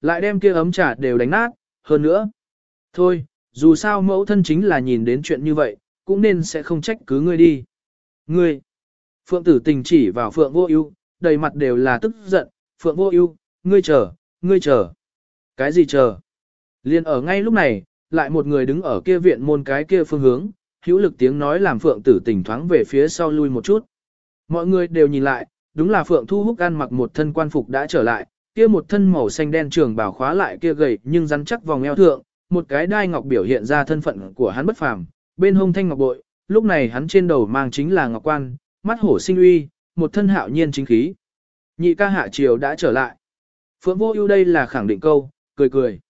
lại đem kia ấm trà đều đánh nát, hơn nữa. Thôi, dù sao mẫu thân chính là nhìn đến chuyện như vậy, cũng nên sẽ không trách cứ ngươi đi. Ngươi, Phượng tử tình chỉ vào Phượng vô ưu, đầy mặt đều là tức giận, Phượng vô ưu, ngươi chờ, ngươi chờ. Cái gì chờ? Liên ở ngay lúc này, lại một người đứng ở kia viện môn cái kia phương hướng, hữu lực tiếng nói làm Phượng tử tình thoáng về phía sau lui một chút. Mọi người đều nhìn lại, đúng là Phượng Thu Húc ăn mặc một thân quan phục đã trở lại, kia một thân màu xanh đen trường bảo khóa lại kia gầy nhưng rắn chắc vòng eo thượng, một cái đai ngọc biểu hiện ra thân phận của hắn bất phàm, bên hông thanh ngọc bội, lúc này hắn trên đầu mang chính là ngọc quan, mắt hổ sinh uy, một thân hạo nhiên chính khí. Nhị ca hạ triều đã trở lại. Phượng vô ưu đây là khẳng định câu, cười cười.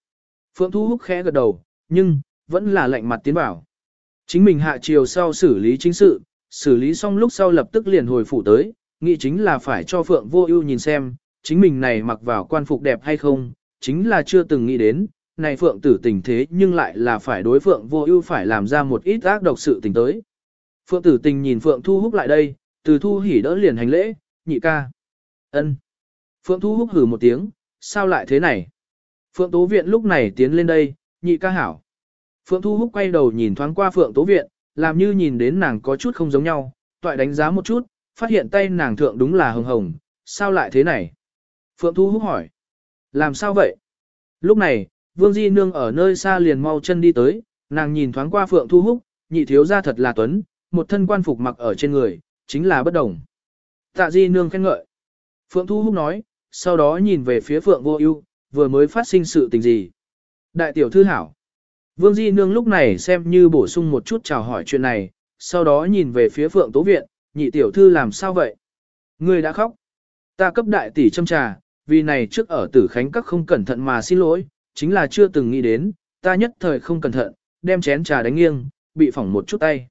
Phượng Thu Húc khẽ gật đầu, nhưng, vẫn là lạnh mặt tiến bảo. Chính mình hạ triều sau xử lý chính sự, xử lý xong lúc sau lập tức liền hồi phủ tới, nghĩ chính là phải cho Phượng Vô Ưu nhìn xem, chính mình này mặc vào quan phục đẹp hay không, chính là chưa từng nghĩ đến, này Phượng tử tình thế nhưng lại là phải đối Phượng Vô Ưu phải làm ra một ít ác độc sự tình tới. Phượng tử tình nhìn Phượng Thu Húc lại đây, từ Thu hỉ đỡ liền hành lễ, nhị ca. Ân. Phượng Thu Húc hử một tiếng, sao lại thế này? Phượng Tố Viện lúc này tiến lên đây, nhị ca hảo. Phượng Thu Húc quay đầu nhìn thoáng qua Phượng Tố Viện, làm như nhìn đến nàng có chút không giống nhau, toại đánh giá một chút, phát hiện tay nàng thượng đúng là hồng hồng, sao lại thế này? Phượng Thu Húc hỏi, làm sao vậy? Lúc này, Vương Di Nương ở nơi xa liền mau chân đi tới, nàng nhìn thoáng qua Phượng Thu Húc, nhị thiếu ra thật là tuấn, một thân quan phục mặc ở trên người, chính là bất đồng. Tạ Di Nương khen ngợi. Phượng Thu Húc nói, sau đó nhìn về phía Phượng Vô Ưu, vừa mới phát sinh sự tình gì? Đại tiểu thư hảo. Vương Di Nương lúc này xem như bổ sung một chút chào hỏi chuyện này, sau đó nhìn về phía Phượng Tố Viện, nhị tiểu thư làm sao vậy? Ngươi đã khóc. Ta cấp đại tỷ châm trà, vì này trước ở tử khánh các không cẩn thận mà xin lỗi, chính là chưa từng nghĩ đến, ta nhất thời không cẩn thận, đem chén trà đánh nghiêng, bị phỏng một chút tay.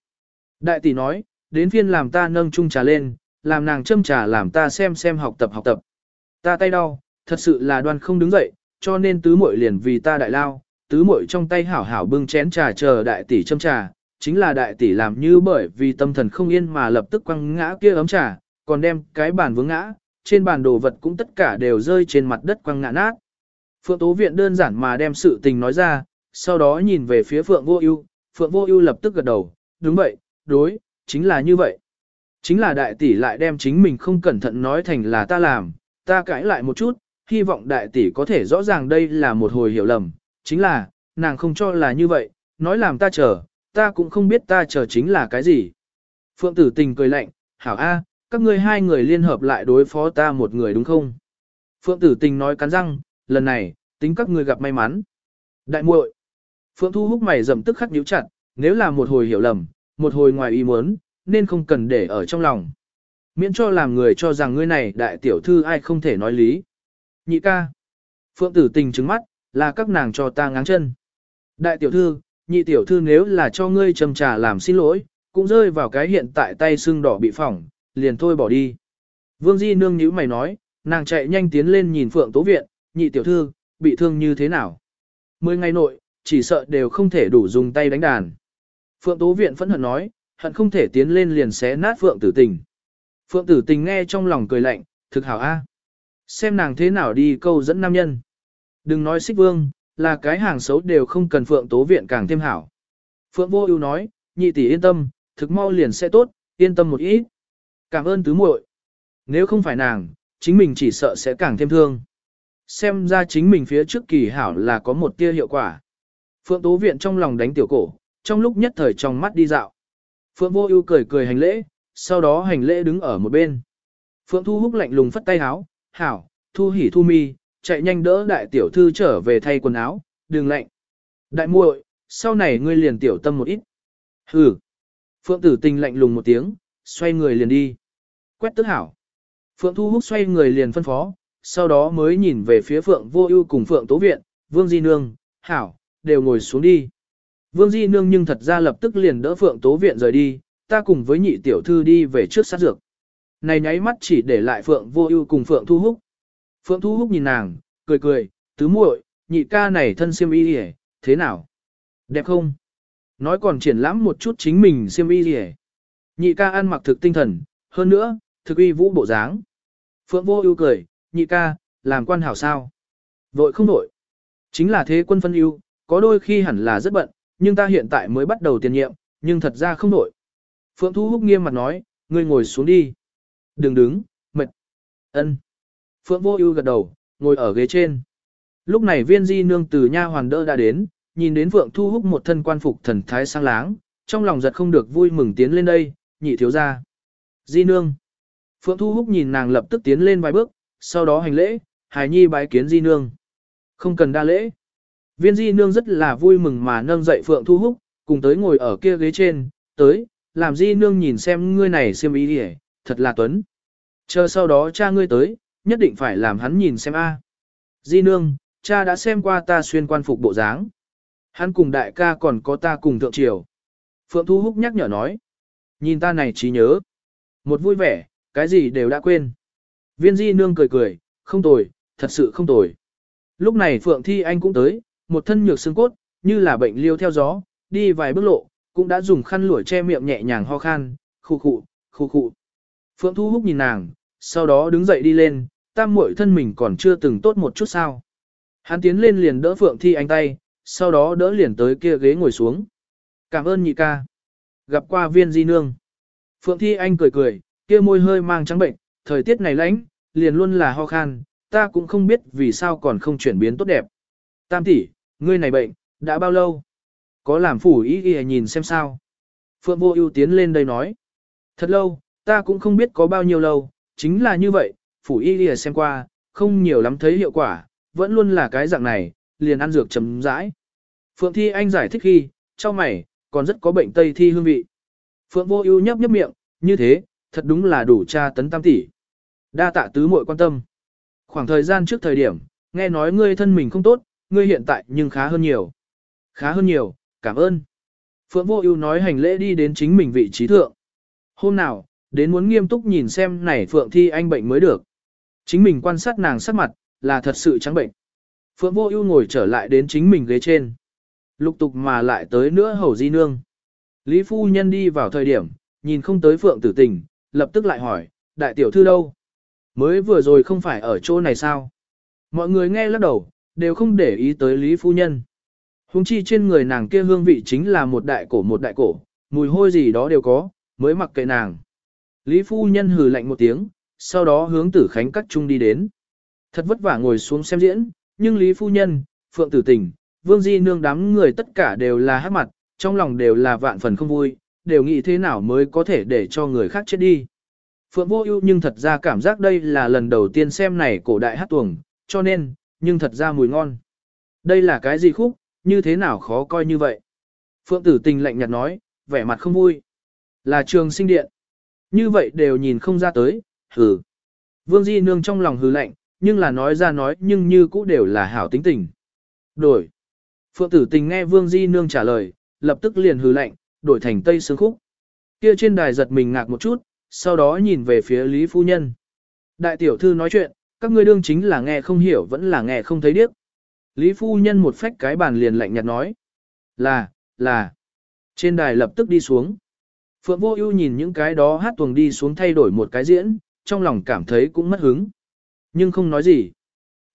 Đại tỷ nói, đến phiên làm ta nâng chung trà lên, làm nàng châm trà làm ta xem xem học tập học tập. Ta tay đau, thật sự là đoan không đứng dậy, cho nên tứ muội liền vì ta đại lao, tứ muội trong tay hảo hảo bưng chén trà chờ đại tỷ châm trà, chính là đại tỷ làm như bởi vì tâm thần không yên mà lập tức quăng ngã kia ấm trà, còn đem cái bàn vướng ngã, trên bàn đồ vật cũng tất cả đều rơi trên mặt đất quăng ngã nát. Phượng Tố Viện đơn giản mà đem sự tình nói ra, sau đó nhìn về phía Phượng Vô Ưu, Phượng Vô Ưu lập tức gật đầu, đúng vậy, đối, chính là như vậy. Chính là đại tỷ lại đem chính mình không cẩn thận nói thành là ta làm, ta cãi lại một chút, hy vọng đại tỷ có thể rõ ràng đây là một hồi hiểu lầm, chính là, nàng không cho là như vậy, nói làm ta chờ, ta cũng không biết ta chờ chính là cái gì. Phượng tử tình cười lạnh, hảo A, các ngươi hai người liên hợp lại đối phó ta một người đúng không? Phượng tử tình nói cắn răng, lần này, tính các ngươi gặp may mắn. Đại muội, Phượng thu hút mày dầm tức khắc nhíu chặt, nếu là một hồi hiểu lầm, một hồi ngoài ý muốn, nên không cần để ở trong lòng. Miễn cho làm người cho rằng ngươi này đại tiểu thư ai không thể nói lý. Nhị ca. Phượng tử tình trứng mắt, là các nàng cho ta ngáng chân. Đại tiểu thư, nhị tiểu thư nếu là cho ngươi trầm trà làm xin lỗi, cũng rơi vào cái hiện tại tay xương đỏ bị phỏng, liền thôi bỏ đi. Vương Di nương nhíu mày nói, nàng chạy nhanh tiến lên nhìn Phượng Tố Viện, nhị tiểu thư, bị thương như thế nào? Mười ngày nội, chỉ sợ đều không thể đủ dùng tay đánh đàn. Phượng Tố Viện phẫn hận nói, hận không thể tiến lên liền xé nát Phượng Tử Tình. Phượng Tử Tình nghe trong lòng cười lạnh, thực hảo a. Xem nàng thế nào đi câu dẫn nam nhân. Đừng nói xích vương, là cái hàng xấu đều không cần Phượng Tố Viện càng thêm hảo. Phượng Vô Ưu nói, nhị tỷ yên tâm, thực mau liền sẽ tốt, yên tâm một ít. Cảm ơn tứ muội. Nếu không phải nàng, chính mình chỉ sợ sẽ càng thêm thương. Xem ra chính mình phía trước kỳ hảo là có một tia hiệu quả. Phượng Tố Viện trong lòng đánh tiểu cổ, trong lúc nhất thời trong mắt đi dạo. Phượng Vô Ưu cười cười hành lễ, sau đó hành lễ đứng ở một bên. Phượng Thu Húc lạnh lùng phất tay áo, "Hảo, Thu Hỉ Thu Mi, chạy nhanh đỡ đại tiểu thư trở về thay quần áo, đừng lạnh. Đại muội, sau này ngươi liền tiểu tâm một ít." Hừ. Phượng Tử Tình lạnh lùng một tiếng, xoay người liền đi. Quét tức hảo. Phượng Thu Húc xoay người liền phân phó, sau đó mới nhìn về phía Phượng Vô Ưu cùng Phượng Tố Viện, Vương Di Nương, hảo, đều ngồi xuống đi. Vương Di Nương nhưng thật ra lập tức liền đỡ Phượng Tố Viện rời đi, ta cùng với nhị tiểu thư đi về trước sát dược. Này nháy mắt chỉ để lại Phượng Vô Ưu cùng Phượng Thu Húc. Phượng Thu Húc nhìn nàng, cười cười, tứ muội, nhị ca này thân xiêm y liễu, thế nào? Đẹp không? Nói còn triển lãm một chút chính mình xiêm y liễu. Nhị ca ăn mặc thực tinh thần, hơn nữa, thực uy vũ bộ dáng. Phượng Vô Ưu cười, nhị ca, làm quan hảo sao? Vội không vội. Chính là thế quân phân ưu, có đôi khi hẳn là rất bận, nhưng ta hiện tại mới bắt đầu tiền nhiệm, nhưng thật ra không vội. Phượng Thu Húc nghiêm mặt nói, ngươi ngồi xuống đi. Đừng đứng, mệt. Ân. Phượng Vô Ưu gật đầu, ngồi ở ghế trên. Lúc này Viên Di nương từ nha hoàn đỡ đã đến, nhìn đến Phượng Thu Húc một thân quan phục thần thái sang láng, trong lòng giật không được vui mừng tiến lên đây, nhị thiếu gia. Di nương. Phượng Thu Húc nhìn nàng lập tức tiến lên vài bước, sau đó hành lễ, Hải Nhi bái kiến Di nương. Không cần đa lễ. Viên Di nương rất là vui mừng mà nâng dậy Phượng Thu Húc, cùng tới ngồi ở kia ghế trên, tới, làm Di nương nhìn xem ngươi này xem ý đi thật là tuấn. Chờ sau đó cha ngươi tới, nhất định phải làm hắn nhìn xem a. Di nương, cha đã xem qua ta xuyên quan phục bộ dáng. Hắn cùng đại ca còn có ta cùng thượng triều. Phượng Thu Húc nhắc nhở nói. Nhìn ta này trí nhớ. Một vui vẻ, cái gì đều đã quên. Viên di nương cười cười, không tồi, thật sự không tồi. Lúc này Phượng Thi Anh cũng tới, một thân nhược xương cốt, như là bệnh liêu theo gió, đi vài bước lộ, cũng đã dùng khăn lụa che miệng nhẹ nhàng ho khan, khu khụ, khu khụ. Phượng Thu Húc nhìn nàng, sau đó đứng dậy đi lên, tam muội thân mình còn chưa từng tốt một chút sao. Hắn tiến lên liền đỡ Phượng Thi Anh tay, sau đó đỡ liền tới kia ghế ngồi xuống. Cảm ơn nhị ca. Gặp qua viên di nương. Phượng Thi Anh cười cười, kia môi hơi mang trắng bệnh, thời tiết này lạnh, liền luôn là ho khan, ta cũng không biết vì sao còn không chuyển biến tốt đẹp. Tam tỷ, ngươi này bệnh, đã bao lâu? Có làm phủ ý ghi nhìn xem sao? Phượng vô ưu tiến lên đây nói. Thật lâu, ta cũng không biết có bao nhiêu lâu, chính là như vậy, phủ y ghi xem qua, không nhiều lắm thấy hiệu quả, vẫn luôn là cái dạng này, liền ăn dược chấm rãi. Phượng Thi Anh giải thích khi, trong mày, còn rất có bệnh tây thi hương vị. Phượng Vô Ưu nhấp nhấp miệng, như thế, thật đúng là đủ tra tấn tam tỷ. Đa tạ tứ muội quan tâm. Khoảng thời gian trước thời điểm, nghe nói ngươi thân mình không tốt, ngươi hiện tại nhưng khá hơn nhiều. Khá hơn nhiều, cảm ơn. Phượng Vô Ưu nói hành lễ đi đến chính mình vị trí thượng. Hôm nào, đến muốn nghiêm túc nhìn xem này Phượng Thi Anh bệnh mới được. Chính mình quan sát nàng sắc mặt, là thật sự trắng bệnh. Phượng Vô Ưu ngồi trở lại đến chính mình ghế trên. Lục tục mà lại tới nữa hầu di nương. Lý phu nhân đi vào thời điểm, nhìn không tới Phượng Tử Tình, lập tức lại hỏi, đại tiểu thư đâu? Mới vừa rồi không phải ở chỗ này sao? Mọi người nghe lắc đầu, đều không để ý tới Lý phu nhân. Hùng chi trên người nàng kia hương vị chính là một đại cổ một đại cổ, mùi hôi gì đó đều có, mới mặc kệ nàng. Lý phu nhân hừ lạnh một tiếng, sau đó hướng tử khánh cắt trung đi đến. Thật vất vả ngồi xuống xem diễn, nhưng Lý phu nhân, Phượng tử tình, Vương Di nương đám người tất cả đều là hát mặt, trong lòng đều là vạn phần không vui, đều nghĩ thế nào mới có thể để cho người khác chết đi. Phượng vô ưu nhưng thật ra cảm giác đây là lần đầu tiên xem này cổ đại hát tuồng, cho nên, nhưng thật ra mùi ngon. Đây là cái gì khúc, như thế nào khó coi như vậy? Phượng tử tình lạnh nhạt nói, vẻ mặt không vui. Là trường sinh điện. Như vậy đều nhìn không ra tới, hừ. Vương Di Nương trong lòng hừ lạnh, nhưng là nói ra nói nhưng như cũ đều là hảo tính tình. Đổi. Phượng tử tình nghe Vương Di Nương trả lời, lập tức liền hừ lạnh, đổi thành Tây Sương Khúc. Kia trên đài giật mình ngạc một chút, sau đó nhìn về phía Lý Phu Nhân. Đại tiểu thư nói chuyện, các ngươi đương chính là nghe không hiểu vẫn là nghe không thấy điếc. Lý Phu Nhân một phách cái bàn liền lạnh nhạt nói. Là, là. Trên đài lập tức đi xuống. Phượng Vô Ưu nhìn những cái đó hát tuồng đi xuống thay đổi một cái diễn, trong lòng cảm thấy cũng mất hứng. Nhưng không nói gì.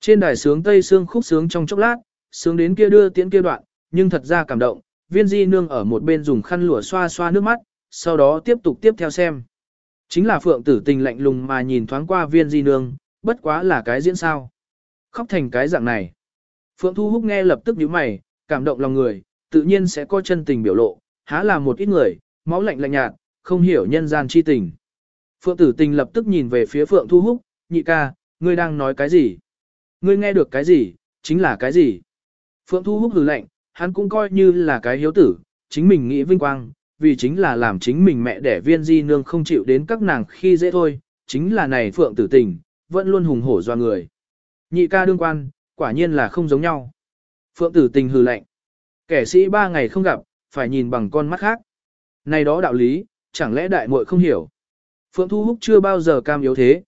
Trên đài sướng Tây Sương khúc sướng trong chốc lát, sướng đến kia đưa tiễn kia đoạn, nhưng thật ra cảm động, viên di nương ở một bên dùng khăn lụa xoa xoa nước mắt, sau đó tiếp tục tiếp theo xem. Chính là phượng tử tình lạnh lùng mà nhìn thoáng qua viên di nương, bất quá là cái diễn sao. Khóc thành cái dạng này. Phượng Thu Húc nghe lập tức nhíu mày, cảm động lòng người, tự nhiên sẽ có chân tình biểu lộ, há là một ít người, máu lạnh lạnh nhạt, không hiểu nhân gian chi tình. Phượng tử tình lập tức nhìn về phía Phượng Thu Húc, nhị ca, ngươi đang nói cái gì? Ngươi nghe được cái gì, chính là cái gì? Phượng Thu Húc hừ lạnh, hắn cũng coi như là cái hiếu tử, chính mình nghĩ vinh quang, vì chính là làm chính mình mẹ đẻ viên di nương không chịu đến các nàng khi dễ thôi, chính là này Phượng tử tình, vẫn luôn hùng hổ doa người. Nhị ca đương quan, quả nhiên là không giống nhau. Phượng tử tình hừ lạnh. Kẻ sĩ ba ngày không gặp, phải nhìn bằng con mắt khác. Này đó đạo lý, chẳng lẽ đại muội không hiểu. Phượng Thu Húc chưa bao giờ cam yếu thế.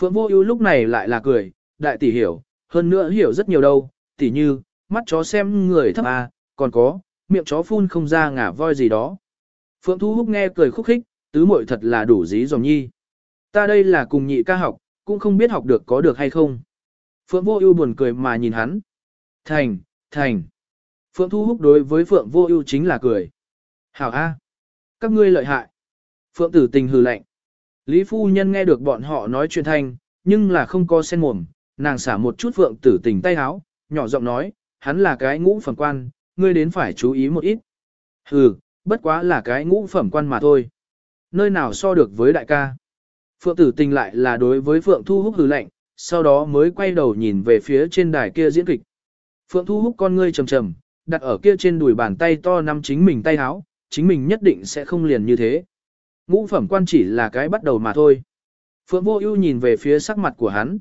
Phượng Vô Ưu lúc này lại là cười, đại tỷ hiểu, hơn nữa hiểu rất nhiều đâu, tỷ như, mắt chó xem người thấp à, còn có, miệng chó phun không ra ngả voi gì đó. Phượng Thu Húc nghe cười khúc khích, tứ muội thật là đủ dí dòm nhi. Ta đây là cùng nhị ca học, cũng không biết học được có được hay không. Phượng Vô Ưu buồn cười mà nhìn hắn. Thành, thành. Phượng Thu Húc đối với Phượng Vô Ưu chính là cười. Hảo a, các ngươi lợi hại. Phượng Tử Tình hừ lạnh. Lý phu nhân nghe được bọn họ nói chuyện thanh, nhưng là không có sen mồm, nàng xả một chút Phượng Tử Tình tay áo, nhỏ giọng nói, hắn là cái ngũ phẩm quan, ngươi đến phải chú ý một ít. Hừ, bất quá là cái ngũ phẩm quan mà thôi. Nơi nào so được với đại ca. Phượng Tử Tình lại là đối với Phượng Thu Húc hừ lạnh, sau đó mới quay đầu nhìn về phía trên đài kia diễn kịch. Phượng Thu Húc con ngươi trầm trầm, đặt ở kia trên đùi bàn tay to nắm chính mình tay háo, chính mình nhất định sẽ không liền như thế. Ngũ phẩm quan chỉ là cái bắt đầu mà thôi. Phượng Vô Ưu nhìn về phía sắc mặt của hắn.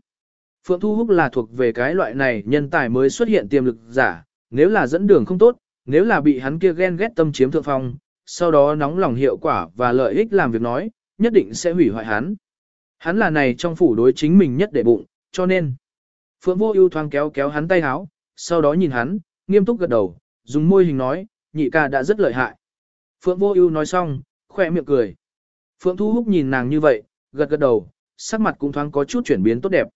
Phượng Thu Húc là thuộc về cái loại này nhân tài mới xuất hiện tiềm lực giả, nếu là dẫn đường không tốt, nếu là bị hắn kia ghen ghét tâm chiếm thượng phong, sau đó nóng lòng hiệu quả và lợi ích làm việc nói, nhất định sẽ hủy hoại hắn. Hắn là này trong phủ đối chính mình nhất để bụng, cho nên. Phượng Vô Ưu thoáng kéo kéo hắn tay háo, sau đó nhìn hắn, nghiêm túc gật đầu, dùng môi hình nói, nhị ca đã rất lợi hại. Phượng Vô Ưu nói xong, khẽ miệng cười. Phượng Thu Húc nhìn nàng như vậy, gật gật đầu, sắc mặt cũng thoáng có chút chuyển biến tốt đẹp.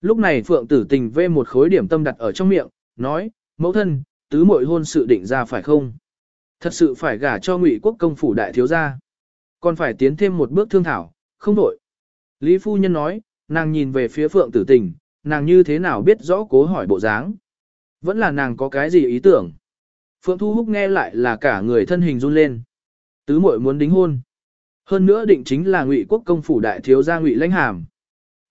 Lúc này Phượng Tử Tình vê một khối điểm tâm đặt ở trong miệng, nói, mẫu thân, tứ muội hôn sự định ra phải không? Thật sự phải gả cho Ngụy Quốc công phủ đại thiếu gia, còn phải tiến thêm một bước thương thảo, không đổi. Lý phu nhân nói, nàng nhìn về phía Phượng Tử Tình, nàng như thế nào biết rõ cố hỏi bộ dáng? Vẫn là nàng có cái gì ý tưởng? Phượng Thu Húc nghe lại là cả người thân hình run lên. Tứ muội muốn đính hôn. Hơn nữa định chính là Ngụy Quốc công phủ đại thiếu gia Ngụy Lãnh Hàm.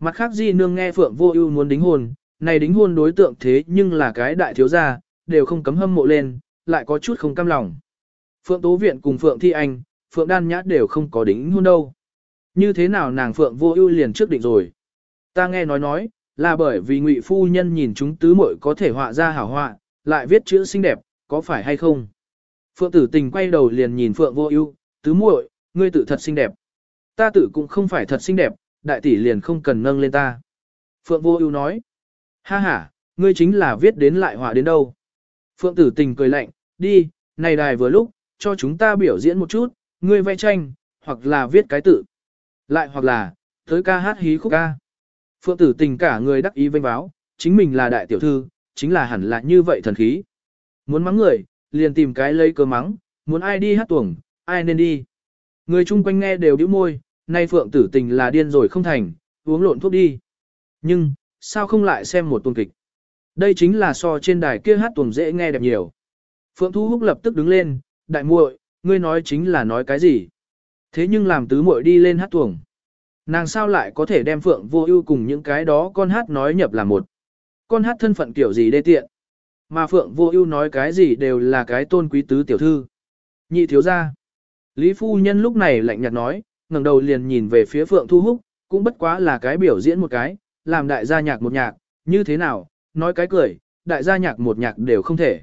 Mặt khác Di nương nghe Phượng Vô Ưu muốn đính hôn, này đính hôn đối tượng thế nhưng là cái đại thiếu gia, đều không cấm hâm mộ lên, lại có chút không cam lòng. Phượng Tố Viện cùng Phượng Thi Anh, Phượng Đan Nhã đều không có đính hôn đâu. Như thế nào nàng Phượng Vô Ưu liền trước định rồi? Ta nghe nói nói, là bởi vì Ngụy phu nhân nhìn chúng tứ muội có thể họa ra hảo họa, lại viết chữ xinh đẹp, có phải hay không? Phượng Tử Tình quay đầu liền nhìn Phượng Vô Ưu, "Tứ muội, ngươi tự thật xinh đẹp." "Ta tự cũng không phải thật xinh đẹp, đại tỷ liền không cần nâng lên ta." Phượng Vô Ưu nói. "Ha ha, ngươi chính là viết đến lại họa đến đâu?" Phượng Tử Tình cười lạnh, "Đi, này đài vừa lúc, cho chúng ta biểu diễn một chút, ngươi vẽ tranh, hoặc là viết cái tự, lại hoặc là tới ca hát hí khúc ca." Phượng Tử Tình cả người đắc ý vênh báo, chính mình là đại tiểu thư, chính là hẳn là như vậy thần khí. Muốn mắng người, liền tìm cái lấy cơ mắng, muốn ai đi hát tuồng, ai nên đi. Người chung quanh nghe đều điếu môi, nay phượng tử tình là điên rồi không thành, uống lộn thuốc đi. Nhưng, sao không lại xem một tuần kịch? Đây chính là so trên đài kia hát tuồng dễ nghe đẹp nhiều. Phượng Thu Húc lập tức đứng lên, đại muội, ngươi nói chính là nói cái gì? Thế nhưng làm tứ muội đi lên hát tuồng. Nàng sao lại có thể đem Phượng Vô Ưu cùng những cái đó con hát nói nhập là một? Con hát thân phận kiểu gì đê tiện? Mà Phượng Vô Ưu nói cái gì đều là cái tôn quý tứ tiểu thư. Nhị thiếu gia. Lý phu nhân lúc này lạnh nhạt nói, ngẩng đầu liền nhìn về phía Phượng Thu Húc, cũng bất quá là cái biểu diễn một cái, làm đại gia nhạc một nhạc, như thế nào, nói cái cười, đại gia nhạc một nhạc đều không thể.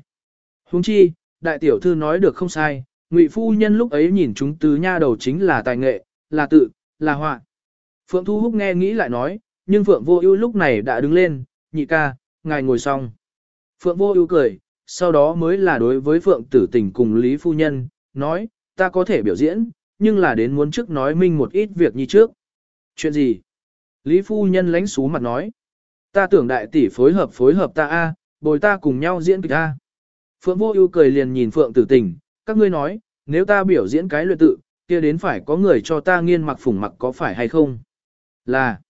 Huống chi, đại tiểu thư nói được không sai, Ngụy phu nhân lúc ấy nhìn chúng tứ nha đầu chính là tài nghệ, là tự, là họa. Phượng Thu Húc nghe nghĩ lại nói, nhưng Phượng Vô Ưu lúc này đã đứng lên, "Nhị ca, ngài ngồi xong." Phượng vô ưu cười, sau đó mới là đối với Phượng tử tình cùng Lý Phu Nhân, nói, ta có thể biểu diễn, nhưng là đến muốn trước nói minh một ít việc như trước. Chuyện gì? Lý Phu Nhân lánh xú mặt nói, ta tưởng đại tỷ phối hợp phối hợp ta a, bồi ta cùng nhau diễn kịch a. Phượng vô ưu cười liền nhìn Phượng tử tình, các ngươi nói, nếu ta biểu diễn cái luyện tự, kia đến phải có người cho ta nghiên mặc phủng mặc có phải hay không? Là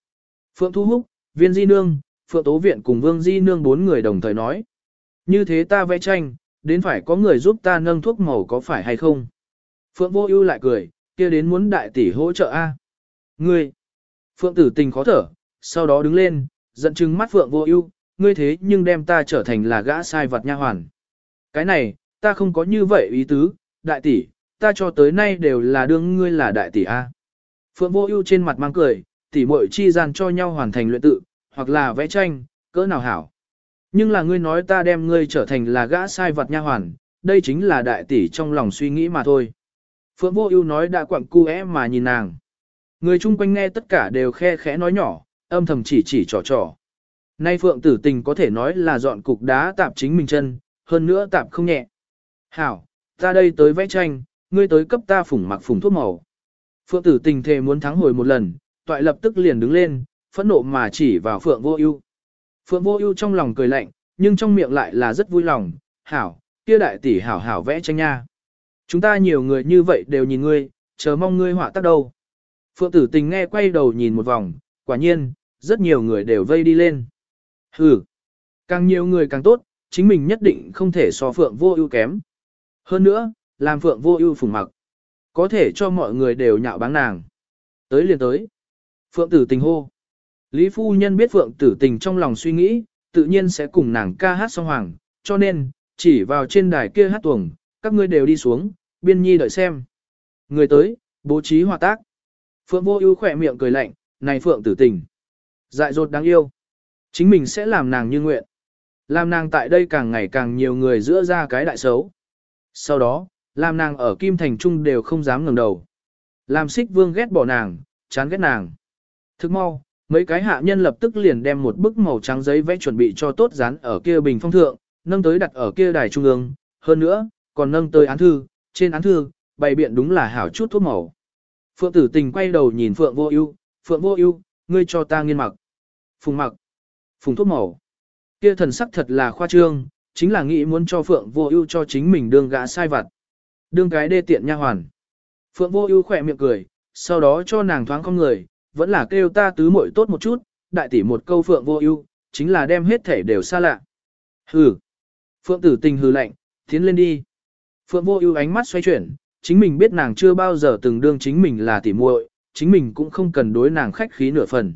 Phượng Thu Húc, Viên Di Nương, Phượng Tố Viện cùng Vương Di Nương bốn người đồng thời nói. Như thế ta vẽ tranh, đến phải có người giúp ta nâng thuốc màu có phải hay không? Phượng vô ưu lại cười, kia đến muốn đại tỷ hỗ trợ a. Ngươi! Phượng tử tình khó thở, sau đó đứng lên, giận chừng mắt Phượng vô ưu, ngươi thế nhưng đem ta trở thành là gã sai vật nha hoàn. Cái này, ta không có như vậy ý tứ, đại tỷ, ta cho tới nay đều là đương ngươi là đại tỷ a. Phượng vô ưu trên mặt mang cười, tỷ muội chi gian cho nhau hoàn thành luyện tự, hoặc là vẽ tranh, cỡ nào hảo. Nhưng là ngươi nói ta đem ngươi trở thành là gã sai vật nha hoàn, đây chính là đại tỷ trong lòng suy nghĩ mà thôi. Phượng Vô Ưu nói đã quặng cu é mà nhìn nàng. Người chung quanh nghe tất cả đều khe khẽ nói nhỏ, âm thầm chỉ chỉ trò trò. Nay Phượng Tử Tình có thể nói là dọn cục đá tạp chính mình chân, hơn nữa tạp không nhẹ. "Hảo, ta đây tới vẽ tranh, ngươi tới cấp ta phủng mặc phủng thuốc màu." Phượng Tử Tình thề muốn thắng hồi một lần, toại lập tức liền đứng lên, phẫn nộ mà chỉ vào Phượng Vô Ưu. Phượng Vô Ưu trong lòng cười lạnh, nhưng trong miệng lại là rất vui lòng, "Hảo, kia đại tỷ hảo hảo vẽ tranh nha. Chúng ta nhiều người như vậy đều nhìn ngươi, chờ mong ngươi họa tác đâu." Phượng Tử Tình nghe quay đầu nhìn một vòng, quả nhiên, rất nhiều người đều vây đi lên. Hừ, càng nhiều người càng tốt, chính mình nhất định không thể so Phượng Vô Ưu kém. Hơn nữa, làm Phượng Vô Ưu phùng mặc, có thể cho mọi người đều nhạo báng nàng. Tới liền tới. Phượng Tử Tình hô. Lý phu nhân biết Phượng Tử Tình trong lòng suy nghĩ, tự nhiên sẽ cùng nàng ca hát song hoàng, cho nên, chỉ vào trên đài kia hát tuồng, các ngươi đều đi xuống, biên nhi đợi xem. Người tới, bố trí hòa tác. Phượng vô ưu khỏe miệng cười lạnh, này Phượng Tử Tình. Dại dột đáng yêu. Chính mình sẽ làm nàng như nguyện. Làm nàng tại đây càng ngày càng nhiều người giữa ra cái đại xấu. Sau đó, làm nàng ở Kim Thành Trung đều không dám ngẩng đầu. Làm xích vương ghét bỏ nàng, chán ghét nàng. Thức mau, mấy cái hạ nhân lập tức liền đem một bức màu trắng giấy vẽ chuẩn bị cho tốt dán ở kia bình phong thượng, nâng tới đặt ở kia đài trung ương, hơn nữa, còn nâng tới án thư, trên án thư, bày biện đúng là hảo chút thuốc màu. Phượng tử tình quay đầu nhìn Phượng vô ưu, Phượng vô ưu, ngươi cho ta nghiên mặc. Phùng mặc. Phùng thuốc màu. Kia thần sắc thật là khoa trương, chính là nghĩ muốn cho Phượng vô ưu cho chính mình đương gã sai vặt. Đương cái đê tiện nha hoàn. Phượng vô ưu khỏe miệng cười, sau đó cho nàng thoáng con người, vẫn là kêu ta tứ muội tốt một chút, đại tỷ một câu Phượng vô ưu, chính là đem hết thể đều xa lạ. Hừ. Phượng tử tình hừ lạnh, tiến lên đi. Phượng vô ưu ánh mắt xoay chuyển, chính mình biết nàng chưa bao giờ từng đương chính mình là tỷ muội, chính mình cũng không cần đối nàng khách khí nửa phần.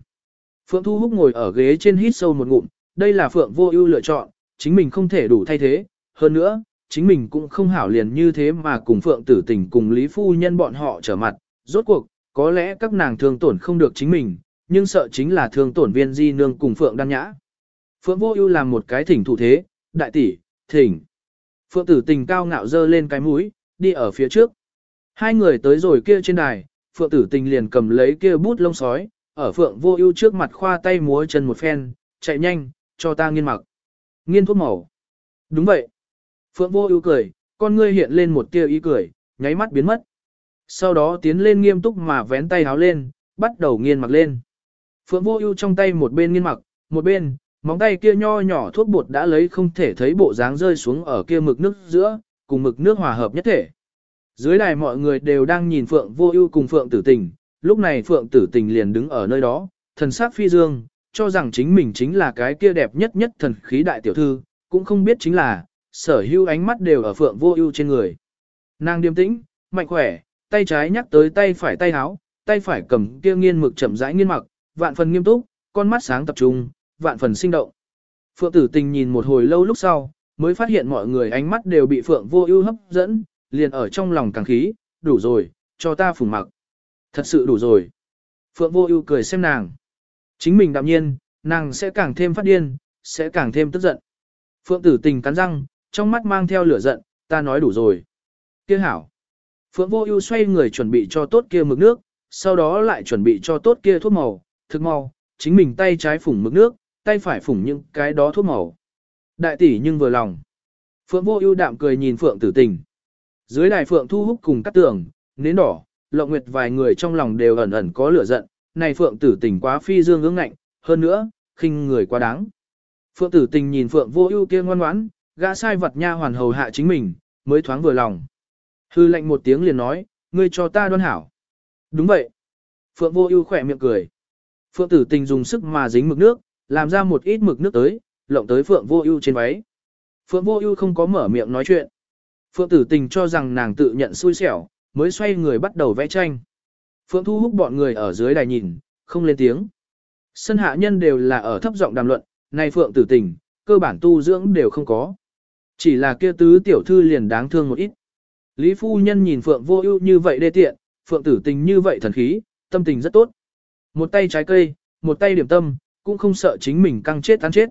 Phượng Thu Húc ngồi ở ghế trên hít sâu một ngụm, đây là Phượng Vô Ưu lựa chọn, chính mình không thể đủ thay thế, hơn nữa, chính mình cũng không hảo liền như thế mà cùng Phượng Tử Tình cùng Lý phu nhân bọn họ trở mặt, rốt cuộc, có lẽ các nàng thương tổn không được chính mình, nhưng sợ chính là thương tổn Viên Di nương cùng Phượng Đan Nhã. Phượng Vô Ưu làm một cái thỉnh thủ thế, đại tỷ, thỉnh. Phượng Tử Tình cao ngạo dơ lên cái mũi, đi ở phía trước. Hai người tới rồi kia trên đài, Phượng Tử Tình liền cầm lấy kia bút lông sói, ở Phượng Vô Ưu trước mặt khoa tay múa chân một phen, chạy nhanh, cho ta nghiên mặc. Nghiên thuốc màu. Đúng vậy. Phượng Vô Ưu cười, con ngươi hiện lên một tia ý cười, nháy mắt biến mất. Sau đó tiến lên nghiêm túc mà vén tay áo lên, bắt đầu nghiên mặc lên. Phượng Vô Ưu trong tay một bên nghiên mặc, một bên, móng tay kia nho nhỏ thuốc bột đã lấy không thể thấy bộ dáng rơi xuống ở kia mực nước giữa, cùng mực nước hòa hợp nhất thể. Dưới đài mọi người đều đang nhìn Phượng Vô Ưu cùng Phượng Tử Tình, lúc này Phượng Tử Tình liền đứng ở nơi đó, thần sắc phi dương, cho rằng chính mình chính là cái kia đẹp nhất nhất thần khí đại tiểu thư, cũng không biết chính là, sở hữu ánh mắt đều ở Phượng Vô Ưu trên người. Nàng điềm tĩnh, mạnh khỏe, tay trái nhắc tới tay phải tay áo, tay phải cầm kia nghiên mực chậm rãi nghiên mặc, vạn phần nghiêm túc, con mắt sáng tập trung, vạn phần sinh động. Phượng Tử Tình nhìn một hồi lâu lúc sau, mới phát hiện mọi người ánh mắt đều bị Phượng Vô Ưu hấp dẫn, liền ở trong lòng càng khí, đủ rồi, cho ta phùng mặc. Thật sự đủ rồi. Phượng Vô Ưu cười xem nàng. Chính mình đạm nhiên, nàng sẽ càng thêm phát điên, sẽ càng thêm tức giận. Phượng Tử Tình cắn răng, trong mắt mang theo lửa giận, ta nói đủ rồi. Kia hảo. Phượng Vô Ưu xoay người chuẩn bị cho tốt kia mực nước, sau đó lại chuẩn bị cho tốt kia thuốc màu, thực mau, chính mình tay trái phủng mực nước, tay phải phủng những cái đó thuốc màu. Đại tỷ nhưng vừa lòng. Phượng Vô Ưu đạm cười nhìn Phượng Tử Tình. Dưới đài Phượng Thu hút cùng cắt tường, nến đỏ, Lộng Nguyệt vài người trong lòng đều ẩn ẩn có lửa giận, này Phượng Tử Tình quá phi dương ứng ngạnh, hơn nữa, khinh người quá đáng. Phượng Tử Tình nhìn Phượng Vô Ưu kia ngoan ngoãn, gã sai vật nha hoàn hầu hạ chính mình, mới thoáng vừa lòng. Hư lệnh một tiếng liền nói, ngươi cho ta đoan hảo. Đúng vậy. Phượng Vô Ưu khỏe miệng cười. Phượng Tử Tình dùng sức mà dính mực nước, làm ra một ít mực nước tới, lộng tới Phượng Vô Ưu trên váy. Phượng Vô Ưu không có mở miệng nói chuyện. Phượng Tử Tình cho rằng nàng tự nhận xui xẻo, mới xoay người bắt đầu vẽ tranh. Phượng Thu Húc bọn người ở dưới đài nhìn, không lên tiếng. Sân hạ nhân đều là ở thấp giọng đàm luận, này Phượng Tử Tình, cơ bản tu dưỡng đều không có. Chỉ là kia tứ tiểu thư liền đáng thương một ít. Lý phu nhân nhìn Phượng Vô Ưu như vậy đê tiện, Phượng Tử Tình như vậy thần khí, tâm tình rất tốt. Một tay trái cây, một tay điểm tâm, cũng không sợ chính mình căng chết tan chết.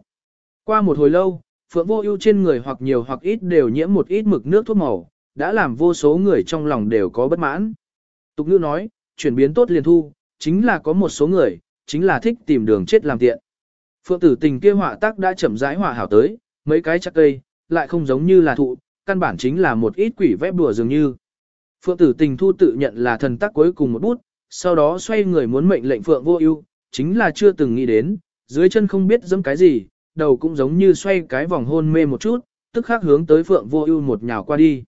Qua một hồi lâu, Phượng Vô Ưu trên người hoặc nhiều hoặc ít đều nhiễm một ít mực nước thuốc màu, đã làm vô số người trong lòng đều có bất mãn. Tục ngữ nói, chuyển biến tốt liền thu, chính là có một số người, chính là thích tìm đường chết làm tiện. Phượng tử tình kia họa tác đã chậm rãi hòa hảo tới, mấy cái chắc cây, lại không giống như là thụ, căn bản chính là một ít quỷ vẽ đùa dường như. Phượng tử tình thu tự nhận là thần tác cuối cùng một bút, sau đó xoay người muốn mệnh lệnh Phượng vô ưu, chính là chưa từng nghĩ đến, dưới chân không biết giẫm cái gì, đầu cũng giống như xoay cái vòng hôn mê một chút, tức khắc hướng tới Phượng Vô Ưu một nhào qua đi.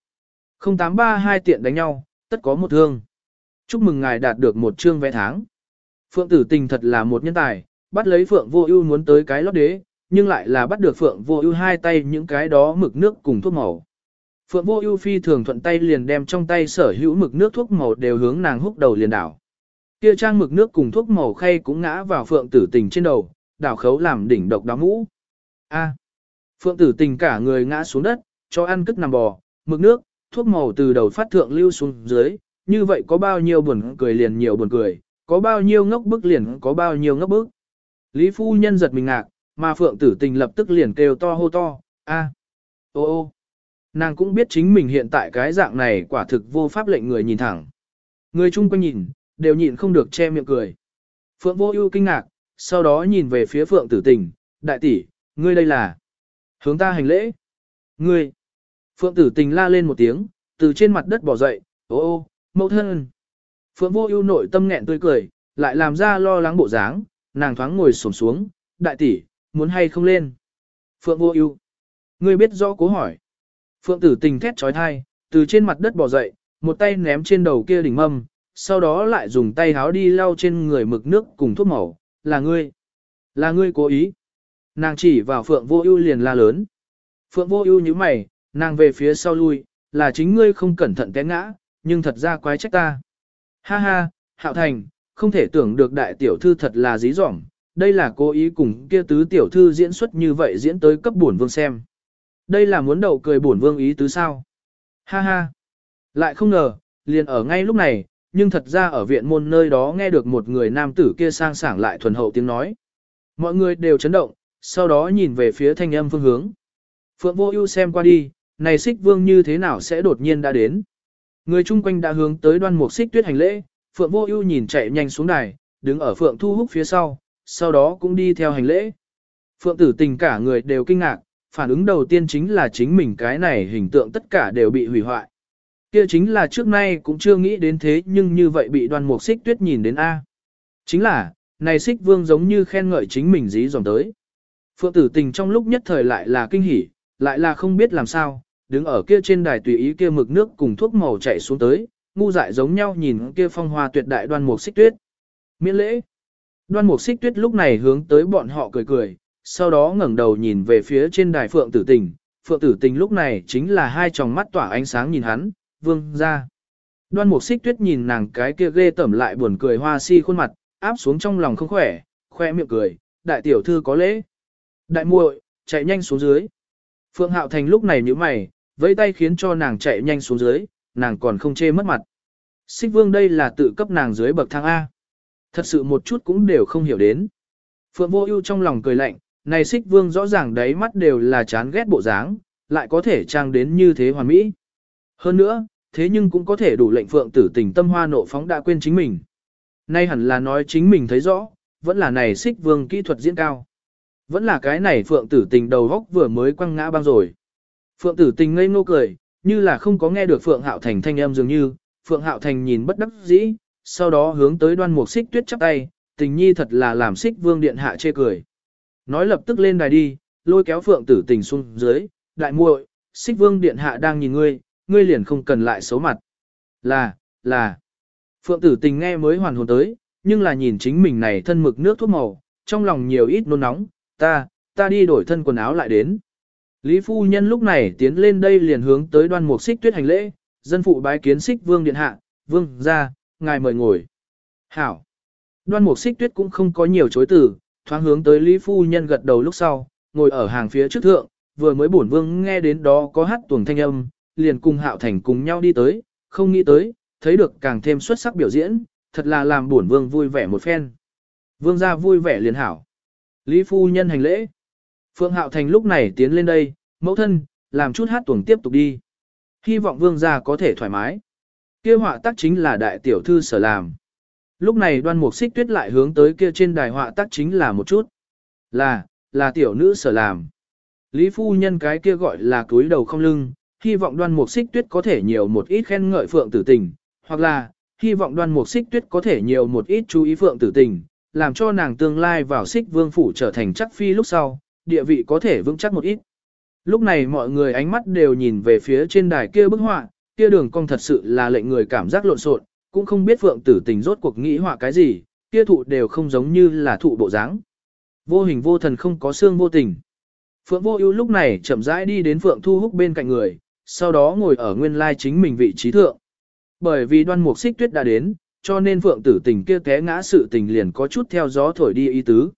0832 tiện đánh nhau, tất có một thương. Chúc mừng ngài đạt được một chương vé tháng. Phượng Tử Tình thật là một nhân tài, bắt lấy Phượng Vô Ưu muốn tới cái lót đế, nhưng lại là bắt được Phượng Vô Ưu hai tay những cái đó mực nước cùng thuốc màu. Phượng Vô Ưu phi thường thuận tay liền đem trong tay sở hữu mực nước thuốc màu đều hướng nàng húc đầu liền đảo. Kia trang mực nước cùng thuốc màu khay cũng ngã vào Phượng Tử Tình trên đầu, đảo khấu làm đỉnh độc đáo mũ. A. À, Phượng Tử Tình cả người ngã xuống đất, cho ăn cất nằm bò, mực nước, thuốc màu từ đầu phát thượng lưu xuống dưới, như vậy có bao nhiêu buồn cười liền nhiều buồn cười, có bao nhiêu ngốc bức liền có bao nhiêu ngốc bức. Lý phu nhân giật mình ngạc, mà Phượng Tử Tình lập tức liền kêu to hô to, a, ô ô. Nàng cũng biết chính mình hiện tại cái dạng này quả thực vô pháp lệnh người nhìn thẳng. Người chung quanh nhìn, đều nhịn không được che miệng cười. Phượng vô ưu kinh ngạc, sau đó nhìn về phía Phượng Tử Tình, đại tỷ, ngươi đây là hướng ta hành lễ. Ngươi, Phượng Tử Tình la lên một tiếng, từ trên mặt đất bỏ dậy, ô ô, mẫu thân. Phượng vô ưu nội tâm nghẹn tươi cười, lại làm ra lo lắng bộ dáng, nàng thoáng ngồi xổm xuống, đại tỷ, muốn hay không lên. Phượng vô ưu, ngươi biết rõ cố hỏi. Phượng tử tình thét chói tai, từ trên mặt đất bò dậy, một tay ném trên đầu kia đỉnh mâm, sau đó lại dùng tay háo đi lau trên người mực nước cùng thuốc màu, là ngươi. Là ngươi cố ý. Nàng chỉ vào Phượng vô ưu liền la lớn. Phượng vô ưu như mày, nàng về phía sau lui, là chính ngươi không cẩn thận té ngã, nhưng thật ra quái trách ta. Ha ha, Hạo Thành, không thể tưởng được đại tiểu thư thật là dí dỏm, đây là cố ý cùng kia tứ tiểu thư diễn xuất như vậy diễn tới cấp bổn vương xem. Đây là muốn đậu cười bổn vương ý tứ sao. Ha ha. Lại không ngờ, liền ở ngay lúc này, nhưng thật ra ở viện môn nơi đó nghe được một người nam tử kia sang sảng lại thuần hậu tiếng nói. Mọi người đều chấn động, sau đó nhìn về phía thanh âm phương hướng. Phượng vô ưu xem qua đi, này xích vương như thế nào sẽ đột nhiên đã đến. Người chung quanh đã hướng tới đoan mục xích tuyết hành lễ, Phượng vô ưu nhìn chạy nhanh xuống đài, đứng ở Phượng thu húc phía sau, sau đó cũng đi theo hành lễ. Phượng tử tình cả người đều kinh ngạc, phản ứng đầu tiên chính là chính mình cái này hình tượng tất cả đều bị hủy hoại. Kia chính là trước nay cũng chưa nghĩ đến thế nhưng như vậy bị đoan mục xích tuyết nhìn đến A. Chính là, này xích vương giống như khen ngợi chính mình dí dòng tới. Phượng tử tình trong lúc nhất thời lại là kinh hỉ, lại là không biết làm sao, đứng ở kia trên đài tùy ý kia mực nước cùng thuốc màu chảy xuống tới, ngu dại giống nhau nhìn kia phong hoa tuyệt đại đoan mục xích tuyết. Miễn lễ. Đoan mục xích tuyết lúc này hướng tới bọn họ cười cười, sau đó ngẩng đầu nhìn về phía trên đài phượng tử tình. Phượng tử tình lúc này chính là hai tròng mắt tỏa ánh sáng nhìn hắn, vương ra. Đoan mục xích tuyết nhìn nàng cái kia ghê tẩm lại buồn cười hoa si khuôn mặt, áp xuống trong lòng không khỏe, khoe miệng cười, đại tiểu thư có lễ. Đại muội, chạy nhanh xuống dưới. Phượng Hạo Thành lúc này nhíu mày, vẫy tay khiến cho nàng chạy nhanh xuống dưới, nàng còn không chê mất mặt. Xích vương đây là tự cấp nàng dưới bậc thang A. Thật sự một chút cũng đều không hiểu đến. Phượng vô ưu trong lòng cười lạnh, này xích vương rõ ràng đấy mắt đều là chán ghét bộ dáng, lại có thể trang đến như thế hoàn mỹ. Hơn nữa, thế nhưng cũng có thể đủ lệnh phượng tử tình tâm hoa nộ phóng đã quên chính mình. Nay hẳn là nói chính mình thấy rõ, vẫn là này xích vương kỹ thuật diễn cao. Vẫn là cái này phượng tử tình đầu góc vừa mới quăng ngã băng rồi. Phượng tử tình ngây ngô cười, như là không có nghe được Phượng Hạo Thành thanh âm dường như, Phượng Hạo Thành nhìn bất đắc dĩ, sau đó hướng tới đoan mục xích tuyết chắp tay, tình nhi thật là làm xích vương điện hạ chê cười. Nói lập tức lên đài đi, lôi kéo Phượng tử tình xuống dưới, đại muội, xích vương điện hạ đang nhìn ngươi, ngươi liền không cần lại xấu mặt. Là, là. Phượng tử tình nghe mới hoàn hồn tới, nhưng là nhìn chính mình này thân mực nước thuốc màu, trong lòng nhiều ít nôn nóng, ta, ta đi đổi thân quần áo lại đến. Lý phu nhân lúc này tiến lên đây liền hướng tới đoan mục xích tuyết hành lễ, dân phụ bái kiến xích vương điện hạ, vương ra, ngài mời ngồi. Hảo. Đoan mục xích tuyết cũng không có nhiều chối từ, thoáng hướng tới Lý phu nhân gật đầu lúc sau, ngồi ở hàng phía trước thượng, vừa mới bổn vương nghe đến đó có hát tuồng thanh âm, liền cùng hạo thành cùng nhau đi tới, không nghĩ tới, thấy được càng thêm xuất sắc biểu diễn, thật là làm bổn vương vui vẻ một phen. Vương gia vui vẻ liền hảo. Lý phu nhân hành lễ. Phượng Hạo Thành lúc này tiến lên đây, mẫu thân, làm chút hát tuồng tiếp tục đi. Hy vọng vương gia có thể thoải mái. Kia họa tác chính là đại tiểu thư sở làm. Lúc này đoan mục xích tuyết lại hướng tới kia trên đài họa tác chính là một chút. Là, là tiểu nữ sở làm. Lý phu nhân cái kia gọi là túi đầu không lưng, hy vọng đoan mục xích tuyết có thể nhiều một ít khen ngợi phượng tử tình, hoặc là, hy vọng đoan mục xích tuyết có thể nhiều một ít chú ý phượng tử tình, làm cho nàng tương lai vào xích vương phủ trở thành chắc phi lúc sau, địa vị có thể vững chắc một ít. Lúc này mọi người ánh mắt đều nhìn về phía trên đài kia bức họa, kia đường cong thật sự là lệnh người cảm giác lộn xộn, cũng không biết Phượng Tử Tình rốt cuộc nghĩ họa cái gì, kia thụ đều không giống như là thụ bộ dáng. Vô hình vô thần không có xương vô tình. Phượng Vô Ưu lúc này chậm rãi đi đến Phượng Thu Húc bên cạnh người, sau đó ngồi ở nguyên lai chính mình vị trí thượng. Bởi vì Đoan Mục Xích Tuyết đã đến, cho nên Phượng Tử Tình kia té ngã sự tình liền có chút theo gió thổi đi ý tứ.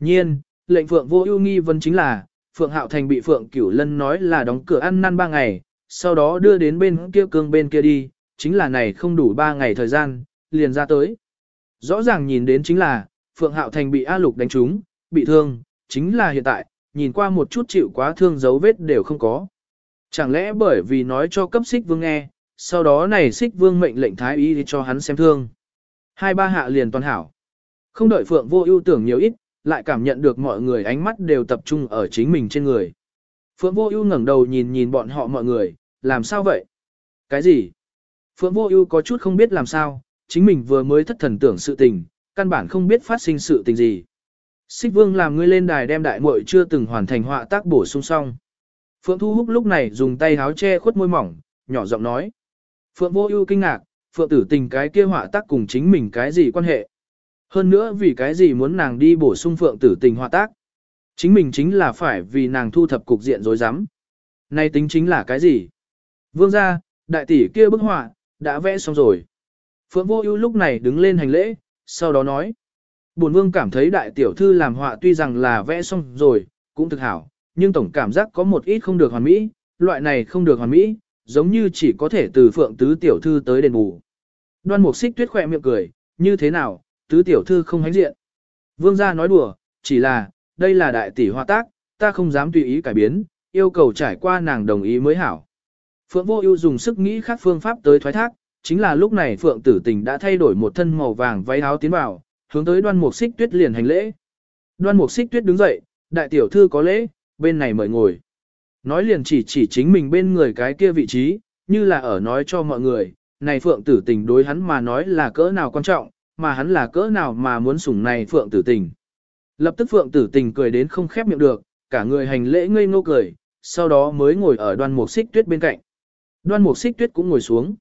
Nhiên, lệnh Phượng Vô Ưu nghi vấn chính là, Phượng Hạo Thành bị Phượng Cửu Lân nói là đóng cửa ăn năn ba ngày, sau đó đưa đến bên kia cương bên kia đi, chính là này không đủ ba ngày thời gian, liền ra tới. Rõ ràng nhìn đến chính là, Phượng Hạo Thành bị A Lục đánh trúng, bị thương, chính là hiện tại, nhìn qua một chút chịu quá thương dấu vết đều không có. Chẳng lẽ bởi vì nói cho cấp xích vương nghe, sau đó này xích vương mệnh lệnh thái y cho hắn xem thương. Hai ba hạ liền toàn hảo. Không đợi Phượng vô ưu tưởng nhiều ít, lại cảm nhận được mọi người ánh mắt đều tập trung ở chính mình trên người. Phượng vô ưu ngẩng đầu nhìn nhìn bọn họ mọi người, làm sao vậy? Cái gì? Phượng vô ưu có chút không biết làm sao, chính mình vừa mới thất thần tưởng sự tình, căn bản không biết phát sinh sự tình gì. Xích vương làm ngươi lên đài đem đại muội chưa từng hoàn thành họa tác bổ sung xong. Phượng Thu Húc lúc này dùng tay háo che khuất môi mỏng, nhỏ giọng nói. Phượng vô ưu kinh ngạc, Phượng tử tình cái kia họa tác cùng chính mình cái gì quan hệ. Hơn nữa vì cái gì muốn nàng đi bổ sung Phượng tử tình họa tác. Chính mình chính là phải vì nàng thu thập cục diện rối rắm. Nay tính chính là cái gì? Vương gia, đại tỷ kia bức họa, đã vẽ xong rồi. Phượng vô ưu lúc này đứng lên hành lễ, sau đó nói. Bổn vương cảm thấy đại tiểu thư làm họa tuy rằng là vẽ xong rồi, cũng thực hảo, nhưng tổng cảm giác có một ít không được hoàn mỹ, loại này không được hoàn mỹ, giống như chỉ có thể từ phượng tứ tiểu thư tới đền bù. Đoan mục xích tuyết khỏe miệng cười, như thế nào, tứ tiểu thư không hánh diện. Vương gia nói đùa, chỉ là, đây là đại tỷ hoa tác, ta không dám tùy ý cải biến, yêu cầu trải qua nàng đồng ý mới hảo. Phượng vô ưu dùng sức nghĩ khác phương pháp tới thoái thác, chính là lúc này Phượng tử tình đã thay đổi một thân màu vàng váy áo tiến vào, hướng tới đoan mục xích tuyết liền hành lễ. Đoan mục xích tuyết đứng dậy, đại tiểu thư có lễ, bên này mời ngồi. Nói liền chỉ chỉ chính mình bên người cái kia vị trí, như là ở nói cho mọi người, này phượng tử tình đối hắn mà nói là cỡ nào quan trọng, mà hắn là cỡ nào mà muốn sủng này phượng tử tình. Lập tức phượng tử tình cười đến không khép miệng được, cả người hành lễ ngây ngô cười, sau đó mới ngồi ở đoan mục xích tuyết bên cạnh. Đoan mục xích tuyết cũng ngồi xuống.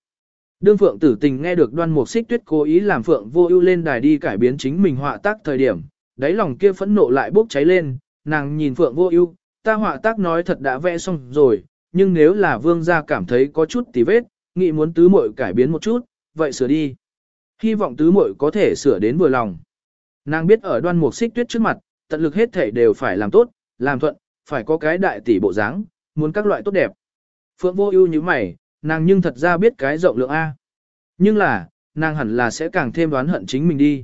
Đương Phượng tử tình nghe được đoan mục xích tuyết cố ý làm Phượng vô ưu lên đài đi cải biến chính mình họa tác thời điểm, đáy lòng kia phẫn nộ lại bốc cháy lên, nàng nhìn Phượng vô ưu, ta họa tác nói thật đã vẽ xong rồi, nhưng nếu là vương gia cảm thấy có chút tí vết, nghĩ muốn tứ muội cải biến một chút, vậy sửa đi. Hy vọng tứ muội có thể sửa đến vừa lòng. Nàng biết ở đoan mục xích tuyết trước mặt, tận lực hết thể đều phải làm tốt, làm thuận, phải có cái đại tỷ bộ dáng, muốn các loại tốt đẹp. Phượng vô ưu như mày, nàng nhưng thật ra biết cái rộng lượng A. Nhưng là, nàng hẳn là sẽ càng thêm đoán hận chính mình đi.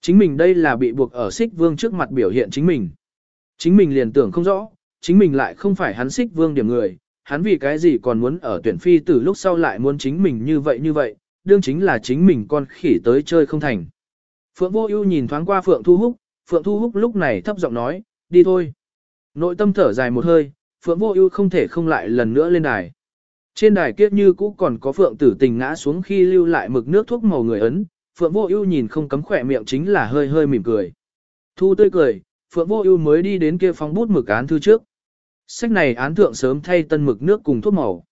Chính mình đây là bị buộc ở xích vương trước mặt biểu hiện chính mình. Chính mình liền tưởng không rõ, chính mình lại không phải hắn xích vương điểm người, hắn vì cái gì còn muốn ở tuyển phi từ lúc sau lại muốn chính mình như vậy như vậy, đương chính là chính mình con khỉ tới chơi không thành. Phượng Vô Ưu nhìn thoáng qua Phượng Thu Húc, Phượng Thu Húc lúc này thấp giọng nói, đi thôi. Nội tâm thở dài một hơi, Phượng Vô Ưu không thể không lại lần nữa lên đài. Trên đài kiếp như cũ còn có Phượng Tử Tình ngã xuống khi lưu lại mực nước thuốc màu người ấn, Phượng Vô Ưu nhìn không cấm khỏe miệng chính là hơi hơi mỉm cười. Thu tươi cười, Phượng Vô Ưu mới đi đến kia phòng bút mực án thư trước. Sách này án thượng sớm thay tân mực nước cùng thuốc màu.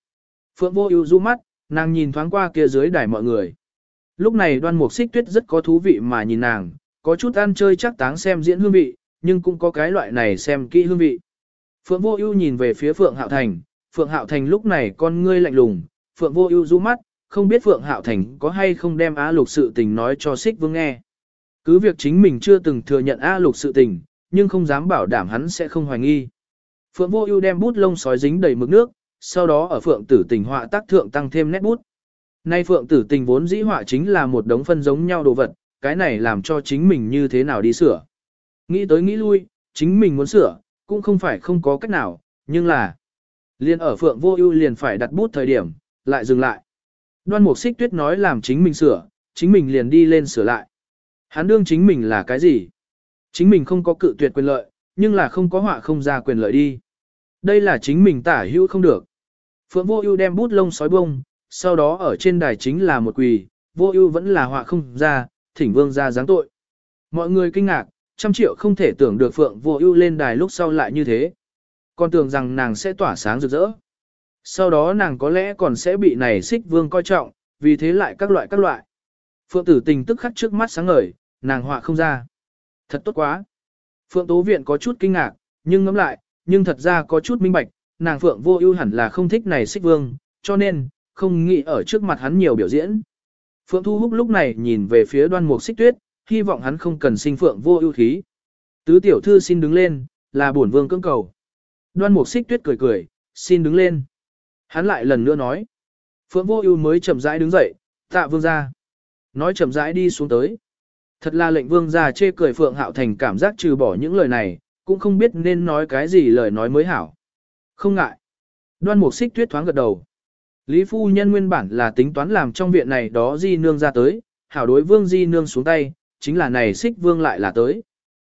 Phượng Vô Ưu du mắt, nàng nhìn thoáng qua kia dưới đài mọi người. Lúc này Đoan Mục Xích Tuyết rất có thú vị mà nhìn nàng, có chút ăn chơi chắc táng xem diễn hương vị, nhưng cũng có cái loại này xem kỹ hương vị. Phượng Vô Ưu nhìn về phía Phượng Hạo Thành, Phượng Hạo Thành lúc này con ngươi lạnh lùng, Phượng Vô Ưu du mắt, không biết Phượng Hạo Thành có hay không đem Á Lục sự tình nói cho Sích Vương nghe. Cứ việc chính mình chưa từng thừa nhận A Lục sự tình, nhưng không dám bảo đảm hắn sẽ không hoài nghi. Phượng Vô Ưu đem bút lông sói dính đầy mực nước, sau đó ở Phượng Tử Tình họa tác thượng tăng thêm nét bút. Nay Phượng Tử Tình vốn dĩ họa chính là một đống phân giống nhau đồ vật, cái này làm cho chính mình như thế nào đi sửa. Nghĩ tới nghĩ lui, chính mình muốn sửa, cũng không phải không có cách nào, nhưng là liền ở Phượng Vô Ưu liền phải đặt bút thời điểm, lại dừng lại. Đoan Mục Xích Tuyết nói làm chính mình sửa, chính mình liền đi lên sửa lại. Hắn đương chính mình là cái gì? Chính mình không có cự tuyệt quyền lợi, nhưng là không có họa không ra quyền lợi đi. Đây là chính mình tả hữu không được. Phượng Vô Ưu đem bút lông sói bông, sau đó ở trên đài chính là một quỳ, Vô Ưu vẫn là họa không ra, thỉnh vương ra giáng tội. Mọi người kinh ngạc, trăm triệu không thể tưởng được Phượng Vô Ưu lên đài lúc sau lại như thế. Còn tưởng rằng nàng sẽ tỏa sáng rực rỡ. Sau đó nàng có lẽ còn sẽ bị này xích vương coi trọng, vì thế lại các loại các loại. Phượng tử tình tức khắc trước mắt sáng ngời, nàng họa không ra. Thật tốt quá. Phượng tố viện có chút kinh ngạc, nhưng ngẫm lại, nhưng thật ra có chút minh bạch, nàng Phượng vô ưu hẳn là không thích này xích vương, cho nên, không nghĩ ở trước mặt hắn nhiều biểu diễn. Phượng Thu Húc lúc này nhìn về phía đoan mục xích tuyết, hy vọng hắn không cần sinh Phượng vô ưu khí. Tứ tiểu thư xin đứng lên, là bổn vương cưỡng cầu. Đoan mục xích tuyết cười cười, xin đứng lên. Hắn lại lần nữa nói. Phượng vô ưu mới chậm rãi đứng dậy, tạ vương gia. Nói chậm rãi đi xuống tới. Thật là lệnh vương gia chê cười Phượng Hạo Thành cảm giác trừ bỏ những lời này, cũng không biết nên nói cái gì lời nói mới hảo. Không ngại. Đoan mục xích tuyết thoáng gật đầu. Lý phu nhân nguyên bản là tính toán làm trong viện này đó di nương ra tới, hảo đối vương di nương xuống tay, chính là này xích vương lại là tới.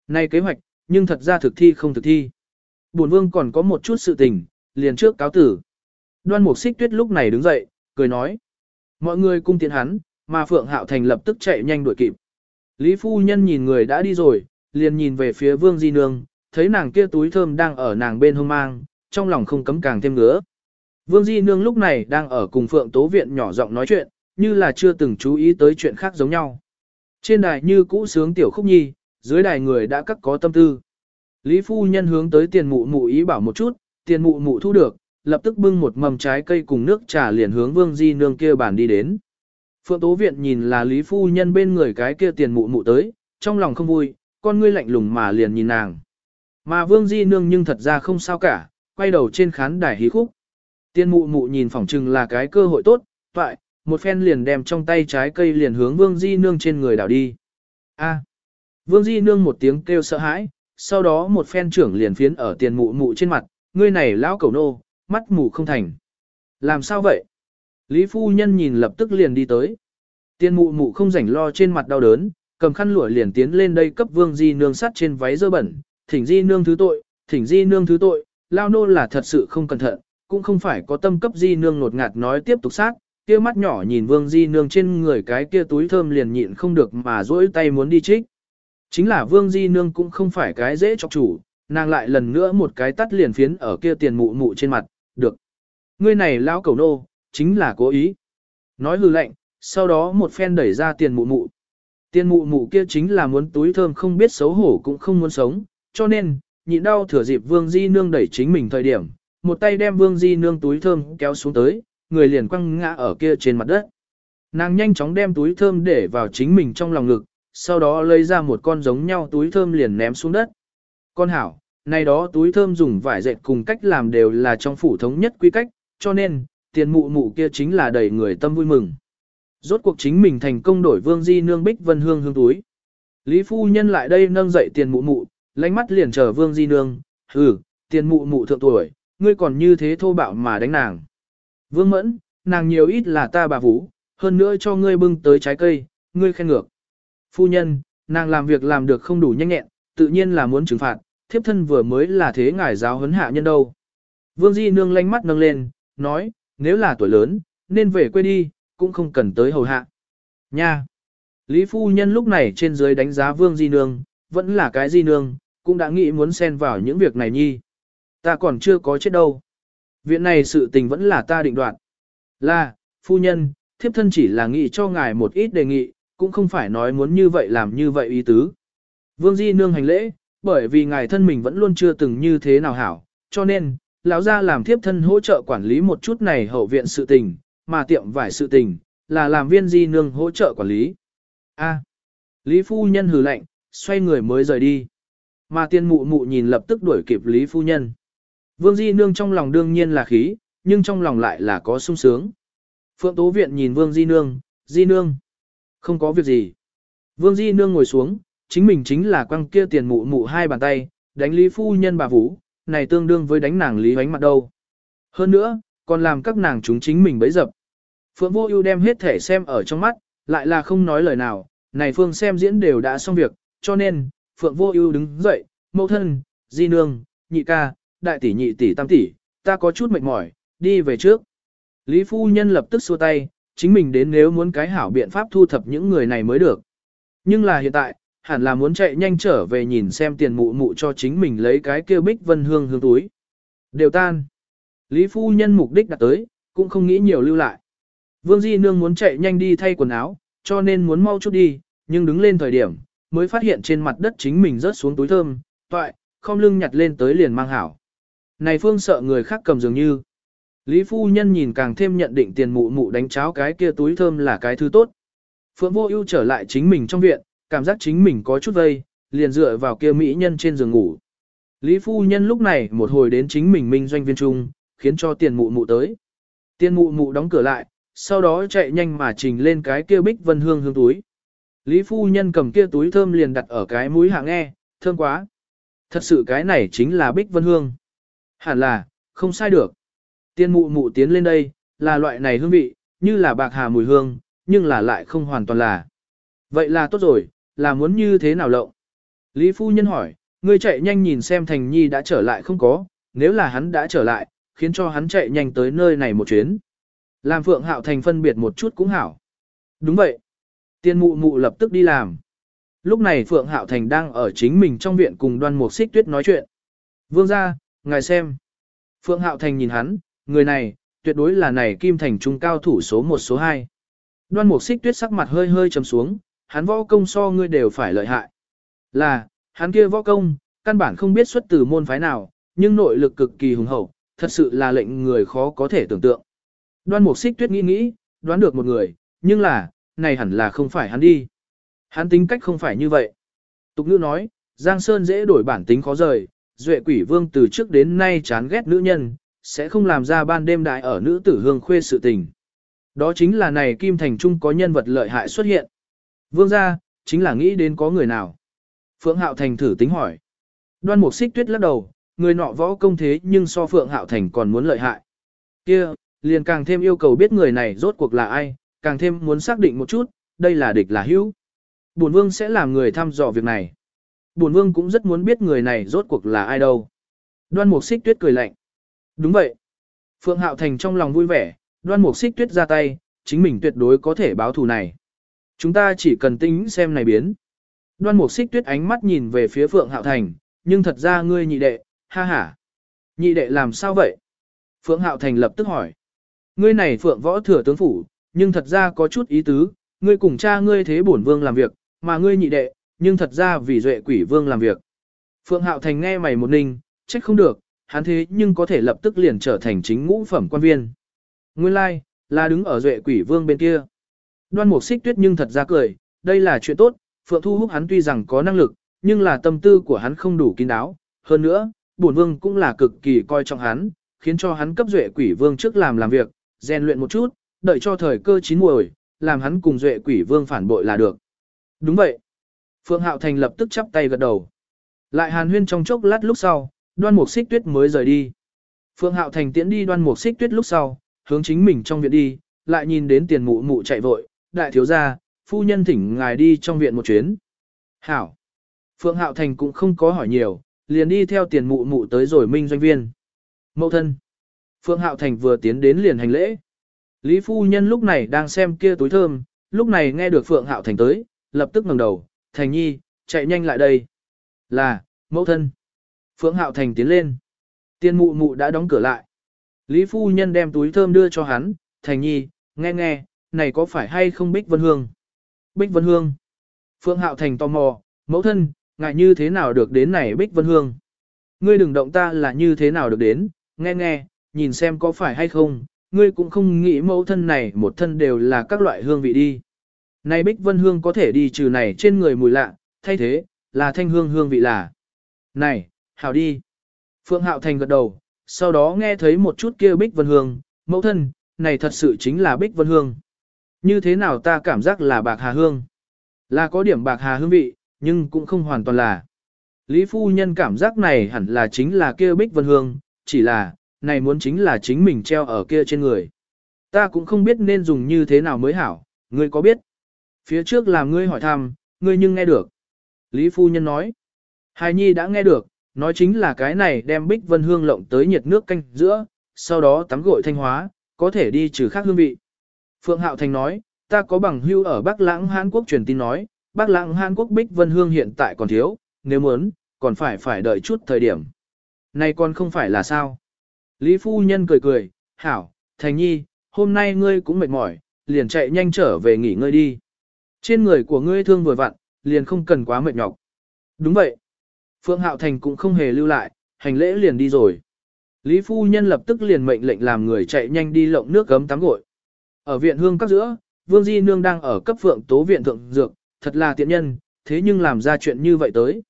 nay kế hoạch, nhưng thật ra thực thi không thực thi. Bổn vương còn có một chút sự tình, liền trước cáo tử. Đoan mục xích tuyết lúc này đứng dậy, cười nói. Mọi người cung tiến hắn, mà Phượng Hạo Thành lập tức chạy nhanh đuổi kịp. Lý phu nhân nhìn người đã đi rồi, liền nhìn về phía vương di nương, thấy nàng kia túi thơm đang ở nàng bên hông mang, trong lòng không cấm càng thêm ngứa. Vương Di Nương lúc này đang ở cùng Phượng Tố Viện nhỏ giọng nói chuyện, như là chưa từng chú ý tới chuyện khác giống nhau. Trên đài như cũ sướng tiểu khúc nhi, dưới đài người đã cắt có tâm tư. Lý Phu Nhân hướng tới tiền mụ mụ ý bảo một chút, tiền mụ mụ thu được, lập tức bưng một mầm trái cây cùng nước trà liền hướng Vương Di Nương kia bàn đi đến. Phượng Tố Viện nhìn là Lý Phu Nhân bên người cái kia tiền mụ mụ tới, trong lòng không vui, con ngươi lạnh lùng mà liền nhìn nàng. Mà Vương Di Nương nhưng thật ra không sao cả, quay đầu trên khán đài hí khúc. Tiên mụ mụ nhìn phỏng chừng là cái cơ hội tốt, toại, một phen liền đem trong tay trái cây liền hướng Vương Di Nương trên người đảo đi. A. Vương Di Nương một tiếng kêu sợ hãi, sau đó một phen trưởng liền phiến ở tiền mụ mụ trên mặt, ngươi này lão cẩu nô, mắt mù không thành. Làm sao vậy? Lý phu nhân nhìn lập tức liền đi tới. Tiên mụ mụ không rảnh lo trên mặt đau đớn, cầm khăn lụa liền tiến lên đây cấp Vương Di Nương sắt trên váy dơ bẩn, thỉnh Di Nương thứ tội, thỉnh Di Nương thứ tội, lao nô là thật sự không cẩn thận, cũng không phải có tâm cấp di nương nột ngạt nói tiếp tục sát, kia mắt nhỏ nhìn vương di nương trên người cái kia túi thơm liền nhịn không được mà duỗi tay muốn đi trích. Chính là vương di nương cũng không phải cái dễ chọc chủ, nàng lại lần nữa một cái tắt liền phiến ở kia tiền mụ mụ trên mặt, được. Ngươi này lão cầu nô, chính là cố ý. Nói hư lệnh, sau đó một phen đẩy ra tiền mụ mụ. Tiền mụ mụ kia chính là muốn túi thơm không biết xấu hổ cũng không muốn sống, cho nên, nhịn đau thừa dịp vương di nương đẩy chính mình thời điểm, một tay đem Vương Di Nương túi thơm kéo xuống tới, người liền quăng ngã ở kia trên mặt đất. Nàng nhanh chóng đem túi thơm để vào chính mình trong lòng ngực, sau đó lấy ra một con giống nhau túi thơm liền ném xuống đất. Con hảo, này đó túi thơm dùng vải dệt cùng cách làm đều là trong phủ thống nhất quy cách, cho nên, tiền mụ mụ kia chính là đầy người tâm vui mừng. Rốt cuộc chính mình thành công đổi Vương Di Nương Bích Vân Hương hương túi. Lý phu nhân lại đây nâng dậy tiền mụ mụ, lánh mắt liền chờ Vương Di Nương, hừ, tiền mụ mụ thượng tuổi, ngươi còn như thế thô bạo mà đánh nàng. Vương mẫn, nàng nhiều ít là ta bà vũ, hơn nữa cho ngươi bưng tới trái cây, ngươi khen ngược. Phu nhân, nàng làm việc làm được không đủ nhanh nhẹn, tự nhiên là muốn trừng phạt, thiếp thân vừa mới là thế ngài giáo huấn hạ nhân đâu. Vương Di nương lanh mắt nâng lên, nói, nếu là tuổi lớn, nên về quê đi, cũng không cần tới hầu hạ. Nha! Lý phu nhân lúc này trên dưới đánh giá Vương Di nương, vẫn là cái Di nương, cũng đã nghĩ muốn xen vào những việc này nhi. Ta còn chưa có chết đâu. Viện này sự tình vẫn là ta định đoạt. Là, phu nhân, thiếp thân chỉ là nghĩ cho ngài một ít đề nghị, cũng không phải nói muốn như vậy làm như vậy ý tứ. Vương Di nương hành lễ, bởi vì ngài thân mình vẫn luôn chưa từng như thế nào hảo, cho nên, lão gia làm thiếp thân hỗ trợ quản lý một chút này hậu viện sự tình, mà tiệm vải sự tình, là làm viên Di nương hỗ trợ quản lý. A. Lý phu nhân hừ lạnh, xoay người mới rời đi. Mà tiên mụ mụ nhìn lập tức đuổi kịp Lý phu nhân. Vương Di Nương trong lòng đương nhiên là khí, nhưng trong lòng lại là có sung sướng. Phượng Tố Viện nhìn Vương Di Nương, Di Nương, không có việc gì. Vương Di Nương ngồi xuống, chính mình chính là quăng kia tiền mụ mụ hai bàn tay, đánh Lý Phu Nhân bà Vũ, này tương đương với đánh nàng Lý Hoánh mặt đâu. Hơn nữa, còn làm các nàng chúng chính mình bấy dập. Phượng Vô Ưu đem hết thể xem ở trong mắt, lại là không nói lời nào, này Phương xem diễn đều đã xong việc, cho nên, Phượng Vô Ưu đứng dậy, mẫu thân, Di Nương, nhị ca, đại tỷ nhị tỷ tam tỷ, ta có chút mệt mỏi, đi về trước. Lý phu nhân lập tức xua tay, chính mình đến nếu muốn cái hảo biện pháp thu thập những người này mới được. Nhưng là hiện tại, hẳn là muốn chạy nhanh trở về nhìn xem tiền mụ mụ cho chính mình lấy cái kia bích vân hương hương túi. Đều tan. Lý phu nhân mục đích đặt tới, cũng không nghĩ nhiều lưu lại. Vương Di Nương muốn chạy nhanh đi thay quần áo, cho nên muốn mau chút đi, nhưng đứng lên thời điểm, mới phát hiện trên mặt đất chính mình rớt xuống túi thơm, toại, không lưng nhặt lên tới liền mang hảo. Này Phương sợ người khác cầm dường như. Lý phu nhân nhìn càng thêm nhận định tiền mụ mụ đánh cháo cái kia túi thơm là cái thứ tốt. Phượng vô ưu trở lại chính mình trong viện, cảm giác chính mình có chút vây, liền dựa vào kia mỹ nhân trên giường ngủ. Lý phu nhân lúc này một hồi đến chính mình minh doanh viên trung, khiến cho tiền mụ mụ tới. Tiền mụ mụ đóng cửa lại, sau đó chạy nhanh mà trình lên cái kia bích vân hương hương túi. Lý phu nhân cầm kia túi thơm liền đặt ở cái mũi hạ nghe, thơm quá. Thật sự cái này chính là bích vân hương. Hẳn là, không sai được. Tiên mụ mụ tiến lên đây, là loại này hương vị, như là bạc hà mùi hương, nhưng là lại không hoàn toàn là. Vậy là tốt rồi, là muốn như thế nào lộng? Lý phu nhân hỏi, ngươi chạy nhanh nhìn xem Thành Nhi đã trở lại không có, nếu là hắn đã trở lại, khiến cho hắn chạy nhanh tới nơi này một chuyến. Làm Phượng Hạo Thành phân biệt một chút cũng hảo. Đúng vậy. Tiên mụ mụ lập tức đi làm. Lúc này Phượng Hạo Thành đang ở chính mình trong viện cùng đoan mục xích tuyết nói chuyện. Vương ra, ngài xem. Phượng Hạo Thành nhìn hắn, người này, tuyệt đối là này kim thành trung cao thủ số 1 số 2. Đoan mục xích tuyết sắc mặt hơi hơi trầm xuống, hắn võ công so ngươi đều phải lợi hại. Là, hắn kia võ công, căn bản không biết xuất từ môn phái nào, nhưng nội lực cực kỳ hùng hậu, thật sự là lệnh người khó có thể tưởng tượng. Đoan mục xích tuyết nghĩ nghĩ, đoán được một người, nhưng là, này hẳn là không phải hắn đi. Hắn tính cách không phải như vậy. Tục ngữ nói, Giang Sơn dễ đổi bản tính khó rời, duệ quỷ vương từ trước đến nay chán ghét nữ nhân, sẽ không làm ra ban đêm đại ở nữ tử hương khuê sự tình. Đó chính là này Kim Thành Trung có nhân vật lợi hại xuất hiện. Vương gia, chính là nghĩ đến có người nào. Phượng Hạo Thành thử tính hỏi. Đoan Mục Xích Tuyết lắc đầu, người nọ võ công thế nhưng so Phượng Hạo Thành còn muốn lợi hại. Kia, liền càng thêm yêu cầu biết người này rốt cuộc là ai, càng thêm muốn xác định một chút, đây là địch là hữu. Bổn Vương sẽ làm người thăm dò việc này. Bổn Vương cũng rất muốn biết người này rốt cuộc là ai đâu. Đoan Mục Xích Tuyết cười lạnh. Đúng vậy. Phượng Hạo Thành trong lòng vui vẻ, Đoan Mục Xích Tuyết ra tay, chính mình tuyệt đối có thể báo thù này. Chúng ta chỉ cần tính xem này biến. Đoan Mục Xích Tuyết ánh mắt nhìn về phía Phượng Hạo Thành, nhưng thật ra ngươi nhị đệ, ha ha. Nhị đệ làm sao vậy? Phượng Hạo Thành lập tức hỏi. Ngươi này Phượng võ thừa tướng phủ, nhưng thật ra có chút ý tứ, ngươi cùng cha ngươi thế bổn vương làm việc, mà ngươi nhị đệ, nhưng thật ra vì duệ quỷ vương làm việc. Phượng Hạo Thành nghe mày một ninh, trách không được, hắn thế nhưng có thể lập tức liền trở thành chính ngũ phẩm quan viên. Nguyên lai, like, là đứng ở duệ quỷ vương bên kia. Đoan mục xích tuyết nhưng thật ra cười, đây là chuyện tốt, Phượng Thu Húc hắn tuy rằng có năng lực, nhưng là tâm tư của hắn không đủ kín đáo. Hơn nữa, bổn vương cũng là cực kỳ coi trọng hắn, khiến cho hắn cấp duệ quỷ vương trước làm làm việc, rèn luyện một chút, đợi cho thời cơ chín muồi, làm hắn cùng duệ quỷ vương phản bội là được. Đúng vậy. Phượng Hạo Thành lập tức chắp tay gật đầu. Lại hàn huyên trong chốc lát lúc sau, đoan mục xích tuyết mới rời đi. Phượng Hạo Thành tiễn đi đoan mục xích tuyết lúc sau, hướng chính mình trong viện đi, lại nhìn đến tiền mụ mụ chạy vội, đại thiếu gia, phu nhân thỉnh ngài đi trong viện một chuyến. Hảo. Phượng Hạo Thành cũng không có hỏi nhiều, liền đi theo tiền mụ mụ tới rồi minh doanh viên. Mậu thân. Phượng Hạo Thành vừa tiến đến liền hành lễ. Lý phu nhân lúc này đang xem kia túi thơm, lúc này nghe được Phượng Hạo Thành tới, lập tức ngẩng đầu, Thành Nhi, chạy nhanh lại đây. Là, mẫu thân. Phượng Hạo Thành tiến lên. Tiên mụ mụ đã đóng cửa lại. Lý phu nhân đem túi thơm đưa cho hắn, Thành Nhi, nghe nghe, này có phải hay không Bích Vân Hương? Bích Vân Hương. Phượng Hạo Thành tò mò, mẫu thân, ngại như thế nào được đến này Bích Vân Hương? Ngươi đừng động ta là như thế nào được đến, nghe nghe, nhìn xem có phải hay không, ngươi cũng không nghĩ mẫu thân này một thân đều là các loại hương vị đi. Này Bích Vân Hương có thể đi trừ này trên người mùi lạ, thay thế, là thanh hương hương vị là. Này, hảo đi. Phượng Hạo Thành gật đầu, sau đó nghe thấy một chút kia Bích Vân Hương, mẫu thân, này thật sự chính là Bích Vân Hương. Như thế nào ta cảm giác là bạc hà hương? Là có điểm bạc hà hương vị, nhưng cũng không hoàn toàn là. Lý phu nhân cảm giác này hẳn là chính là kia Bích Vân Hương, chỉ là, này muốn chính là chính mình treo ở kia trên người. Ta cũng không biết nên dùng như thế nào mới hảo, ngươi có biết? Phía trước làm ngươi hỏi thăm, ngươi nhưng nghe được. Lý phu nhân nói. Hài nhi đã nghe được, nói chính là cái này đem bích vân hương lộng tới nhiệt nước canh giữa, sau đó tắm gội thanh hóa, có thể đi trừ khác hương vị. Phượng Hạo Thành nói, ta có bằng hưu ở Bắc Lãng Hán Quốc truyền tin nói, Bắc lãng Hàn Quốc Bích Vân Hương hiện tại còn thiếu, nếu muốn, còn phải phải đợi chút thời điểm. Này còn không phải là sao? Lý Phu Nhân cười cười, hảo, Thành Nhi, hôm nay ngươi cũng mệt mỏi, liền chạy nhanh trở về nghỉ ngơi đi. Trên người của ngươi thương vừa vặn, liền không cần quá mệt nhọc. Đúng vậy. Phương Hạo Thành cũng không hề lưu lại, hành lễ liền đi rồi. Lý Phu Nhân lập tức liền mệnh lệnh làm người chạy nhanh đi lộng nước gấm tắm gội. Ở viện hương các giữa, Vương Di Nương đang ở cấp phượng tố viện thượng dược, thật là tiện nhân, thế nhưng làm ra chuyện như vậy tới.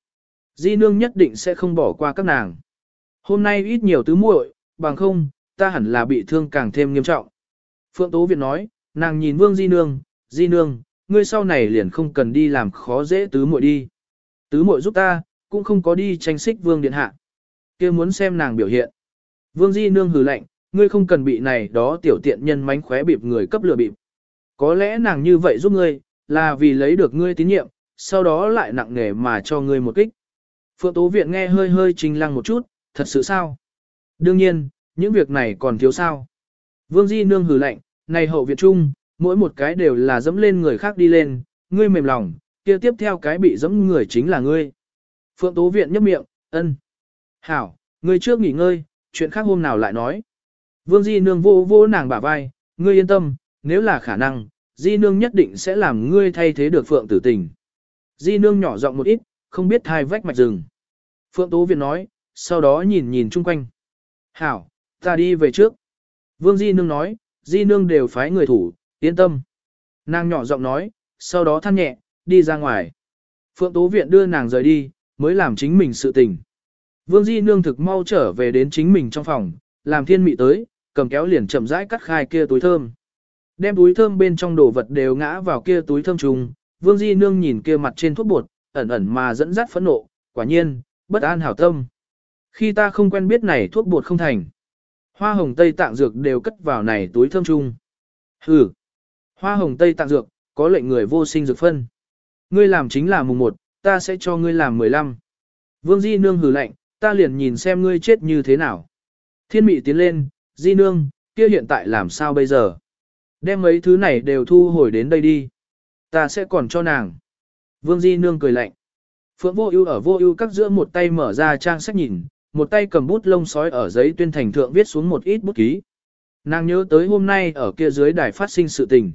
Di Nương nhất định sẽ không bỏ qua các nàng. Hôm nay ít nhiều tứ muội, bằng không, ta hẳn là bị thương càng thêm nghiêm trọng. Phượng Tố Viện nói, nàng nhìn Vương Di Nương, Di Nương, ngươi sau này liền không cần đi làm khó dễ tứ muội đi. Tứ muội giúp ta, cũng không có đi tranh xích Vương Điện Hạ. kia muốn xem nàng biểu hiện. Vương Di Nương hừ lạnh, ngươi không cần bị này đó tiểu tiện nhân mánh khóe bịp người cấp lừa bịp. Có lẽ nàng như vậy giúp ngươi, là vì lấy được ngươi tín nhiệm, sau đó lại nặng nề mà cho ngươi một kích. Phượng Tố Viện nghe hơi hơi trình lăng một chút, thật sự sao? Đương nhiên, những việc này còn thiếu sao. Vương Di Nương hừ lạnh, này hậu viện trung, mỗi một cái đều là dẫm lên người khác đi lên, ngươi mềm lòng, kia tiếp theo cái bị dẫm người chính là ngươi. Phượng Tố Viện nhấp miệng, ân. Hảo, ngươi trước nghỉ ngơi, chuyện khác hôm nào lại nói. Vương Di Nương vô vô nàng bả vai, ngươi yên tâm, nếu là khả năng, Di Nương nhất định sẽ làm ngươi thay thế được Phượng tử tình. Di Nương nhỏ giọng một ít, không biết thai vách mạch rừng. Phượng Tố Viện nói, sau đó nhìn nhìn chung quanh. Hảo, ta đi về trước. Vương Di Nương nói, Di Nương đều phái người thủ, yên tâm. Nàng nhỏ giọng nói, sau đó than nhẹ, đi ra ngoài. Phượng Tố Viện đưa nàng rời đi, mới làm chính mình sự tình. Vương Di Nương thực mau trở về đến chính mình trong phòng, làm thiên mị tới, cầm kéo liền chậm rãi cắt khai kia túi thơm. Đem túi thơm bên trong đồ vật đều ngã vào kia túi thơm trùng, Vương Di Nương nhìn kia mặt trên thuốc bột, ẩn ẩn mà dẫn dắt phẫn nộ, quả nhiên, bất an hảo tâm. Khi ta không quen biết này thuốc bột không thành. Hoa hồng tây tạng dược đều cất vào này túi thơm chung. Hừ. Hoa hồng tây tạng dược, có lệnh người vô sinh dược phân. Ngươi làm chính là mùng 1, ta sẽ cho ngươi làm 15. Vương Di Nương hừ lạnh, ta liền nhìn xem ngươi chết như thế nào. Thiên mị tiến lên, Di Nương, kia hiện tại làm sao bây giờ? Đem mấy thứ này đều thu hồi đến đây đi. Ta sẽ còn cho nàng. Vương Di Nương cười lạnh. Phượng Vô Ưu ở Vô Ưu các giữa một tay mở ra trang sách nhìn, một tay cầm bút lông sói ở giấy tuyên thành thượng viết xuống một ít bút ký. Nàng nhớ tới hôm nay ở kia dưới đài phát sinh sự tình.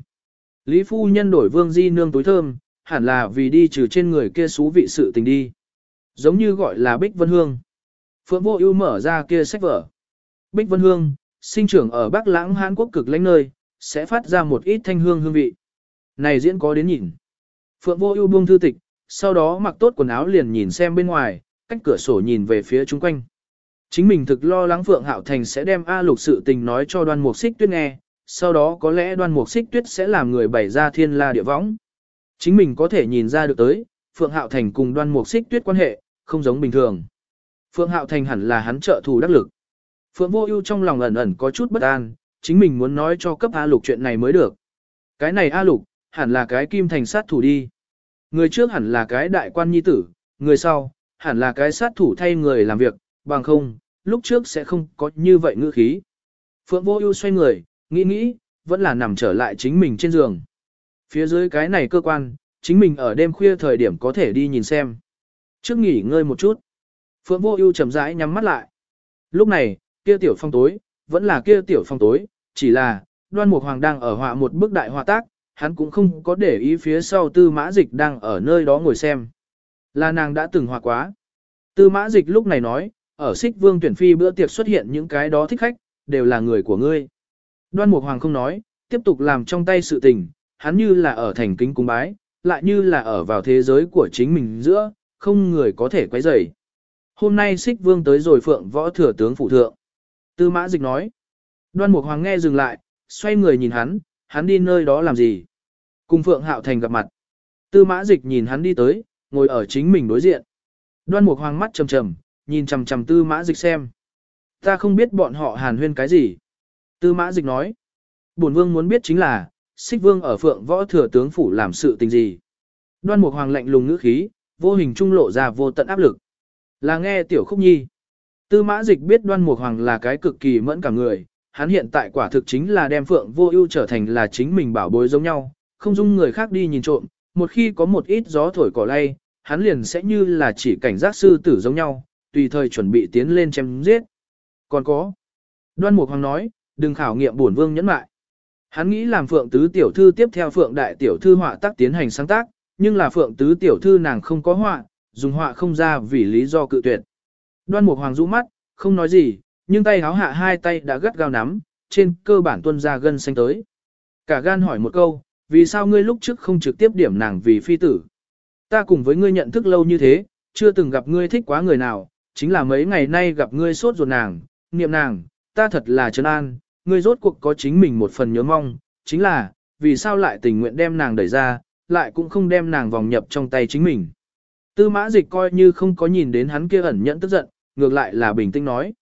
Lý phu nhân đổi Vương Di Nương túi thơm, hẳn là vì đi trừ trên người kia xú vị sự tình đi. Giống như gọi là Bích Vân Hương. Phượng Vô Ưu mở ra kia sách vở. Bích Vân Hương, sinh trưởng ở Bắc Lãng Hán Quốc cực lãnh nơi, sẽ phát ra một ít thanh hương hương vị. Này diễn có đến nhìn. Phượng Vô Ưu buông thư tịch, sau đó mặc tốt quần áo liền nhìn xem bên ngoài, cách cửa sổ nhìn về phía chung quanh. Chính mình thực lo lắng Phượng Hạo Thành sẽ đem A Lục sự tình nói cho Đoan Mục Xích Tuyết nghe, sau đó có lẽ Đoan Mục Xích Tuyết sẽ làm người bày ra thiên la địa võng. Chính mình có thể nhìn ra được tới, Phượng Hạo Thành cùng Đoan Mục Xích Tuyết quan hệ không giống bình thường. Phượng Hạo Thành hẳn là hắn trợ thủ đắc lực. Phượng Vô Ưu trong lòng ẩn ẩn có chút bất an, chính mình muốn nói cho cấp A Lục chuyện này mới được. Cái này A Lục, hẳn là cái kim thành sát thủ đi. Người trước hẳn là cái đại quan nhi tử, người sau, hẳn là cái sát thủ thay người làm việc, bằng không, lúc trước sẽ không có như vậy ngữ khí. Phượng Vô Ưu xoay người, nghĩ nghĩ, vẫn là nằm trở lại chính mình trên giường. Phía dưới cái này cơ quan, chính mình ở đêm khuya thời điểm có thể đi nhìn xem. Trước nghỉ ngơi một chút. Phượng Vô Ưu chậm rãi nhắm mắt lại. Lúc này, kia tiểu phong tối, vẫn là kia tiểu phong tối, chỉ là Đoan Mục Hoàng đang ở họa một bức đại họa tác, hắn cũng không có để ý phía sau Tư Mã Dịch đang ở nơi đó ngồi xem. Là nàng đã từng họa quá. Tư Mã Dịch lúc này nói, ở Xích Vương tuyển phi bữa tiệc xuất hiện những cái đó thích khách, đều là người của ngươi. Đoan Mục Hoàng không nói, tiếp tục làm trong tay sự tình, hắn như là ở thành kính cung bái, lại như là ở vào thế giới của chính mình giữa, không người có thể quấy rầy. Hôm nay Xích Vương tới rồi phượng võ thừa tướng phụ thượng. Tư Mã Dịch nói. Đoan Mục Hoàng nghe dừng lại, xoay người nhìn hắn, hắn đi nơi đó làm gì? Cùng Phượng Hạo Thành gặp mặt. Tư Mã Dịch nhìn hắn đi tới, ngồi ở chính mình đối diện. Đoan Mục Hoàng mắt trầm trầm, nhìn chằm chằm Tư Mã Dịch xem. Ta không biết bọn họ hàn huyên cái gì. Tư Mã Dịch nói. Bổn Vương muốn biết chính là, Xích Vương ở Phượng Võ Thừa Tướng Phủ làm sự tình gì. Đoan Mục Hoàng lạnh lùng ngữ khí, vô hình trung lộ ra vô tận áp lực. Là nghe Tiểu Khúc Nhi. Tư Mã Dịch biết Đoan Mục Hoàng là cái cực kỳ mẫn cảm người, hắn hiện tại quả thực chính là đem Phượng Vô Ưu trở thành là chính mình bảo bối giống nhau, không dung người khác đi nhìn trộm, một khi có một ít gió thổi cỏ lay, hắn liền sẽ như là chỉ cảnh giác sư tử giống nhau, tùy thời chuẩn bị tiến lên chém giết. Còn có. Đoan Mục Hoàng nói, đừng khảo nghiệm bổn vương nhẫn mại. Hắn nghĩ làm Phượng Tứ Tiểu Thư tiếp theo Phượng Đại Tiểu Thư họa tác tiến hành sáng tác, nhưng là Phượng Tứ Tiểu Thư nàng không có họa, dùng họa không ra vì lý do cự tuyệt. Đoan Mục Hoàng rũ mắt, không nói gì, nhưng tay háo hạ hai tay đã gắt gao nắm, trên cơ bản tuân ra gân xanh tới. Cả gan hỏi một câu, vì sao ngươi lúc trước không trực tiếp điểm nàng vì phi tử? Ta cùng với ngươi nhận thức lâu như thế, chưa từng gặp ngươi thích quá người nào, chính là mấy ngày nay gặp ngươi sốt ruột nàng, niệm nàng, ta thật là trấn an, ngươi rốt cuộc có chính mình một phần nhớ mong, chính là, vì sao lại tình nguyện đem nàng đẩy ra, lại cũng không đem nàng vòng nhập trong tay chính mình. Tư mã dịch coi như không có nhìn đến hắn kia ẩn nhẫn tức giận, ngược lại là bình tĩnh nói.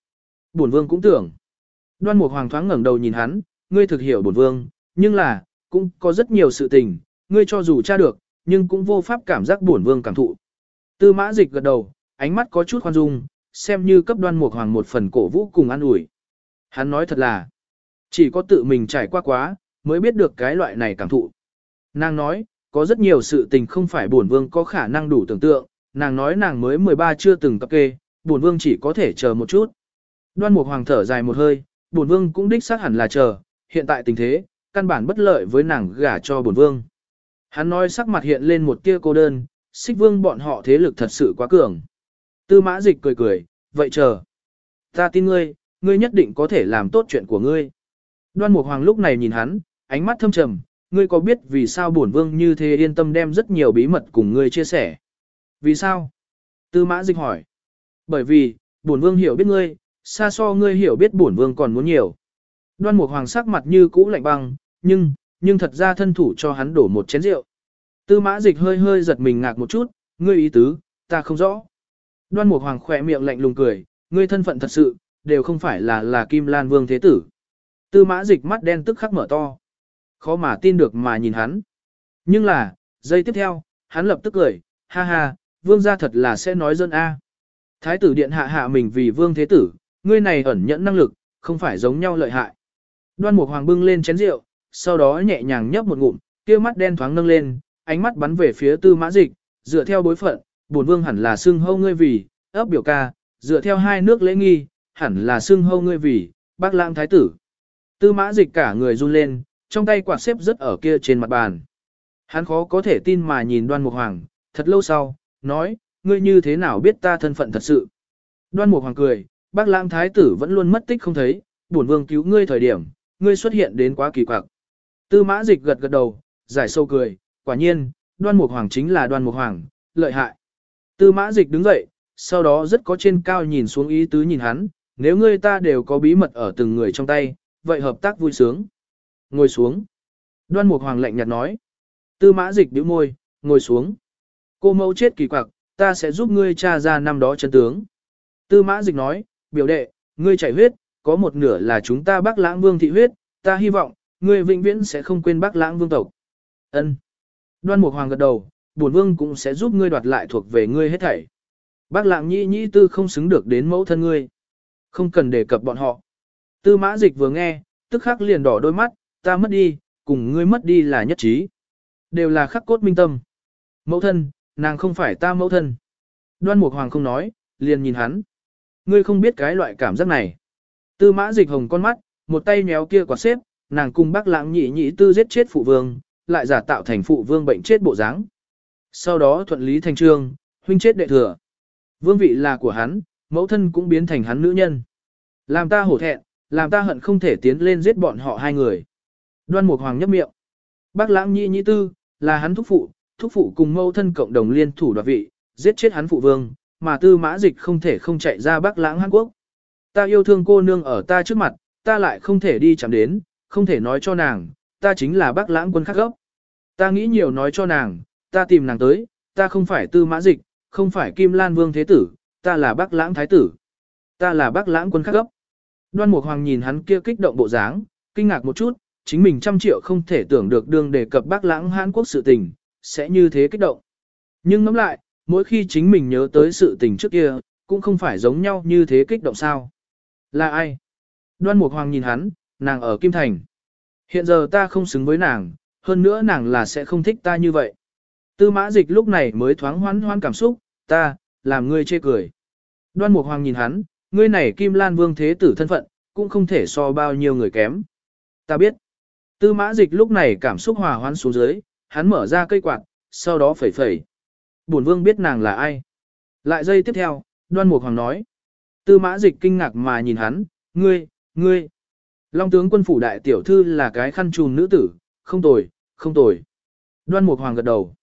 Bổn vương cũng tưởng. Đoan mục hoàng thoáng ngẩng đầu nhìn hắn, ngươi thực hiểu bổn vương, nhưng là, cũng có rất nhiều sự tình, ngươi cho dù tra được, nhưng cũng vô pháp cảm giác bổn vương cảm thụ. Tư mã dịch gật đầu, ánh mắt có chút khoan dung, xem như cấp đoan mục hoàng một phần cổ vũ cùng an ủi. Hắn nói thật là, chỉ có tự mình trải qua quá, mới biết được cái loại này cảm thụ. Nàng nói, có rất nhiều sự tình không phải bổn vương có khả năng đủ tưởng tượng, nàng nói nàng mới 13 chưa từng cập kê, bổn vương chỉ có thể chờ một chút. Đoan mục hoàng thở dài một hơi, bổn vương cũng đích xác hẳn là chờ, hiện tại tình thế, căn bản bất lợi với nàng gả cho bổn vương. Hắn nói sắc mặt hiện lên một tia cô đơn, xích vương bọn họ thế lực thật sự quá cường. Tư mã dịch cười cười, vậy chờ. Ta tin ngươi, ngươi nhất định có thể làm tốt chuyện của ngươi. Đoan Mục Hoàng lúc này nhìn hắn, ánh mắt thâm trầm, ngươi có biết vì sao bổn vương như thế yên tâm đem rất nhiều bí mật cùng ngươi chia sẻ? Vì sao? Tư mã dịch hỏi. Bởi vì, bổn vương hiểu biết ngươi, xa so ngươi hiểu biết bổn vương còn muốn nhiều. Đoan Mục Hoàng sắc mặt như cũ lạnh băng, nhưng, nhưng thật ra thân thủ cho hắn đổ một chén rượu. Tư mã dịch hơi hơi giật mình ngạc một chút, ngươi ý tứ, ta không rõ. Đoan Mục Hoàng khỏe miệng lạnh lùng cười, ngươi thân phận thật sự, đều không phải là là Kim Lan Vương Thế Tử. Tư mã dịch mắt đen tức khắc mở to. Khó mà tin được mà nhìn hắn. Nhưng là, giây tiếp theo, hắn lập tức cười, ha ha, vương gia thật là sẽ nói dân A. Thái tử điện hạ hạ mình vì vương thế tử, ngươi này ẩn nhẫn năng lực, không phải giống nhau lợi hại. Đoan Mục Hoàng bưng lên chén rượu, sau đó nhẹ nhàng nhấp một ngụm, kia mắt đen thoáng nâng lên, ánh mắt bắn về phía Tư Mã Dịch, dựa theo bối phận, bổn vương hẳn là xưng hâu ngươi vì ấp biểu ca, dựa theo hai nước lễ nghi, hẳn là xưng hâu ngươi vì Bác Lãng thái tử. Tư Mã Dịch cả người run lên, trong tay quạt xếp rất ở kia trên mặt bàn. Hắn khó có thể tin mà nhìn Đoan Mục Hoàng, thật lâu sau, nói, ngươi như thế nào biết ta thân phận thật sự? Đoan Mục Hoàng cười, Bác Lãng thái tử vẫn luôn mất tích không thấy, bổn vương cứu ngươi thời điểm, ngươi xuất hiện đến quá kỳ quặc. Tư mã dịch gật gật đầu, giải sâu cười, quả nhiên, đoan mục hoàng chính là đoan mục hoàng, lợi hại. Tư mã dịch đứng dậy, sau đó rất có trên cao nhìn xuống ý tứ nhìn hắn, nếu ngươi ta đều có bí mật ở từng người trong tay, vậy hợp tác vui sướng. Ngồi xuống. Đoan mục hoàng lạnh nhạt nói. Tư mã dịch bĩu môi, ngồi xuống. Cô mẫu chết kỳ quặc, ta sẽ giúp ngươi tra ra năm đó chân tướng. Tư mã dịch nói, biểu đệ, ngươi chảy huyết, có một nửa là chúng ta bác lãng vương thị huyết, ta hy vọng, ngươi vĩnh viễn sẽ không quên bác lãng vương tộc. Ân. Đoan Mục Hoàng gật đầu, bổn vương cũng sẽ giúp ngươi đoạt lại thuộc về ngươi hết thảy. Bác Lạng nhĩ nhĩ tư không xứng được đến mẫu thân ngươi. Không cần đề cập bọn họ. Tư mã dịch vừa nghe, tức khắc liền đỏ đôi mắt, ta mất đi, cùng ngươi mất đi là nhất trí. Đều là khắc cốt minh tâm. Mẫu thân, nàng không phải ta mẫu thân. Đoan Mục Hoàng không nói, liền nhìn hắn. Ngươi không biết cái loại cảm giác này. Tư mã dịch hồng con mắt, một tay nhéo kia quả xếp, nàng cùng bác lãng nhị nhị tư giết chết phụ vương, lại giả tạo thành phụ vương bệnh chết bộ dáng. Sau đó thuận lý thành trương, huynh chết đệ thừa. Vương vị là của hắn, mẫu thân cũng biến thành hắn nữ nhân. Làm ta hổ thẹn, làm ta hận không thể tiến lên giết bọn họ hai người. Đoan Mục Hoàng nhấp miệng. Bác lãng Nhi Nhi tư, là hắn thúc phụ, thúc phụ cùng mẫu thân cộng đồng liên thủ đoạt vị, giết chết hắn phụ vương, mà tư mã dịch không thể không chạy ra bác lãng Hàn Quốc. Ta yêu thương cô nương ở ta trước mặt, ta lại không thể đi chạm đến, không thể nói cho nàng, ta chính là bác lãng quân khắc gốc. Ta nghĩ nhiều nói cho nàng, ta tìm nàng tới, ta không phải tư mã dịch, không phải kim lan vương thế tử, ta là bác lãng thái tử. Ta là bác lãng quân khắc gấp. Đoan Mục Hoàng nhìn hắn kia kích động bộ dáng, kinh ngạc một chút, chính mình trăm triệu không thể tưởng được đương đề cập bác lãng Hán Quốc sự tình, sẽ như thế kích động. Nhưng ngẫm lại, mỗi khi chính mình nhớ tới sự tình trước kia, cũng không phải giống nhau như thế kích động sao. Là ai? Đoan Mục Hoàng nhìn hắn, nàng ở Kim Thành. Hiện giờ ta không xứng với nàng, hơn nữa nàng là sẽ không thích ta như vậy. Tư mã dịch lúc này mới thoáng hoan hoan cảm xúc, ta, làm ngươi chê cười. Đoan Mục Hoàng nhìn hắn, ngươi này Kim Lan Vương Thế Tử thân phận, cũng không thể so bao nhiêu người kém. Ta biết. Tư mã dịch lúc này cảm xúc hòa hoãn xuống dưới, hắn mở ra cây quạt, sau đó phẩy phẩy. Bổn Vương biết nàng là ai. Lại giây tiếp theo, Đoan Mục Hoàng nói. Tư mã dịch kinh ngạc mà nhìn hắn, ngươi, ngươi. Long tướng quân phủ đại tiểu thư là cái khăn trùm nữ tử, không tồi, không tồi. Đoan Mục Hoàng gật đầu.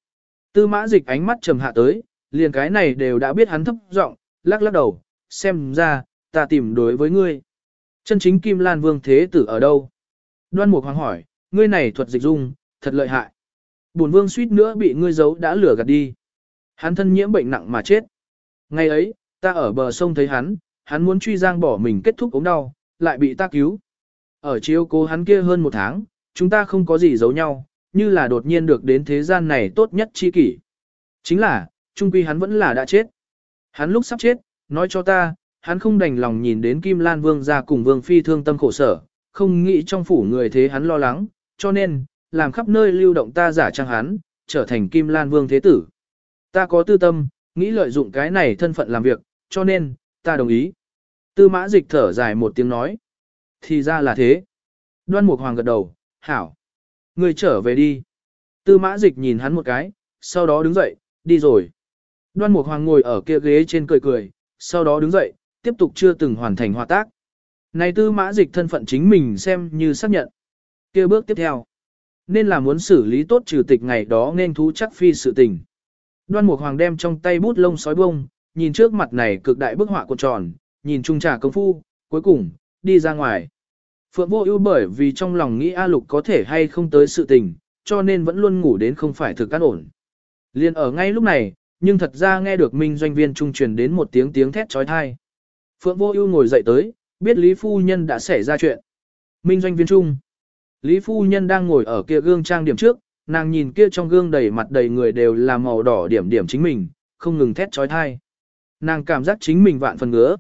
Tư mã dịch ánh mắt trầm hạ tới, liền cái này đều đã biết hắn thấp giọng, lắc lắc đầu, xem ra, ta tìm đối với ngươi. Chân chính Kim Lan Vương Thế Tử ở đâu? Đoan Mục Hoàng hỏi, ngươi này thuật dịch dung, thật lợi hại. Bổn Vương suýt nữa bị ngươi giấu đã lửa gạt đi. Hắn thân nhiễm bệnh nặng mà chết. Ngày ấy, ta ở bờ sông thấy hắn, hắn muốn truy giang bỏ mình kết thúc ống đau, lại bị ta cứu. Ở chiếu cố hắn kia hơn một tháng, chúng ta không có gì giấu nhau, như là đột nhiên được đến thế gian này tốt nhất chi kỷ. Chính là, trung quy hắn vẫn là đã chết. Hắn lúc sắp chết, nói cho ta, hắn không đành lòng nhìn đến Kim Lan Vương ra cùng Vương Phi thương tâm khổ sở, không nghĩ trong phủ người thế hắn lo lắng, cho nên, làm khắp nơi lưu động ta giả trang hắn, trở thành Kim Lan Vương Thế Tử. Ta có tư tâm, nghĩ lợi dụng cái này thân phận làm việc, cho nên, ta đồng ý. Tư mã dịch thở dài một tiếng nói. Thì ra là thế. Đoan Mục Hoàng gật đầu, hảo. Người trở về đi. Tư mã dịch nhìn hắn một cái, sau đó đứng dậy, đi rồi. Đoan Mục Hoàng ngồi ở kia ghế trên cười cười, sau đó đứng dậy, tiếp tục chưa từng hoàn thành hòa tác. Này tư mã dịch thân phận chính mình xem như xác nhận. kia bước tiếp theo. Nên là muốn xử lý tốt trừ tịch ngày đó nên thú chắc phi sự tình. Đoan Mục Hoàng đem trong tay bút lông sói bông, nhìn trước mặt này cực đại bức họa cuộn tròn, nhìn trung trà công phu, cuối cùng, đi ra ngoài. Phượng vô ưu bởi vì trong lòng nghĩ A Lục có thể hay không tới sự tình, cho nên vẫn luôn ngủ đến không phải thực an ổn. Liên ở ngay lúc này, nhưng thật ra nghe được Minh doanh viên trung truyền đến một tiếng tiếng thét chói tai. Phượng vô ưu ngồi dậy tới, biết Lý Phu Nhân đã xảy ra chuyện. Minh doanh viên trung. Lý Phu Nhân đang ngồi ở kia gương trang điểm trước, nàng nhìn kia trong gương đầy mặt đầy người đều là màu đỏ điểm điểm chính mình, không ngừng thét chói tai. Nàng cảm giác chính mình vạn phần ngứa.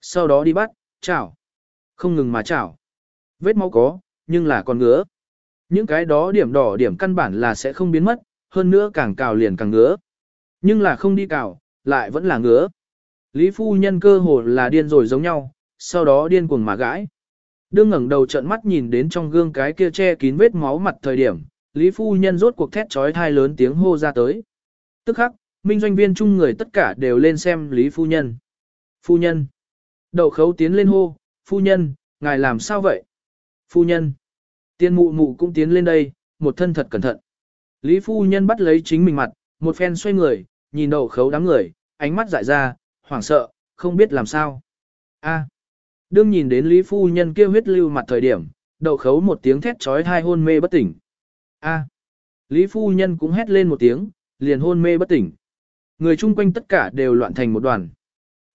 Sau đó đi bắt, chảo. Không ngừng mà chảo. Vết máu có, nhưng là còn ngứa. Những cái đó điểm đỏ điểm căn bản là sẽ không biến mất, hơn nữa càng cào liền càng ngứa. Nhưng là không đi cào, lại vẫn là ngứa. Lý phu nhân cơ hồ là điên rồi giống nhau, sau đó điên cuồng mà gãi. Đương ngẩng đầu trợn mắt nhìn đến trong gương cái kia che kín vết máu mặt thời điểm, Lý phu nhân rốt cuộc thét chói thai lớn tiếng hô ra tới. Tức khắc, minh doanh viên chung người tất cả đều lên xem Lý phu nhân. Phu nhân. Đậu khấu tiến lên hô, phu nhân, ngài làm sao vậy? Phu nhân. Tiên mụ mụ cũng tiến lên đây, một thân thật cẩn thận. Lý phu nhân bắt lấy chính mình mặt, một phen xoay người, nhìn đậu khấu đám người, ánh mắt dại ra, hoảng sợ, không biết làm sao. A. Đương nhìn đến Lý phu nhân kia huyết lưu mặt thời điểm, đậu khấu một tiếng thét trói hai hôn mê bất tỉnh. A. Lý phu nhân cũng hét lên một tiếng, liền hôn mê bất tỉnh. Người chung quanh tất cả đều loạn thành một đoàn.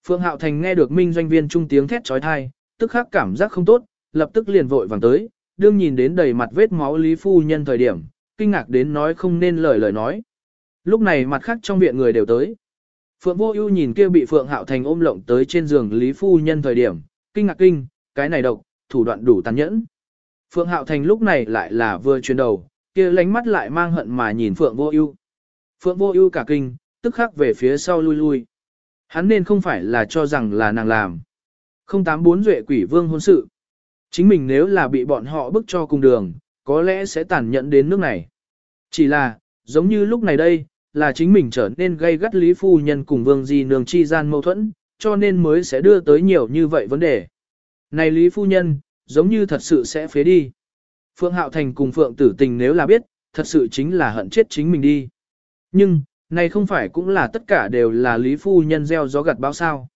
Phương Hạo Thành nghe được Minh doanh viên trung tiếng thét trói thai, tức khắc cảm giác không tốt, lập tức liền vội vàng tới, đương nhìn đến đầy mặt vết máu Lý Phu Nhân thời điểm, kinh ngạc đến nói không nên lời lời nói. Lúc này mặt khác trong viện người đều tới. Phượng Vô Ưu nhìn kia bị Phượng Hạo Thành ôm lộng tới trên giường Lý Phu Nhân thời điểm, kinh ngạc kinh, cái này độc, thủ đoạn đủ tàn nhẫn. Phượng Hạo Thành lúc này lại là vừa chuyển đầu, kia lánh mắt lại mang hận mà nhìn Phượng Vô Ưu. Phượng Vô Ưu cả kinh, tức khắc về phía sau lui lui. Hắn nên không phải là cho rằng là nàng làm. Không tám bốn duệ quỷ vương hôn sự. Chính mình nếu là bị bọn họ bức cho cùng đường, có lẽ sẽ tàn nhẫn đến nước này. Chỉ là, giống như lúc này đây, là chính mình trở nên gây gắt Lý Phu Nhân cùng Vương Di Nương chi gian mâu thuẫn, cho nên mới sẽ đưa tới nhiều như vậy vấn đề. Này Lý Phu Nhân, giống như thật sự sẽ phế đi. Phượng Hạo Thành cùng Phượng Tử Tình nếu là biết, thật sự chính là hận chết chính mình đi. Nhưng, này không phải cũng là tất cả đều là Lý Phu Nhân gieo gió gặt bao sao.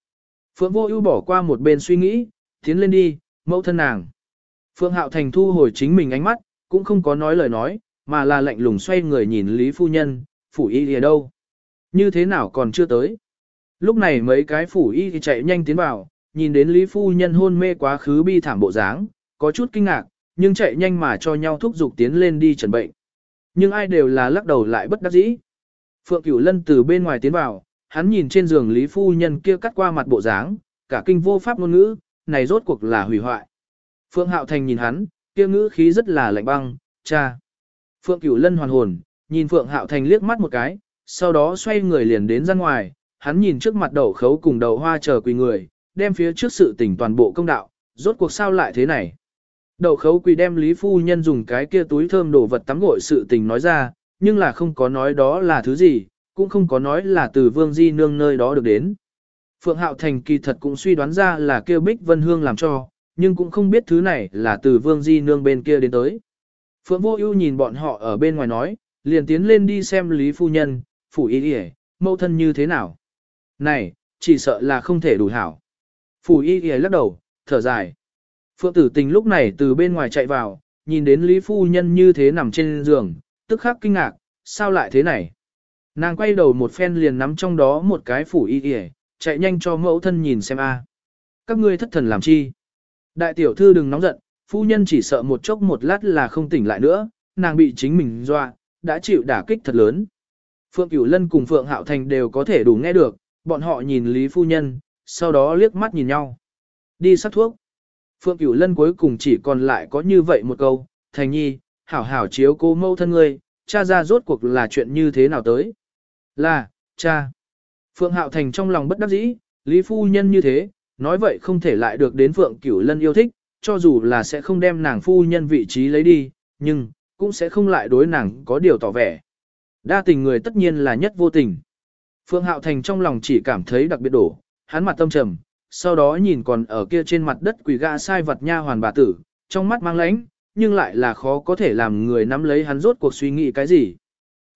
Phượng Vô Ưu bỏ qua một bên suy nghĩ, tiến lên đi, mẫu thân nàng. Phượng Hạo Thành thu hồi chính mình ánh mắt, cũng không có nói lời nói, mà là lạnh lùng xoay người nhìn Lý Phu Nhân, phủ y ở đâu. Như thế nào còn chưa tới. Lúc này mấy cái phủ y thì chạy nhanh tiến vào, nhìn đến Lý Phu Nhân hôn mê quá khứ bi thảm bộ dáng, có chút kinh ngạc, nhưng chạy nhanh mà cho nhau thúc giục tiến lên đi trần bệnh. Nhưng ai đều là lắc đầu lại bất đắc dĩ. Phượng Cửu Lân từ bên ngoài tiến vào, hắn nhìn trên giường Lý Phu Nhân kia cắt qua mặt bộ dáng, cả kinh vô pháp ngôn ngữ, này rốt cuộc là hủy hoại. Phượng Hạo Thành nhìn hắn, kia ngữ khí rất là lạnh băng, cha. Phượng Cửu Lân hoàn hồn, nhìn Phượng Hạo Thành liếc mắt một cái, sau đó xoay người liền đến ra ngoài, hắn nhìn trước mặt đậu khấu cùng đầu hoa chờ quỳ người, đem phía trước sự tình toàn bộ công đạo, rốt cuộc sao lại thế này. Đậu khấu quỳ đem Lý Phu Nhân dùng cái kia túi thơm đổ vật tắm gội sự tình nói ra, nhưng là không có nói đó là thứ gì, cũng không có nói là từ Vương Di Nương nơi đó được đến. Phượng Hạo Thành kỳ thật cũng suy đoán ra là kêu Bích Vân Hương làm cho, nhưng cũng không biết thứ này là từ Vương Di Nương bên kia đến tới. Phượng Vô Ưu nhìn bọn họ ở bên ngoài nói, liền tiến lên đi xem Lý Phu Nhân, phủ y y, mẫu thân như thế nào. Này, chỉ sợ là không thể đủ hảo. Phủ y y lắc đầu, thở dài. Phượng tử tình lúc này từ bên ngoài chạy vào, nhìn đến Lý Phu Nhân như thế nằm trên giường, tức khắc kinh ngạc, sao lại thế này? Nàng quay đầu một phen liền nắm trong đó một cái phủ y y, chạy nhanh cho mẫu thân nhìn xem a. Các ngươi thất thần làm chi? Đại tiểu thư đừng nóng giận, phu nhân chỉ sợ một chốc một lát là không tỉnh lại nữa, nàng bị chính mình dọa, đã chịu đả kích thật lớn. Phượng Cửu Lân cùng Phượng Hạo Thành đều có thể đủ nghe được, bọn họ nhìn Lý phu nhân, sau đó liếc mắt nhìn nhau. Đi sắc thuốc. Phượng Cửu Lân cuối cùng chỉ còn lại có như vậy một câu, Thành Nhi, hảo hảo chiếu cô mâu thân ngươi, cha ra rốt cuộc là chuyện như thế nào tới. Là, cha. Phượng Hạo Thành trong lòng bất đắc dĩ, Lý Phu Nhân như thế, nói vậy không thể lại được đến Phượng Cửu Lân yêu thích, cho dù là sẽ không đem nàng Phu Nhân vị trí lấy đi, nhưng, cũng sẽ không lại đối nàng có điều tỏ vẻ. Đa tình người tất nhiên là nhất vô tình. Phượng Hạo Thành trong lòng chỉ cảm thấy đặc biệt đổ, hắn mặt tâm trầm, sau đó nhìn còn ở kia trên mặt đất quỷ gã sai vật nha hoàn bà tử, trong mắt mang lãnh, nhưng lại là khó có thể làm người nắm lấy hắn rốt cuộc suy nghĩ cái gì.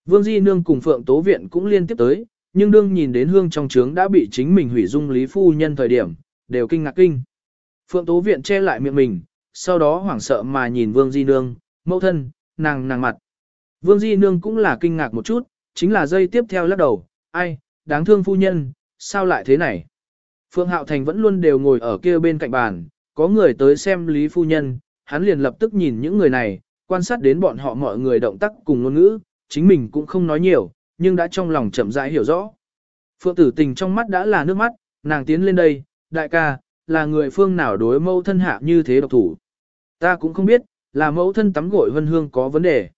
Vương Di Nương cùng Phượng Tố Viện cũng liên tiếp tới, nhưng đương nhìn đến hương trong trướng đã bị chính mình hủy dung lý phu nhân thời điểm, đều kinh ngạc kinh. Phượng Tố Viện che lại miệng mình, sau đó hoảng sợ mà nhìn Vương Di Nương, mẫu thân, nàng nàng mặt. Vương Di Nương cũng là kinh ngạc một chút, chính là dây tiếp theo lắc đầu, ai, đáng thương phu nhân, sao lại thế này? Phượng Hạo Thành vẫn luôn đều ngồi ở kia bên cạnh bàn, có người tới xem Lý Phu Nhân, hắn liền lập tức nhìn những người này, quan sát đến bọn họ mọi người động tác cùng ngôn ngữ, chính mình cũng không nói nhiều, nhưng đã trong lòng chậm rãi hiểu rõ. Phượng tử tình trong mắt đã là nước mắt, nàng tiến lên đây, đại ca, là người phương nào đối mẫu thân hạ như thế độc thủ. Ta cũng không biết, là mẫu thân tắm gội vân hương có vấn đề.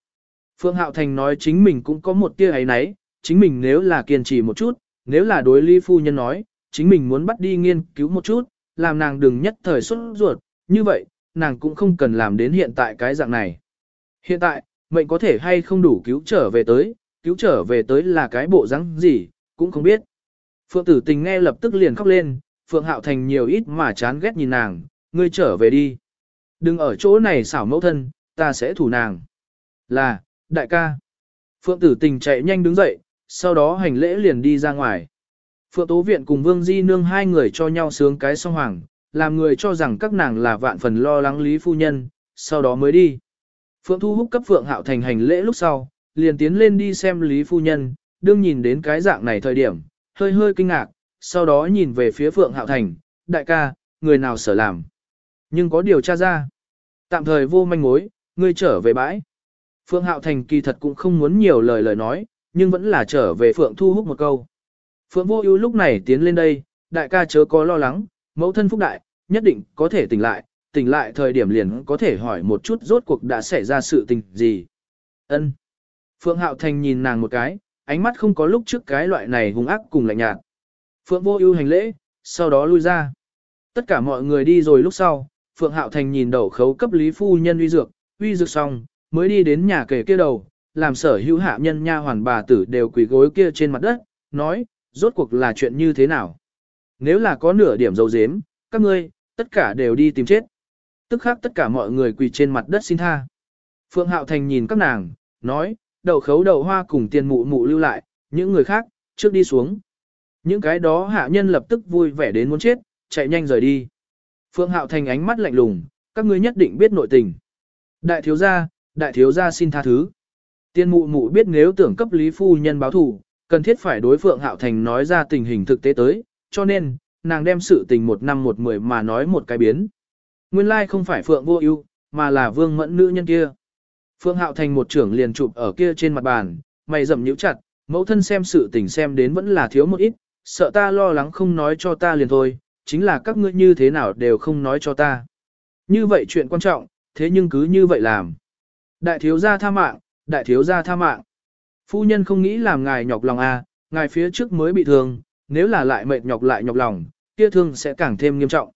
phương Hạo Thành nói chính mình cũng có một tia ấy nấy, chính mình nếu là kiên trì một chút, nếu là đối ly phu nhân nói, chính mình muốn bắt đi nghiên cứu một chút, làm nàng đừng nhất thời xuất ruột, như vậy, nàng cũng không cần làm đến hiện tại cái dạng này. Hiện tại, mệnh có thể hay không đủ cứu trở về tới, cứu trở về tới là cái bộ rắn gì, cũng không biết. Phượng tử tình nghe lập tức liền khóc lên, Phượng Hạo Thành nhiều ít mà chán ghét nhìn nàng, ngươi trở về đi. Đừng ở chỗ này xảo mẫu thân, ta sẽ thủ nàng. Là, đại ca. Phượng tử tình chạy nhanh đứng dậy, sau đó hành lễ liền đi ra ngoài. Phượng Tố Viện cùng Vương Di Nương hai người cho nhau sướng cái song hoàng, làm người cho rằng các nàng là vạn phần lo lắng Lý Phu Nhân, sau đó mới đi. Phượng Thu Húc cấp Phượng Hạo Thành hành lễ lúc sau, liền tiến lên đi xem Lý Phu Nhân, đương nhìn đến cái dạng này thời điểm, hơi hơi kinh ngạc, sau đó nhìn về phía Phượng Hạo Thành, đại ca, người nào sở làm. Nhưng có điều tra ra. Tạm thời vô manh mối, ngươi trở về bãi. Phượng Hạo Thành kỳ thật cũng không muốn nhiều lời lời nói, nhưng vẫn là trở về Phượng Thu Húc một câu. Phượng Vô Ưu lúc này tiến lên đây, đại ca chớ có lo lắng, mẫu thân phúc đại, nhất định có thể tỉnh lại, tỉnh lại thời điểm liền có thể hỏi một chút rốt cuộc đã xảy ra sự tình gì. Ân. Phượng Hạo Thành nhìn nàng một cái, ánh mắt không có lúc trước cái loại này hung ác cùng lạnh nhạt. Phượng Vô Ưu hành lễ, sau đó lui ra. Tất cả mọi người đi rồi lúc sau, Phượng Hạo Thành nhìn đầu khấu cấp Lý phu nhân uy dược, uy dược xong, mới đi đến nhà kể kia đầu, làm sở hữu hạ nhân nha hoàn bà tử đều quỳ gối kia trên mặt đất, nói, rốt cuộc là chuyện như thế nào. Nếu là có nửa điểm dấu dếm, các ngươi, tất cả đều đi tìm chết. Tức khác tất cả mọi người quỳ trên mặt đất xin tha. Phượng Hạo Thành nhìn các nàng, nói, đầu khấu đầu hoa cùng tiền mụ mụ lưu lại, những người khác, trước đi xuống. Những cái đó hạ nhân lập tức vui vẻ đến muốn chết, chạy nhanh rời đi. Phượng Hạo Thành ánh mắt lạnh lùng, các ngươi nhất định biết nội tình. Đại thiếu gia, đại thiếu gia xin tha thứ. Tiên mụ mụ biết nếu tưởng cấp lý phu nhân báo thù, cần thiết phải đối Phượng Hạo Thành nói ra tình hình thực tế tới, cho nên, nàng đem sự tình một năm một mười mà nói một cái biến. Nguyên lai không phải Phượng vô ưu, mà là vương mẫn nữ nhân kia. Phương Hạo Thành một trưởng liền chụp ở kia trên mặt bàn, mày rậm nhíu chặt, mẫu thân xem sự tình xem đến vẫn là thiếu một ít, sợ ta lo lắng không nói cho ta liền thôi, chính là các ngươi như thế nào đều không nói cho ta. Như vậy chuyện quan trọng, thế nhưng cứ như vậy làm. Đại thiếu gia tha mạng, đại thiếu gia tha mạng. Phu nhân không nghĩ làm ngài nhọc lòng à, ngài phía trước mới bị thương, nếu là lại mệt nhọc lại nhọc lòng, kia thương sẽ càng thêm nghiêm trọng.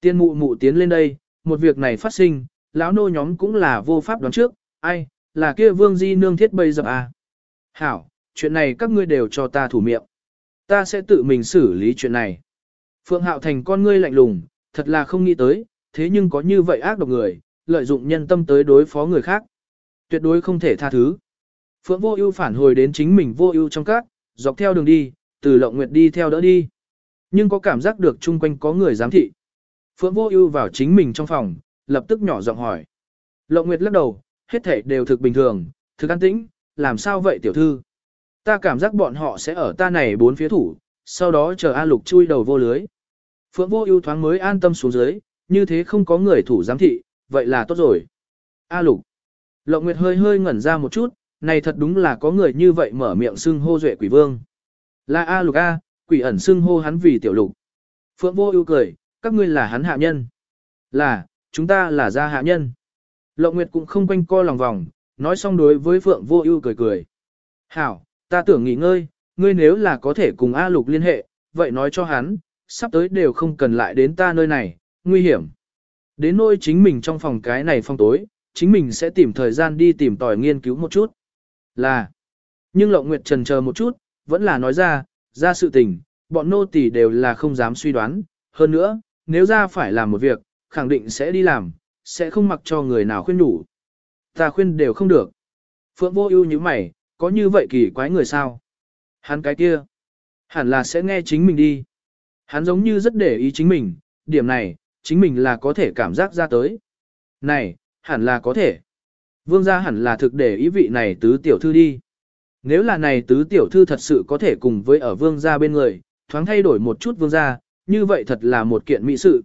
Tiên mụ mụ tiến lên đây, một việc này phát sinh, lão nô nhóm cũng là vô pháp đoán trước, ai, là kia vương di nương thiết bây giờ à. Hảo, chuyện này các ngươi đều cho ta thủ miệng. Ta sẽ tự mình xử lý chuyện này. Phượng Hạo Thành con ngươi lạnh lùng, thật là không nghĩ tới, thế nhưng có như vậy ác độc người, lợi dụng nhân tâm tới đối phó người khác. Tuyệt đối không thể tha thứ. Phượng Vô Ưu phản hồi đến chính mình Vô Ưu trong các, dọc theo đường đi, từ Lộng Nguyệt đi theo đỡ đi. Nhưng có cảm giác được chung quanh có người giám thị. Phượng Vô Ưu vào chính mình trong phòng, lập tức nhỏ giọng hỏi. Lộng Nguyệt lắc đầu, hết thể đều thực bình thường, thực an tĩnh, làm sao vậy tiểu thư? Ta cảm giác bọn họ sẽ ở ta này bốn phía thủ, sau đó chờ A Lục chui đầu vô lưới. Phượng Vô Ưu thoáng mới an tâm xuống dưới, như thế không có người thủ giám thị, vậy là tốt rồi. A Lục. Lộng Nguyệt hơi hơi ngẩn ra một chút, này thật đúng là có người như vậy mở miệng xưng hô duệ quỷ vương. Là A Lục A, quỷ ẩn xưng hô hắn vì tiểu lục. Phượng Vô Ưu cười, các ngươi là hắn hạ nhân. Là, chúng ta là gia hạ nhân. Lộng Nguyệt cũng không quanh co lòng vòng, nói xong đối với Phượng Vô Ưu cười cười. "Hảo, ta tưởng nghỉ ngơi, ngươi nếu là có thể cùng A Lục liên hệ, vậy nói cho hắn, sắp tới đều không cần lại đến ta nơi này, nguy hiểm." Đến nơi chính mình trong phòng cái này phong tối, chính mình sẽ tìm thời gian đi tìm tòi nghiên cứu một chút. Là, nhưng Lộng Nguyệt trần chờ một chút, vẫn là nói ra, ra sự tình, bọn nô tỳ đều là không dám suy đoán, hơn nữa, nếu ra phải làm một việc, khẳng định sẽ đi làm, sẽ không mặc cho người nào khuyên đủ. Ta khuyên đều không được. Phượng vô ưu như mày, có như vậy kỳ quái người sao? Hắn cái kia, hẳn là sẽ nghe chính mình đi. Hắn giống như rất để ý chính mình, điểm này, chính mình là có thể cảm giác ra tới. Này, hẳn là có thể. Vương gia hẳn là thực để ý vị này tứ tiểu thư đi. Nếu là này tứ tiểu thư thật sự có thể cùng với ở vương gia bên người, thoáng thay đổi một chút vương gia, như vậy thật là một kiện mỹ sự.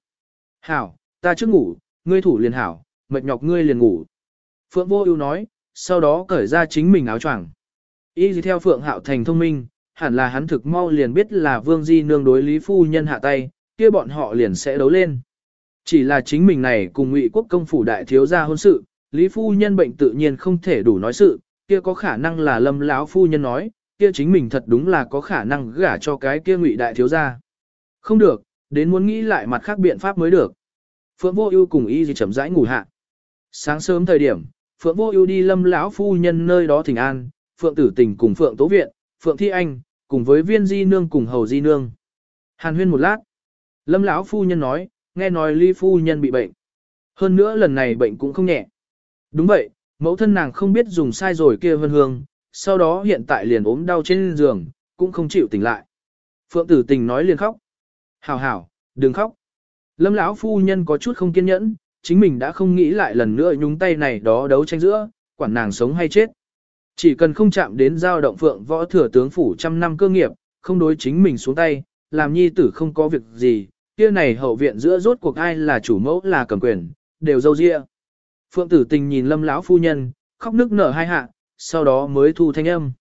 Hảo, ta trước ngủ, ngươi thủ liền hảo, mệt nhọc ngươi liền ngủ. Phượng vô ưu nói, sau đó cởi ra chính mình áo choàng. Y theo Phượng Hạo Thành thông minh, hẳn là hắn thực mau liền biết là Vương Di nương đối Lý Phu Nhân hạ tay, kia bọn họ liền sẽ đấu lên. Chỉ là chính mình này cùng ngụy quốc công phủ đại thiếu gia hôn sự, Lý Phu Nhân bệnh tự nhiên không thể đủ nói sự, kia có khả năng là lâm lão phu nhân nói, kia chính mình thật đúng là có khả năng gả cho cái kia ngụy đại thiếu gia. Không được, đến muốn nghĩ lại mặt khác biện pháp mới được. Phượng Vô Ưu cùng y gì chậm rãi ngủ hạ. Sáng sớm thời điểm, Phượng Vô Ưu đi Lâm lão phu nhân nơi đó thỉnh an, Phượng Tử Tình cùng Phượng Tố Viện, Phượng Thi Anh, cùng với Viên Di nương cùng Hầu Di nương. Hàn Huyên một lát, Lâm lão phu nhân nói, nghe nói Ly phu nhân bị bệnh. Hơn nữa lần này bệnh cũng không nhẹ. Đúng vậy, mẫu thân nàng không biết dùng sai rồi kia vân hương, sau đó hiện tại liền ốm đau trên giường, cũng không chịu tỉnh lại. Phượng Tử Tình nói liền khóc. Hảo hảo, đừng khóc. Lâm lão phu nhân có chút không kiên nhẫn, chính mình đã không nghĩ lại lần nữa nhúng tay này đó đấu tranh giữa, quản nàng sống hay chết. Chỉ cần không chạm đến giao động phượng võ thừa tướng phủ trăm năm cơ nghiệp, không đối chính mình xuống tay, làm nhi tử không có việc gì, kia này hậu viện giữa rốt cuộc ai là chủ mẫu là cầm quyền, đều dâu dịa. Phượng tử tình nhìn lâm lão phu nhân, khóc nức nở hai hạ, sau đó mới thu thanh âm.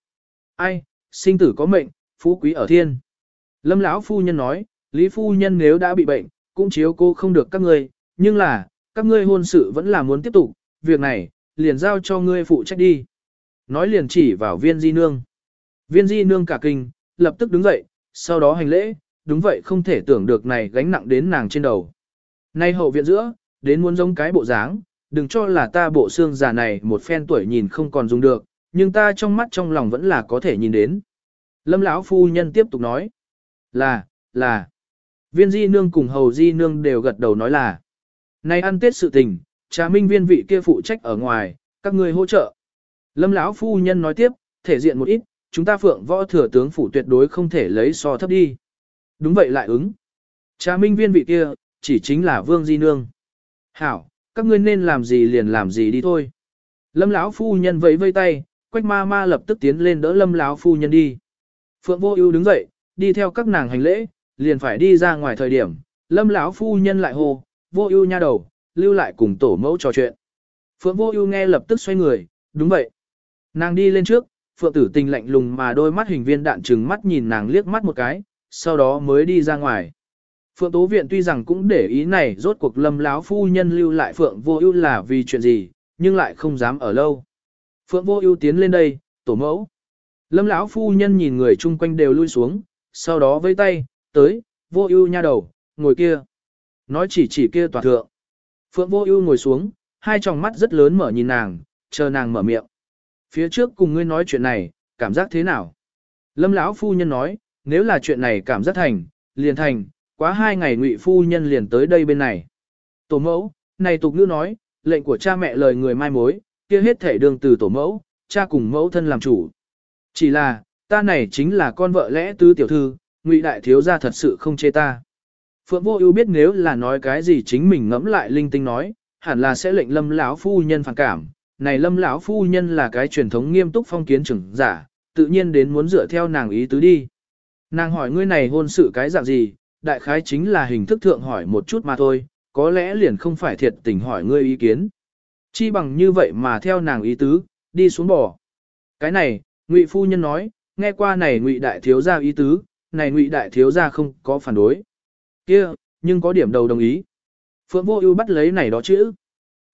Ai, sinh tử có mệnh, phú quý ở thiên. Lâm lão phu nhân nói, Lý phu nhân nếu đã bị bệnh, cũng chiếu cô không được các ngươi, nhưng là, các ngươi hôn sự vẫn là muốn tiếp tục, việc này, liền giao cho ngươi phụ trách đi. Nói liền chỉ vào viên di nương. Viên di nương cả kinh, lập tức đứng dậy, sau đó hành lễ, đúng vậy không thể tưởng được này gánh nặng đến nàng trên đầu. Nay hậu viện giữa, đến muốn giống cái bộ dáng, đừng cho là ta bộ xương già này một phen tuổi nhìn không còn dùng được, nhưng ta trong mắt trong lòng vẫn là có thể nhìn đến. Lâm lão phu nhân tiếp tục nói, là, là, viên di nương cùng hầu di nương đều gật đầu nói là, nay ăn tết sự tình, trà minh viên vị kia phụ trách ở ngoài, các ngươi hỗ trợ. Lâm lão phu nhân nói tiếp, thể diện một ít, chúng ta phượng võ thừa tướng phủ tuyệt đối không thể lấy so thấp đi. Đúng vậy lại ứng. Trà minh viên vị kia, chỉ chính là vương di nương. Hảo, các ngươi nên làm gì liền làm gì đi thôi. Lâm lão phu nhân vẫy vây tay, quách ma ma lập tức tiến lên đỡ lâm lão phu nhân đi. Phượng vô ưu đứng dậy, đi theo các nàng hành lễ, liền phải đi ra ngoài thời điểm, lâm lão phu nhân lại hô, vô ưu nha đầu, lưu lại cùng tổ mẫu trò chuyện. Phượng vô ưu nghe lập tức xoay người, đúng vậy. Nàng đi lên trước, phượng tử tình lạnh lùng mà đôi mắt hình viên đạn trừng mắt nhìn nàng liếc mắt một cái, sau đó mới đi ra ngoài. Phượng Tố Viện tuy rằng cũng để ý này rốt cuộc lâm láo phu nhân lưu lại Phượng Vô Ưu là vì chuyện gì, nhưng lại không dám ở lâu. Phượng Vô Ưu tiến lên đây, tổ mẫu. Lâm lão phu nhân nhìn người chung quanh đều lui xuống, sau đó với tay, tới, vô ưu nha đầu, ngồi kia. Nói chỉ chỉ kia tòa thượng. Phượng vô ưu ngồi xuống, hai tròng mắt rất lớn mở nhìn nàng, chờ nàng mở miệng. Phía trước cùng ngươi nói chuyện này, cảm giác thế nào? Lâm lão phu nhân nói, nếu là chuyện này cảm giác thành, liền thành, quá hai ngày ngụy phu nhân liền tới đây bên này. Tổ mẫu, này tục ngữ nói, lệnh của cha mẹ lời người mai mối, kia hết thể đường từ tổ mẫu, cha cùng mẫu thân làm chủ. Chỉ là, ta này chính là con vợ lẽ tứ tiểu thư, ngụy đại thiếu gia thật sự không chê ta. Phượng vô ưu biết nếu là nói cái gì chính mình ngẫm lại linh tinh nói, hẳn là sẽ lệnh lâm lão phu nhân phản cảm. Này lâm lão phu nhân là cái truyền thống nghiêm túc phong kiến trưởng giả, tự nhiên đến muốn dựa theo nàng ý tứ đi. Nàng hỏi ngươi này hôn sự cái dạng gì, đại khái chính là hình thức thượng hỏi một chút mà thôi, có lẽ liền không phải thiệt tình hỏi ngươi ý kiến. Chi bằng như vậy mà theo nàng ý tứ, đi xuống bỏ. Cái này, Ngụy phu nhân nói, nghe qua này Ngụy đại thiếu gia ý tứ, này Ngụy đại thiếu gia không có phản đối. Kia, nhưng có điểm đầu đồng ý. Phượng Vô Ưu bắt lấy này đó chữ.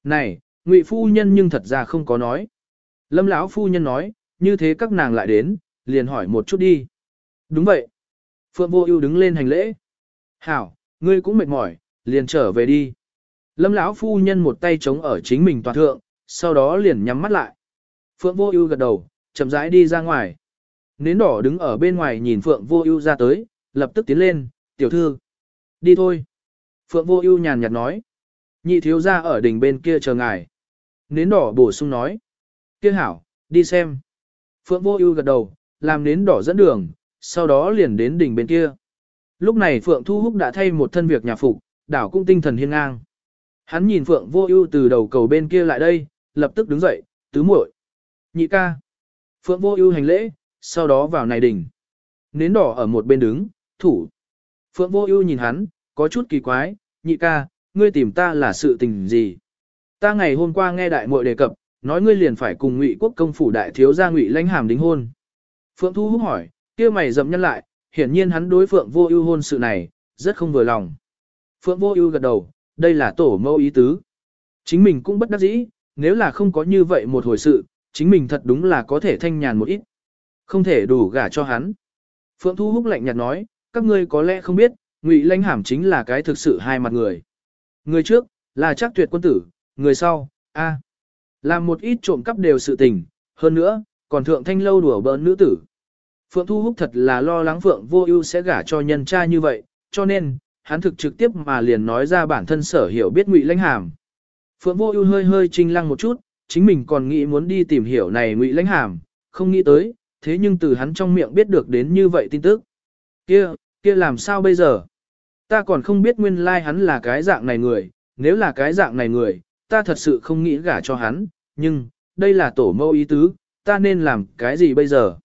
Này, Ngụy phu nhân nhưng thật ra không có nói. Lâm lão phu nhân nói, như thế các nàng lại đến, liền hỏi một chút đi. Đúng vậy. Phượng Vô Ưu đứng lên hành lễ. "Hảo, ngươi cũng mệt mỏi, liền trở về đi." Lâm lão phu nhân một tay chống ở chính mình toàn thượng, sau đó liền nhắm mắt lại. Phượng Vô Ưu gật đầu, chậm rãi đi ra ngoài. Nến đỏ đứng ở bên ngoài nhìn Phượng Vô Ưu ra tới, lập tức tiến lên, "Tiểu thư, đi thôi." Phượng Vô Ưu nhàn nhạt nói, "Nhị thiếu gia ở đỉnh bên kia chờ ngài." Nến đỏ bổ sung nói, "Kia hảo, đi xem." Phượng Vô Ưu gật đầu, làm nến đỏ dẫn đường, sau đó liền đến đỉnh bên kia. Lúc này Phượng Thu Húc đã thay một thân việc nhà phục, đảo cũng tinh thần hiên ngang. Hắn nhìn Phượng Vô Ưu từ đầu cầu bên kia lại đây, lập tức đứng dậy, "Tứ muội." "Nhị ca." Phượng vô ưu hành lễ, sau đó vào này đỉnh. Nến đỏ ở một bên đứng, thủ. Phượng vô ưu nhìn hắn, có chút kỳ quái, nhị ca, ngươi tìm ta là sự tình gì? Ta ngày hôm qua nghe đại muội đề cập, nói ngươi liền phải cùng ngụy quốc công phủ đại thiếu gia ngụy lãnh hàm đính hôn. Phượng thu hút hỏi, kia mày dậm nhân lại, hiển nhiên hắn đối Phượng vô ưu hôn sự này, rất không vừa lòng. Phượng vô ưu gật đầu, đây là tổ mẫu ý tứ. Chính mình cũng bất đắc dĩ, nếu là không có như vậy một hồi sự, chính mình thật đúng là có thể thanh nhàn một ít. Không thể đủ gả cho hắn. Phượng Thu Húc lạnh nhạt nói, các ngươi có lẽ không biết, Ngụy Lãnh Hàm chính là cái thực sự hai mặt người. Người trước, là chắc tuyệt quân tử, người sau, a, làm một ít trộm cắp đều sự tình, hơn nữa, còn thượng thanh lâu đùa bỡn nữ tử. Phượng Thu Húc thật là lo lắng Phượng Vô Ưu sẽ gả cho nhân cha như vậy, cho nên, hắn thực trực tiếp mà liền nói ra bản thân sở hiểu biết Ngụy Lãnh Hàm. Phượng Vô Ưu hơi hơi chinh lăng một chút, chính mình còn nghĩ muốn đi tìm hiểu này ngụy lãnh hàm, không nghĩ tới, thế nhưng từ hắn trong miệng biết được đến như vậy tin tức. Kia, kia làm sao bây giờ? Ta còn không biết nguyên lai like hắn là cái dạng này người, nếu là cái dạng này người, ta thật sự không nghĩ gả cho hắn, nhưng, đây là tổ mẫu ý tứ, ta nên làm cái gì bây giờ?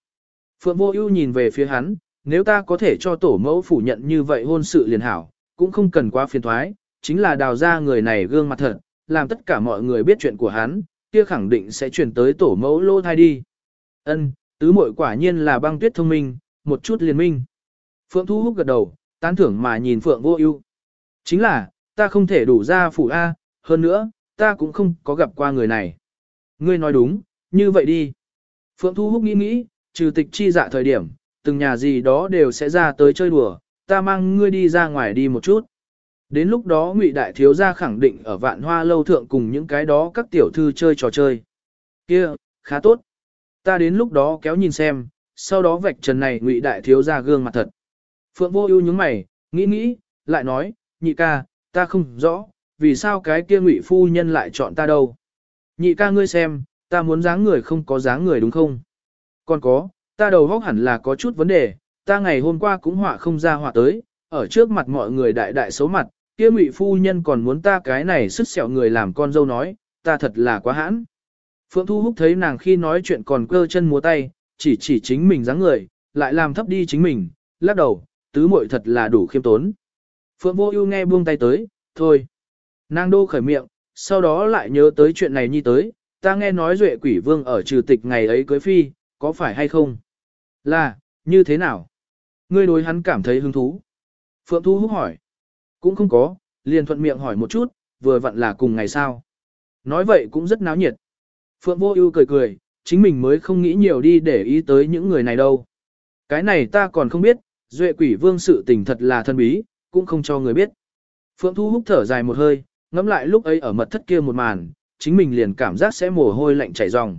Phượng Vô Ưu nhìn về phía hắn, nếu ta có thể cho tổ mẫu phủ nhận như vậy hôn sự liền hảo, cũng không cần quá phiền toái, chính là đào ra người này gương mặt thật, làm tất cả mọi người biết chuyện của hắn, kia khẳng định sẽ truyền tới tổ mẫu lô thai đi. Ân, tứ muội quả nhiên là băng tuyết thông minh, một chút liền minh. Phượng Thu Húc gật đầu, tán thưởng mà nhìn Phượng Vô Ưu. Chính là, ta không thể đủ ra phủ a, hơn nữa, ta cũng không có gặp qua người này. Ngươi nói đúng, như vậy đi. Phượng Thu Húc nghĩ nghĩ, trừ tịch chi dạ thời điểm, từng nhà gì đó đều sẽ ra tới chơi đùa, ta mang ngươi đi ra ngoài đi một chút. Đến lúc đó Ngụy Đại Thiếu Gia khẳng định ở vạn hoa lâu thượng cùng những cái đó các tiểu thư chơi trò chơi. kia khá tốt. Ta đến lúc đó kéo nhìn xem, sau đó vạch trần này Ngụy Đại Thiếu Gia gương mặt thật. Phượng vô ưu nhướng mày, nghĩ nghĩ, lại nói, nhị ca, ta không rõ, vì sao cái kia Ngụy Phu Nhân lại chọn ta đâu. Nhị ca ngươi xem, ta muốn dáng người không có dáng người đúng không? Còn có, ta đầu góc hẳn là có chút vấn đề, ta ngày hôm qua cũng họa không ra họa tới, ở trước mặt mọi người đại đại xấu mặt, kia ngụy phu nhân còn muốn ta cái này sức sẹo người làm con dâu nói, ta thật là quá hãn. Phượng Thu Húc thấy nàng khi nói chuyện còn cơ chân múa tay, chỉ chỉ chính mình dáng người, lại làm thấp đi chính mình, lắc đầu, tứ muội thật là đủ khiêm tốn. Phượng Vô Ưu nghe buông tay tới, thôi. Nàng đô khởi miệng, sau đó lại nhớ tới chuyện này nhi tới, ta nghe nói Duệ Quỷ Vương ở trừ tịch ngày ấy cưới phi, có phải hay không? Là, như thế nào? Ngươi đối hắn cảm thấy hứng thú. Phượng Thu Húc hỏi. Cũng không có, liền thuận miệng hỏi một chút, vừa vặn là cùng ngày sao. Nói vậy cũng rất náo nhiệt. Phượng Vô Ưu cười cười, chính mình mới không nghĩ nhiều đi để ý tới những người này đâu. Cái này ta còn không biết, duệ quỷ vương sự tình thật là thân bí, cũng không cho người biết. Phượng Thu hút thở dài một hơi, ngẫm lại lúc ấy ở mật thất kia một màn, chính mình liền cảm giác sẽ mồ hôi lạnh chảy ròng.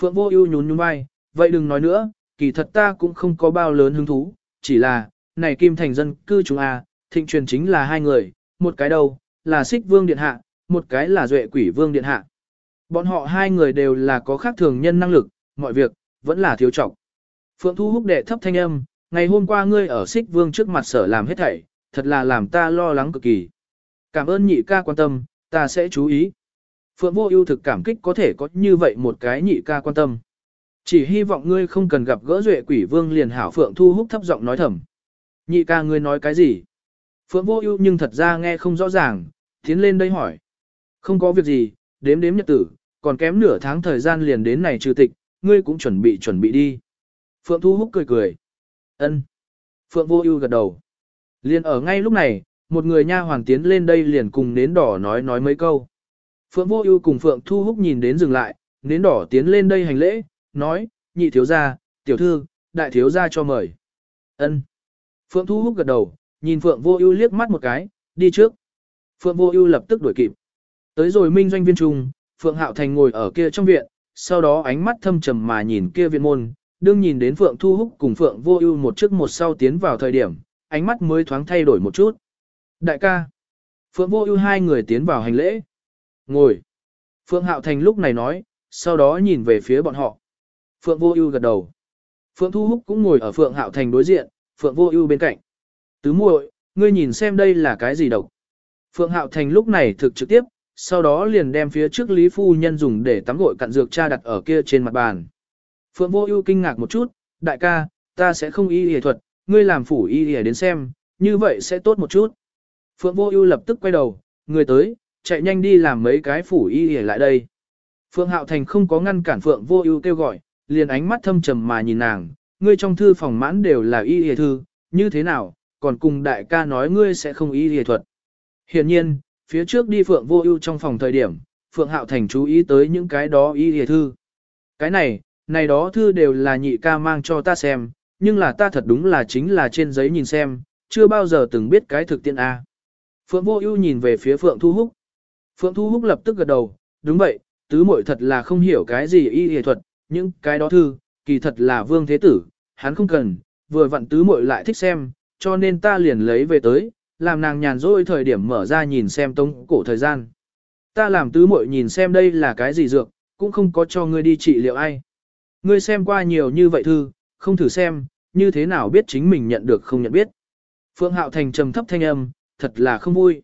Phượng Vô Ưu nhún nhún vai, vậy đừng nói nữa, kỳ thật ta cũng không có bao lớn hứng thú, chỉ là, này Kim Thành dân cư chúng a, thịnh truyền chính là hai người, một cái đâu, là Xích Vương điện hạ, một cái là Duệ Quỷ Vương điện hạ. Bọn họ hai người đều là có khác thường nhân năng lực, mọi việc vẫn là thiếu trọng. Phượng Thu húc đệ thấp thanh âm, ngày hôm qua ngươi ở Xích Vương trước mặt sở làm hết thảy, thật là làm ta lo lắng cực kỳ. Cảm ơn nhị ca quan tâm, ta sẽ chú ý. Phượng Vô Ưu thực cảm kích có thể có như vậy một cái nhị ca quan tâm. Chỉ hy vọng ngươi không cần gặp gỡ Duệ Quỷ Vương liền hảo Phượng Thu húc thấp giọng nói thầm. Nhị ca ngươi nói cái gì? Phượng Vô Ưu nhưng thật ra nghe không rõ ràng, tiến lên đây hỏi. Không có việc gì, đếm đếm nhật tử, còn kém nửa tháng thời gian liền đến này trừ tịch, ngươi cũng chuẩn bị chuẩn bị đi. Phượng Thu Húc cười cười. Ân. Phượng Vô Ưu gật đầu. Liền ở ngay lúc này, một người nha hoàn tiến lên đây liền cùng nến đỏ nói nói mấy câu. Phượng Vô Ưu cùng Phượng Thu Húc nhìn đến dừng lại, nến đỏ tiến lên đây hành lễ, nói, nhị thiếu gia, tiểu thư, đại thiếu gia cho mời. Ân. Phượng Thu Húc gật đầu, nhìn Phượng Vô Ưu liếc mắt một cái, đi trước. Phượng Vô Ưu lập tức đuổi kịp. Tới rồi Minh doanh viên trung, Phượng Hạo Thành ngồi ở kia trong viện, sau đó ánh mắt thâm trầm mà nhìn kia viện môn, đương nhìn đến Phượng Thu Húc cùng Phượng Vô Ưu một trước một sau tiến vào thời điểm, ánh mắt mới thoáng thay đổi một chút. Đại ca, Phượng Vô Ưu hai người tiến vào hành lễ. Ngồi. Phượng Hạo Thành lúc này nói, sau đó nhìn về phía bọn họ. Phượng Vô Ưu gật đầu. Phượng Thu Húc cũng ngồi ở Phượng Hạo Thành đối diện, Phượng Vô Ưu bên cạnh. Tứ muội, ngươi nhìn xem đây là cái gì độc? Phượng Hạo Thành lúc này thực trực tiếp, sau đó liền đem phía trước Lý Phu Nhân dùng để tắm gội cặn dược cha đặt ở kia trên mặt bàn. Phượng Vô Ưu kinh ngạc một chút, đại ca, ta sẽ không y y thuật, ngươi làm phủ y y đến xem, như vậy sẽ tốt một chút. Phượng Vô Ưu lập tức quay đầu, người tới, chạy nhanh đi làm mấy cái phủ y y lại đây. Phượng Hạo Thành không có ngăn cản Phượng Vô Ưu kêu gọi, liền ánh mắt thâm trầm mà nhìn nàng, ngươi trong thư phòng mãn đều là y y thư, như thế nào, còn cùng đại ca nói ngươi sẽ không y y thuật. Hiển nhiên, phía trước đi Phượng Vô Ưu trong phòng thời điểm, Phượng Hạo Thành chú ý tới những cái đó y y thư. Cái này, này đó thư đều là nhị ca mang cho ta xem, nhưng là ta thật đúng là chính là trên giấy nhìn xem, chưa bao giờ từng biết cái thực tiễn A. Phượng Vô Ưu nhìn về phía Phượng Thu Húc. Phượng Thu Húc lập tức gật đầu, đúng vậy, tứ muội thật là không hiểu cái gì y y thuật, những cái đó thư, kỳ thật là Vương Thế Tử, hắn không cần, vừa vặn tứ muội lại thích xem, cho nên ta liền lấy về tới, làm nàng nhàn rỗi thời điểm mở ra nhìn xem tống cổ thời gian. Ta làm tứ muội nhìn xem đây là cái gì dược, cũng không có cho ngươi đi trị liệu ai. Ngươi xem qua nhiều như vậy thư, không thử xem, như thế nào biết chính mình nhận được không nhận biết. Phượng Hạo Thành trầm thấp thanh âm, thật là không vui.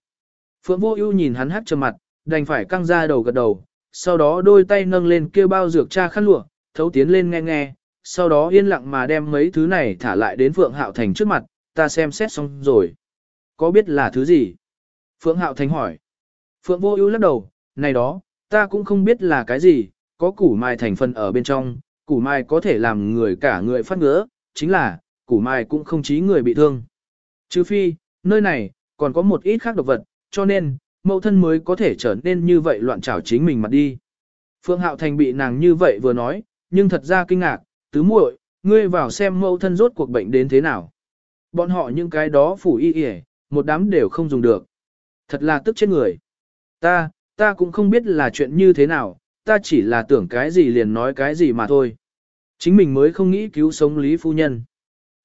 Phượng Vô Ưu nhìn hắn hắc trầm mặt, đành phải căng ra đầu gật đầu, sau đó đôi tay nâng lên kêu bao dược cha khăn lụa, thấu tiến lên nghe nghe, sau đó yên lặng mà đem mấy thứ này thả lại đến Phượng Hạo Thành trước mặt, ta xem xét xong rồi. Có biết là thứ gì? Phượng Hạo Thành hỏi. Phượng Vô Ưu lắc đầu, này đó, ta cũng không biết là cái gì, có củ mai thành phần ở bên trong, củ mai có thể làm người cả người phát ngứa, chính là, củ mai cũng không chí người bị thương. Chứ phi, nơi này, còn có một ít khác độc vật, cho nên, mẫu thân mới có thể trở nên như vậy loạn trảo chính mình mặt đi. Phượng Hạo Thành bị nàng như vậy vừa nói, nhưng thật ra kinh ngạc, tứ muội, ngươi vào xem mẫu thân rốt cuộc bệnh đến thế nào. Bọn họ những cái đó phủ y y, một đám đều không dùng được. Thật là tức chết người. Ta, ta cũng không biết là chuyện như thế nào, ta chỉ là tưởng cái gì liền nói cái gì mà thôi. Chính mình mới không nghĩ cứu sống Lý Phu Nhân.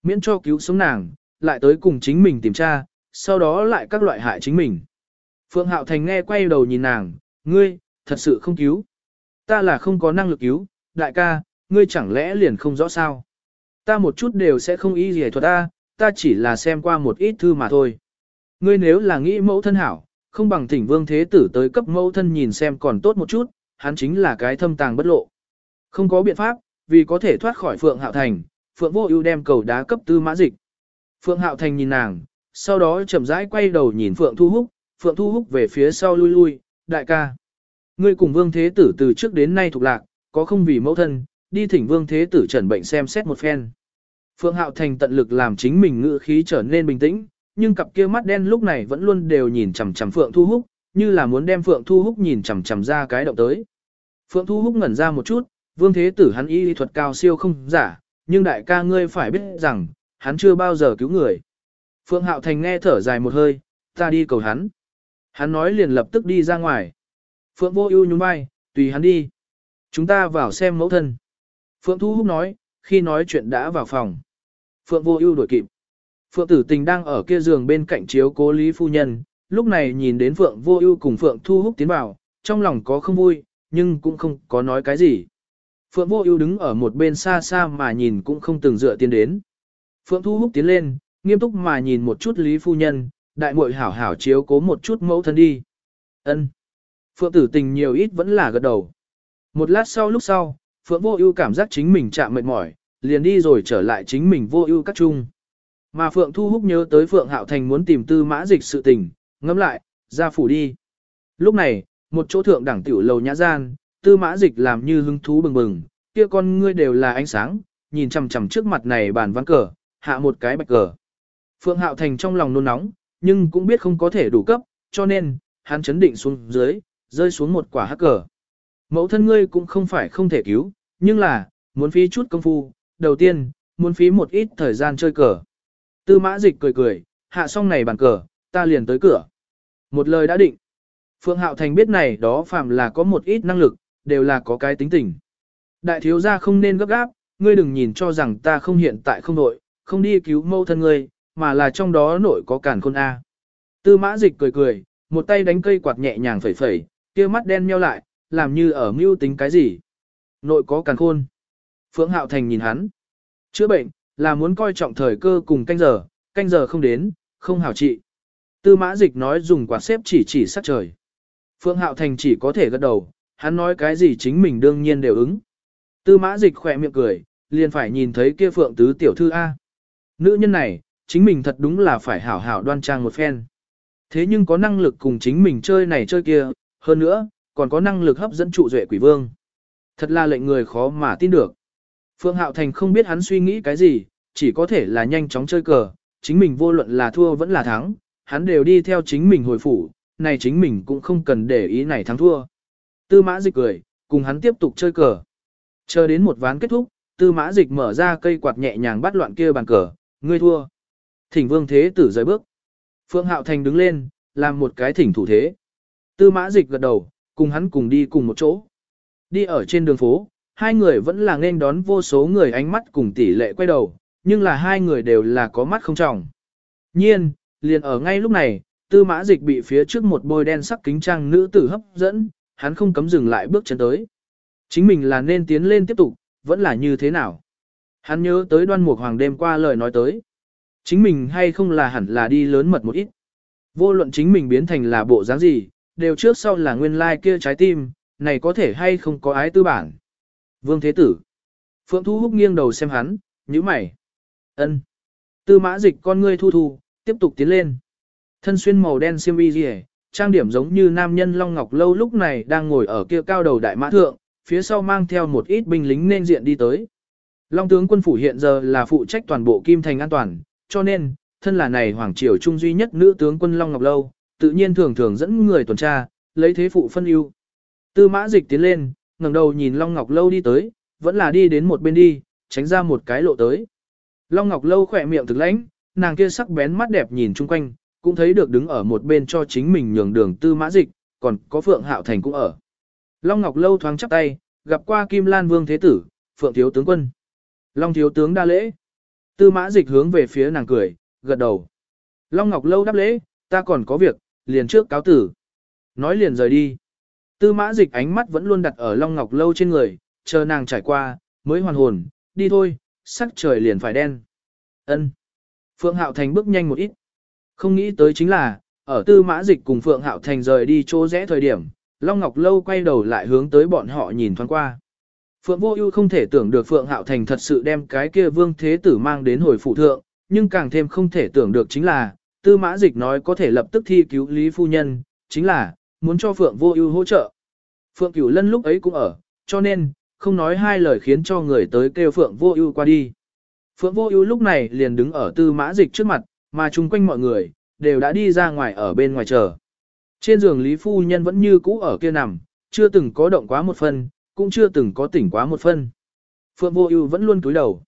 Miễn cho cứu sống nàng, lại tới cùng chính mình tìm tra, sau đó lại các loại hại chính mình. Phượng Hạo Thành nghe quay đầu nhìn nàng, ngươi, thật sự không cứu. Ta là không có năng lực cứu, đại ca, ngươi chẳng lẽ liền không rõ sao. Ta một chút đều sẽ không ý gì thuật ta, ta chỉ là xem qua một ít thư mà thôi. Ngươi nếu là nghĩ mẫu thân hảo, không bằng thỉnh vương thế tử tới cấp mẫu thân nhìn xem còn tốt một chút, hắn chính là cái thâm tàng bất lộ. Không có biện pháp, vì có thể thoát khỏi Phượng Hạo Thành, Phượng Vô Ưu đem cầu đá cấp tư mã dịch. Phượng Hạo Thành nhìn nàng, sau đó chậm rãi quay đầu nhìn Phượng Thu Húc, Phượng Thu Húc về phía sau lui lui, đại ca. Ngươi cùng Vương Thế Tử từ trước đến nay thuộc lạc, có không vì mẫu thân, đi thỉnh Vương Thế Tử trần bệnh xem xét một phen. Phượng Hạo Thành tận lực làm chính mình ngữ khí trở nên bình tĩnh, nhưng cặp kia mắt đen lúc này vẫn luôn đều nhìn chằm chằm Phượng Thu Húc, như là muốn đem Phượng Thu Húc nhìn chằm chằm ra cái động tới. Phượng Thu Húc ngẩn ra một chút, vương thế tử hắn y thuật cao siêu không giả, nhưng đại ca ngươi phải biết rằng, hắn chưa bao giờ cứu người. Phượng Hạo Thành nghe thở dài một hơi, ta đi cầu hắn. Hắn nói liền lập tức đi ra ngoài. Phượng vô ưu nhún vai, tùy hắn đi. Chúng ta vào xem mẫu thân. Phượng Thu Húc nói, khi nói chuyện đã vào phòng. Phượng vô ưu đuổi kịp. Phượng tử tình đang ở kia giường bên cạnh chiếu cố Lý Phu Nhân, lúc này nhìn đến Phượng vô ưu cùng Phượng Thu Húc tiến vào, trong lòng có không vui, nhưng cũng không có nói cái gì. Phượng vô ưu đứng ở một bên xa xa mà nhìn cũng không từng dựa tiến đến. Phượng Thu Húc tiến lên, nghiêm túc mà nhìn một chút Lý Phu Nhân, đại muội hảo hảo chiếu cố một chút mẫu thân đi. Ân. Phượng tử tình nhiều ít vẫn là gật đầu. Một lát sau lúc sau, Phượng vô ưu cảm giác chính mình chạm mệt mỏi, liền đi rồi trở lại chính mình vô ưu các chung. Mà Phượng Thu Húc nhớ tới Phượng Hạo Thành muốn tìm tư mã dịch sự tình, ngẫm lại, ra phủ đi. Lúc này, một chỗ thượng đẳng tiểu lầu nhã gian, tư mã dịch làm như hứng thú bừng bừng, kia con ngươi đều là ánh sáng, nhìn chằm chằm trước mặt này bàn ván cờ, hạ một cái bạch cờ. Phượng Hạo Thành trong lòng nôn nóng, nhưng cũng biết không có thể đủ cấp, cho nên, hắn chấn định xuống dưới, rơi xuống một quả hắc cờ. Mẫu thân ngươi cũng không phải không thể cứu, nhưng là, muốn phí chút công phu, đầu tiên, muốn phí một ít thời gian chơi cờ. Tư mã dịch cười cười, hạ xong này bàn cờ, ta liền tới cửa. Một lời đã định. Phượng Hạo Thành biết này đó phạm là có một ít năng lực, đều là có cái tính tình. Đại thiếu gia không nên gấp gáp, ngươi đừng nhìn cho rằng ta không hiện tại không nội, không đi cứu mâu thân ngươi, mà là trong đó nội có cản khôn A. Tư mã dịch cười cười, một tay đánh cây quạt nhẹ nhàng phẩy phẩy, kia mắt đen nheo lại, làm như ở mưu tính cái gì. Nội có cản khôn. Phượng Hạo Thành nhìn hắn. Chữa bệnh, là muốn coi trọng thời cơ cùng canh giờ, canh giờ không đến, không hảo trị. Tư mã dịch nói dùng quạt xếp chỉ chỉ sát trời. Phương Hạo Thành chỉ có thể gật đầu, hắn nói cái gì chính mình đương nhiên đều ứng. Tư mã dịch khỏe miệng cười, liền phải nhìn thấy kia Phượng tứ tiểu thư A. Nữ nhân này, chính mình thật đúng là phải hảo hảo đoan trang một phen. Thế nhưng có năng lực cùng chính mình chơi này chơi kia, hơn nữa, còn có năng lực hấp dẫn trụ duệ quỷ vương. Thật là lệnh người khó mà tin được. Phương Hạo Thành không biết hắn suy nghĩ cái gì, chỉ có thể là nhanh chóng chơi cờ, chính mình vô luận là thua vẫn là thắng, hắn đều đi theo chính mình hồi phủ, này chính mình cũng không cần để ý này thắng thua. Tư mã dịch cười, cùng hắn tiếp tục chơi cờ. Chờ đến một ván kết thúc, tư mã dịch mở ra cây quạt nhẹ nhàng bắt loạn kia bàn cờ, ngươi thua. Thỉnh vương thế tử rời bước. Phương Hạo Thành đứng lên, làm một cái thỉnh thủ thế. Tư mã dịch gật đầu, cùng hắn cùng đi cùng một chỗ. Đi ở trên đường phố, hai người vẫn là nên đón vô số người ánh mắt cùng tỷ lệ quay đầu, nhưng là hai người đều là có mắt không trọng. Nhiên, liền ở ngay lúc này, tư mã dịch bị phía trước một bôi đen sắc kính trang nữ tử hấp dẫn, hắn không cấm dừng lại bước chân tới. Chính mình là nên tiến lên tiếp tục, vẫn là như thế nào? Hắn nhớ tới đoan mục hoàng đêm qua lời nói tới. Chính mình hay không là hẳn là đi lớn mật một ít. Vô luận chính mình biến thành là bộ dáng gì, đều trước sau là nguyên lai like kia trái tim, này có thể hay không có ái tư bản. Vương Thế Tử. Phượng Thu Húc nghiêng đầu xem hắn, nhíu mày. ân Tư mã dịch con ngươi thu thu, tiếp tục tiến lên. Thân xuyên màu đen xiêm y rìa, trang điểm giống như nam nhân Long Ngọc Lâu lúc này đang ngồi ở kia cao đầu đại mã thượng, phía sau mang theo một ít binh lính nên diện đi tới. Long tướng quân phủ hiện giờ là phụ trách toàn bộ Kim Thành an toàn, cho nên, thân là này hoàng triều trung duy nhất nữ tướng quân Long Ngọc Lâu, tự nhiên thường thường dẫn người tuần tra, lấy thế phụ phân ưu. Tư mã dịch tiến lên, ngẩng đầu nhìn Long Ngọc Lâu đi tới, vẫn là đi đến một bên đi, tránh ra một cái lộ tới. Long Ngọc Lâu khỏe miệng thực lãnh, nàng kia sắc bén mắt đẹp nhìn chung quanh, cũng thấy được đứng ở một bên cho chính mình nhường đường tư mã dịch, còn có Phượng Hạo Thành cũng ở. Long Ngọc Lâu thoáng chắp tay, gặp qua Kim Lan Vương Thế Tử, Phượng Thiếu Tướng Quân. Long Thiếu Tướng đa lễ. Tư mã dịch hướng về phía nàng cười, gật đầu. Long Ngọc Lâu đáp lễ, ta còn có việc, liền trước cáo tử. Nói liền rời đi. Tư mã dịch ánh mắt vẫn luôn đặt ở Long Ngọc Lâu trên người, chờ nàng trải qua, mới hoàn hồn, đi thôi, sắc trời liền phải đen. ân Phượng Hạo Thành bước nhanh một ít. Không nghĩ tới chính là, ở tư mã dịch cùng Phượng Hạo Thành rời đi chỗ rẽ thời điểm, Long Ngọc Lâu quay đầu lại hướng tới bọn họ nhìn thoáng qua. Phượng Vô Ưu không thể tưởng được Phượng Hạo Thành thật sự đem cái kia Vương Thế Tử mang đến hồi phụ thượng, nhưng càng thêm không thể tưởng được chính là, Tư Mã Dịch nói có thể lập tức thi cứu Lý phu nhân, chính là muốn cho Phượng Vô Ưu hỗ trợ. Phượng Cửu Lân lúc ấy cũng ở, cho nên không nói hai lời khiến cho người tới kêu Phượng Vô Ưu qua đi. Phượng Vô Ưu lúc này liền đứng ở Tư Mã Dịch trước mặt, mà chung quanh mọi người đều đã đi ra ngoài ở bên ngoài chờ. Trên giường Lý phu nhân vẫn như cũ ở kia nằm, chưa từng có động quá một phần, cũng chưa từng có tỉnh quá một phân. Phượng Vô Ưu vẫn luôn cúi đầu.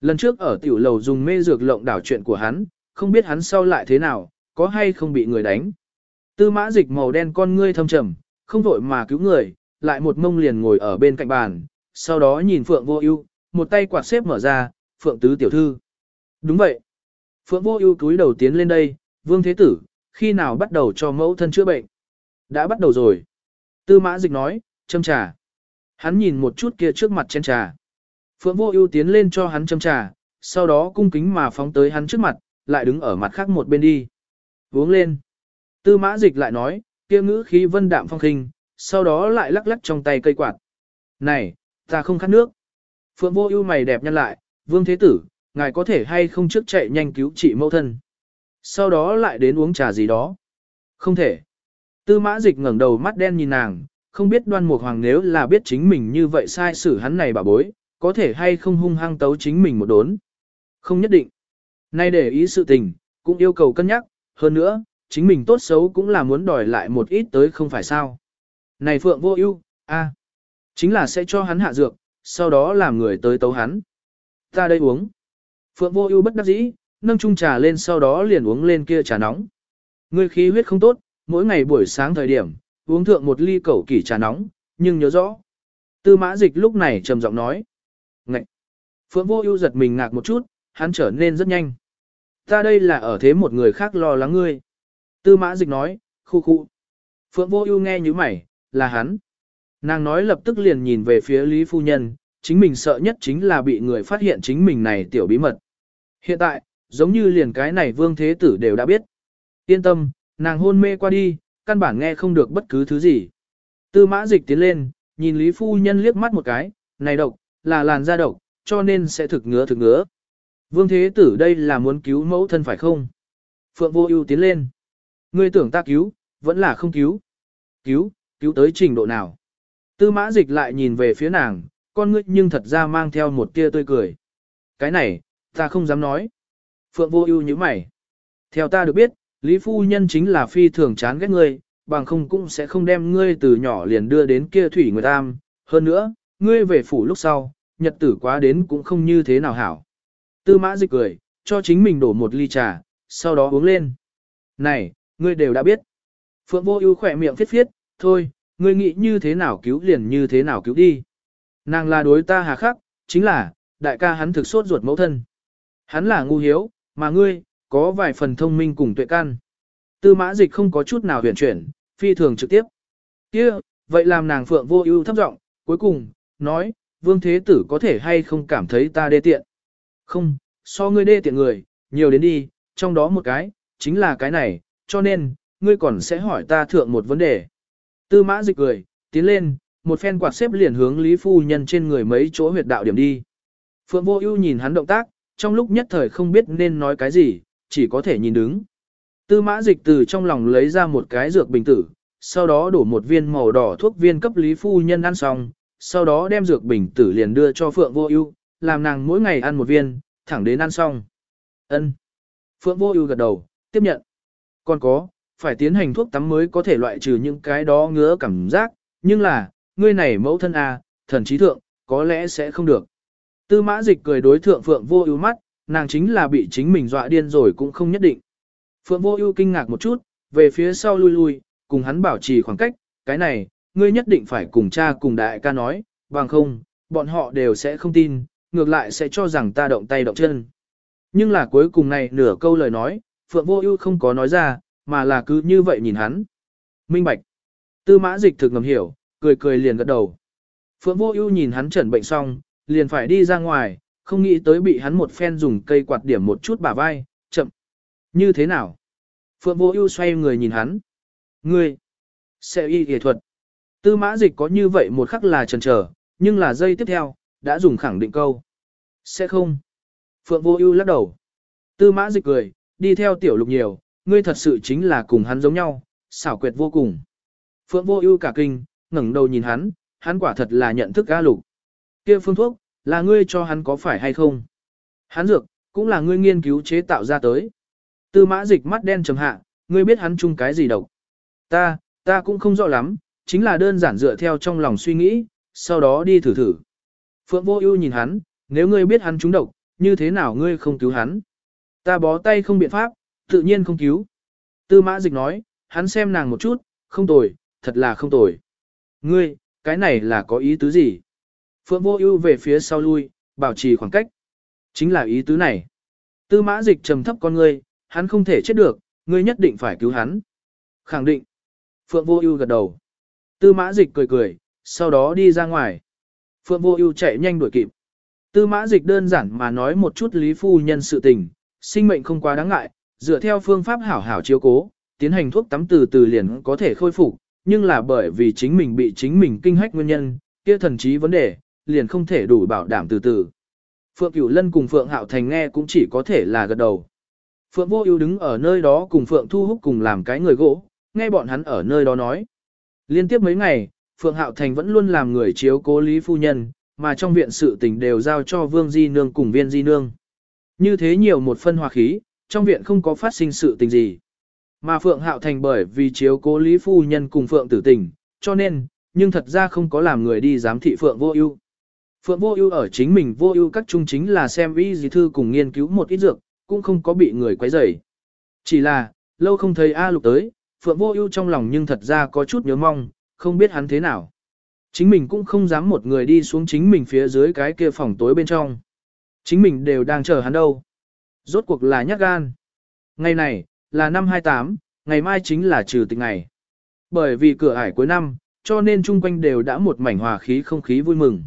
Lần trước ở tiểu lầu dùng mê dược lộng đảo chuyện của hắn, không biết hắn sau lại thế nào, có hay không bị người đánh. Tư mã dịch màu đen con ngươi thâm trầm, không vội mà cứu người, lại một mông liền ngồi ở bên cạnh bàn, sau đó nhìn Phượng Vô Ưu, một tay quạt xếp mở ra, "Phượng tứ tiểu thư." Đúng vậy. Phượng Vô Ưu cúi đầu tiến lên đây, "Vương thế tử, khi nào bắt đầu cho mẫu thân chữa bệnh?" "Đã bắt đầu rồi." Tư Mã Dịch nói, "Châm trà." Hắn nhìn một chút kia trước mặt chén trà. Phượng Vô Ưu tiến lên cho hắn châm trà, sau đó cung kính mà phóng tới hắn trước mặt, lại đứng ở mặt khác một bên đi. "Uống lên." Tư Mã Dịch lại nói, kia ngữ khí vân đạm phong khinh, sau đó lại lắc lắc trong tay cây quạt. Này, ta không khát nước. Phượng vô ưu mày đẹp nhăn lại, vương thế tử, ngài có thể hay không trước chạy nhanh cứu chị mẫu thân. Sau đó lại đến uống trà gì đó. Không thể. Tư mã dịch ngẩng đầu mắt đen nhìn nàng, không biết đoan mục hoàng nếu là biết chính mình như vậy sai xử hắn này bà bối, có thể hay không hung hăng tấu chính mình một đốn. Không nhất định. Nay để ý sự tình, cũng yêu cầu cân nhắc, hơn nữa, chính mình tốt xấu cũng là muốn đòi lại một ít tới không phải sao. Này Phượng vô ưu, a, chính là sẽ cho hắn hạ dược, sau đó làm người tới tấu hắn. Ta đây uống. Phượng vô ưu bất đắc dĩ, nâng chung trà lên sau đó liền uống lên kia trà nóng. Ngươi khí huyết không tốt, mỗi ngày buổi sáng thời điểm, uống thượng một ly cẩu kỷ trà nóng, nhưng nhớ rõ. Tư mã dịch lúc này trầm giọng nói. Ngậy! Phượng vô ưu giật mình ngạc một chút, hắn trở nên rất nhanh. Ta đây là ở thế một người khác lo lắng ngươi. Tư mã dịch nói, khu khu. Phượng vô ưu nghe như mày, là hắn. Nàng nói lập tức liền nhìn về phía Lý Phu Nhân, chính mình sợ nhất chính là bị người phát hiện chính mình này tiểu bí mật. Hiện tại, giống như liền cái này vương thế tử đều đã biết. Yên tâm, nàng hôn mê qua đi, căn bản nghe không được bất cứ thứ gì. Tư mã dịch tiến lên, nhìn Lý Phu Nhân liếc mắt một cái, này độc, là làn da độc, cho nên sẽ thực ngứa thực ngứa. Vương thế tử đây là muốn cứu mẫu thân phải không? Phượng vô ưu tiến lên. Ngươi tưởng ta cứu, vẫn là không cứu. Cứu, cứu tới trình độ nào? Tư mã dịch lại nhìn về phía nàng, con ngươi nhưng thật ra mang theo một tia tươi cười. Cái này, ta không dám nói. Phượng vô ưu như mày. Theo ta được biết, Lý Phu Nhân chính là phi thường chán ghét ngươi, bằng không cũng sẽ không đem ngươi từ nhỏ liền đưa đến kia Thủy Nguyệt Tam. Hơn nữa, ngươi về phủ lúc sau, nhật tử quá đến cũng không như thế nào hảo. Tư mã dịch cười, cho chính mình đổ một ly trà, sau đó uống lên. Này, ngươi đều đã biết. Phượng vô ưu khỏe miệng phiết phiết, thôi, ngươi nghĩ như thế nào cứu liền như thế nào cứu đi. Nàng là đối ta hà khắc, chính là, đại ca hắn thực sốt ruột mẫu thân. Hắn là ngu hiếu, mà ngươi, có vài phần thông minh cùng tuệ căn. Tư mã dịch không có chút nào huyền chuyển, phi thường trực tiếp. kia vậy làm nàng phượng vô ưu thấp giọng cuối cùng, nói, vương thế tử có thể hay không cảm thấy ta đê tiện. Không, so ngươi đê tiện người, nhiều đến đi, trong đó một cái, chính là cái này, cho nên, ngươi còn sẽ hỏi ta thượng một vấn đề. Tư mã dịch cười, tiến lên, một phen quạt xếp liền hướng Lý Phu Nhân trên người mấy chỗ huyệt đạo điểm đi. Phượng Vô Ưu nhìn hắn động tác, trong lúc nhất thời không biết nên nói cái gì, chỉ có thể nhìn đứng. Tư mã dịch từ trong lòng lấy ra một cái dược bình tử, sau đó đổ một viên màu đỏ thuốc viên cấp Lý Phu Nhân ăn xong, sau đó đem dược bình tử liền đưa cho Phượng Vô Ưu, làm nàng mỗi ngày ăn một viên, thẳng đến ăn xong. Ân. Phượng Vô Ưu gật đầu, tiếp nhận. Còn có, phải tiến hành thuốc tắm mới có thể loại trừ những cái đó ngứa cảm giác, nhưng là, ngươi này mẫu thân à, thần trí thượng, có lẽ sẽ không được. Tư mã dịch cười đối thượng Phượng vô ưu mắt, nàng chính là bị chính mình dọa điên rồi cũng không nhất định. Phượng vô ưu kinh ngạc một chút, về phía sau lui lui, cùng hắn bảo trì khoảng cách, cái này, ngươi nhất định phải cùng cha cùng đại ca nói, bằng không, bọn họ đều sẽ không tin, ngược lại sẽ cho rằng ta động tay động chân. Nhưng là cuối cùng này nửa câu lời nói, Phượng Vô Ưu không có nói ra, mà là cứ như vậy nhìn hắn. Minh bạch. Tư mã dịch thực ngầm hiểu, cười cười liền gật đầu. Phượng Vô Ưu nhìn hắn chuẩn bệnh xong, liền phải đi ra ngoài, không nghĩ tới bị hắn một phen dùng cây quạt điểm một chút bả vai, chậm. Như thế nào? Phượng Vô Ưu xoay người nhìn hắn. Ngươi sẽ y y thuật. Tư mã dịch có như vậy một khắc là chần chờ, nhưng là giây tiếp theo, đã dùng khẳng định câu. Sẽ không. Phượng Vô Ưu lắc đầu. Tư mã dịch cười, đi theo tiểu lục nhiều, ngươi thật sự chính là cùng hắn giống nhau, xảo quyệt vô cùng. Phượng vô ưu cả kinh, ngẩng đầu nhìn hắn, hắn quả thật là nhận thức A lục. Kia phương thuốc, là ngươi cho hắn có phải hay không? Hắn dược, cũng là ngươi nghiên cứu chế tạo ra tới. Tư mã dịch mắt đen trầm hạ, ngươi biết hắn chung cái gì độc. Ta, ta cũng không rõ lắm, chính là đơn giản dựa theo trong lòng suy nghĩ, sau đó đi thử thử. Phượng Vô Ưu nhìn hắn, nếu ngươi biết hắn trúng độc, như thế nào ngươi không cứu hắn? Ta bó tay không biện pháp, tự nhiên không cứu. Tư Mã Dịch nói, hắn xem nàng một chút, không tồi, thật là không tồi. Ngươi, cái này là có ý tứ gì? Phượng Vô Ưu về phía sau lui, bảo trì khoảng cách. Chính là ý tứ này. Tư Mã Dịch trầm thấp con ngươi, hắn không thể chết được, ngươi nhất định phải cứu hắn. Khẳng định. Phượng Vô Ưu gật đầu. Tư Mã Dịch cười cười, sau đó đi ra ngoài. Phượng Vô Ưu chạy nhanh đuổi kịp. Tư Mã Dịch đơn giản mà nói một chút Lý phu nhân sự tình, sinh mệnh không quá đáng ngại, dựa theo phương pháp hảo hảo chiếu cố, tiến hành thuốc tắm từ từ liền có thể khôi phục, nhưng là bởi vì chính mình bị chính mình kinh hách nguyên nhân, kia thần trí vấn đề, liền không thể đủ bảo đảm từ từ. Phượng Cửu Lân cùng Phượng Hạo Thành nghe cũng chỉ có thể là gật đầu. Phượng Vô Ưu đứng ở nơi đó cùng Phượng Thu Húc cùng làm cái người gỗ, nghe bọn hắn ở nơi đó nói. Liên tiếp mấy ngày, Phượng Hạo Thành vẫn luôn làm người chiếu cố Lý phu nhân, mà trong viện sự tình đều giao cho Vương Di nương cùng Viên Di nương. Như thế nhiều một phân hòa khí, trong viện không có phát sinh sự tình gì. Mà Phượng Hạo Thành bởi vì chiếu cố Lý phu nhân cùng Phượng Tử Tình, cho nên, nhưng thật ra không có làm người đi giám thị Phượng Vô Ưu. Phượng Vô Ưu ở chính mình Vô Ưu các trung chính là xem y dì thư cùng nghiên cứu một ít dược, cũng không có bị người quấy rầy. Chỉ là, lâu không thấy A Lục tới, Phượng Vô Ưu trong lòng nhưng thật ra có chút nhớ mong, không biết hắn thế nào. Chính mình cũng không dám một người đi xuống chính mình phía dưới cái kia phòng tối bên trong. Chính mình đều đang chờ hắn đâu. Rốt cuộc là nhát gan. Ngày này, là năm 28, ngày mai chính là trừ tịch ngày. Bởi vì cửa ải cuối năm, cho nên chung quanh đều đã một mảnh hòa khí không khí vui mừng.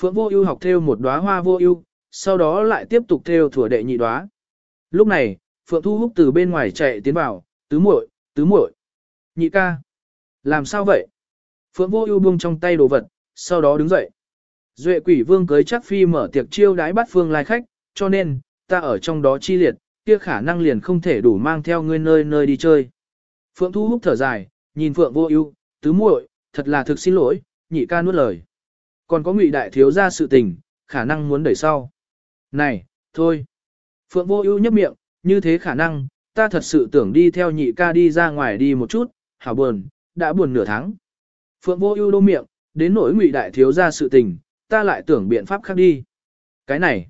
Phượng Vô Ưu học theo một đóa hoa vô ưu, sau đó lại tiếp tục theo thủa đệ nhị đóa. Lúc này, Phượng Thu Húc từ bên ngoài chạy tiến vào, "Tứ muội, tứ muội." "Nhị ca." "Làm sao vậy?" Phượng Vô Ưu buông trong tay đồ vật, sau đó đứng dậy. Duệ Quỷ Vương cưới chắc phi mở tiệc chiêu đái bắt phương lai khách, cho nên ta ở trong đó chi liệt, kia khả năng liền không thể đủ mang theo ngươi nơi nơi đi chơi. Phượng Thu Húc thở dài, nhìn Phượng Vô Ưu, tứ muội, thật là thực xin lỗi, nhị ca nuốt lời. Còn có Ngụy đại thiếu gia sự tình, khả năng muốn đẩy sau. Này, thôi. Phượng Vô Ưu nhếch miệng, như thế khả năng, ta thật sự tưởng đi theo nhị ca đi ra ngoài đi một chút, hảo buồn, đã buồn nửa tháng. Phượng Vô Ưu đô miệng, đến nỗi Ngụy đại thiếu gia sự tình, ta lại tưởng biện pháp khác đi. Cái này.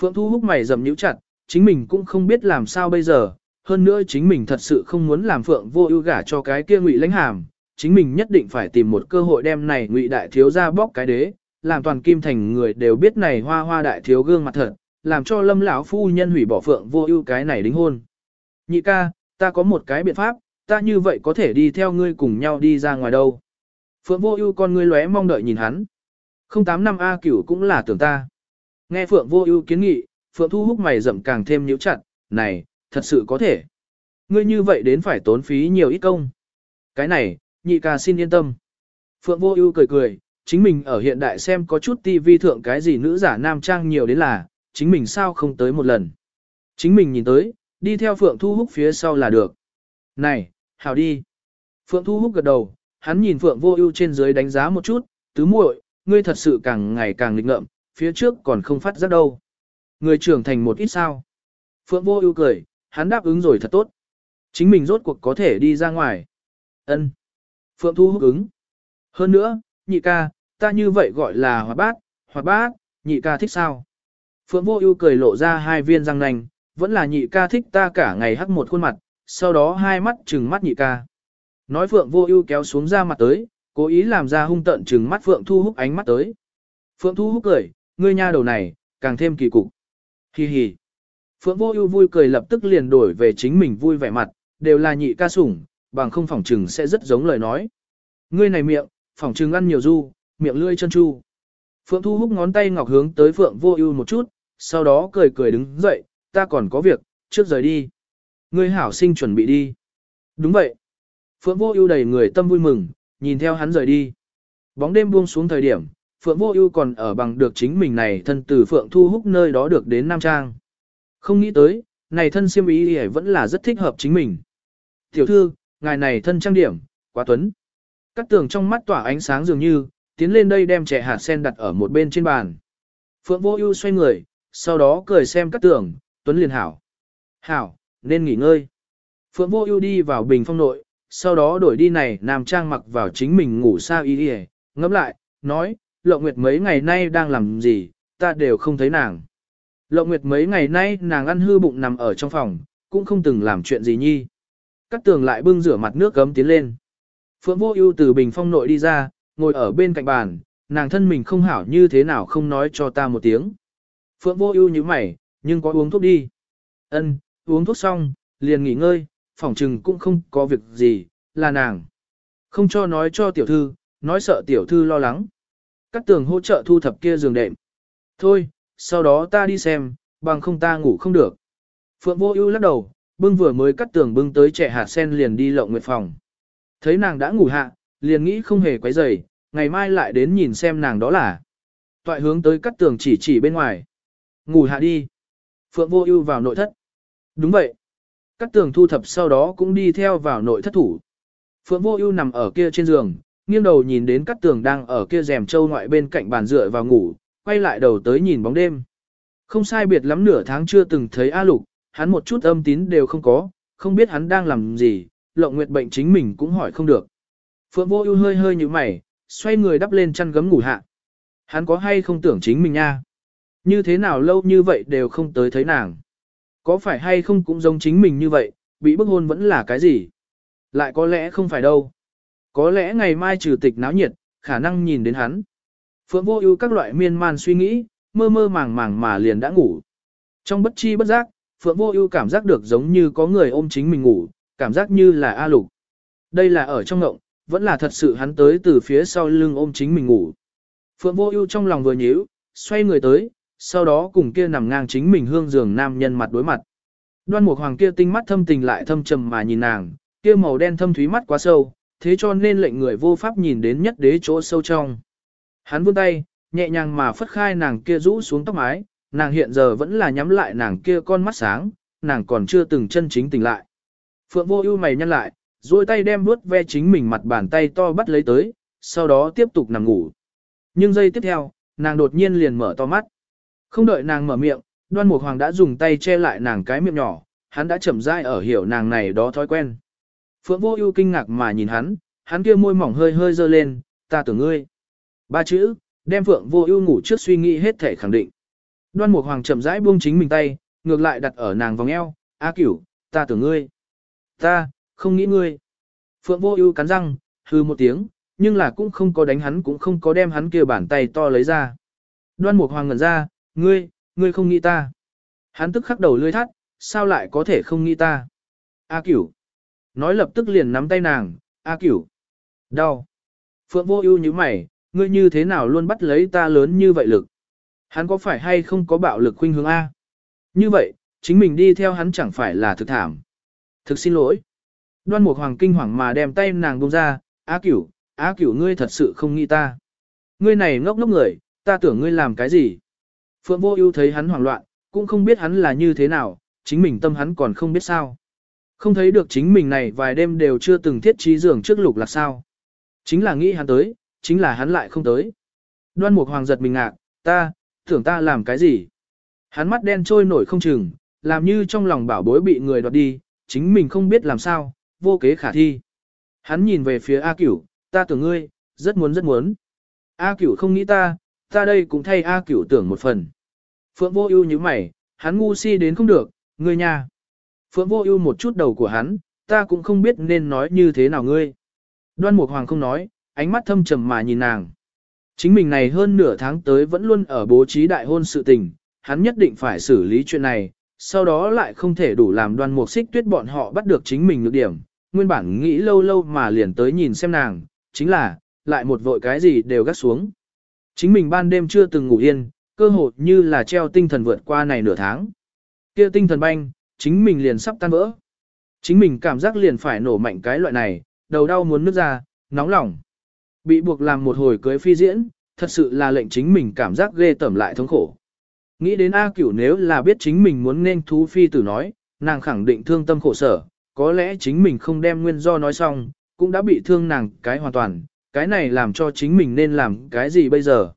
Phượng Thu Húc mày dầm nhíu chặt, chính mình cũng không biết làm sao bây giờ, hơn nữa chính mình thật sự không muốn làm Phượng Vô Ưu gả cho cái kia Ngụy Lãnh Hàm, chính mình nhất định phải tìm một cơ hội đem này Ngụy đại thiếu gia bóc cái đế, làm toàn kim thành người đều biết này Hoa Hoa đại thiếu gương mặt thật, làm cho Lâm lão phu nhân hủy bỏ Phượng Vô Ưu cái này đính hôn. Nhị ca, ta có một cái biện pháp, ta như vậy có thể đi theo ngươi cùng nhau đi ra ngoài đâu. Phượng Vô Ưu con ngươi lóe mong đợi nhìn hắn. 08 năm A Cửu cũng là tưởng ta. Nghe Phượng Vô Ưu kiến nghị, Phượng Thu Húc mày rậm càng thêm nhíu chặt, "Này, thật sự có thể? Ngươi như vậy đến phải tốn phí nhiều ít công." "Cái này, nhị ca xin yên tâm." Phượng Vô Ưu cười cười, chính mình ở hiện đại xem có chút tivi thượng cái gì nữ giả nam trang nhiều đến là, chính mình sao không tới một lần. Chính mình nhìn tới, đi theo Phượng Thu Húc phía sau là được. "Này, hảo đi." Phượng Thu Húc gật đầu, hắn nhìn Phượng Vô Ưu trên dưới đánh giá một chút, "Tứ muội, ngươi thật sự càng ngày càng nghịch ngợm, phía trước còn không phát giác đâu." Người trưởng thành một ít sao. Phượng vô ưu cười, hắn đáp ứng rồi thật tốt. Chính mình rốt cuộc có thể đi ra ngoài. Ân. Phượng thu hút ứng. Hơn nữa, nhị ca, ta như vậy gọi là hoạt bát, hoạt bát, nhị ca thích sao? Phượng vô ưu cười lộ ra hai viên răng nanh, vẫn là nhị ca thích ta cả ngày hắc một khuôn mặt, sau đó hai mắt trừng mắt nhị ca. Nói Phượng vô ưu kéo xuống ra mặt tới, cố ý làm ra hung tận trừng mắt Phượng thu hút ánh mắt tới. Phượng thu hút cười, ngươi nha đầu này, càng thêm kỳ cục. Hi hi. Phượng Vô Ưu vui cười lập tức liền đổi về chính mình vui vẻ mặt, đều là nhị ca sủng, bằng không phỏng trừng sẽ rất giống lời nói. Ngươi này miệng, phỏng trừng ăn nhiều du, miệng lưỡi chân chu. Phượng Thu húc ngón tay ngọc hướng tới Phượng Vô Ưu một chút, sau đó cười cười đứng dậy, ta còn có việc, trước rời đi. Ngươi hảo sinh chuẩn bị đi. Đúng vậy. Phượng Vô Ưu đầy người tâm vui mừng, nhìn theo hắn rời đi. Bóng đêm buông xuống thời điểm, Phượng Vô Ưu còn ở bằng được chính mình này thân từ Phượng Thu Húc nơi đó được đến Nam Trang. Không nghĩ tới, này thân xiêm y vẫn là rất thích hợp chính mình. Tiểu thư, ngài này thân trang điểm, quá tuấn. cát tường trong mắt tỏa ánh sáng dường như, tiến lên đây đem trẻ hạt sen đặt ở một bên trên bàn. Phượng Vô Ưu xoay người, sau đó cười xem cát tường, tuấn liền hảo. Hảo, nên nghỉ ngơi. Phượng Vô Ưu đi vào bình phong nội, sau đó đổi đi này nam trang mặc vào chính mình ngủ sao y y, ngẫm lại, nói, Lộng Nguyệt mấy ngày nay đang làm gì, ta đều không thấy nàng. Lộng Nguyệt mấy ngày nay nàng ăn hư bụng nằm ở trong phòng, cũng không từng làm chuyện gì nhi. cắt tường lại bưng rửa mặt nước gấm tiến lên. Phượng Vô Ưu từ bình phong nội đi ra, ngồi ở bên cạnh bàn, nàng thân mình không hảo như thế nào không nói cho ta một tiếng. Phượng Vô Ưu nhíu mày, nhưng có uống thuốc đi. Ân, uống thuốc xong, liền nghỉ ngơi, Phỏng chừng cũng không có việc gì, là nàng. Không cho nói cho tiểu thư, nói sợ tiểu thư lo lắng. Cát tường hỗ trợ thu thập kia giường đệm. Thôi, sau đó ta đi xem, bằng không ta ngủ không được. Phượng Vô Ưu lắc đầu, bưng vừa mới cắt tường bưng tới trẻ hạt sen liền đi lộng nguyệt phòng. Thấy nàng đã ngủ hạ, liền nghĩ không hề quấy rầy, ngày mai lại đến nhìn xem nàng đó là. Toại hướng tới cắt tường chỉ chỉ bên ngoài. Ngủ hạ đi. Phượng Vô Ưu vào nội thất. Đúng vậy. Cắt tường thu thập sau đó cũng đi theo vào nội thất thủ. Phượng Vô Ưu nằm ở kia trên giường, nghiêng đầu nhìn đến cắt tường đang ở kia rèm châu ngoại bên cạnh bàn dựa vào ngủ, quay lại đầu tới nhìn bóng đêm. Không sai biệt lắm nửa tháng chưa từng thấy A Lục, hắn một chút âm tín đều không có, không biết hắn đang làm gì, lộng nguyệt bệnh chính mình cũng hỏi không được. Phượng vô ưu hơi hơi như mày, xoay người đắp lên chăn gấm ngủ hạ. Hắn có hay không tưởng chính mình nha? Như thế nào lâu như vậy đều không tới thấy nàng? Có phải hay không cũng giống chính mình như vậy, bị bức hôn vẫn là cái gì? Lại có lẽ không phải đâu. Có lẽ ngày mai trừ tịch náo nhiệt, khả năng nhìn đến hắn. Phượng vô ưu các loại miên man suy nghĩ, mơ mơ màng màng mà liền đã ngủ. Trong bất chi bất giác, Phượng Vô Ưu cảm giác được giống như có người ôm chính mình ngủ, cảm giác như là A Lục. Đây là ở trong ngộng, vẫn là thật sự hắn tới từ phía sau lưng ôm chính mình ngủ. Phượng Vô Ưu trong lòng vừa nhíu, xoay người tới, sau đó cùng kia nằm ngang chính mình hương giường nam nhân mặt đối mặt. Đoan Mục Hoàng kia tinh mắt thâm tình lại thâm trầm mà nhìn nàng, kia màu đen thâm thúy mắt quá sâu, thế cho nên lệnh người vô pháp nhìn đến nhất đế chỗ sâu trong. Hắn vươn tay, nhẹ nhàng mà phất khai nàng kia rũ xuống tóc mái, nàng hiện giờ vẫn là nhắm lại nàng kia con mắt sáng, nàng còn chưa từng chân chính tỉnh lại. Phượng vô ưu mày nhăn lại, duỗi tay đem vuốt ve chính mình mặt bàn tay to bắt lấy tới, sau đó tiếp tục nằm ngủ. Nhưng giây tiếp theo, nàng đột nhiên liền mở to mắt. Không đợi nàng mở miệng, đoan mục hoàng đã dùng tay che lại nàng cái miệng nhỏ, hắn đã chậm rãi ở hiểu nàng này đó thói quen. Phượng vô ưu kinh ngạc mà nhìn hắn, hắn kia môi mỏng hơi hơi dơ lên, ta tưởng ngươi. Ba chữ, đem Phượng vô ưu ngủ trước suy nghĩ hết thể khẳng định. Đoan Mục Hoàng chậm rãi buông chính mình tay, ngược lại đặt ở nàng vòng eo, "A Cửu, ta tưởng ngươi." "Ta, không nghĩ ngươi." Phượng Vô Ưu cắn răng, hừ một tiếng, nhưng là cũng không có đánh hắn cũng không có đem hắn kia bàn tay to lấy ra. Đoan Mục Hoàng ngẩn ra, "Ngươi, ngươi không nghĩ ta?" Hắn tức khắc đầu lưỡi thắt, "Sao lại có thể không nghĩ ta?" "A Cửu." Nói lập tức liền nắm tay nàng, "A Cửu." "Đau." Phượng Vô Ưu như mày, "Ngươi như thế nào luôn bắt lấy ta lớn như vậy lực?" Hắn có phải hay không có bạo lực khuynh hướng A? Như vậy, chính mình đi theo hắn chẳng phải là thực thảm. Thực xin lỗi. Đoan Mục Hoàng kinh hoàng mà đem tay nàng buông ra, A Cửu, A Cửu ngươi thật sự không nghĩ ta. Ngươi này ngốc ngốc người, ta tưởng ngươi làm cái gì?" Phượng Vô Ưu thấy hắn hoảng loạn, cũng không biết hắn là như thế nào, chính mình tâm hắn còn không biết sao. Không thấy được chính mình này vài đêm đều chưa từng thiết trí giường trước lục là sao. Chính là nghĩ hắn tới, chính là hắn lại không tới. Đoan Mục Hoàng giật mình ngạc, ta, tưởng ta làm cái gì? Hắn mắt đen trôi nổi không chừng, làm như trong lòng bảo bối bị người đoạt đi, chính mình không biết làm sao, vô kế khả thi. Hắn nhìn về phía A Cửu, ta tưởng ngươi, rất muốn rất muốn. A Cửu không nghĩ ta, ta đây cũng thay A Cửu tưởng một phần. Phượng vô ưu như mày, hắn ngu si đến không được, ngươi nha. Phượng vô ưu một chút đầu của hắn, ta cũng không biết nên nói như thế nào ngươi. Đoan Mục Hoàng không nói, ánh mắt thâm trầm mà nhìn nàng. Chính mình này hơn nửa tháng tới vẫn luôn ở bố trí đại hôn sự tình, hắn nhất định phải xử lý chuyện này, sau đó lại không thể đủ làm đoan mục xích tuyết bọn họ bắt được chính mình nhược điểm, nguyên bản nghĩ lâu lâu mà liền tới nhìn xem nàng, chính là, lại một vội cái gì đều gắt xuống. Chính mình ban đêm chưa từng ngủ yên, cơ hội như là treo tinh thần vượt qua này nửa tháng. kia tinh thần banh, chính mình liền sắp tan vỡ. Chính mình cảm giác liền phải nổ mạnh cái loại này, đầu đau muốn nứt ra, nóng lòng. Bị buộc làm một hồi cưới phi diễn, thật sự là lệnh chính mình cảm giác ghê tởm lại thống khổ. Nghĩ đến A cửu nếu là biết chính mình muốn nên thú phi tử nói, nàng khẳng định thương tâm khổ sở, có lẽ chính mình không đem nguyên do nói xong, cũng đã bị thương nàng cái hoàn toàn, cái này làm cho chính mình nên làm cái gì bây giờ.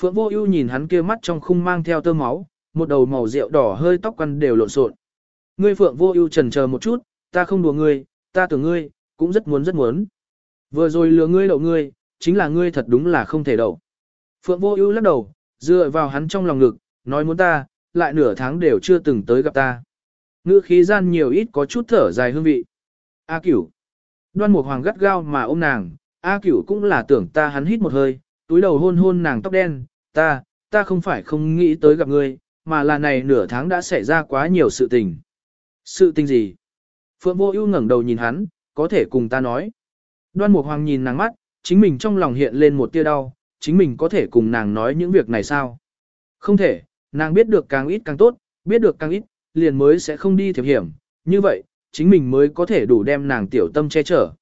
Phượng vô ưu nhìn hắn kia mắt trong khung mang theo tơ máu, một đầu màu rượu đỏ hơi tóc quăn đều lộn xộn. Ngươi Phượng vô ưu chần chờ một chút, ta không đùa ngươi, ta tưởng ngươi, cũng rất muốn rất muốn. Vừa rồi lừa ngươi đậu ngươi, chính là ngươi thật đúng là không thể đậu. Phượng vô ưu lắc đầu, dựa vào hắn trong lòng ngực, nói muốn ta, lại nửa tháng đều chưa từng tới gặp ta. Ngữ khí gian nhiều ít có chút thở dài hương vị. A cửu. Đoan mục hoàng gắt gao mà ôm nàng, A cửu cũng là tưởng ta hắn hít một hơi, túi đầu hôn hôn nàng tóc đen, ta, ta không phải không nghĩ tới gặp ngươi, mà là này nửa tháng đã xảy ra quá nhiều sự tình. Sự tình gì? Phượng vô ưu ngẩng đầu nhìn hắn, có thể cùng ta nói. Đoan mục hoàng nhìn nàng mắt, chính mình trong lòng hiện lên một tia đau, chính mình có thể cùng nàng nói những việc này sao? Không thể, nàng biết được càng ít càng tốt, biết được càng ít, liền mới sẽ không đi thiệp hiểm, như vậy, chính mình mới có thể đủ đem nàng tiểu tâm che chở.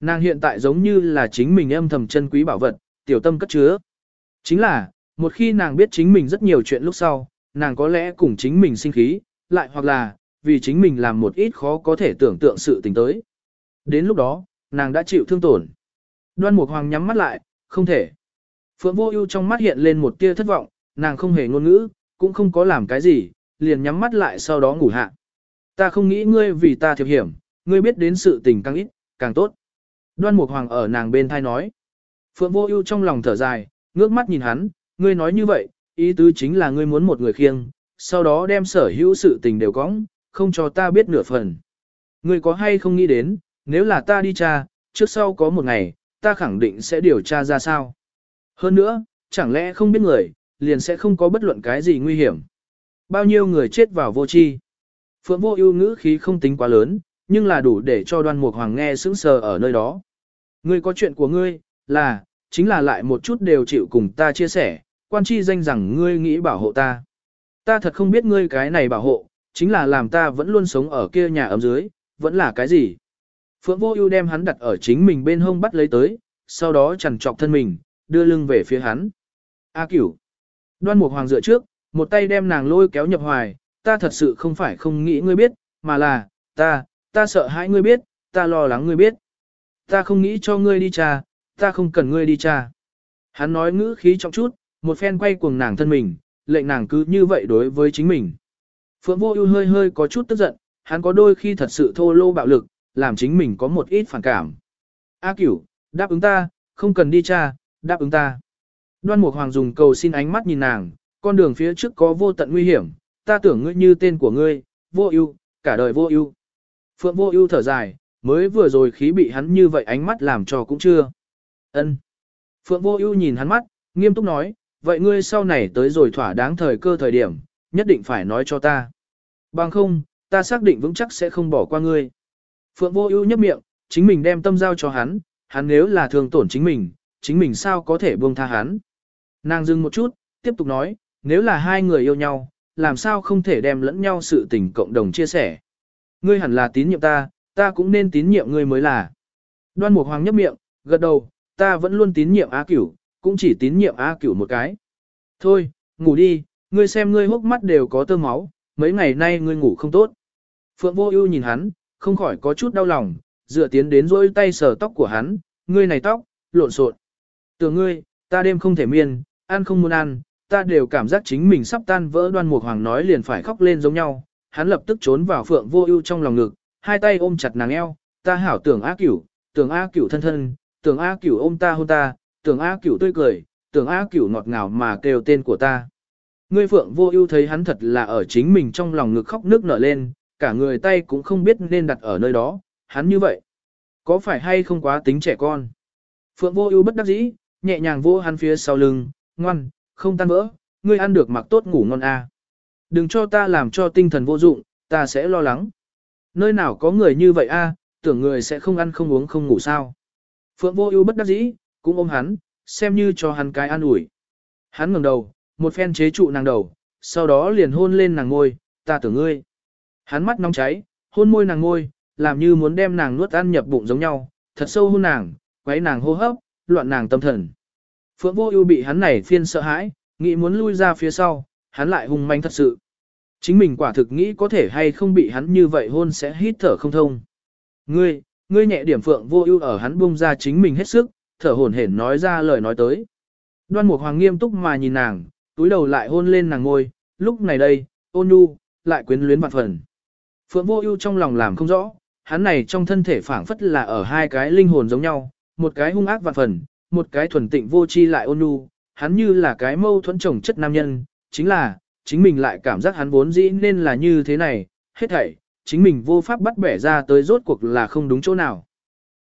Nàng hiện tại giống như là chính mình âm thầm chân quý bảo vật, tiểu tâm cất chứa. Chính là, một khi nàng biết chính mình rất nhiều chuyện lúc sau, nàng có lẽ cùng chính mình sinh khí, lại hoặc là, vì chính mình làm một ít khó có thể tưởng tượng sự tình tới. Đến lúc đó, nàng đã chịu thương tổn. Đoan Mục Hoàng nhắm mắt lại, không thể. Phượng Vô Ưu trong mắt hiện lên một tia thất vọng, nàng không hề ngôn ngữ, cũng không có làm cái gì, liền nhắm mắt lại sau đó ngủ hạ. Ta không nghĩ ngươi vì ta thiệp hiểm, ngươi biết đến sự tình càng ít, càng tốt. Đoan Mục Hoàng ở nàng bên thai nói. Phượng Vô Ưu trong lòng thở dài, ngước mắt nhìn hắn, ngươi nói như vậy, ý tứ chính là ngươi muốn một người khiêng, sau đó đem sở hữu sự tình đều cõng, không cho ta biết nửa phần. Ngươi có hay không nghĩ đến, nếu là ta đi tra, trước sau có một ngày, ta khẳng định sẽ điều tra ra sao. Hơn nữa, chẳng lẽ không biết người, liền sẽ không có bất luận cái gì nguy hiểm. Bao nhiêu người chết vào vô tri. Phượng vô ưu ngữ khí không tính quá lớn, nhưng là đủ để cho đoan mục hoàng nghe sững sờ ở nơi đó. Ngươi có chuyện của ngươi, là, chính là lại một chút đều chịu cùng ta chia sẻ, quan chi danh rằng ngươi nghĩ bảo hộ ta. Ta thật không biết ngươi cái này bảo hộ, chính là làm ta vẫn luôn sống ở kia nhà ấm dưới, vẫn là cái gì. Phượng vô ưu đem hắn đặt ở chính mình bên hông bắt lấy tới, sau đó chằn trọc thân mình, đưa lưng về phía hắn. A cửu. Đoan mục hoàng dựa trước, một tay đem nàng lôi kéo nhập hoài, ta thật sự không phải không nghĩ ngươi biết, mà là, ta, ta sợ hãi ngươi biết, ta lo lắng ngươi biết. Ta không nghĩ cho ngươi đi trà ta không cần ngươi đi cha. Hắn nói ngữ khí trọng chút, một phen quay cuồng nàng thân mình, lệnh nàng cứ như vậy đối với chính mình. Phượng vô ưu hơi hơi có chút tức giận, hắn có đôi khi thật sự thô lô bạo lực, làm chính mình có một ít phản cảm. A cửu, đáp ứng ta, không cần đi cha, đáp ứng ta. Đoan Mục Hoàng dùng cầu xin ánh mắt nhìn nàng, con đường phía trước có vô tận nguy hiểm, ta tưởng ngươi như tên của ngươi, vô ưu, cả đời vô ưu. Phượng vô ưu thở dài, mới vừa rồi khí bị hắn như vậy ánh mắt làm cho cũng chưa. Ân. Phượng vô ưu nhìn hắn mắt, nghiêm túc nói, vậy ngươi sau này tới rồi thỏa đáng thời cơ thời điểm, nhất định phải nói cho ta. Bằng không, ta xác định vững chắc sẽ không bỏ qua ngươi. Phượng vô ưu nhấp miệng, chính mình đem tâm giao cho hắn, hắn nếu là thường tổn chính mình, chính mình sao có thể buông tha hắn. Nàng dừng một chút, tiếp tục nói, nếu là hai người yêu nhau, làm sao không thể đem lẫn nhau sự tình cộng đồng chia sẻ. Ngươi hẳn là tín nhiệm ta, ta cũng nên tín nhiệm ngươi mới là. Đoan Mục Hoàng nhấp miệng, gật đầu, ta vẫn luôn tín nhiệm A Cửu, cũng chỉ tín nhiệm A Cửu một cái. Thôi, ngủ đi, ngươi xem ngươi hốc mắt đều có tơ máu, mấy ngày nay ngươi ngủ không tốt. Phượng Vô Ưu nhìn hắn, không khỏi có chút đau lòng, dựa tiến đến rỗi tay sờ tóc của hắn, ngươi này tóc, lộn xộn. Tưởng ngươi, ta đêm không thể miên, ăn không muốn ăn, ta đều cảm giác chính mình sắp tan vỡ đoan mục hoàng nói liền phải khóc lên giống nhau. Hắn lập tức trốn vào phượng vô ưu trong lòng ngực, hai tay ôm chặt nàng eo, ta hảo tưởng A cửu, tưởng A cửu thân thân, tưởng A cửu ôm ta hôn ta, tưởng A cửu tươi cười, tưởng A cửu ngọt ngào mà kêu tên của ta. Ngươi phượng vô ưu thấy hắn thật là ở chính mình trong lòng ngực khóc nước nở lên, cả người tay cũng không biết nên đặt ở nơi đó, hắn như vậy. Có phải hay không quá tính trẻ con? Phượng vô ưu bất đắc dĩ, nhẹ nhàng vô hắn phía sau lưng, ngoan, không tan vỡ, ngươi ăn được mặc tốt ngủ ngon a. À. Đừng cho ta làm cho tinh thần vô dụng, ta sẽ lo lắng. Nơi nào có người như vậy a, tưởng người sẽ không ăn không uống không ngủ sao. Phượng vô ưu bất đắc dĩ, cũng ôm hắn, xem như cho hắn cái an ủi. Hắn ngẩng đầu, một phen chế trụ nàng đầu, sau đó liền hôn lên nàng ngôi, ta tưởng ngươi. Hắn mắt nóng cháy, hôn môi nàng ngôi, làm như muốn đem nàng nuốt ăn nhập bụng giống nhau, thật sâu hôn nàng, quấy nàng hô hấp, loạn nàng tâm thần. Phượng Vô Ưu bị hắn này phiên sợ hãi, nghĩ muốn lui ra phía sau, hắn lại hung manh thật sự. Chính mình quả thực nghĩ có thể hay không bị hắn như vậy hôn sẽ hít thở không thông. Ngươi, ngươi nhẹ điểm Phượng Vô Ưu ở hắn buông ra chính mình hết sức, thở hổn hển nói ra lời nói tới. Đoan Mục Hoàng nghiêm túc mà nhìn nàng, túi đầu lại hôn lên nàng ngôi, lúc này đây, ôn nhu, lại quyến luyến vạn phần. Phượng Vô Ưu trong lòng làm không rõ, hắn này trong thân thể phảng phất là ở hai cái linh hồn giống nhau, một cái hung ác vạn phần, một cái thuần tịnh vô chi lại ôn nhu, hắn như là cái mâu thuẫn chồng chất nam nhân, chính là, chính mình lại cảm giác hắn vốn dĩ nên là như thế này, hết thảy, chính mình vô pháp bắt bẻ ra tới rốt cuộc là không đúng chỗ nào.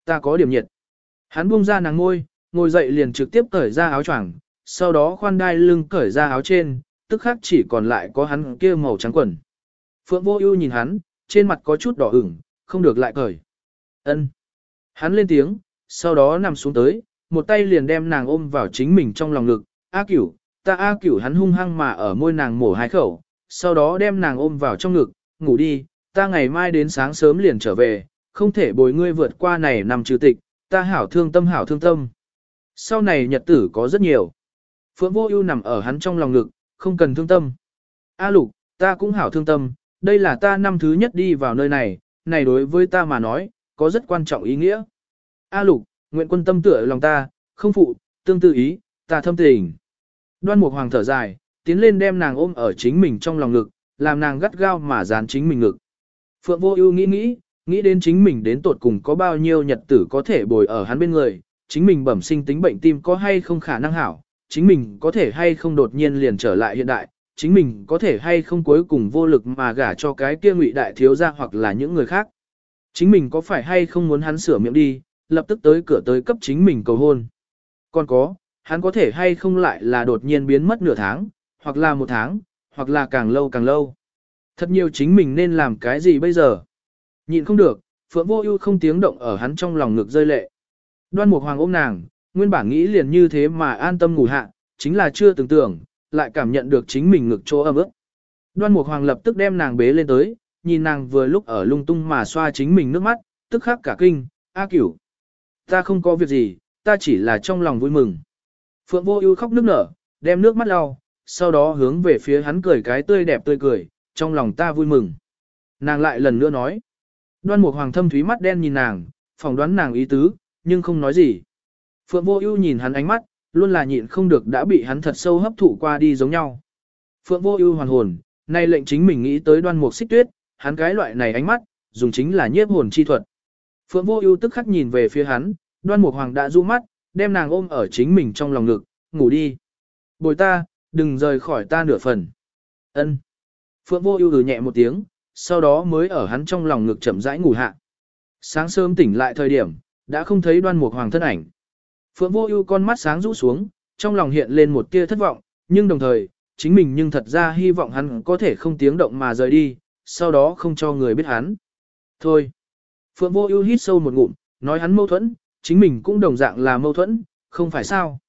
Ta có điểm nhiệt. Hắn buông ra nàng ngôi, ngồi dậy liền trực tiếp cởi ra áo choàng, sau đó khoan đai lưng cởi ra áo trên, tức khắc chỉ còn lại có hắn kia màu trắng quần. Phượng vô ưu nhìn hắn, trên mặt có chút đỏ ửng, không được lại cởi. Ân. Hắn lên tiếng, sau đó nằm xuống tới, một tay liền đem nàng ôm vào chính mình trong lòng ngực. A cửu, ta A cửu hắn hung hăng mà ở môi nàng mổ hai khẩu, sau đó đem nàng ôm vào trong ngực, ngủ đi, ta ngày mai đến sáng sớm liền trở về, không thể bồi ngươi vượt qua này nằm trừ tịch, ta hảo thương tâm hảo thương tâm. Sau này nhật tử có rất nhiều. Phượng vô ưu nằm ở hắn trong lòng ngực, không cần thương tâm. A lục, ta cũng hảo thương tâm, đây là ta năm thứ nhất đi vào nơi này, này đối với ta mà nói, có rất quan trọng ý nghĩa. A lục, nguyện quân tâm tựa lòng ta, không phụ, tương tự ý, ta thâm tình. Đoan mục hoàng thở dài, tiến lên đem nàng ôm ở chính mình trong lòng ngực, làm nàng gắt gao mà dán chính mình ngực. Phượng vô ưu nghĩ nghĩ, nghĩ đến chính mình đến tột cùng có bao nhiêu nhật tử có thể bồi ở hắn bên người, chính mình bẩm sinh tính bệnh tim có hay không khả năng hảo, chính mình có thể hay không đột nhiên liền trở lại hiện đại, chính mình có thể hay không cuối cùng vô lực mà gả cho cái kia ngụy đại thiếu gia hoặc là những người khác. Chính mình có phải hay không muốn hắn sửa miệng đi, lập tức tới cửa tới cấp chính mình cầu hôn. Còn có, hắn có thể hay không lại là đột nhiên biến mất nửa tháng, hoặc là một tháng, hoặc là càng lâu càng lâu. Thật nhiều chính mình nên làm cái gì bây giờ? Nhịn không được, Phượng Vô Ưu không tiếng động ở hắn trong lòng ngực rơi lệ. Đoan Mục Hoàng ôm nàng, nguyên bản nghĩ liền như thế mà an tâm ngủ hạ, chính là chưa từng tưởng lại cảm nhận được chính mình ngực chỗ ấm ức. Đoan Mục Hoàng lập tức đem nàng bế lên tới, nhìn nàng vừa lúc ở lung tung mà xoa chính mình nước mắt, tức khắc cả kinh, "A Cửu, ta không có việc gì, ta chỉ là trong lòng vui mừng." Phượng Vô Ưu khóc nức nở, đem nước mắt lau, sau đó hướng về phía hắn cười cái tươi đẹp tươi cười, "Trong lòng ta vui mừng." Nàng lại lần nữa nói. Đoan Mục Hoàng thâm thúy mắt đen nhìn nàng, phỏng đoán nàng ý tứ, nhưng không nói gì. Phượng Vô Ưu nhìn hắn ánh mắt, luôn là nhịn không được đã bị hắn thật sâu hấp thụ qua đi giống nhau. Phượng Vô Ưu hoàn hồn, nay lệnh chính mình nghĩ tới Đoan Mục Xích Tuyết, hắn cái loại này ánh mắt, dùng chính là nhiếp hồn chi thuật. Phượng Vô Ưu tức khắc nhìn về phía hắn, Đoan Mục Hoàng đã du mắt, đem nàng ôm ở chính mình trong lòng ngực, ngủ đi. Bồi ta, đừng rời khỏi ta nửa phần. Ân. Phượng Vô Ưu ừ nhẹ một tiếng, sau đó mới ở hắn trong lòng ngực chậm rãi ngủ hạ. Sáng sớm tỉnh lại thời điểm, đã không thấy Đoan Mục Hoàng thân ảnh. Phượng Vô Ưu con mắt sáng rũ xuống, trong lòng hiện lên một tia thất vọng, nhưng đồng thời, chính mình nhưng thật ra hy vọng hắn có thể không tiếng động mà rời đi, sau đó không cho người biết hắn. Thôi. Phượng Vô Ưu hít sâu một ngụm, nói hắn mâu thuẫn, chính mình cũng đồng dạng là mâu thuẫn, không phải sao?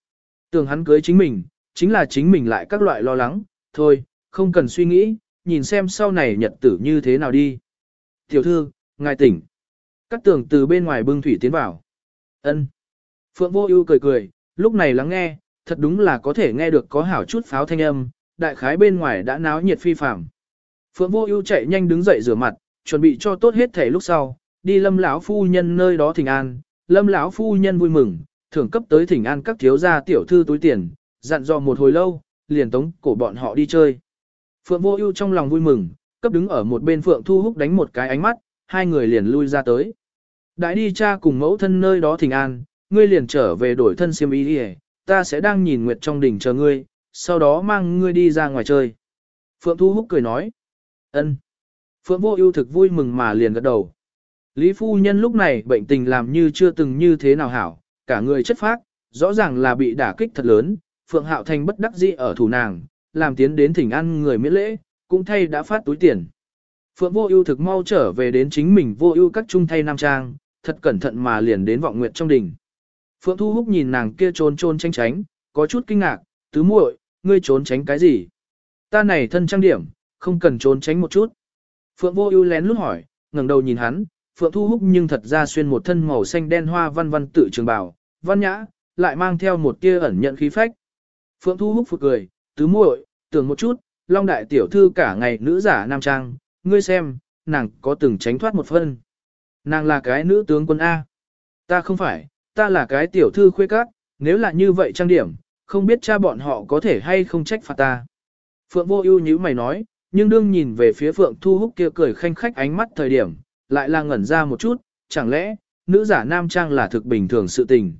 Tưởng hắn cưới chính mình, chính là chính mình lại các loại lo lắng, thôi, không cần suy nghĩ, nhìn xem sau này nhật tử như thế nào đi. Tiểu thư, ngài tỉnh. Các tường từ bên ngoài bưng thủy tiến vào. Ân. Phượng Vô Ưu cười cười, lúc này lắng nghe, thật đúng là có thể nghe được có hảo chút pháo thanh âm, đại khái bên ngoài đã náo nhiệt phi phạm. Phượng Vô Ưu chạy nhanh đứng dậy rửa mặt, chuẩn bị cho tốt hết thể lúc sau, đi Lâm lão phu nhân nơi đó thỉnh an. Lâm lão phu nhân vui mừng, thưởng cấp tới thỉnh an các thiếu gia tiểu thư túi tiền, dặn dò một hồi lâu, liền tống cổ bọn họ đi chơi. Phượng Vô Ưu trong lòng vui mừng, cấp đứng ở một bên Phượng Thu Húc đánh một cái ánh mắt, hai người liền lui ra tới. Đại đi cha cùng mẫu thân nơi đó thỉnh an, ngươi liền trở về đổi thân xiêm y đi ta sẽ đang nhìn nguyệt trong đỉnh chờ ngươi, sau đó mang ngươi đi ra ngoài chơi. Phượng Thu Húc cười nói. ân. Phượng Vô Ưu thực vui mừng mà liền gật đầu. Lý phu nhân lúc này bệnh tình làm như chưa từng như thế nào hảo, cả người chất phác, rõ ràng là bị đả kích thật lớn, Phượng Hạo Thành bất đắc dĩ ở thủ nàng, làm tiến đến thỉnh ăn người miễn lễ, cũng thay đã phát túi tiền. Phượng Vô Ưu thực mau trở về đến chính mình Vô Ưu các trung thay nam trang, thật cẩn thận mà liền đến vọng nguyệt trong đình. Phượng Thu Húc nhìn nàng kia trốn trốn tránh tránh, có chút kinh ngạc, tứ muội, ngươi trốn tránh cái gì? Ta này thân trang điểm, không cần trốn tránh một chút. Phượng Vô Ưu lén lút hỏi, ngẩng đầu nhìn hắn, Phượng Thu Húc nhưng thật ra xuyên một thân màu xanh đen hoa văn văn tự trường bào, văn nhã, lại mang theo một tia ẩn nhận khí phách. Phượng Thu Húc phụt cười, tứ muội, tưởng một chút, Long đại tiểu thư cả ngày nữ giả nam trang, ngươi xem, nàng có từng tránh thoát một phân. Nàng là cái nữ tướng quân A. Ta không phải, ta là cái tiểu thư khuê các, nếu là như vậy trang điểm, không biết cha bọn họ có thể hay không trách phạt ta. Phượng vô ưu nhíu mày nói, nhưng đương nhìn về phía Phượng Thu Húc kia cười khanh khách ánh mắt thời điểm, lại là ngẩn ra một chút, chẳng lẽ, nữ giả nam trang là thực bình thường sự tình.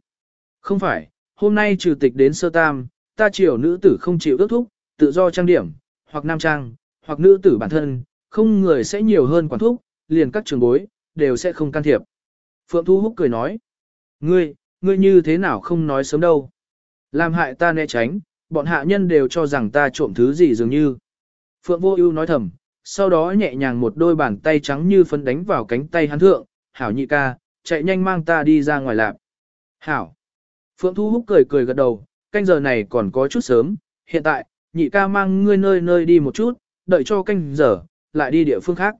Không phải, hôm nay trừ tịch đến sơ tam, ta chiều nữ tử không chịu ước thúc, tự do trang điểm, hoặc nam trang, hoặc nữ tử bản thân, không người sẽ nhiều hơn quản thúc, liền các trường bối, đều sẽ không can thiệp. Phượng Thu Húc cười nói, ngươi, ngươi như thế nào không nói sớm đâu. Làm hại ta né tránh, bọn hạ nhân đều cho rằng ta trộm thứ gì dường như. Phượng Vô Ưu nói thầm, sau đó nhẹ nhàng một đôi bàn tay trắng như phấn đánh vào cánh tay hắn thượng, "Hảo nhị ca, chạy nhanh mang ta đi ra ngoài lạp." "Hảo." Phượng Thu Húc cười cười gật đầu, canh giờ này còn có chút sớm, hiện tại, nhị ca mang ngươi nơi nơi đi một chút, đợi cho canh giờ, lại đi địa phương khác.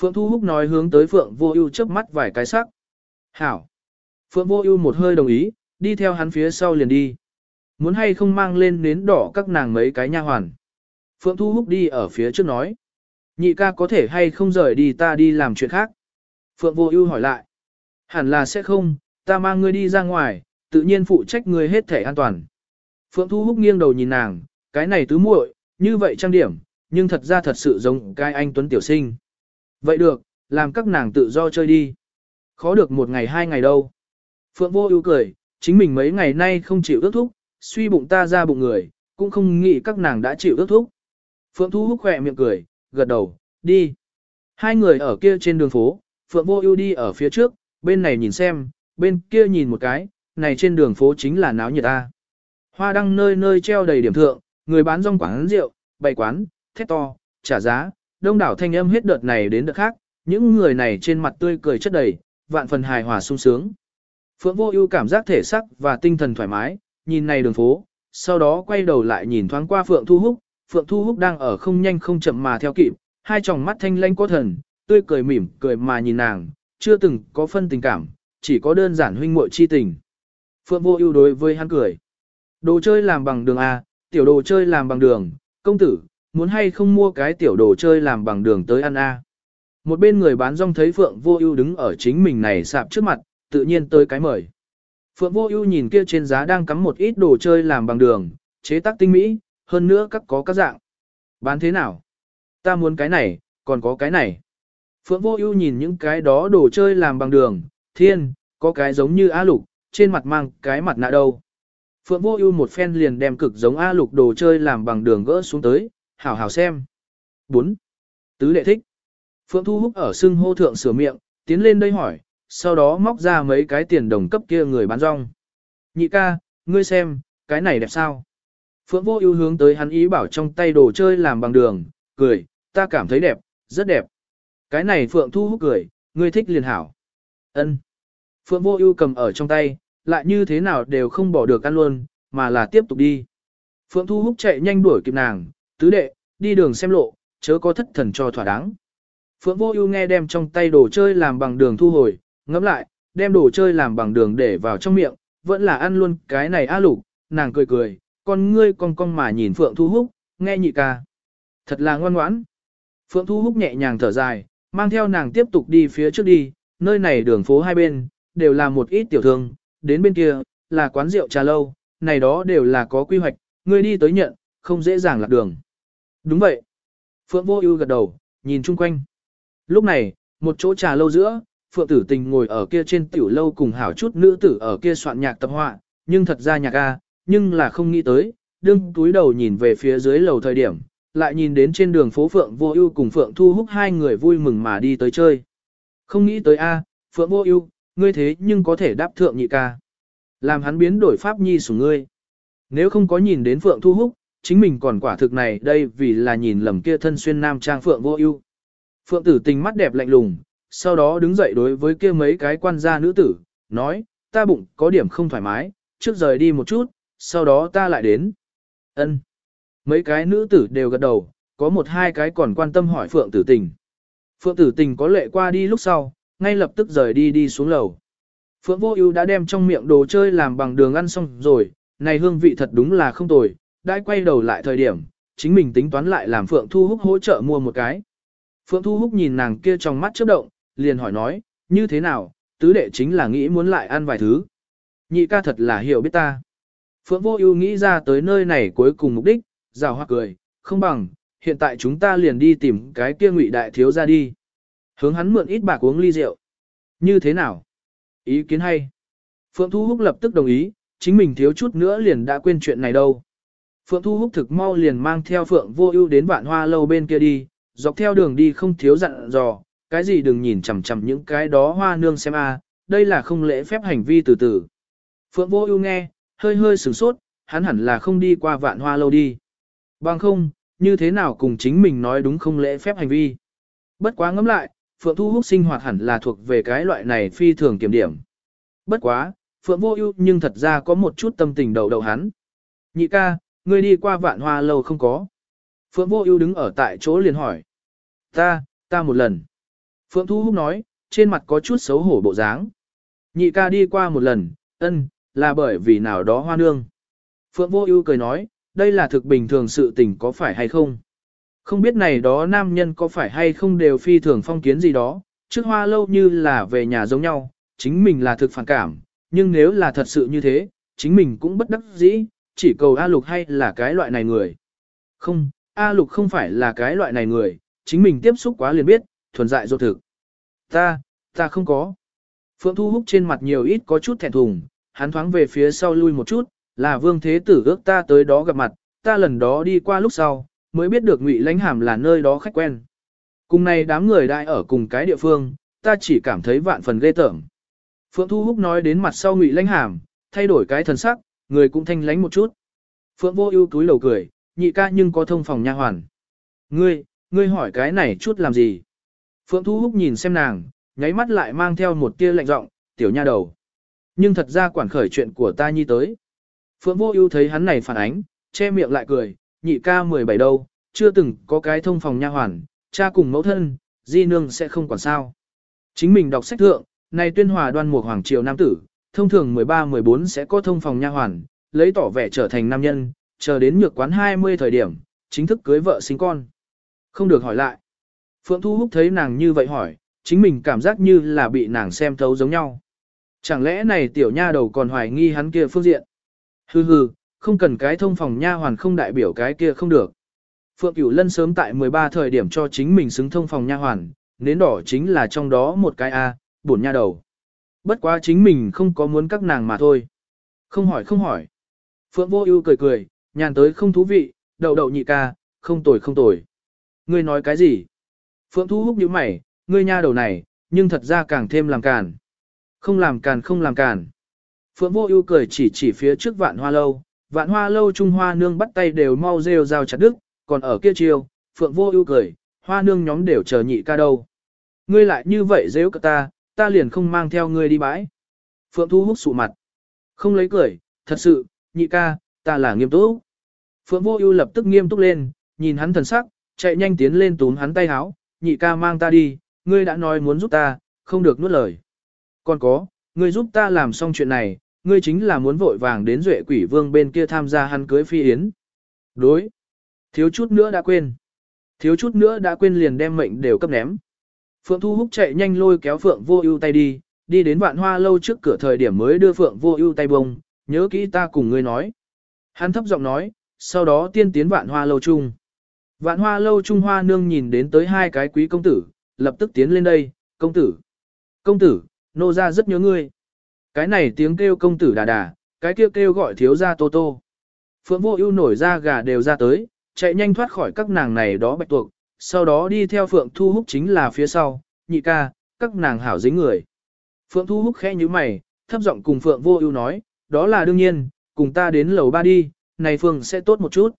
Phượng Thu Húc nói hướng tới Phượng Vô Ưu chớp mắt vài cái sắc. "Hảo." Phượng Vô Ưu một hơi đồng ý, đi theo hắn phía sau liền đi. Muốn hay không mang lên nến đỏ các nàng mấy cái nha hoàn. Phượng Thu Húc đi ở phía trước nói. Nhị ca có thể hay không rời đi ta đi làm chuyện khác. Phượng Vô Ưu hỏi lại. Hẳn là sẽ không, ta mang ngươi đi ra ngoài, tự nhiên phụ trách ngươi hết thể an toàn. Phượng Thu Húc nghiêng đầu nhìn nàng, cái này tứ muội, như vậy trang điểm, nhưng thật ra thật sự giống cái anh tuấn tiểu sinh. Vậy được, làm các nàng tự do chơi đi. Khó được một ngày hai ngày đâu. Phượng Vô Ưu cười, chính mình mấy ngày nay không chịu ước thúc, suy bụng ta ra bụng người, cũng không nghĩ các nàng đã chịu ước thúc. Phượng Thu Húc khỏe miệng cười, gật đầu, đi. Hai người ở kia trên đường phố, Phượng Vô Ưu đi ở phía trước, bên này nhìn xem, bên kia nhìn một cái, này trên đường phố chính là náo nhiệt ta. Hoa đăng nơi nơi treo đầy điểm thượng, người bán rong quán rượu, bày quán, thét to, trả giá, đông đảo thanh âm hết đợt này đến đợt khác, những người này trên mặt tươi cười chất đầy, vạn phần hài hòa sung sướng. Phượng Vô Ưu cảm giác thể sắc và tinh thần thoải mái, nhìn này đường phố, sau đó quay đầu lại nhìn thoáng qua Phượng Thu Húc, Phượng Thu Húc đang ở không nhanh không chậm mà theo kịp, hai tròng mắt thanh lanh có thần, tươi cười mỉm cười mà nhìn nàng, chưa từng có phân tình cảm, chỉ có đơn giản huynh muội chi tình. Phượng Vô Ưu đối với hắn cười. Đồ chơi làm bằng đường a, tiểu đồ chơi làm bằng đường, công tử, muốn hay không mua cái tiểu đồ chơi làm bằng đường tới ăn a. Một bên người bán rong thấy Phượng Vô Ưu đứng ở chính mình này sạp trước mặt, tự nhiên tới cái mời. Phượng Vô Ưu nhìn kia trên giá đang cắm một ít đồ chơi làm bằng đường, chế tác tinh mỹ, hơn nữa các có các dạng. Bán thế nào? Ta muốn cái này, còn có cái này. Phượng Vô Ưu nhìn những cái đó đồ chơi làm bằng đường, thiên, có cái giống như A Lục, trên mặt mang cái mặt nạ đâu. Phượng Vô Ưu một phen liền đem cực giống A Lục đồ chơi làm bằng đường gỡ xuống tới, hảo hảo xem. 4. Tứ lệ thích. Phượng Thu Húc ở sưng hô thượng sửa miệng, tiến lên đây hỏi, sau đó móc ra mấy cái tiền đồng cấp kia người bán rong. Nhị ca, ngươi xem, cái này đẹp sao? Phượng vô ưu hướng tới hắn ý bảo trong tay đồ chơi làm bằng đường, cười, ta cảm thấy đẹp, rất đẹp. Cái này Phượng thu hút cười, ngươi thích liền hảo. Ân. Phượng vô ưu cầm ở trong tay, lại như thế nào đều không bỏ được ăn luôn, mà là tiếp tục đi. Phượng thu hút chạy nhanh đuổi kịp nàng, tứ đệ, đi đường xem lộ, chớ có thất thần cho thỏa đáng. Phượng vô ưu nghe đem trong tay đồ chơi làm bằng đường thu hồi, ngẫm lại, đem đồ chơi làm bằng đường để vào trong miệng, vẫn là ăn luôn cái này a lục, nàng cười cười, con ngươi cong cong mà nhìn Phượng Thu Húc, nghe nhị ca. Thật là ngoan ngoãn. Phượng Thu Húc nhẹ nhàng thở dài, mang theo nàng tiếp tục đi phía trước đi, nơi này đường phố hai bên, đều là một ít tiểu thương, đến bên kia, là quán rượu trà lâu, này đó đều là có quy hoạch, ngươi đi tới nhận, không dễ dàng lạc đường. Đúng vậy. Phượng Vô Ưu gật đầu, nhìn chung quanh. Lúc này, một chỗ trà lâu giữa, Phượng Tử Tình ngồi ở kia trên tiểu lâu cùng hảo chút nữ tử ở kia soạn nhạc tập họa, nhưng thật ra nhạc a, nhưng là không nghĩ tới, đương túi đầu nhìn về phía dưới lầu thời điểm, lại nhìn đến trên đường phố Phượng Vô Ưu cùng Phượng Thu Húc hai người vui mừng mà đi tới chơi. Không nghĩ tới a, Phượng Vô Ưu, ngươi thế nhưng có thể đáp thượng nhị ca. Làm hắn biến đổi pháp nhi sủng ngươi. Nếu không có nhìn đến Phượng Thu Húc, chính mình còn quả thực này đây vì là nhìn lầm kia thân xuyên nam trang Phượng Vô Ưu. Phượng Tử Tình mắt đẹp lạnh lùng, sau đó đứng dậy đối với kia mấy cái quan gia nữ tử, nói, ta bụng có điểm không thoải mái, trước rời đi một chút, sau đó ta lại đến. Ân. Mấy cái nữ tử đều gật đầu, có một hai cái còn quan tâm hỏi Phượng tử tình. Phượng tử tình có lệ qua đi lúc sau, ngay lập tức rời đi đi xuống lầu. Phượng vô ưu đã đem trong miệng đồ chơi làm bằng đường ăn xong rồi, này hương vị thật đúng là không tồi, đã quay đầu lại thời điểm, chính mình tính toán lại làm Phượng Thu Húc hỗ trợ mua một cái. Phượng Thu Húc nhìn nàng kia trong mắt chớp động, liền hỏi nói, như thế nào, tứ đệ chính là nghĩ muốn lại ăn vài thứ. Nhị ca thật là hiểu biết ta. Phượng Vô Ưu nghĩ ra tới nơi này cuối cùng mục đích, rào hoa cười, không bằng, hiện tại chúng ta liền đi tìm cái kia ngụy đại thiếu gia đi. Hướng hắn mượn ít bạc uống ly rượu. Như thế nào? Ý kiến hay. Phượng Thu Húc lập tức đồng ý, chính mình thiếu chút nữa liền đã quên chuyện này đâu. Phượng Thu Húc thực mau liền mang theo Phượng Vô Ưu đến vạn hoa lâu bên kia đi, dọc theo đường đi không thiếu dặn dò, cái gì đừng nhìn chằm chằm những cái đó hoa nương xem a, đây là không lễ phép hành vi từ từ. Phượng Vô Ưu nghe, hơi hơi sửng sốt, hắn hẳn là không đi qua vạn hoa lâu đi. Bằng không, như thế nào cùng chính mình nói đúng không lễ phép hành vi. Bất quá ngẫm lại, Phượng Thu Húc sinh hoạt hẳn là thuộc về cái loại này phi thường kiểm điểm. Bất quá, Phượng Vô Ưu nhưng thật ra có một chút tâm tình đầu đầu hắn. Nhị ca, ngươi đi qua vạn hoa lâu không có? Phượng Vô Ưu đứng ở tại chỗ liền hỏi. Ta, ta một lần. Phượng Thu Húc nói, trên mặt có chút xấu hổ bộ dáng. Nhị ca đi qua một lần, ân, là bởi vì nào đó hoa nương. Phượng Vô Ưu cười nói, đây là thực bình thường sự tình có phải hay không? Không biết này đó nam nhân có phải hay không đều phi thường phong kiến gì đó, trước hoa lâu như là về nhà giống nhau, chính mình là thực phản cảm, nhưng nếu là thật sự như thế, chính mình cũng bất đắc dĩ, chỉ cầu A Lục hay là cái loại này người. Không, A Lục không phải là cái loại này người, chính mình tiếp xúc quá liền biết, thuần dại dột thực. Ta, ta không có. Phượng Thu Húc trên mặt nhiều ít có chút thẹn thùng, hắn thoáng về phía sau lui một chút, là vương thế tử ước ta tới đó gặp mặt, ta lần đó đi qua lúc sau, mới biết được ngụy lãnh hàm là nơi đó khách quen. Cùng này đám người đại ở cùng cái địa phương, ta chỉ cảm thấy vạn phần ghê tởm. Phượng Thu Húc nói đến mặt sau ngụy lãnh hàm, thay đổi cái thần sắc, người cũng thanh lánh một chút. Phượng Vô Ưu túi lầu cười, nhị ca nhưng có thông phòng nha hoàn. Ngươi, ngươi hỏi cái này chút làm gì? Phượng Thu Húc nhìn xem nàng, nháy mắt lại mang theo một tia lạnh giọng, tiểu nha đầu. Nhưng thật ra quản khởi chuyện của ta nhi tới. Phượng Vô Ưu thấy hắn này phản ánh, che miệng lại cười, nhị ca 17 đâu, chưa từng có cái thông phòng nha hoàn, cha cùng mẫu thân, di nương sẽ không còn sao. Chính mình đọc sách thượng, này tuyên hòa đoan mục hoàng triều nam tử, thông thường 13-14 sẽ có thông phòng nha hoàn, lấy tỏ vẻ trở thành nam nhân, chờ đến nhược quán 20 thời điểm, chính thức cưới vợ sinh con. Không được hỏi lại. Phượng Thu Húc thấy nàng như vậy hỏi, chính mình cảm giác như là bị nàng xem thấu giống nhau. Chẳng lẽ này tiểu nha đầu còn hoài nghi hắn kia phương diện? Hừ hừ, không cần cái thông phòng nha hoàn không đại biểu cái kia không được. Phượng Cửu Lân sớm tại 13 thời điểm cho chính mình xứng thông phòng nha hoàn, nến đỏ chính là trong đó một cái A, bổn nha đầu. Bất quá chính mình không có muốn các nàng mà thôi. Không hỏi không hỏi. Phượng Vô Ưu cười cười, nhàn tới không thú vị, đậu đậu nhị ca, không tồi không tồi. Ngươi nói cái gì? Phượng Thu Húc nhíu mày, ngươi nha đầu này, nhưng thật ra càng thêm làm càn. Không làm càn không làm càn. Phượng Vô Ưu cười chỉ chỉ phía trước Vạn Hoa lâu, Vạn Hoa lâu Trung Hoa nương bắt tay đều mau rêu rao chặt đứt, còn ở kia chiều, Phượng Vô Ưu cười, Hoa nương nhóm đều chờ nhị ca đâu. Ngươi lại như vậy rêu cả ta, ta liền không mang theo ngươi đi bãi. Phượng Thu hút sụ mặt. Không lấy cười, thật sự, nhị ca, ta là nghiêm túc. Phượng Vô Ưu lập tức nghiêm túc lên, nhìn hắn thần sắc, chạy nhanh tiến lên túm hắn tay háo nhị ca mang ta đi, ngươi đã nói muốn giúp ta, không được nuốt lời. Còn có, ngươi giúp ta làm xong chuyện này, ngươi chính là muốn vội vàng đến duệ quỷ vương bên kia tham gia hắn cưới phi yến. Đối. Thiếu chút nữa đã quên. Thiếu chút nữa đã quên liền đem mệnh đều cấp ném. Phượng Thu Húc chạy nhanh lôi kéo Phượng Vô Ưu tay đi, đi đến Vạn Hoa lâu trước cửa thời điểm mới đưa Phượng Vô Ưu tay bông, nhớ kỹ ta cùng ngươi nói. Hắn thấp giọng nói, sau đó tiên tiến Vạn Hoa lâu chung. Vạn Hoa lâu Trung Hoa nương nhìn đến tới hai cái quý công tử, lập tức tiến lên đây, công tử. Công tử, nô gia rất nhớ ngươi. Cái này tiếng kêu công tử đà đà, cái kêu kêu gọi thiếu gia tô tô. Phượng Vô Ưu nổi ra gà đều ra tới, chạy nhanh thoát khỏi các nàng này đó bạch tuộc, sau đó đi theo Phượng Thu Húc chính là phía sau, nhị ca, các nàng hảo dính người. Phượng Thu Húc khẽ nhíu mày, thấp giọng cùng Phượng Vô Ưu nói, đó là đương nhiên, cùng ta đến lầu ba đi, này Phượng sẽ tốt một chút.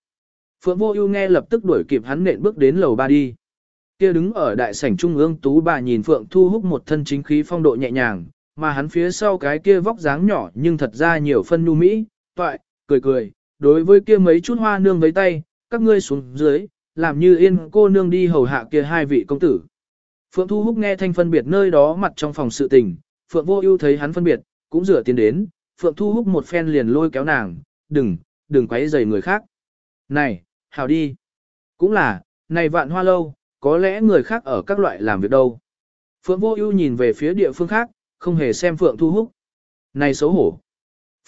Phượng Vô Ưu nghe lập tức đuổi kịp hắn nện bước đến lầu ba đi. Kia đứng ở đại sảnh trung ương tú bà nhìn Phượng Thu Húc một thân chính khí phong độ nhẹ nhàng, mà hắn phía sau cái kia vóc dáng nhỏ nhưng thật ra nhiều phân nhu mỹ, toại, cười cười, đối với kia mấy chút hoa nương với tay, các ngươi xuống dưới, làm như yên cô nương đi hầu hạ kia hai vị công tử. Phượng Thu Húc nghe thanh phân biệt nơi đó mặt trong phòng sự tình, Phượng Vô Ưu thấy hắn phân biệt, cũng rửa tiến đến, Phượng Thu Húc một phen liền lôi kéo nàng, "Đừng, đừng quấy rầy người khác." "Này, hảo đi." Cũng là, này vạn hoa lâu, có lẽ người khác ở các loại làm việc đâu. Phượng Vô Ưu nhìn về phía địa phương khác, không hề xem Phượng Thu Húc. Này xấu hổ.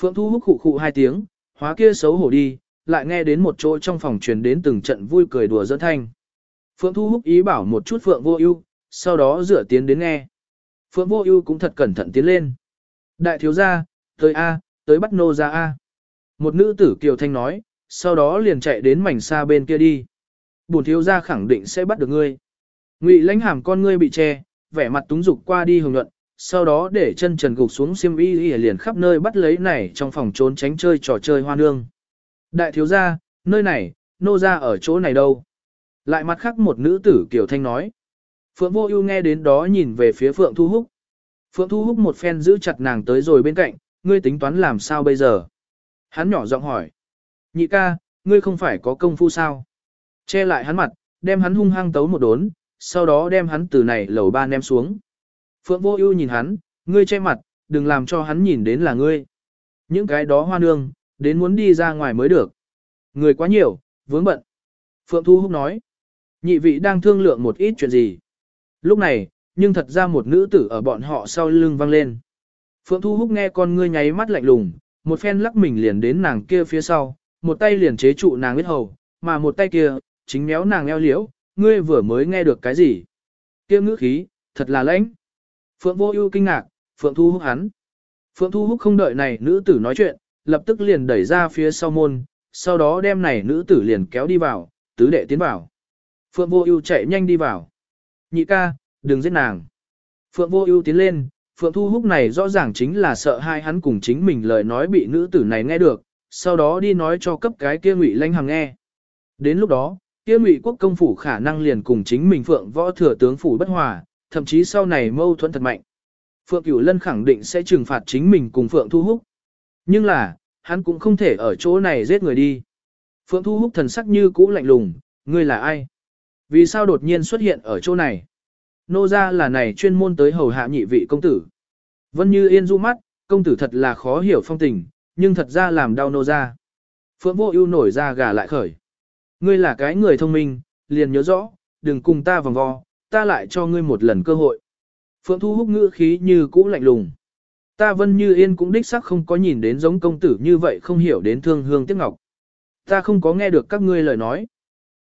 Phượng Thu Húc khụ khụ hai tiếng, hóa kia xấu hổ đi, lại nghe đến một chỗ trong phòng truyền đến từng trận vui cười đùa giỡn thanh. Phượng Thu Húc ý bảo một chút Phượng Vô Ưu, sau đó dựa tiến đến nghe. Phượng Vô Ưu cũng thật cẩn thận tiến lên. Đại thiếu gia, tới a, tới bắt nô gia A. Một nữ tử kiều thanh nói, sau đó liền chạy đến mảnh xa bên kia đi. Bổn thiếu gia khẳng định sẽ bắt được ngươi. Ngụy lãnh hàm con ngươi bị che, vẻ mặt túng dục qua đi hưởng nhuận, sau đó để chân trần gục xuống xiêm y y liền khắp nơi bắt lấy này trong phòng trốn tránh chơi trò chơi hoa nương. Đại thiếu gia, nơi này, nô gia ở chỗ này đâu? Lại mặt khác một nữ tử kiểu thanh nói. Phượng vô ưu nghe đến đó nhìn về phía Phượng Thu Húc. Phượng Thu Húc một phen giữ chặt nàng tới rồi bên cạnh, ngươi tính toán làm sao bây giờ? Hắn nhỏ giọng hỏi. Nhị ca, ngươi không phải có công phu sao? Che lại hắn mặt, đem hắn hung hăng tấu một đốn, sau đó đem hắn từ này lầu ba ném xuống. Phượng vô ưu nhìn hắn, ngươi che mặt, đừng làm cho hắn nhìn đến là ngươi. Những cái đó hoa nương, đến muốn đi ra ngoài mới được. Người quá nhiều, vướng bận. Phượng Thu Húc nói, nhị vị đang thương lượng một ít chuyện gì. Lúc này, nhưng thật ra một nữ tử ở bọn họ sau lưng vang lên. Phượng Thu Húc nghe con ngươi nháy mắt lạnh lùng, một phen lắc mình liền đến nàng kia phía sau, một tay liền chế trụ nàng huyết hầu, mà một tay kia, chính méo nàng eo liễu, ngươi vừa mới nghe được cái gì. Kia ngữ khí, thật là lãnh. Phượng vô ưu kinh ngạc, Phượng Thu Húc hắn. Phượng Thu Húc không đợi này nữ tử nói chuyện, lập tức liền đẩy ra phía sau môn, sau đó đem này nữ tử liền kéo đi vào, tứ đệ tiến vào. Phượng Vô Ưu chạy nhanh đi vào. Nhị ca, đừng giết nàng. Phượng Vô Ưu tiến lên, Phượng Thu Húc này rõ ràng chính là sợ hai hắn cùng chính mình lời nói bị nữ tử này nghe được, sau đó đi nói cho cấp cái kia Ngụy Lãnh Hằng nghe. Đến lúc đó, kia Ngụy Quốc công phủ khả năng liền cùng chính mình Phượng Võ thừa tướng phủ bất hòa, thậm chí sau này mâu thuẫn thật mạnh. Phượng Cửu Lân khẳng định sẽ trừng phạt chính mình cùng Phượng Thu Húc. Nhưng là, hắn cũng không thể ở chỗ này giết người đi. Phượng Thu Húc thần sắc như cũ lạnh lùng, ngươi là ai? Vì sao đột nhiên xuất hiện ở chỗ này? Nô ra là này chuyên môn tới hầu hạ nhị vị công tử. Vân như yên du mắt, công tử thật là khó hiểu phong tình, nhưng thật ra làm đau nô ra. Phượng vô ưu nổi ra gà lại khởi. Ngươi là cái người thông minh, liền nhớ rõ, đừng cùng ta vòng vo, ta lại cho ngươi một lần cơ hội. Phượng Thu Húc ngữ khí như cũ lạnh lùng. Ta Vân Như Yên cũng đích xác không có nhìn đến giống công tử như vậy không hiểu đến thương hương tiếc ngọc. Ta không có nghe được các ngươi lời nói.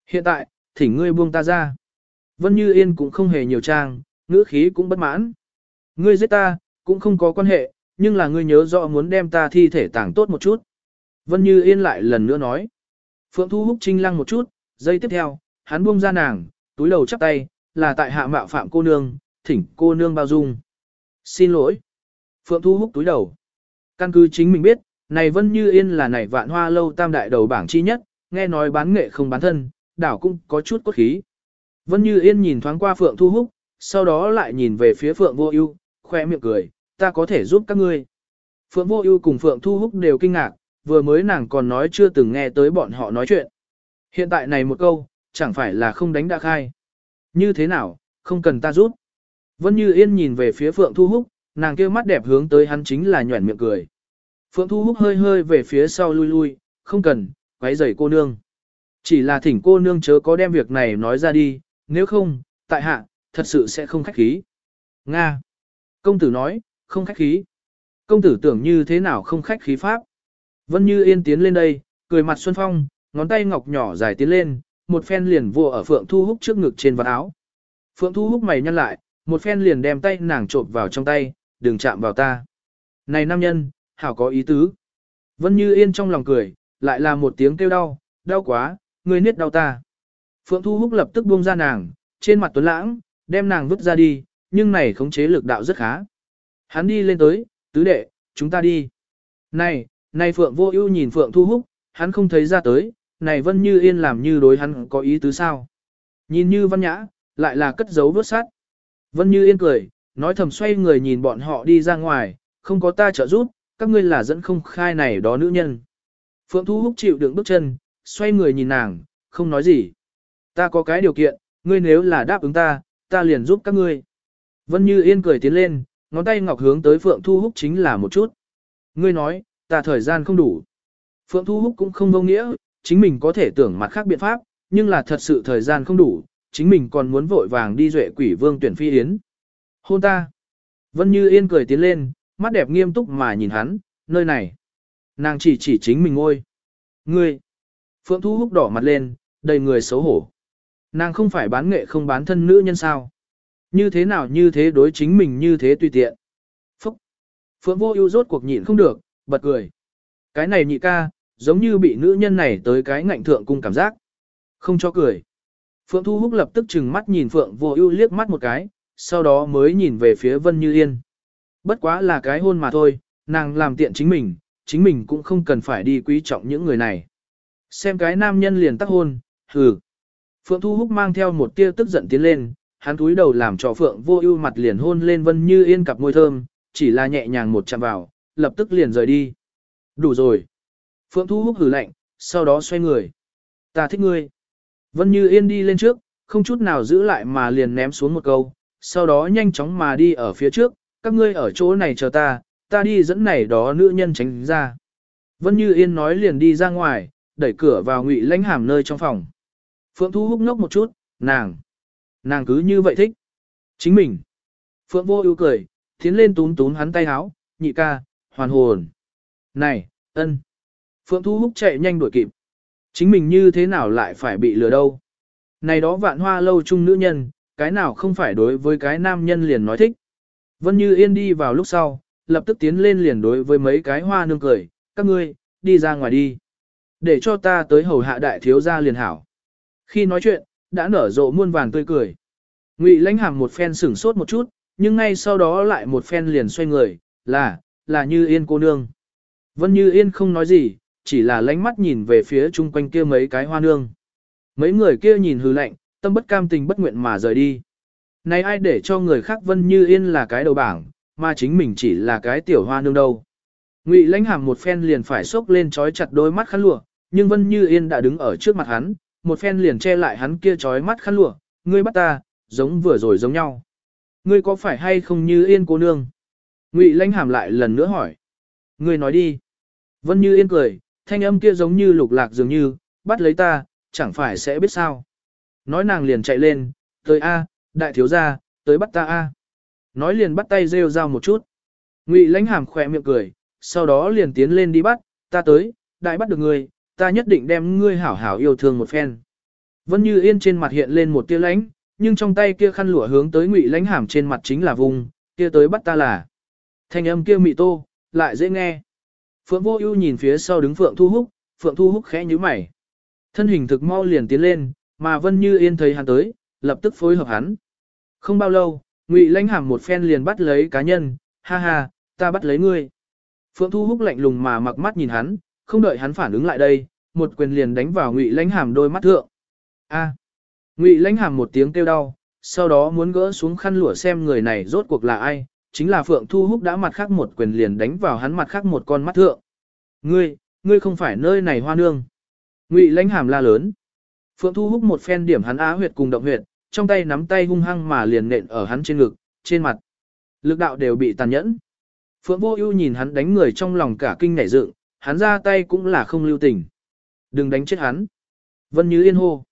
Hiện tại, thỉnh ngươi buông ta ra. Vân Như Yên cũng không hề nhiều trang, ngữ khí cũng bất mãn. Ngươi giết ta, cũng không có quan hệ, nhưng là ngươi nhớ rõ muốn đem ta thi thể tàng tốt một chút. Vân Như Yên lại lần nữa nói. Phượng Thu Húc trinh lăng một chút, giây tiếp theo, hắn buông ra nàng, túi đầu chắp tay, là tại hạ mạo phạm cô nương, thỉnh cô nương bao dung. Xin lỗi. Phượng Thu Húc túi đầu. Căn cứ chính mình biết, này Vân Như Yên là này vạn hoa lâu tam đại đầu bảng chi nhất, nghe nói bán nghệ không bán thân, đảo cũng có chút cốt khí. Vân Như Yên nhìn thoáng qua Phượng Thu Húc, sau đó lại nhìn về phía Phượng Vô Ưu, khoe miệng cười, ta có thể giúp các ngươi. Phượng Vô Ưu cùng Phượng Thu Húc đều kinh ngạc, vừa mới nàng còn nói chưa từng nghe tới bọn họ nói chuyện. Hiện tại này một câu, chẳng phải là không đánh đã khai. Như thế nào, không cần ta giúp. Vân Như Yên nhìn về phía Phượng Thu Húc, nàng kia mắt đẹp hướng tới hắn chính là nhuẩn miệng cười. Phượng Thu Húc hơi hơi về phía sau lui lui, không cần, quấy rầy cô nương. Chỉ là thỉnh cô nương chớ có đem việc này nói ra đi, nếu không, tại hạ, thật sự sẽ không khách khí. Nga. Công tử nói, không khách khí. Công tử tưởng như thế nào không khách khí pháp. Vân Như Yên tiến lên đây, cười mặt Xuân Phong, ngón tay ngọc nhỏ dài tiến lên, một phen liền vua ở Phượng Thu Húc trước ngực trên vạt áo. Phượng Thu Húc mày nhăn lại, một phen liền đem tay nàng trộm vào trong tay, đừng chạm vào ta. Này nam nhân, hảo có ý tứ. Vân Như Yên trong lòng cười, lại là một tiếng kêu đau, đau quá, ngươi niết đau ta. Phượng Thu Húc lập tức buông ra nàng, trên mặt tuấn lãng, đem nàng vứt ra đi, nhưng này khống chế lực đạo rất khá. Hắn đi lên tới, tứ đệ, chúng ta đi. Này, này Phượng Vô Ưu nhìn Phượng Thu Húc, hắn không thấy ra tới, này Vân Như Yên làm như đối hắn có ý tứ sao? Nhìn như văn nhã, lại là cất giấu vớt sát. Vân Như Yên cười, nói thầm xoay người nhìn bọn họ đi ra ngoài, không có ta trợ giúp, các ngươi là dẫn không khai này đó nữ nhân. Phượng Thu Húc chịu đựng bước chân, xoay người nhìn nàng, không nói gì. Ta có cái điều kiện, ngươi nếu là đáp ứng ta, ta liền giúp các ngươi. Vân Như Yên cười tiến lên, ngón tay ngọc hướng tới Phượng Thu Húc chính là một chút. Ngươi nói, ta thời gian không đủ. Phượng Thu Húc cũng không vô nghĩa, chính mình có thể tưởng mặt khác biện pháp, nhưng là thật sự thời gian không đủ, chính mình còn muốn vội vàng đi duệ quỷ vương tuyển phi yến. Hôn ta. Vân Như Yên cười tiến lên, mắt đẹp nghiêm túc mà nhìn hắn, nơi này. Nàng chỉ chỉ chính mình ngôi. Ngươi. Phượng Thu Húc đỏ mặt lên, đầy người xấu hổ. Nàng không phải bán nghệ không bán thân nữ nhân sao. Như thế nào như thế đối chính mình như thế tùy tiện. Phúc. Phượng Vô ưu rốt cuộc nhịn không được, bật cười. Cái này nhị ca, giống như bị nữ nhân này tới cái ngạnh thượng cung cảm giác. Không cho cười. Phượng Thu Húc lập tức chừng mắt nhìn Phượng Vô Ưu liếc mắt một cái, sau đó mới nhìn về phía Vân Như Yên. Bất quá là cái hôn mà thôi, nàng làm tiện chính mình, chính mình cũng không cần phải đi quý trọng những người này. Xem cái nam nhân liền tắc hôn, hừ. Phượng Thu Húc mang theo một tia tức giận tiến lên, hắn cúi đầu làm cho Phượng Vô Ưu mặt liền hôn lên Vân Như Yên cặp môi thơm, chỉ là nhẹ nhàng một chạm vào, lập tức liền rời đi. Đủ rồi. Phượng Thu Húc hử lạnh, sau đó xoay người. Ta thích ngươi. Vân Như Yên đi lên trước, không chút nào giữ lại mà liền ném xuống một câu, sau đó nhanh chóng mà đi ở phía trước, các ngươi ở chỗ này chờ ta, ta đi dẫn này đó nữ nhân tránh ra. Vân Như Yên nói liền đi ra ngoài, đẩy cửa vào ngụy lãnh hàm nơi trong phòng. Phượng Thu húc ngốc một chút, nàng, nàng cứ như vậy thích. Chính mình. Phượng vô ưu cười, tiến lên túm túm hắn tay háo, nhị ca, hoàn hồn. Này, ân. Phượng Thu húc chạy nhanh đuổi kịp. Chính mình như thế nào lại phải bị lừa đâu. Này đó vạn hoa lâu chung nữ nhân, cái nào không phải đối với cái nam nhân liền nói thích. Vân Như Yên đi vào lúc sau, lập tức tiến lên liền đối với mấy cái hoa nương cười, các ngươi, đi ra ngoài đi. Để cho ta tới hầu hạ đại thiếu gia liền hảo. Khi nói chuyện, đã nở rộ muôn vàng tươi cười. Ngụy lãnh hàm một phen sửng sốt một chút, nhưng ngay sau đó lại một phen liền xoay người, là, là Như Yên cô nương. Vân Như Yên không nói gì, chỉ là lánh mắt nhìn về phía chung quanh kia mấy cái hoa nương. Mấy người kia nhìn hư lạnh, tâm bất cam tình bất nguyện mà rời đi. Này ai để cho người khác Vân Như Yên là cái đầu bảng, mà chính mình chỉ là cái tiểu hoa nương đâu. Ngụy lãnh hàm một phen liền phải xốc lên trói chặt đôi mắt khăn lụa, nhưng Vân Như Yên đã đứng ở trước mặt hắn, một phen liền che lại hắn kia trói mắt khăn lụa, ngươi bắt ta, giống vừa rồi giống nhau. Ngươi có phải hay không Như Yên cô nương? Ngụy lãnh hàm lại lần nữa hỏi. Ngươi nói đi. Vân Như Yên cười, thanh âm kia giống như lục lạc dường như, bắt lấy ta, chẳng phải sẽ biết sao. Nói nàng liền chạy lên, tới A, đại thiếu gia, tới bắt ta A. Nói liền bắt tay rêu rao một chút. Ngụy lãnh hàm khỏe miệng cười, sau đó liền tiến lên đi bắt, ta tới, đại bắt được ngươi, ta nhất định đem ngươi hảo hảo yêu thương một phen. Vân Như Yên trên mặt hiện lên một tia lãnh, nhưng trong tay kia khăn lụa hướng tới Ngụy Lãnh Hàm trên mặt chính là vùng, kia tới bắt ta là. Thanh âm kia mị tô, lại dễ nghe. Phượng Vô Ưu nhìn phía sau đứng Phượng Thu Húc, Phượng Thu Húc khẽ nhíu mày. Thân hình thực mau liền tiến lên, mà Vân Như Yên thấy hắn tới, lập tức phối hợp hắn. Không bao lâu, Ngụy Lãnh Hàm một phen liền bắt lấy cá nhân, ha ha, ta bắt lấy ngươi. Phượng Thu Húc lạnh lùng mà mặc mắt nhìn hắn, không đợi hắn phản ứng lại đây, một quyền liền đánh vào Ngụy Lãnh Hàm đôi mắt thượng. A. Ngụy Lãnh Hàm một tiếng kêu đau, sau đó muốn gỡ xuống khăn lụa xem người này rốt cuộc là ai, chính là Phượng Thu Húc đã mặt khác một quyền liền đánh vào hắn mặt khác một con mắt thượng. Ngươi, ngươi không phải nơi này hoa nương. Ngụy Lãnh Hàm la lớn. Phượng Thu Húc một phen điểm hắn á huyệt cùng động huyệt, trong tay nắm tay hung hăng mà liền nện ở hắn trên ngực, trên mặt. Lực đạo đều bị tàn nhẫn. Phượng Vô Ưu nhìn hắn đánh người trong lòng cả kinh nảy dựng, hắn ra tay cũng là không lưu tình. Đừng đánh chết hắn. Vân Như Yên hô.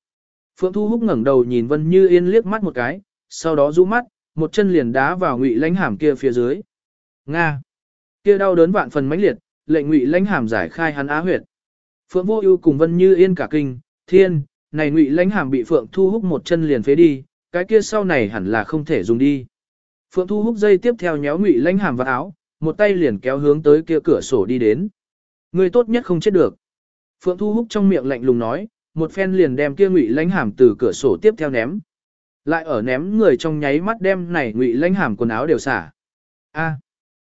Phượng Thu Húc ngẩng đầu nhìn Vân Như Yên liếc mắt một cái, sau đó rũ mắt, một chân liền đá vào Ngụy Lãnh Hàm kia phía dưới. Nga. Kia đau đớn vạn phần mãnh liệt, lệnh Ngụy Lãnh Hàm giải khai hắn á huyệt. Phượng Vô Ưu cùng Vân Như Yên cả kinh, thiên, này Ngụy Lãnh Hàm bị Phượng Thu Húc một chân liền phế đi, cái kia sau này hẳn là không thể dùng đi. Phượng Thu Húc dây tiếp theo nhéo Ngụy Lãnh Hàm vào áo, một tay liền kéo hướng tới kia cửa sổ đi đến. Người tốt nhất không chết được. Phượng Thu Húc trong miệng lạnh lùng nói, một phen liền đem kia Ngụy Lãnh Hàm từ cửa sổ tiếp theo ném. Lại ở ném người trong nháy mắt đem này Ngụy Lãnh Hàm quần áo đều xả. A.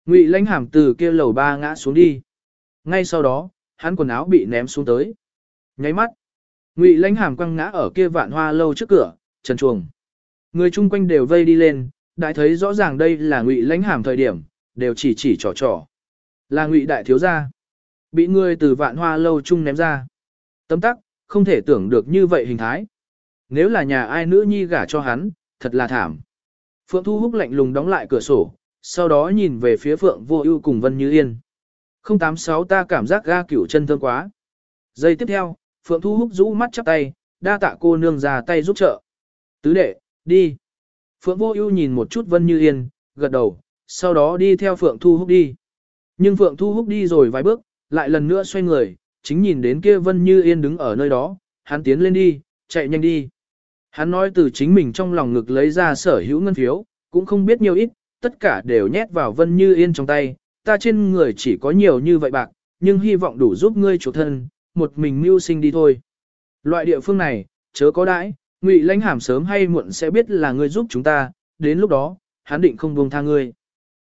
Ngụy Lãnh Hàm từ kia lầu ba ngã xuống đi. Ngay sau đó, hắn quần áo bị ném xuống tới. Nháy mắt, Ngụy Lãnh Hàm quăng ngã ở kia vạn hoa lâu trước cửa, trần chuồng. Người chung quanh đều vây đi lên, đại thấy rõ ràng đây là Ngụy Lãnh Hàm thời điểm, đều chỉ chỉ trò trò. Là Ngụy đại thiếu gia, bị người từ vạn hoa lâu chung ném ra. Tấm tắc, không thể tưởng được như vậy hình thái. Nếu là nhà ai nữ nhi gả cho hắn, thật là thảm. Phượng Thu Húc lạnh lùng đóng lại cửa sổ, sau đó nhìn về phía Phượng Vô Ưu cùng Vân Như Yên. 086 ta cảm giác ga cửu chân thơm quá. Giây tiếp theo, Phượng Thu Húc rũ mắt chắp tay, đa tạ cô nương ra tay giúp trợ. Tứ đệ, đi. Phượng Vô Ưu nhìn một chút Vân Như Yên, gật đầu, sau đó đi theo Phượng Thu Húc đi. Nhưng Phượng Thu Húc đi rồi vài bước, lại lần nữa xoay người, chính nhìn đến kia Vân Như Yên đứng ở nơi đó, hắn tiến lên đi, chạy nhanh đi. Hắn nói từ chính mình trong lòng ngực lấy ra sở hữu ngân phiếu, cũng không biết nhiều ít, tất cả đều nhét vào Vân Như Yên trong tay, ta trên người chỉ có nhiều như vậy bạc, nhưng hy vọng đủ giúp ngươi chủ thân, một mình mưu sinh đi thôi. Loại địa phương này, chớ có đãi, ngụy lãnh hàm sớm hay muộn sẽ biết là ngươi giúp chúng ta, đến lúc đó, hắn định không buông tha ngươi.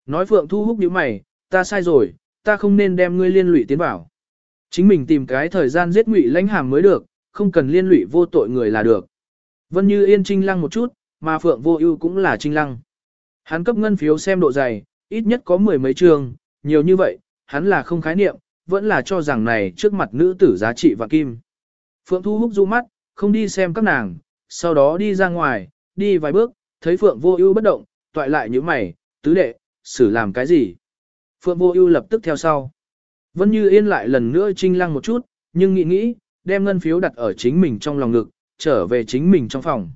Nói Phượng Thu Húc nhíu mày, ta sai rồi, ta không nên đem ngươi liên lụy tiến vào. Chính mình tìm cái thời gian giết ngụy lãnh hàm mới được, không cần liên lụy vô tội người là được. Vân Như Yên trinh lăng một chút, mà Phượng Vô Ưu cũng là trinh lăng. Hắn cấp ngân phiếu xem độ dày, ít nhất có mười mấy trường, nhiều như vậy, hắn là không khái niệm, vẫn là cho rằng này trước mặt nữ tử giá trị và kim. Phượng Thu Húc du mắt, không đi xem các nàng, sau đó đi ra ngoài, đi vài bước, thấy Phượng Vô Ưu bất động, toại lại nhíu mày, tứ đệ, xử làm cái gì? Phượng Vô Ưu lập tức theo sau. Vân Như Yên lại lần nữa trinh lăng một chút, nhưng nghĩ nghĩ, đem ngân phiếu đặt ở chính mình trong lòng ngực, trở về chính mình trong phòng.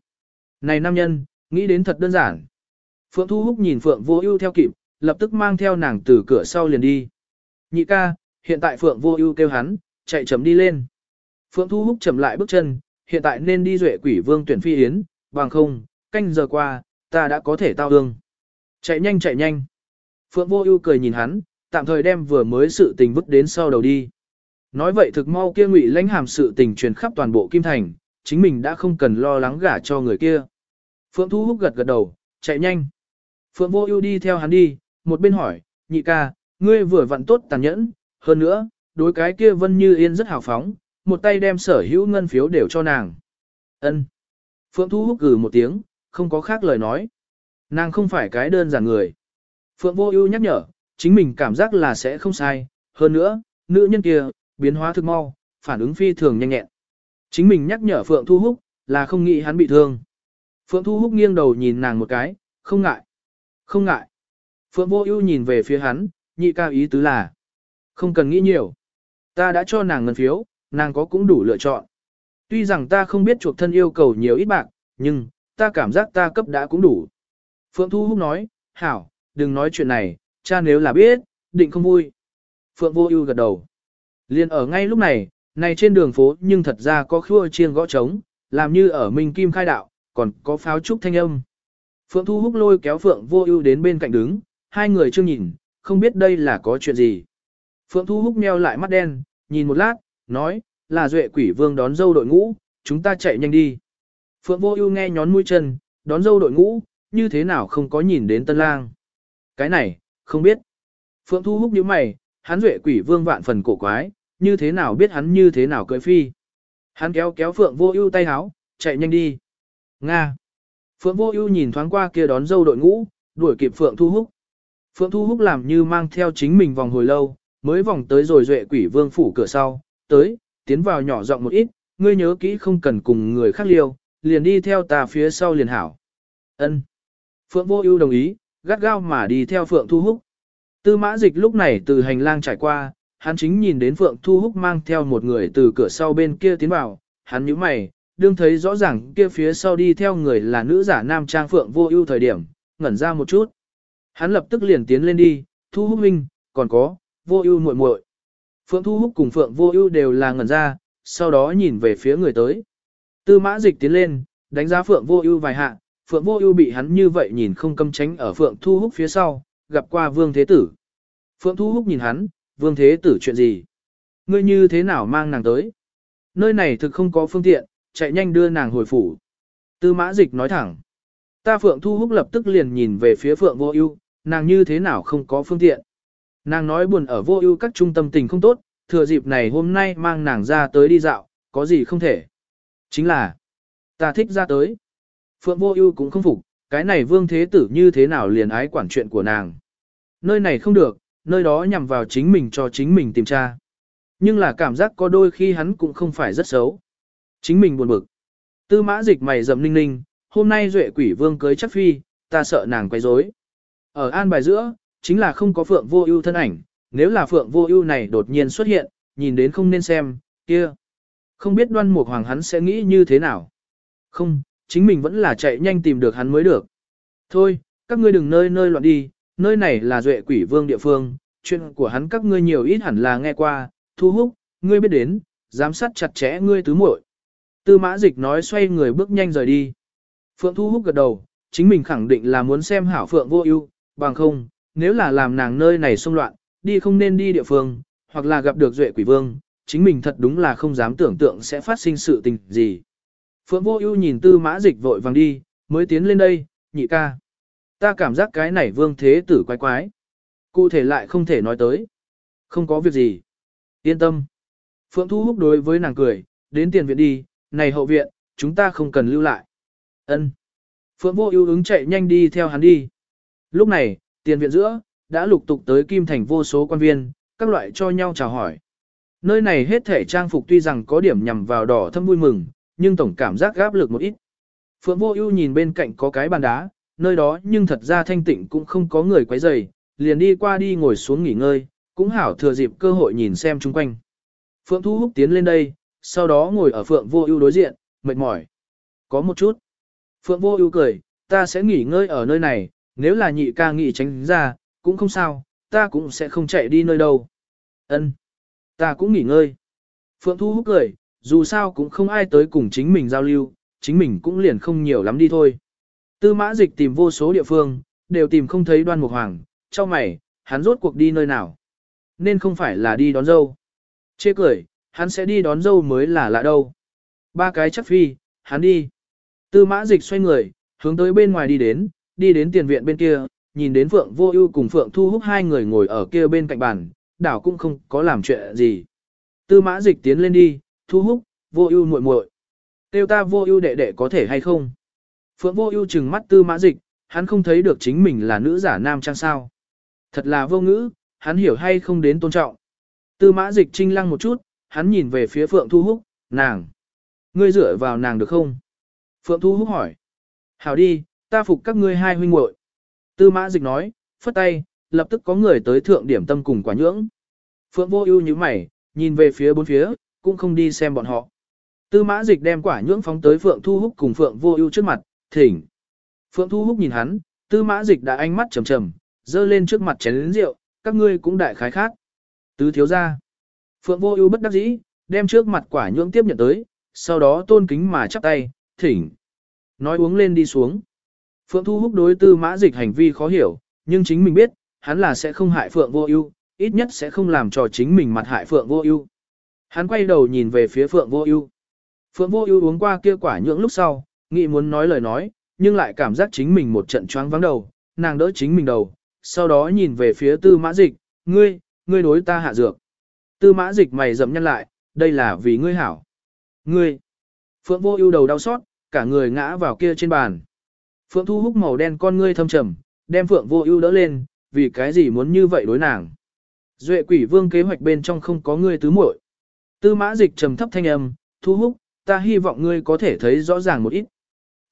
Này nam nhân, nghĩ đến thật đơn giản. Phượng Thu Húc nhìn Phượng Vô Ưu theo kịp, lập tức mang theo nàng từ cửa sau liền đi. Nhị ca, hiện tại Phượng Vô Ưu kêu hắn, chạy chậm đi lên. Phượng Thu Húc chậm lại bước chân, hiện tại nên đi duệ quỷ vương tuyển phi yến, bằng không, canh giờ qua, ta đã có thể tao ương. Chạy nhanh chạy nhanh. Phượng Vô Ưu cười nhìn hắn, tạm thời đem vừa mới sự tình vứt đến sau đầu đi. Nói vậy thực mau kia Ngụy Lãnh Hàm sự tình truyền khắp toàn bộ Kim Thành, chính mình đã không cần lo lắng gả cho người kia. Phượng Thu Húc gật gật đầu, chạy nhanh. Phượng Vô Ưu đi theo hắn đi, một bên hỏi, nhị ca, ngươi vừa vặn tốt tàn nhẫn, hơn nữa, đối cái kia Vân Như Yên rất hào phóng, một tay đem sở hữu ngân phiếu đều cho nàng. Ân. Phượng Thu Húc gừ một tiếng, không có khác lời nói. Nàng không phải cái đơn giản người. Phượng Vô Ưu nhắc nhở, chính mình cảm giác là sẽ không sai, hơn nữa, nữ nhân kia, biến hóa thực mau, phản ứng phi thường nhanh nhẹn. Chính mình nhắc nhở Phượng Thu Húc, là không nghĩ hắn bị thương. Phượng Thu Húc nghiêng đầu nhìn nàng một cái, không ngại. Không ngại. Phượng Vô Ưu nhìn về phía hắn, nhị ca ý tứ là, không cần nghĩ nhiều. Ta đã cho nàng ngân phiếu, nàng có cũng đủ lựa chọn. Tuy rằng ta không biết chuộc thân yêu cầu nhiều ít bạc, nhưng, ta cảm giác ta cấp đã cũng đủ. Phượng Thu Húc nói, hảo, đừng nói chuyện này, cha nếu là biết, định không vui. Phượng Vô Ưu gật đầu. Liên ở ngay lúc này, này trên đường phố nhưng thật ra có khua chiêng gõ trống, làm như ở Minh Kim khai đạo, còn có pháo trúc thanh âm. Phượng Thu Húc lôi kéo Phượng Vô Ưu đến bên cạnh đứng, hai người chưa nhìn, không biết đây là có chuyện gì. Phượng Thu Húc nheo lại mắt đen, nhìn một lát, nói, là duệ quỷ vương đón dâu đội ngũ, chúng ta chạy nhanh đi. Phượng Vô Ưu nghe nhón mũi chân, đón dâu đội ngũ, như thế nào không có nhìn đến tân lang. Cái này, không biết. Phượng Thu Húc nhíu mày, hắn duệ quỷ vương vạn phần cổ quái, như thế nào biết hắn như thế nào cưỡi phi. Hắn kéo kéo Phượng Vô Ưu tay áo, chạy nhanh đi. Nga. Phượng Vô Ưu nhìn thoáng qua kia đón dâu đội ngũ, đuổi kịp Phượng Thu Húc. Phượng Thu Húc làm như mang theo chính mình vòng hồi lâu, mới vòng tới rồi duệ quỷ vương phủ cửa sau, tới, tiến vào nhỏ giọng một ít, ngươi nhớ kỹ không cần cùng người khác liêu, liền đi theo ta phía sau liền hảo. Ân. Phượng Vô Ưu đồng ý, gắt gao mà đi theo Phượng Thu Húc. Tư Mã Dịch lúc này từ hành lang trải qua, hắn chính nhìn đến Phượng Thu Húc mang theo một người từ cửa sau bên kia tiến vào, hắn nhíu mày, đương thấy rõ ràng kia phía sau đi theo người là nữ giả nam trang Phượng Vô Ưu thời điểm, ngẩn ra một chút. Hắn lập tức liền tiến lên đi, Thu Húc huynh, còn có, Vô Ưu muội muội. Phượng Thu Húc cùng Phượng Vô Ưu đều là ngẩn ra, sau đó nhìn về phía người tới. Tư Mã Dịch tiến lên, đánh giá Phượng Vô Ưu vài hạ, Phượng Vô Ưu bị hắn như vậy nhìn không cấm tránh ở Phượng Thu Húc phía sau, gặp qua Vương Thế Tử. Phượng Thu Húc nhìn hắn, Vương Thế Tử chuyện gì? Ngươi như thế nào mang nàng tới? Nơi này thực không có phương tiện, chạy nhanh đưa nàng hồi phủ. Tư Mã Dịch nói thẳng. Ta Phượng Thu Húc lập tức liền nhìn về phía Phượng Vô Ưu, nàng như thế nào không có phương tiện? Nàng nói buồn ở Vô Ưu các trung tâm tình không tốt, thừa dịp này hôm nay mang nàng ra tới đi dạo, có gì không thể? Chính là ta thích ra tới. Phượng Vô Ưu cũng không phục, cái này Vương Thế Tử như thế nào liền ái quản chuyện của nàng. Nơi này không được, nơi đó nhằm vào chính mình cho chính mình tìm tra. Nhưng là cảm giác có đôi khi hắn cũng không phải rất xấu. Chính mình buồn bực. Tư mã dịch mày rậm ninh ninh, hôm nay duệ quỷ vương cưới chắc phi, ta sợ nàng quấy rối. Ở an bài giữa, chính là không có phượng vô ưu thân ảnh, nếu là phượng vô ưu này đột nhiên xuất hiện, nhìn đến không nên xem, kia. Không biết đoan mục hoàng hắn sẽ nghĩ như thế nào. Không, chính mình vẫn là chạy nhanh tìm được hắn mới được. Thôi, các ngươi đừng nơi nơi loạn đi, nơi này là duệ quỷ vương địa phương, chuyện của hắn các ngươi nhiều ít hẳn là nghe qua, thu hút, ngươi biết đến, giám sát chặt chẽ ngươi tứ muội. Tư mã dịch nói xoay người bước nhanh rời đi. Phượng thu hút gật đầu, chính mình khẳng định là muốn xem hảo phượng vô ưu, bằng không, nếu là làm nàng nơi này xung loạn, đi không nên đi địa phương, hoặc là gặp được duệ quỷ vương, chính mình thật đúng là không dám tưởng tượng sẽ phát sinh sự tình gì. Phượng Vô Ưu nhìn Tư Mã Dịch vội vàng đi, mới tiến lên đây, nhị ca. Ta cảm giác cái này vương thế tử quái quái. Cụ thể lại không thể nói tới. Không có việc gì. Yên tâm. Phượng Thu Húc đối với nàng cười, đến tiền viện đi, này hậu viện, chúng ta không cần lưu lại. Ân. Phượng Vô Ưu ứng chạy nhanh đi theo hắn đi. Lúc này, tiền viện giữa, đã lục tục tới Kim Thành vô số quan viên, các loại cho nhau chào hỏi. Nơi này hết thể trang phục tuy rằng có điểm nhằm vào đỏ thâm vui mừng, nhưng tổng cảm giác gáp lực một ít. Phượng Vô Ưu nhìn bên cạnh có cái bàn đá, nơi đó nhưng thật ra thanh tịnh cũng không có người quấy rầy, liền đi qua đi ngồi xuống nghỉ ngơi, cũng hảo thừa dịp cơ hội nhìn xem chung quanh. Phượng Thu Húc tiến lên đây, sau đó ngồi ở Phượng Vô Ưu đối diện, mệt mỏi. Có một chút. Phượng Vô Ưu cười, ta sẽ nghỉ ngơi ở nơi này, nếu là nhị ca nghỉ tránh ra, cũng không sao, ta cũng sẽ không chạy đi nơi đâu. Ân, ta cũng nghỉ ngơi. Phượng Thu Húc cười, dù sao cũng không ai tới cùng chính mình giao lưu, chính mình cũng liền không nhiều lắm đi thôi. Tư mã dịch tìm vô số địa phương, đều tìm không thấy đoan mục hoàng, cho mày, hắn rốt cuộc đi nơi nào. Nên không phải là đi đón dâu. Chê cười, hắn sẽ đi đón dâu mới là lạ đâu. Ba cái chắc phi, hắn đi. Tư mã dịch xoay người, hướng tới bên ngoài đi đến, đi đến tiền viện bên kia, nhìn đến Phượng Vô Ưu cùng Phượng Thu Húc hai người ngồi ở kia bên cạnh bàn, đảo cũng không có làm chuyện gì. Tư Mã Dịch tiến lên đi, Thu Húc, Vô Ưu muội muội. Tiêu ta Vô Ưu đệ đệ có thể hay không? Phượng Vô Ưu trừng mắt Tư Mã Dịch, hắn không thấy được chính mình là nữ giả nam trang sao? Thật là vô ngữ, hắn hiểu hay không đến tôn trọng. Tư Mã Dịch trinh lăng một chút, hắn nhìn về phía Phượng Thu Húc, nàng. Ngươi dựa vào nàng được không? Phượng Thu Húc hỏi. Hảo đi, ta phục các ngươi hai huynh muội. Tư mã dịch nói, phất tay, lập tức có người tới thượng điểm tâm cùng quả nhưỡng. Phượng vô ưu như mày, nhìn về phía bốn phía, cũng không đi xem bọn họ. Tư mã dịch đem quả nhưỡng phóng tới Phượng Thu Húc cùng Phượng vô ưu trước mặt, thỉnh. Phượng Thu Húc nhìn hắn, tư mã dịch đã ánh mắt trầm trầm, dơ lên trước mặt chén lĩnh rượu, các ngươi cũng đại khái khác. Tứ thiếu ra. Phượng vô ưu bất đắc dĩ, đem trước mặt quả nhưỡng tiếp nhận tới, sau đó tôn kính mà chắp tay, thỉnh. Nói uống lên đi xuống. Phượng Thu Húc đối tư mã dịch hành vi khó hiểu, nhưng chính mình biết, hắn là sẽ không hại Phượng Vô Ưu, ít nhất sẽ không làm cho chính mình mặt hại Phượng Vô Ưu. Hắn quay đầu nhìn về phía Phượng Vô Ưu. Phượng Vô Ưu uống qua kia quả nhưỡng lúc sau, nghĩ muốn nói lời nói, nhưng lại cảm giác chính mình một trận choáng vắng đầu, nàng đỡ chính mình đầu, sau đó nhìn về phía Tư Mã Dịch, "Ngươi, ngươi đối ta hạ dược." Tư Mã Dịch mày rậm nhăn lại, "Đây là vì ngươi hảo." "Ngươi?" Phượng Vô Ưu đầu đau xót, cả người ngã vào kia trên bàn. Phượng Thu Húc màu đen con ngươi thâm trầm, đem Phượng Vô Ưu đỡ lên, vì cái gì muốn như vậy đối nàng? Duệ Quỷ Vương kế hoạch bên trong không có ngươi tứ muội. Tư Mã Dịch trầm thấp thanh âm, "Thu Húc, ta hy vọng ngươi có thể thấy rõ ràng một ít.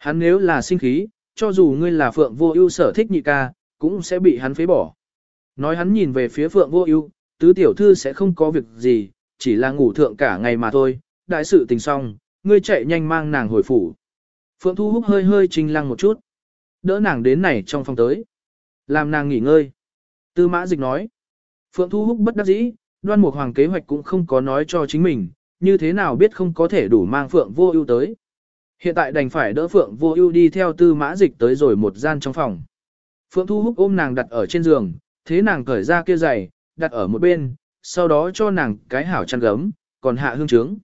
Hắn nếu là sinh khí, cho dù ngươi là Phượng Vô Ưu sở thích nhị ca, cũng sẽ bị hắn phế bỏ." Nói hắn nhìn về phía Phượng Vô Ưu, tứ tiểu thư sẽ không có việc gì, chỉ là ngủ thượng cả ngày mà thôi, đại sự tình xong, ngươi chạy nhanh mang nàng hồi phủ. Phượng Thu Húc hơi hơi trình lăng một chút. Đỡ nàng đến này trong phòng tới. Làm nàng nghỉ ngơi. Tư mã dịch nói. Phượng Thu Húc bất đắc dĩ, đoan mục hoàng kế hoạch cũng không có nói cho chính mình, như thế nào biết không có thể đủ mang Phượng vô ưu tới. Hiện tại đành phải đỡ Phượng vô ưu đi theo tư mã dịch tới rồi một gian trong phòng. Phượng Thu Húc ôm nàng đặt ở trên giường, thế nàng cởi ra kia giày, đặt ở một bên, sau đó cho nàng cái hảo chăn gấm, còn hạ hương trướng.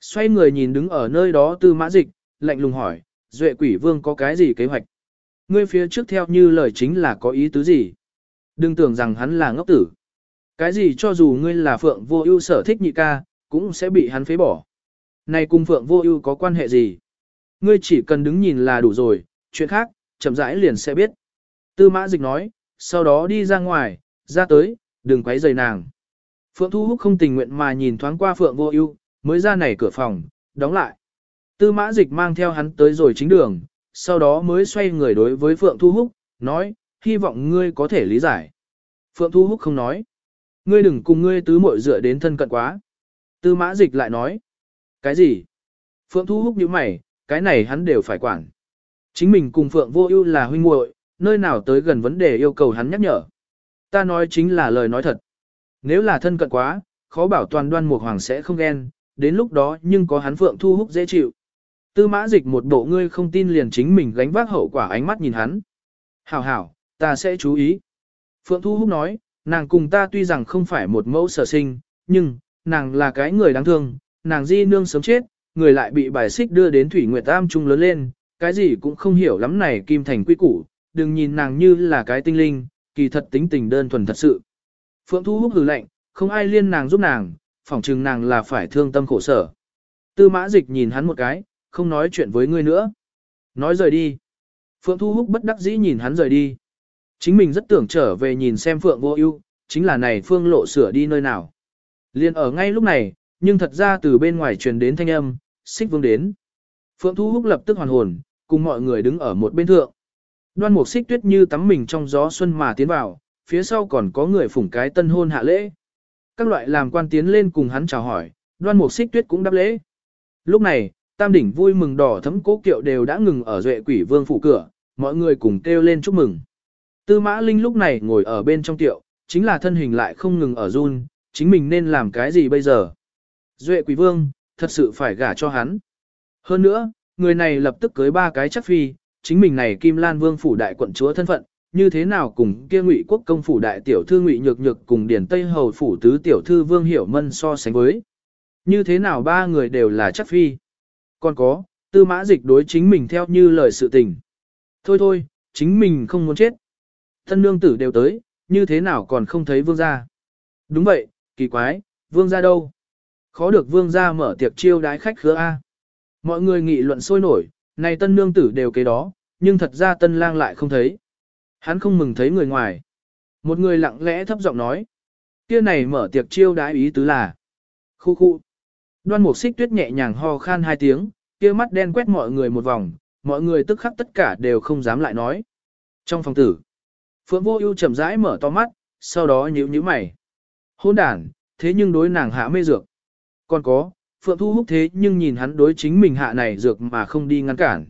Xoay người nhìn đứng ở nơi đó tư mã dịch, lạnh lùng hỏi, Duệ quỷ vương có cái gì kế hoạch? Ngươi phía trước theo như lời chính là có ý tứ gì? Đừng tưởng rằng hắn là ngốc tử. Cái gì cho dù ngươi là phượng vô ưu sở thích nhị ca, cũng sẽ bị hắn phế bỏ. Này cùng phượng vô ưu có quan hệ gì? Ngươi chỉ cần đứng nhìn là đủ rồi, chuyện khác, chậm rãi liền sẽ biết. Tư mã dịch nói, sau đó đi ra ngoài, ra tới, đừng quấy rầy nàng. Phượng Thu Húc không tình nguyện mà nhìn thoáng qua Phượng Vô Ưu, mới ra nảy cửa phòng, đóng lại. Tư mã dịch mang theo hắn tới rồi chính đường, sau đó mới xoay người đối với Phượng Thu Húc, nói, hy vọng ngươi có thể lý giải. Phượng Thu Húc không nói. Ngươi đừng cùng ngươi tứ muội dựa đến thân cận quá. Tư mã dịch lại nói. Cái gì? Phượng Thu Húc nhíu mày, cái này hắn đều phải quản. Chính mình cùng Phượng Vô Ưu là huynh muội, nơi nào tới gần vấn đề yêu cầu hắn nhắc nhở. Ta nói chính là lời nói thật. Nếu là thân cận quá, khó bảo toàn đoan mục hoàng sẽ không ghen, đến lúc đó nhưng có hắn Phượng Thu Húc dễ chịu. Tư mã dịch một bộ ngươi không tin liền chính mình gánh vác hậu quả ánh mắt nhìn hắn. Hảo hảo, ta sẽ chú ý. Phượng Thu Húc nói, nàng cùng ta tuy rằng không phải một mẫu sở sinh, nhưng, nàng là cái người đáng thương, nàng di nương sớm chết, người lại bị bài xích đưa đến Thủy Nguyệt Tam Trung lớn lên, cái gì cũng không hiểu lắm này Kim Thành quy củ, đừng nhìn nàng như là cái tinh linh, kỳ thật tính tình đơn thuần thật sự. Phượng Thu Húc hừ lạnh, không ai liên nàng giúp nàng, phỏng chừng nàng là phải thương tâm khổ sở. Tư mã dịch nhìn hắn một cái, không nói chuyện với ngươi nữa. Nói rời đi. Phượng Thu Húc bất đắc dĩ nhìn hắn rời đi. Chính mình rất tưởng trở về nhìn xem Phượng vô ưu, chính là này phương lộ sửa đi nơi nào. Liên ở ngay lúc này, nhưng thật ra từ bên ngoài truyền đến thanh âm, xích vương đến. Phượng Thu Húc lập tức hoàn hồn, cùng mọi người đứng ở một bên thượng. Đoan mục xích tuyết như tắm mình trong gió xuân mà tiến vào, phía sau còn có người phủng cái tân hôn hạ lễ. Các loại làm quan tiến lên cùng hắn chào hỏi, đoan mục xích tuyết cũng đáp lễ. Lúc này, tam đỉnh vui mừng đỏ thấm cố kiệu đều đã ngừng ở duệ quỷ vương phủ cửa, mọi người cùng kêu lên chúc mừng. Tư mã linh lúc này ngồi ở bên trong tiệu, chính là thân hình lại không ngừng ở run, chính mình nên làm cái gì bây giờ. Duệ quỷ vương, thật sự phải gả cho hắn. Hơn nữa, người này lập tức cưới ba cái chắc phi, chính mình này Kim Lan Vương phủ đại quận chúa thân phận, như thế nào cùng kia Ngụy Quốc công phủ đại tiểu thư Ngụy Nhược Nhược cùng Điển Tây hầu phủ tứ tiểu thư Vương Hiểu Mân so sánh với. Như thế nào ba người đều là chắc phi. Còn có, tư mã dịch đối chính mình theo như lời sự tình. Thôi thôi, chính mình không muốn chết. Thân nương tử đều tới, như thế nào còn không thấy vương gia. Đúng vậy, kỳ quái, vương gia đâu? Khó được vương gia mở tiệc chiêu đái khách khứa A. Mọi người nghị luận sôi nổi, này tân nương tử đều kế đó, nhưng thật ra tân lang lại không thấy. Hắn không mừng thấy người ngoài. Một người lặng lẽ thấp giọng nói. Kia này mở tiệc chiêu đái ý tứ là. Khu khu. Đoan mục xích tuyết nhẹ nhàng ho khan hai tiếng, kia mắt đen quét mọi người một vòng, mọi người tức khắc tất cả đều không dám lại nói. Trong phòng tử, Phượng Vô Ưu chậm rãi mở to mắt, sau đó nhíu nhíu mày. Hôn đản, thế nhưng đối nàng hạ mê dược. Còn có, Phượng Thu Húc thế nhưng nhìn hắn đối chính mình hạ này dược mà không đi ngăn cản.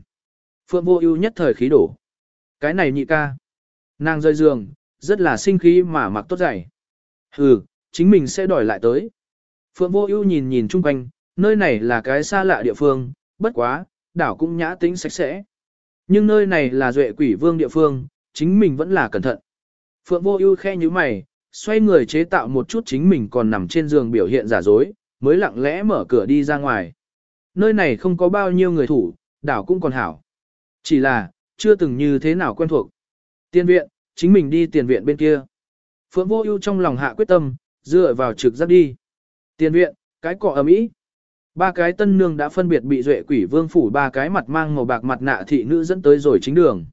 Phượng Vô Ưu nhất thời khí đổ. Cái này nhị ca. Nàng rơi giường, rất là sinh khí mà mặc tốt dày. Hừ, chính mình sẽ đòi lại tới. Phượng Vô Ưu nhìn nhìn chung quanh, nơi này là cái xa lạ địa phương, bất quá, đảo cũng nhã tính sạch sẽ. Nhưng nơi này là duệ quỷ vương địa phương, chính mình vẫn là cẩn thận. Phượng Vô Ưu khe nhíu mày, xoay người chế tạo một chút chính mình còn nằm trên giường biểu hiện giả dối, mới lặng lẽ mở cửa đi ra ngoài. Nơi này không có bao nhiêu người thủ, đảo cũng còn hảo. Chỉ là, chưa từng như thế nào quen thuộc. Tiền viện, chính mình đi tiền viện bên kia. Phượng Vô Ưu trong lòng hạ quyết tâm, dựa vào trực giác đi. Tiền viện, cái cọ ầm ĩ. Ba cái tân nương đã phân biệt bị duệ quỷ vương phủ ba cái mặt mang màu bạc mặt nạ thị nữ dẫn tới rồi chính đường.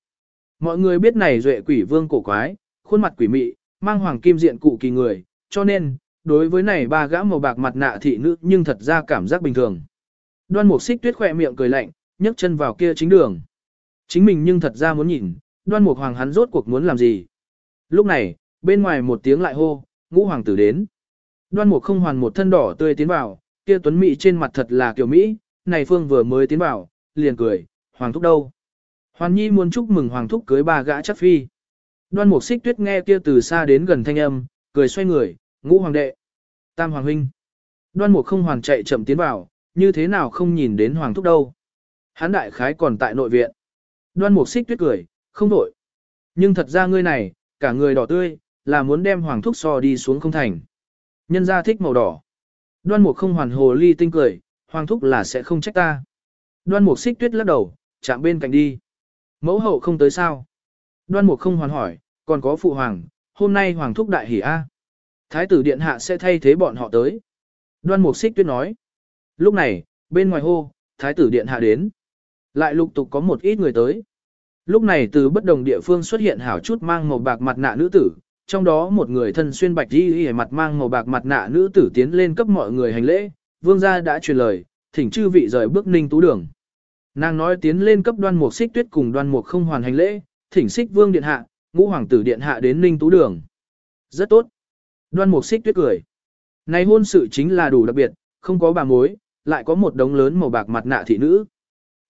Mọi người biết này duệ quỷ vương cổ quái, khuôn mặt quỷ mị, mang hoàng kim diện cụ kỳ người, cho nên, đối với này ba gã màu bạc mặt nạ thị nữ nhưng thật ra cảm giác bình thường. Đoan mục xích tuyết khỏe miệng cười lạnh, nhấc chân vào kia chính đường. Chính mình nhưng thật ra muốn nhìn, đoan mục hoàng hắn rốt cuộc muốn làm gì. Lúc này, bên ngoài một tiếng lại hô, ngũ hoàng tử đến. Đoan mục không hoàn một thân đỏ tươi tiến vào, kia tuấn mỹ trên mặt thật là kiểu Mỹ, này phương vừa mới tiến vào, liền cười, hoàng thúc đâu. Hoàn nhi muốn chúc mừng hoàng thúc cưới ba gã chắc phi. Đoan mục xích tuyết nghe kia từ xa đến gần thanh âm, cười xoay người, ngũ hoàng đệ, tam hoàng huynh. Đoan mục không hoàn chạy chậm tiến vào, như thế nào không nhìn đến hoàng thúc đâu. Hán đại khái còn tại nội viện. Đoan mục xích tuyết cười, không đổi. Nhưng thật ra ngươi này, cả người đỏ tươi, là muốn đem hoàng thúc so đi xuống không thành. Nhân gia thích màu đỏ. Đoan mục không hoàn hồ ly tinh cười, hoàng thúc là sẽ không trách ta. Đoan mục xích tuyết lắc đầu, chạm bên cạnh đi. Mẫu hậu không tới sao? Đoan mục không hoàn hỏi, còn có phụ hoàng, hôm nay hoàng thúc đại hỉ a. Thái tử điện hạ sẽ thay thế bọn họ tới. Đoan mục xích tuyết nói. Lúc này, bên ngoài hô, thái tử điện hạ đến. Lại lục tục có một ít người tới. Lúc này từ bất đồng địa phương xuất hiện hảo chút mang màu bạc mặt nạ nữ tử, trong đó một người thân xuyên bạch y y mặt mang màu bạc mặt nạ nữ tử tiến lên cấp mọi người hành lễ, vương gia đã truyền lời, thỉnh chư vị rời bước ninh tú đường. Nàng nói tiến lên cấp đoan mục xích tuyết cùng đoan mục không hoàn hành lễ, thỉnh xích vương điện hạ, ngũ hoàng tử điện hạ đến ninh tú đường. Rất tốt. Đoan mục xích tuyết cười. Này hôn sự chính là đủ đặc biệt, không có bà mối, lại có một đống lớn màu bạc mặt nạ thị nữ.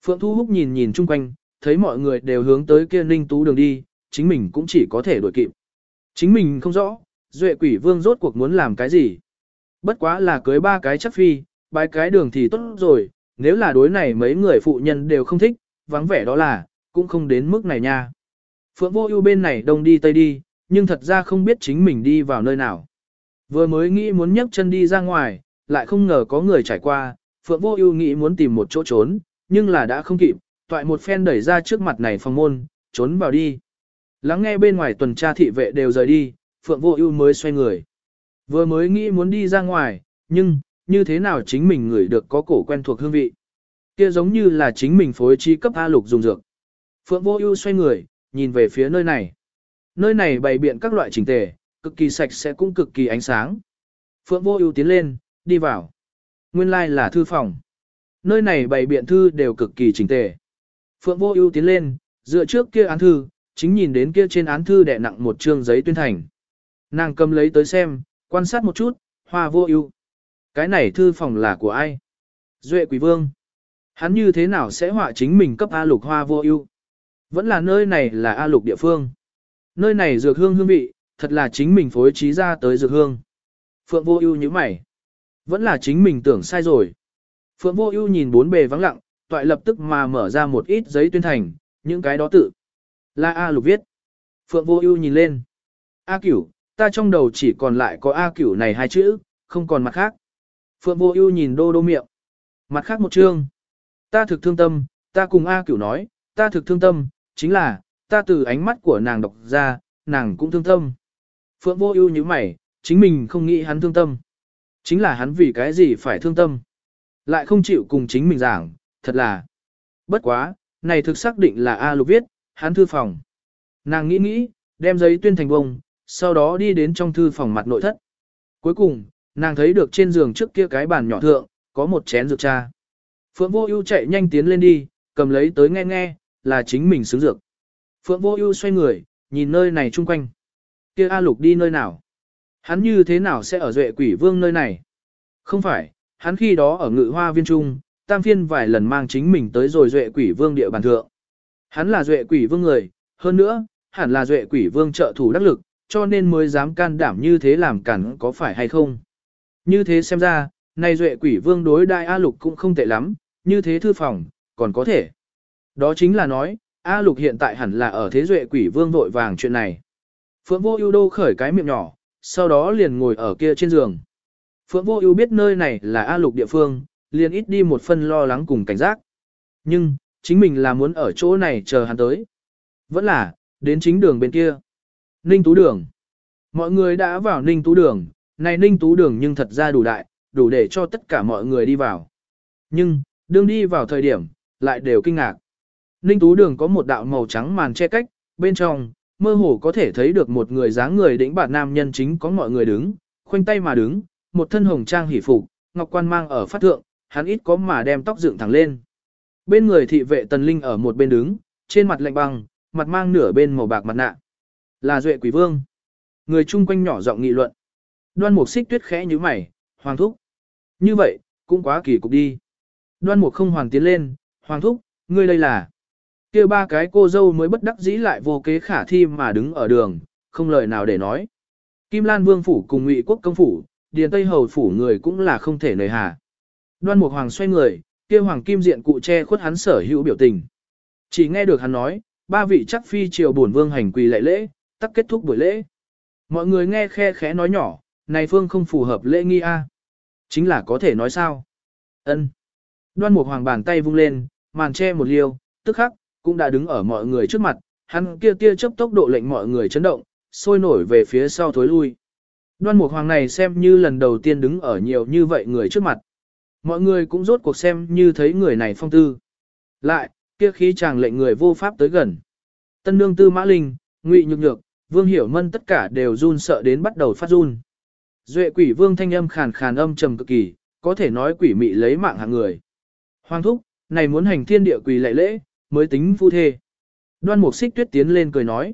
Phượng Thu Húc nhìn nhìn chung quanh, thấy mọi người đều hướng tới kia ninh tú đường đi, chính mình cũng chỉ có thể đuổi kịp. Chính mình không rõ, duệ quỷ vương rốt cuộc muốn làm cái gì. Bất quá là cưới ba cái chắc phi, bái cái đường thì tốt rồi, nếu là đối này mấy người phụ nhân đều không thích, vắng vẻ đó là, cũng không đến mức này nha. Phượng vô ưu bên này đông đi tây đi, nhưng thật ra không biết chính mình đi vào nơi nào. Vừa mới nghĩ muốn nhấc chân đi ra ngoài, lại không ngờ có người trải qua, Phượng Vô Ưu nghĩ muốn tìm một chỗ trốn, nhưng là đã không kịp, toại một phen đẩy ra trước mặt này phòng môn, trốn vào đi. Lắng nghe bên ngoài tuần tra thị vệ đều rời đi, Phượng Vô Ưu mới xoay người. Vừa mới nghĩ muốn đi ra ngoài, nhưng như thế nào chính mình ngửi được có cổ quen thuộc hương vị. Kia giống như là chính mình phối trí cấp A lục dùng dược. Phượng Vô Ưu xoay người, nhìn về phía nơi này. Nơi này bày biện các loại chỉnh tề, cực kỳ sạch sẽ cũng cực kỳ ánh sáng. Phượng Vô Ưu tiến lên, đi vào. Nguyên lai like là thư phòng. Nơi này bày biện thư đều cực kỳ chỉnh tề. Phượng Vô Ưu tiến lên, dựa trước kia án thư, chính nhìn đến kia trên án thư đè nặng một trương giấy tuyên thành. Nàng cầm lấy tới xem, quan sát một chút, Hoa Vô Ưu. Cái này thư phòng là của ai? Duệ Quỷ Vương. Hắn như thế nào sẽ họa chính mình cấp A Lục Hoa Vô Ưu? Vẫn là nơi này là A Lục địa phương. Nơi này dược hương hương vị, thật là chính mình phối trí ra tới dược hương. Phượng Vô Ưu nhíu mày. Vẫn là chính mình tưởng sai rồi. Phượng Vô Ưu nhìn bốn bề vắng lặng, toại lập tức mà mở ra một ít giấy tuyên thành, những cái đó tự. la A Lục viết. Phượng Vô Ưu nhìn lên. A Cửu, ta trong đầu chỉ còn lại có A Cửu này hai chữ, không còn mặt khác. Phượng Vô Ưu nhìn Đô Đô miệng. Mặt khác một chương. Ta thực thương tâm, ta cùng A Cửu nói, ta thực thương tâm, chính là, ta từ ánh mắt của nàng đọc ra, nàng cũng thương tâm. Phượng Vô Ưu như mày, chính mình không nghĩ hắn thương tâm. Chính là hắn vì cái gì phải thương tâm. Lại không chịu cùng chính mình giảng, thật là. Bất quá, này thực xác định là A Lục viết, hắn thư phòng. Nàng nghĩ nghĩ, đem giấy tuyên thành bông, sau đó đi đến trong thư phòng mặt nội thất. Cuối cùng, nàng thấy được trên giường trước kia cái bàn nhỏ thượng, có một chén dược trà. Phượng Vô Ưu chạy nhanh tiến lên đi, cầm lấy tới nghe nghe, là chính mình xứng dược. Phượng Vô Ưu xoay người, nhìn nơi này chung quanh. Kia A Lục đi nơi nào? Hắn như thế nào sẽ ở Duệ Quỷ Vương nơi này? Không phải, hắn khi đó ở Ngự Hoa Viên trung, Tam Phiên vài lần mang chính mình tới rồi Duệ Quỷ Vương địa bàn thượng. Hắn là Duệ Quỷ Vương người, hơn nữa, hẳn là Duệ Quỷ Vương trợ thủ đắc lực, cho nên mới dám can đảm như thế làm cản có phải hay không? Như thế xem ra, nay Duệ Quỷ Vương đối đại A Lục cũng không tệ lắm, như thế thư phòng, còn có thể. Đó chính là nói, A Lục hiện tại hẳn là ở thế Duệ Quỷ Vương vội vàng chuyện này. Phượng Vô Ưu đô khởi cái miệng nhỏ, sau đó liền ngồi ở kia trên giường. Phượng Vô Ưu biết nơi này là A Lục địa phương, liền ít đi một phần lo lắng cùng cảnh giác. Nhưng, chính mình là muốn ở chỗ này chờ hắn tới. Vẫn là, đến chính đường bên kia. Ninh Tú Đường. Mọi người đã vào Ninh Tú Đường, này Ninh Tú Đường nhưng thật ra đủ đại, đủ để cho tất cả mọi người đi vào. Nhưng, đương đi vào thời điểm, lại đều kinh ngạc. Ninh Tú Đường có một đạo màu trắng màn che cách, bên trong, mơ hồ có thể thấy được một người dáng người đĩnh bản nam nhân chính có mọi người đứng, khoanh tay mà đứng, một thân hồng trang hỉ phục, ngọc quan mang ở phát thượng, hắn ít có mà đem tóc dựng thẳng lên. Bên người thị vệ tần linh ở một bên đứng, trên mặt lạnh băng, mặt mang nửa bên màu bạc mặt nạ. Là duệ quỷ vương. Người chung quanh nhỏ giọng nghị luận. Đoan mục xích tuyết khẽ như mày, hoàng thúc. Như vậy, cũng quá kỳ cục đi. Đoan mục không hoàng tiến lên, hoàng thúc, ngươi đây là kia ba cái cô dâu mới bất đắc dĩ lại vô kế khả thi mà đứng ở đường, không lời nào để nói. Kim Lan Vương Phủ cùng Ngụy Quốc Công Phủ, Điền Tây Hầu Phủ người cũng là không thể nời hà. Đoan Mục Hoàng xoay người, kia Hoàng Kim Diện cụ che khuất hắn sở hữu biểu tình. Chỉ nghe được hắn nói, ba vị chắc phi triều bổn vương hành quỳ lễ lễ, tắc kết thúc buổi lễ. Mọi người nghe khe khẽ nói nhỏ, này phương không phù hợp lễ nghi a. Chính là có thể nói sao? Ân. Đoan Mục Hoàng bàn tay vung lên, màn che một liêu, tức khắc cũng đã đứng ở mọi người trước mặt, hắn kia tia chớp tốc độ lệnh mọi người chấn động, sôi nổi về phía sau thối lui. Đoan Mục Hoàng này xem như lần đầu tiên đứng ở nhiều như vậy người trước mặt. Mọi người cũng rốt cuộc xem như thấy người này phong tư. Lại, kia khí chàng lệnh người vô pháp tới gần. Tân nương tư mã linh, ngụy nhược nhược, vương hiểu mân tất cả đều run sợ đến bắt đầu phát run. Duệ quỷ vương thanh âm khàn khàn âm trầm cực kỳ, có thể nói quỷ mị lấy mạng hạng người. Hoàng thúc, này muốn hành thiên địa quỷ lệ lễ, mới tính phu thê. Đoan mục xích tuyết tiến lên cười nói.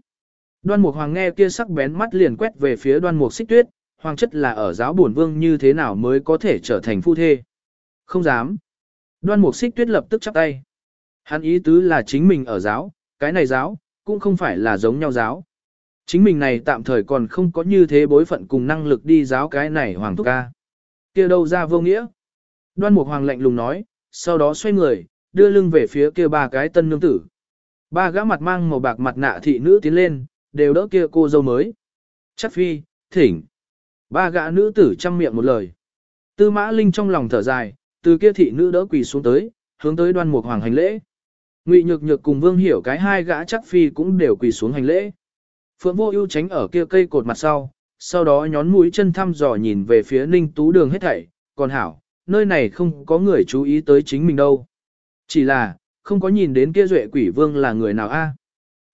Đoan mục hoàng nghe kia sắc bén mắt liền quét về phía đoan mục xích tuyết, hoàng chất là ở giáo bổn vương như thế nào mới có thể trở thành phu thê. Không dám. Đoan mục xích tuyết lập tức chắp tay. Hắn ý tứ là chính mình ở giáo, cái này giáo, cũng không phải là giống nhau giáo. Chính mình này tạm thời còn không có như thế bối phận cùng năng lực đi giáo cái này hoàng thúc ca. kia đâu ra vô nghĩa. Đoan mục hoàng lạnh lùng nói, sau đó xoay người, đưa lưng về phía kia ba cái tân nương tử. Ba gã mặt mang màu bạc mặt nạ thị nữ tiến lên, đều đỡ kia cô dâu mới. Chắc phi, thỉnh. Ba gã nữ tử chăm miệng một lời. Tư mã linh trong lòng thở dài, từ kia thị nữ đỡ quỳ xuống tới, hướng tới đoan mục hoàng hành lễ. Ngụy nhược nhược cùng vương hiểu cái hai gã chắc phi cũng đều quỳ xuống hành lễ. Phượng vô ưu tránh ở kia cây cột mặt sau, sau đó nhón mũi chân thăm dò nhìn về phía ninh tú đường hết thảy, còn hảo, nơi này không có người chú ý tới chính mình đâu. Chỉ là, không có nhìn đến kia duệ quỷ vương là người nào a.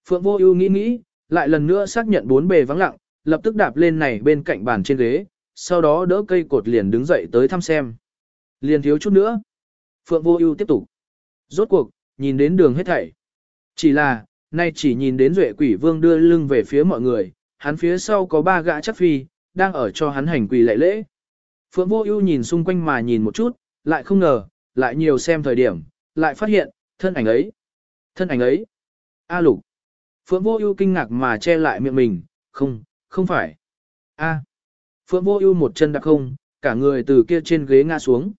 Phượng vô ưu nghĩ nghĩ, lại lần nữa xác nhận bốn bề vắng lặng, lập tức đạp lên này bên cạnh bàn trên ghế, sau đó đỡ cây cột liền đứng dậy tới thăm xem. Liền thiếu chút nữa. Phượng vô ưu tiếp tục. Rốt cuộc, nhìn đến đường hết thảy. Chỉ là, nay chỉ nhìn đến duệ quỷ vương đưa lưng về phía mọi người, hắn phía sau có ba gã chắc phi, đang ở cho hắn hành quỳ lệ lễ. Phượng vô ưu nhìn xung quanh mà nhìn một chút, lại không ngờ, lại nhiều xem thời điểm, lại phát hiện, thân ảnh ấy. Thân ảnh ấy. A lục. Phượng vô ưu kinh ngạc mà che lại miệng mình, không, không phải. A. Phượng vô ưu một chân đạp không, cả người từ kia trên ghế ngã xuống.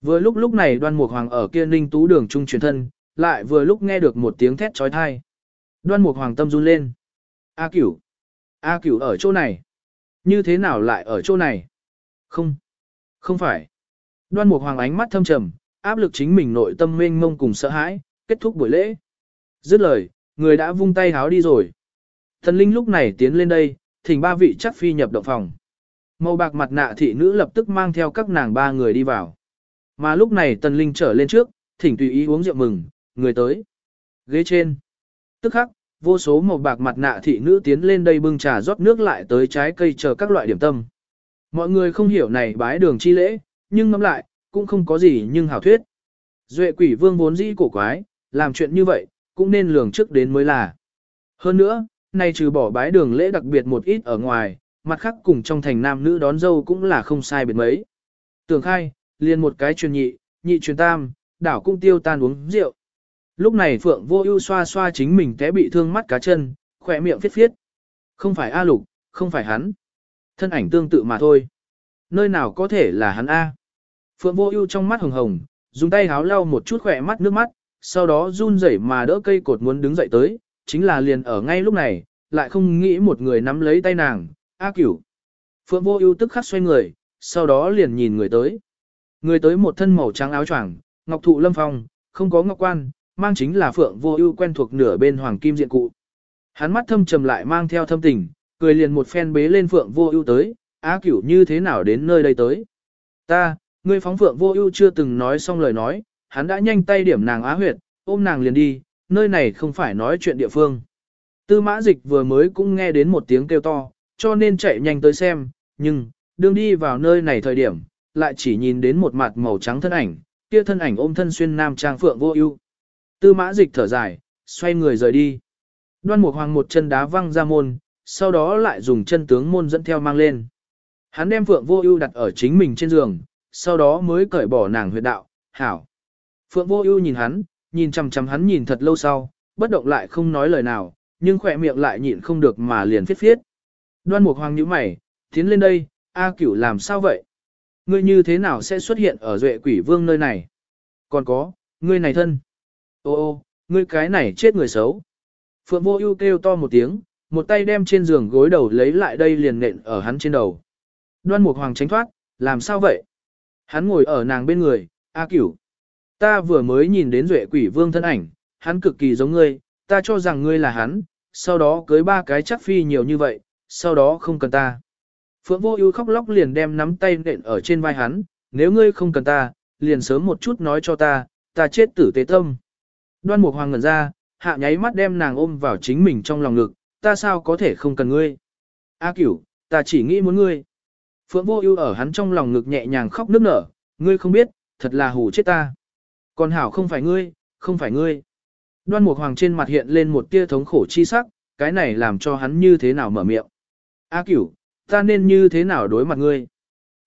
Vừa lúc lúc này đoan mục hoàng ở kia ninh tú đường trung truyền thân, lại vừa lúc nghe được một tiếng thét trói thai. Đoan mục hoàng tâm run lên. A cửu. A cửu ở chỗ này. Như thế nào lại ở chỗ này? Không. Không phải. Đoan mục hoàng ánh mắt thâm trầm, áp lực chính mình nội tâm mênh mông cùng sợ hãi, kết thúc buổi lễ. Dứt lời, người đã vung tay háo đi rồi. Thần linh lúc này tiến lên đây, thỉnh ba vị chắc phi nhập động phòng. Màu bạc mặt nạ thị nữ lập tức mang theo các nàng ba người đi vào. Mà lúc này tần linh trở lên trước, thỉnh tùy ý uống rượu mừng, người tới. Ghế trên. Tức khắc, vô số màu bạc mặt nạ thị nữ tiến lên đây bưng trà rót nước lại tới trái cây chờ các loại điểm tâm. Mọi người không hiểu này bái đường chi lễ, nhưng ngẫm lại, cũng không có gì nhưng hảo thuyết. Duệ quỷ vương vốn dĩ cổ quái, làm chuyện như vậy, cũng nên lường trước đến mới là. Hơn nữa, nay trừ bỏ bái đường lễ đặc biệt một ít ở ngoài, mặt khác cùng trong thành nam nữ đón dâu cũng là không sai biệt mấy. Tưởng khai, liền một cái truyền nhị, nhị truyền tam, đảo cũng tiêu tan uống rượu. Lúc này Phượng vô ưu xoa xoa chính mình té bị thương mắt cá chân, khỏe miệng phiết phiết. Không phải A lục, không phải hắn. Thân ảnh tương tự mà thôi. Nơi nào có thể là hắn A. Phượng vô ưu trong mắt hồng hồng, dùng tay háo lau một chút khỏe mắt nước mắt, sau đó run rẩy mà đỡ cây cột muốn đứng dậy tới, chính là liền ở ngay lúc này, lại không nghĩ một người nắm lấy tay nàng, A cửu. Phượng vô ưu tức khắc xoay người, sau đó liền nhìn người tới. Người tới một thân màu trắng áo choàng, ngọc thụ lâm phong, không có ngọc quan, mang chính là Phượng vô ưu quen thuộc nửa bên hoàng kim diện cụ. Hắn mắt thâm trầm lại mang theo thâm tình, cười liền một phen bế lên Phượng vô ưu tới, A cửu như thế nào đến nơi đây tới. Ta, ngươi phóng Phượng vô ưu chưa từng nói xong lời nói, hắn đã nhanh tay điểm nàng á huyệt, ôm nàng liền đi, nơi này không phải nói chuyện địa phương. Tư mã dịch vừa mới cũng nghe đến một tiếng kêu to, cho nên chạy nhanh tới xem, nhưng, đương đi vào nơi này thời điểm, lại chỉ nhìn đến một mặt màu trắng thân ảnh, kia thân ảnh ôm thân xuyên nam trang phượng vô ưu. Tư mã dịch thở dài, xoay người rời đi. Đoan Mục Hoàng một chân đá văng ra môn, sau đó lại dùng chân tướng môn dẫn theo mang lên. Hắn đem Phượng Vô Ưu đặt ở chính mình trên giường, sau đó mới cởi bỏ nàng huyệt đạo, "Hảo." Phượng Vô Ưu nhìn hắn, nhìn chằm chằm hắn nhìn thật lâu sau, bất động lại không nói lời nào, nhưng khỏe miệng lại nhịn không được mà liền phiết phiết. Đoan Mục Hoàng nhíu mày, tiến lên đây, "A Cửu làm sao vậy? Ngươi như thế nào sẽ xuất hiện ở Duệ Quỷ Vương nơi này? Còn có, ngươi này thân." Ô ô, ngươi cái này chết người xấu. Phượng Vô Ưu kêu to một tiếng, một tay đem trên giường gối đầu lấy lại đây liền nện ở hắn trên đầu. Đoan Mục Hoàng tránh thoát, làm sao vậy? Hắn ngồi ở nàng bên người, "A Cửu, ta vừa mới nhìn đến Duệ Quỷ Vương thân ảnh, hắn cực kỳ giống ngươi, ta cho rằng ngươi là hắn, sau đó cưới ba cái chắc phi nhiều như vậy, sau đó không cần ta. Phượng vô ưu khóc lóc liền đem nắm tay nện ở trên vai hắn, nếu ngươi không cần ta, liền sớm một chút nói cho ta, ta chết tử tế tâm. Đoan mục hoàng ngẩn ra, hạ nháy mắt đem nàng ôm vào chính mình trong lòng ngực, ta sao có thể không cần ngươi. A cửu, ta chỉ nghĩ muốn ngươi. Phượng vô ưu ở hắn trong lòng ngực nhẹ nhàng khóc nức nở, ngươi không biết, thật là hù chết ta. Còn hảo không phải ngươi, không phải ngươi. Đoan Mục Hoàng trên mặt hiện lên một tia thống khổ chi sắc, cái này làm cho hắn như thế nào mở miệng. A cửu, ta nên như thế nào đối mặt ngươi?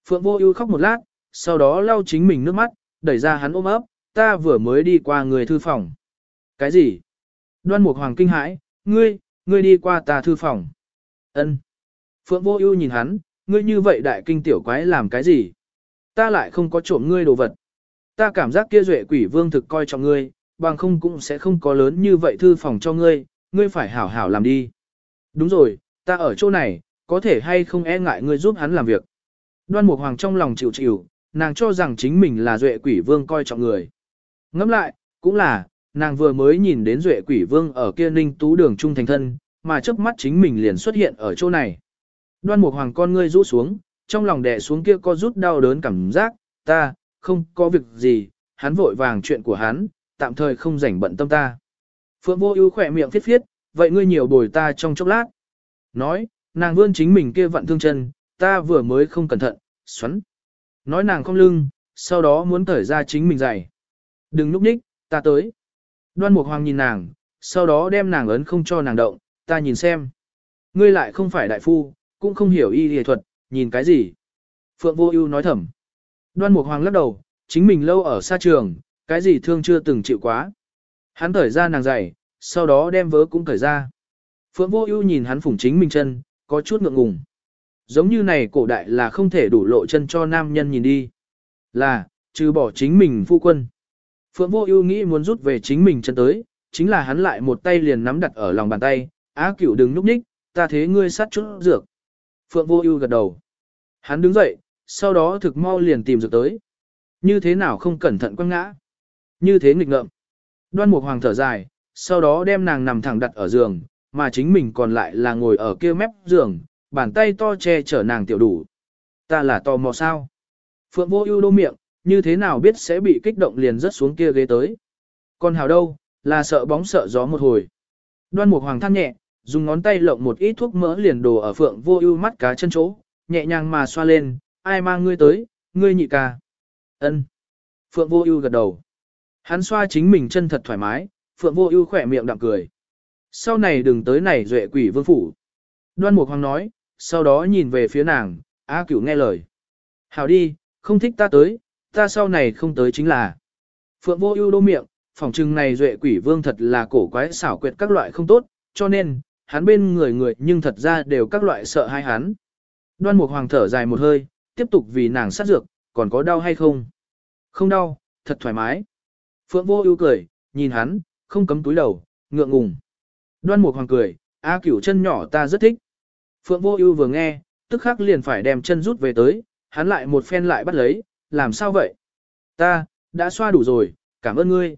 Phượng Vô Ưu khóc một lát, sau đó lau chính mình nước mắt, đẩy ra hắn ôm ấp, ta vừa mới đi qua người thư phòng. Cái gì? Đoan Mục Hoàng kinh hãi, ngươi, ngươi đi qua ta thư phòng. Ân. Phượng Vô Ưu nhìn hắn, ngươi như vậy đại kinh tiểu quái làm cái gì? Ta lại không có trộm ngươi đồ vật. Ta cảm giác kia duệ quỷ vương thực coi trọng ngươi, bằng không cũng sẽ không có lớn như vậy thư phòng cho ngươi, ngươi phải hảo hảo làm đi. Đúng rồi, ta ở chỗ này, có thể hay không e ngại ngươi giúp hắn làm việc. Đoan Mục Hoàng trong lòng chịu chịu, nàng cho rằng chính mình là duệ quỷ vương coi trọng người. Ngẫm lại, cũng là, nàng vừa mới nhìn đến duệ quỷ vương ở kia ninh tú đường trung thành thân, mà trước mắt chính mình liền xuất hiện ở chỗ này. Đoan Mục Hoàng con ngươi rũ xuống, trong lòng đè xuống kia có rút đau đớn cảm giác, ta, không có việc gì, hắn vội vàng chuyện của hắn, tạm thời không rảnh bận tâm ta. Phượng vô ưu khỏe miệng phiết phiết, vậy ngươi nhiều bồi ta trong chốc lát. Nói, nàng vươn chính mình kia vặn thương chân, ta vừa mới không cẩn thận, xoắn. Nói nàng không lưng, sau đó muốn thở ra chính mình dày. Đừng núp ních, ta tới. Đoan Mục Hoàng nhìn nàng, sau đó đem nàng ấn không cho nàng động, ta nhìn xem. Ngươi lại không phải đại phu, cũng không hiểu y y thuật, nhìn cái gì. Phượng Vô Ưu nói thầm. Đoan Mục Hoàng lắc đầu, chính mình lâu ở xa trường, cái gì thương chưa từng chịu quá. Hắn thở ra nàng giày, sau đó đem vớ cũng thở ra. Phượng Vô Ưu nhìn hắn phủng chính mình chân, có chút ngượng ngùng. Giống như này cổ đại là không thể đủ lộ chân cho nam nhân nhìn đi. Là, trừ bỏ chính mình phu quân. Phượng Vô Ưu nghĩ muốn rút về chính mình chân tới, chính là hắn lại một tay liền nắm đặt ở lòng bàn tay, "Á Cửu đừng núp nhích, ta thế ngươi sát chút dược." Phượng Vô Ưu gật đầu. Hắn đứng dậy, sau đó thực mau liền tìm dược tới. Như thế nào không cẩn thận quăng ngã? Như thế nghịch ngợm. Đoan Mục Hoàng thở dài, sau đó đem nàng nằm thẳng đặt ở giường, mà chính mình còn lại là ngồi ở kia mép giường, bàn tay to che chở nàng tiểu đủ. Ta là tò mò sao? Phượng Vô Ưu đô miệng, như thế nào biết sẽ bị kích động liền rớt xuống kia ghế tới. Còn hào đâu, là sợ bóng sợ gió một hồi. Đoan Mục Hoàng than nhẹ, dùng ngón tay lộng một ít thuốc mỡ liền đồ ở Phượng Vô Ưu mắt cá chân chỗ, nhẹ nhàng mà xoa lên, ai mang ngươi tới, ngươi nhị ca. Ân. Phượng Vô Ưu gật đầu. Hắn xoa chính mình chân thật thoải mái, Phượng Vô Ưu khỏe miệng đạm cười. Sau này đừng tới này duệ quỷ vương phủ. Đoan Mục Hoàng nói, sau đó nhìn về phía nàng, A Cửu nghe lời. Hảo đi, không thích ta tới, ta sau này không tới chính là. Phượng Vô Ưu đô miệng, phỏng chừng này duệ quỷ vương thật là cổ quái xảo quyệt các loại không tốt, cho nên, hắn bên người người nhưng thật ra đều các loại sợ hai hắn. Đoan Mục Hoàng thở dài một hơi, tiếp tục vì nàng sát dược, còn có đau hay không? Không đau, thật thoải mái. Phượng Vô Ưu cười, nhìn hắn, không cấm túi đầu, ngượng ngùng. Đoan Mục Hoàng cười, A Cửu chân nhỏ ta rất thích. Phượng Vô Ưu vừa nghe, tức khắc liền phải đem chân rút về tới, hắn lại một phen lại bắt lấy, làm sao vậy? Ta, đã xoa đủ rồi, cảm ơn ngươi.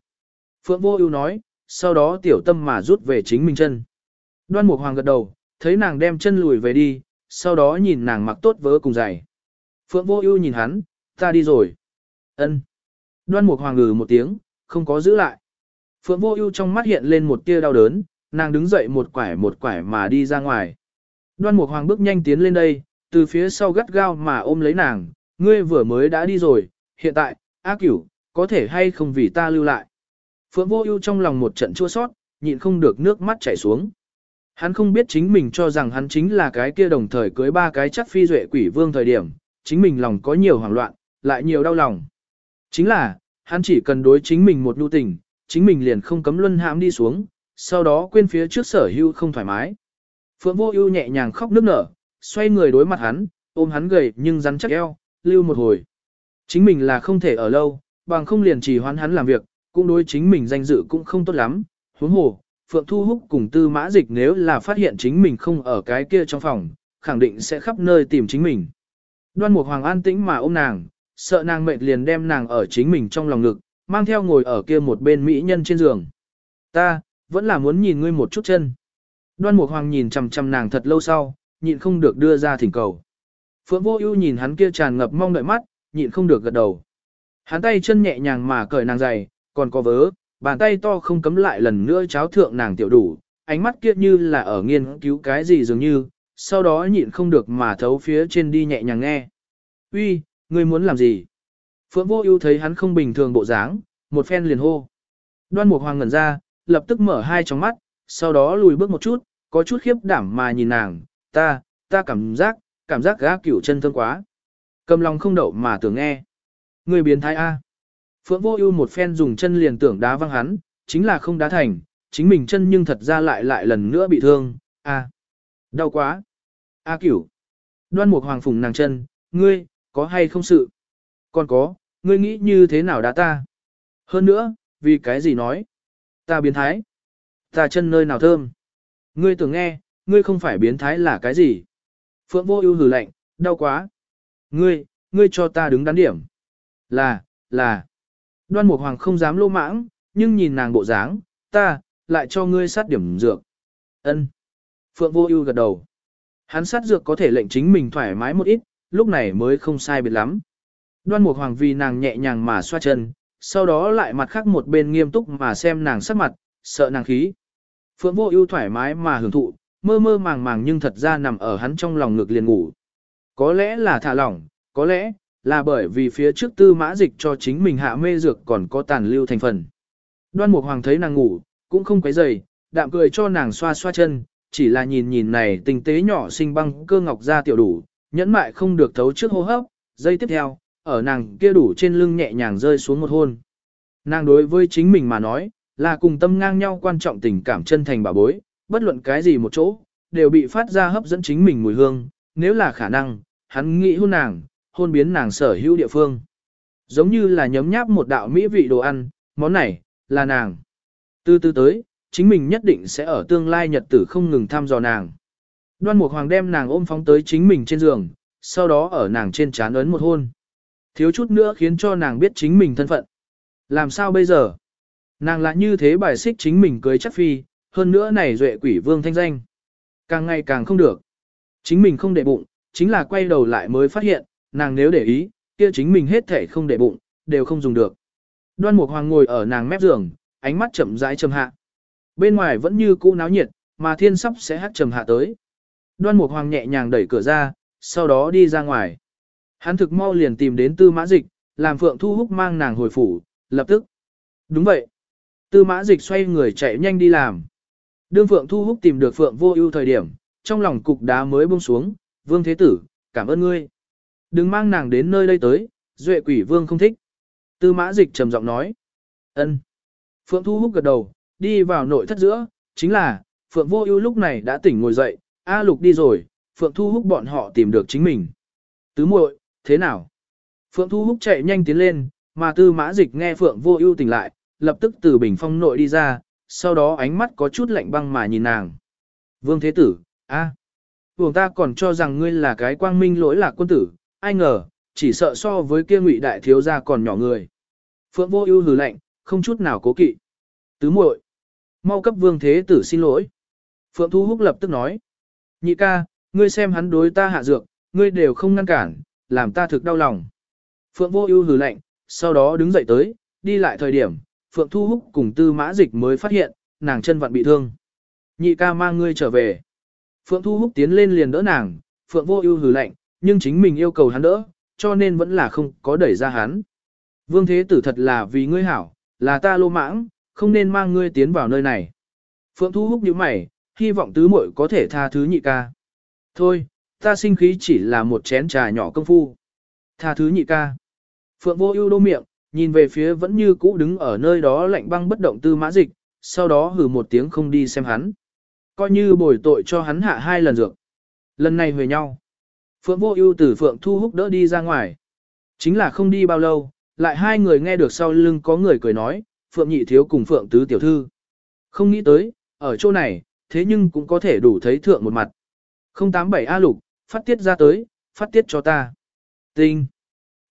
Phượng Vô Ưu nói, sau đó tiểu tâm mà rút về chính mình chân. Đoan Mục Hoàng gật đầu, thấy nàng đem chân lùi về đi, sau đó nhìn nàng mặc tốt vớ cùng giày. Phượng Vô Ưu nhìn hắn, ta đi rồi. Ân. Đoan Mục Hoàng ngừ một tiếng, không có giữ lại. Phượng Vô Ưu trong mắt hiện lên một tia đau đớn, nàng đứng dậy một quải một quải mà đi ra ngoài. Đoan Mục Hoàng bước nhanh tiến lên đây, từ phía sau gắt gao mà ôm lấy nàng, ngươi vừa mới đã đi rồi, hiện tại, A Cửu, có thể hay không vì ta lưu lại. Phượng Vô Ưu trong lòng một trận chua xót, nhịn không được nước mắt chảy xuống. Hắn không biết chính mình cho rằng hắn chính là cái kia đồng thời cưới ba cái chắc phi duệ quỷ vương thời điểm, chính mình lòng có nhiều hoảng loạn, lại nhiều đau lòng. Chính là, hắn chỉ cần đối chính mình một nhu tình, chính mình liền không cấm luân hãm đi xuống, sau đó quên phía trước sở hưu không thoải mái. Phượng vô ưu nhẹ nhàng khóc nức nở, xoay người đối mặt hắn, ôm hắn gầy nhưng rắn chắc eo, lưu một hồi. Chính mình là không thể ở lâu, bằng không liền chỉ hoán hắn làm việc, cũng đối chính mình danh dự cũng không tốt lắm. Huống hồ, Phượng Thu Húc cùng Tư Mã Dịch nếu là phát hiện chính mình không ở cái kia trong phòng, khẳng định sẽ khắp nơi tìm chính mình. Đoan Mục Hoàng an tĩnh mà ôm nàng, sợ nàng mệt liền đem nàng ở chính mình trong lòng ngực, mang theo ngồi ở kia một bên mỹ nhân trên giường. Ta, vẫn là muốn nhìn ngươi một chút chân. Đoan Mục Hoàng nhìn chằm chằm nàng thật lâu sau, nhịn không được đưa ra thỉnh cầu. Phượng Vô Ưu nhìn hắn kia tràn ngập mong đợi mắt, nhịn không được gật đầu. Hắn tay chân nhẹ nhàng mà cởi nàng giày, còn có vớ, bàn tay to không cấm lại lần nữa cháo thượng nàng tiểu đủ, ánh mắt kia như là ở nghiên cứu cái gì dường như, sau đó nhịn không được mà thấu phía trên đi nhẹ nhàng nghe. Uy, ngươi muốn làm gì? Phượng Vô Ưu thấy hắn không bình thường bộ dáng, một phen liền hô. Đoan Mục Hoàng ngẩn ra, lập tức mở hai tròng mắt, sau đó lùi bước một chút, có chút khiếp đảm mà nhìn nàng, ta, ta cảm giác, cảm giác gã cửu chân thương quá. Cầm lòng không đậu mà tưởng nghe. Người biến thái A. Phượng vô ưu một phen dùng chân liền tưởng đá văng hắn, chính là không đá thành, chính mình chân nhưng thật ra lại lại lần nữa bị thương, A. Đau quá. A cửu. Đoan mục hoàng phùng nàng chân, ngươi, có hay không sự? Còn có, ngươi nghĩ như thế nào đá ta? Hơn nữa, vì cái gì nói? Ta biến thái. Ta chân nơi nào thơm. Ngươi tưởng nghe, ngươi không phải biến thái là cái gì? Phượng vô ưu hừ lạnh, đau quá. Ngươi, ngươi cho ta đứng đắn điểm. Là, là. Đoan Mục Hoàng không dám lô mãng, nhưng nhìn nàng bộ dáng, ta, lại cho ngươi sát điểm dược. Ân. Phượng Vô Ưu gật đầu. Hắn sát dược có thể lệnh chính mình thoải mái một ít, lúc này mới không sai biệt lắm. Đoan Mục Hoàng vì nàng nhẹ nhàng mà xoa chân, sau đó lại mặt khác một bên nghiêm túc mà xem nàng sắc mặt, sợ nàng khí. Phượng Vô Ưu thoải mái mà hưởng thụ, mơ mơ màng màng nhưng thật ra nằm ở hắn trong lòng ngực liền ngủ. Có lẽ là thả lỏng, có lẽ là bởi vì phía trước tư mã dịch cho chính mình hạ mê dược còn có tàn lưu thành phần. Đoan Mục Hoàng thấy nàng ngủ, cũng không quấy rầy, đạm cười cho nàng xoa xoa chân, chỉ là nhìn nhìn này tinh tế nhỏ xinh băng cơ ngọc ra tiểu đủ, nhẫn mại không được thấu trước hô hấp, giây tiếp theo, ở nàng kia đủ trên lưng nhẹ nhàng rơi xuống một hôn. Nàng đối với chính mình mà nói, là cùng tâm ngang nhau quan trọng tình cảm chân thành bà bối, bất luận cái gì một chỗ, đều bị phát ra hấp dẫn chính mình mùi hương, nếu là khả năng, hắn nghĩ hôn nàng, hôn biến nàng sở hữu địa phương. Giống như là nhấm nháp một đạo mỹ vị đồ ăn, món này, là nàng. Từ từ tới, chính mình nhất định sẽ ở tương lai nhật tử không ngừng thăm dò nàng. Đoan Mục Hoàng đem nàng ôm phóng tới chính mình trên giường, sau đó ở nàng trên trán ấn một hôn. Thiếu chút nữa khiến cho nàng biết chính mình thân phận. Làm sao bây giờ? Nàng lại như thế bài xích chính mình cưới chắc phi, hơn nữa này duệ quỷ vương thanh danh. Càng ngày càng không được. Chính mình không để bụng, chính là quay đầu lại mới phát hiện, nàng nếu để ý, kia chính mình hết thể không để bụng, đều không dùng được. Đoan Mục Hoàng ngồi ở nàng mép giường, ánh mắt chậm rãi trầm hạ. Bên ngoài vẫn như cũ náo nhiệt, mà thiên sắp sẽ hát trầm hạ tới. Đoan Mục Hoàng nhẹ nhàng đẩy cửa ra, sau đó đi ra ngoài. Hắn thực mau liền tìm đến Tư Mã Dịch, làm Phượng Thu Húc mang nàng hồi phủ, lập tức. Đúng vậy. Tư Mã Dịch xoay người chạy nhanh đi làm. Đương Phượng Thu Húc tìm được Phượng Vô Ưu thời điểm, trong lòng cục đá mới buông xuống, "Vương Thế Tử, cảm ơn ngươi. Đừng mang nàng đến nơi đây tới, Duệ Quỷ Vương không thích." Tư Mã Dịch trầm giọng nói. "Ân." Phượng Thu Húc gật đầu, đi vào nội thất giữa, chính là, Phượng Vô Ưu lúc này đã tỉnh ngồi dậy, A Lục đi rồi, Phượng Thu Húc bọn họ tìm được chính mình. Tứ muội, thế nào? Phượng Thu Húc chạy nhanh tiến lên, mà Tư Mã Dịch nghe Phượng Vô Ưu tỉnh lại, lập tức từ bình phong nội đi ra, sau đó ánh mắt có chút lạnh băng mà nhìn nàng. Vương Thế Tử, a, à, Vương ta còn cho rằng ngươi là cái quang minh lỗi lạc quân tử, ai ngờ, chỉ sợ so với kia ngụy đại thiếu gia còn nhỏ người. Phượng Vô Ưu hừ lạnh, không chút nào cố kỵ. Tứ muội, mau cấp Vương Thế Tử xin lỗi. Phượng Thu Húc lập tức nói. Nhị ca, ngươi xem hắn đối ta hạ dược, ngươi đều không ngăn cản, làm ta thực đau lòng. Phượng Vô Ưu hừ lạnh, sau đó đứng dậy tới, đi lại thời điểm, Phượng Thu Húc cùng Tư Mã Dịch mới phát hiện, nàng chân vặn bị thương. Nhị ca mang ngươi trở về. Phượng Thu Húc tiến lên liền đỡ nàng, Phượng Vô Ưu hừ lạnh, nhưng chính mình yêu cầu hắn đỡ, cho nên vẫn là không có đẩy ra hắn. Vương Thế Tử thật là vì ngươi hảo, là ta lô mãng, không nên mang ngươi tiến vào nơi này. Phượng Thu Húc nhíu mày, hy vọng tứ muội có thể tha thứ nhị ca. Thôi, ta sinh khí chỉ là một chén trà nhỏ công phu. Tha thứ nhị ca. Phượng Vô Ưu đô miệng, nhìn về phía vẫn như cũ đứng ở nơi đó lạnh băng bất động tư mã dịch, sau đó hừ một tiếng không đi xem hắn. Coi như bồi tội cho hắn hạ hai lần dược. Lần này về nhau. Phượng vô ưu từ Phượng Thu Húc đỡ đi ra ngoài. Chính là không đi bao lâu, lại hai người nghe được sau lưng có người cười nói, Phượng nhị thiếu cùng Phượng tứ tiểu thư. Không nghĩ tới, ở chỗ này, thế nhưng cũng có thể đủ thấy thượng một mặt. 087 A lục, phát tiết ra tới, phát tiết cho ta. Tinh.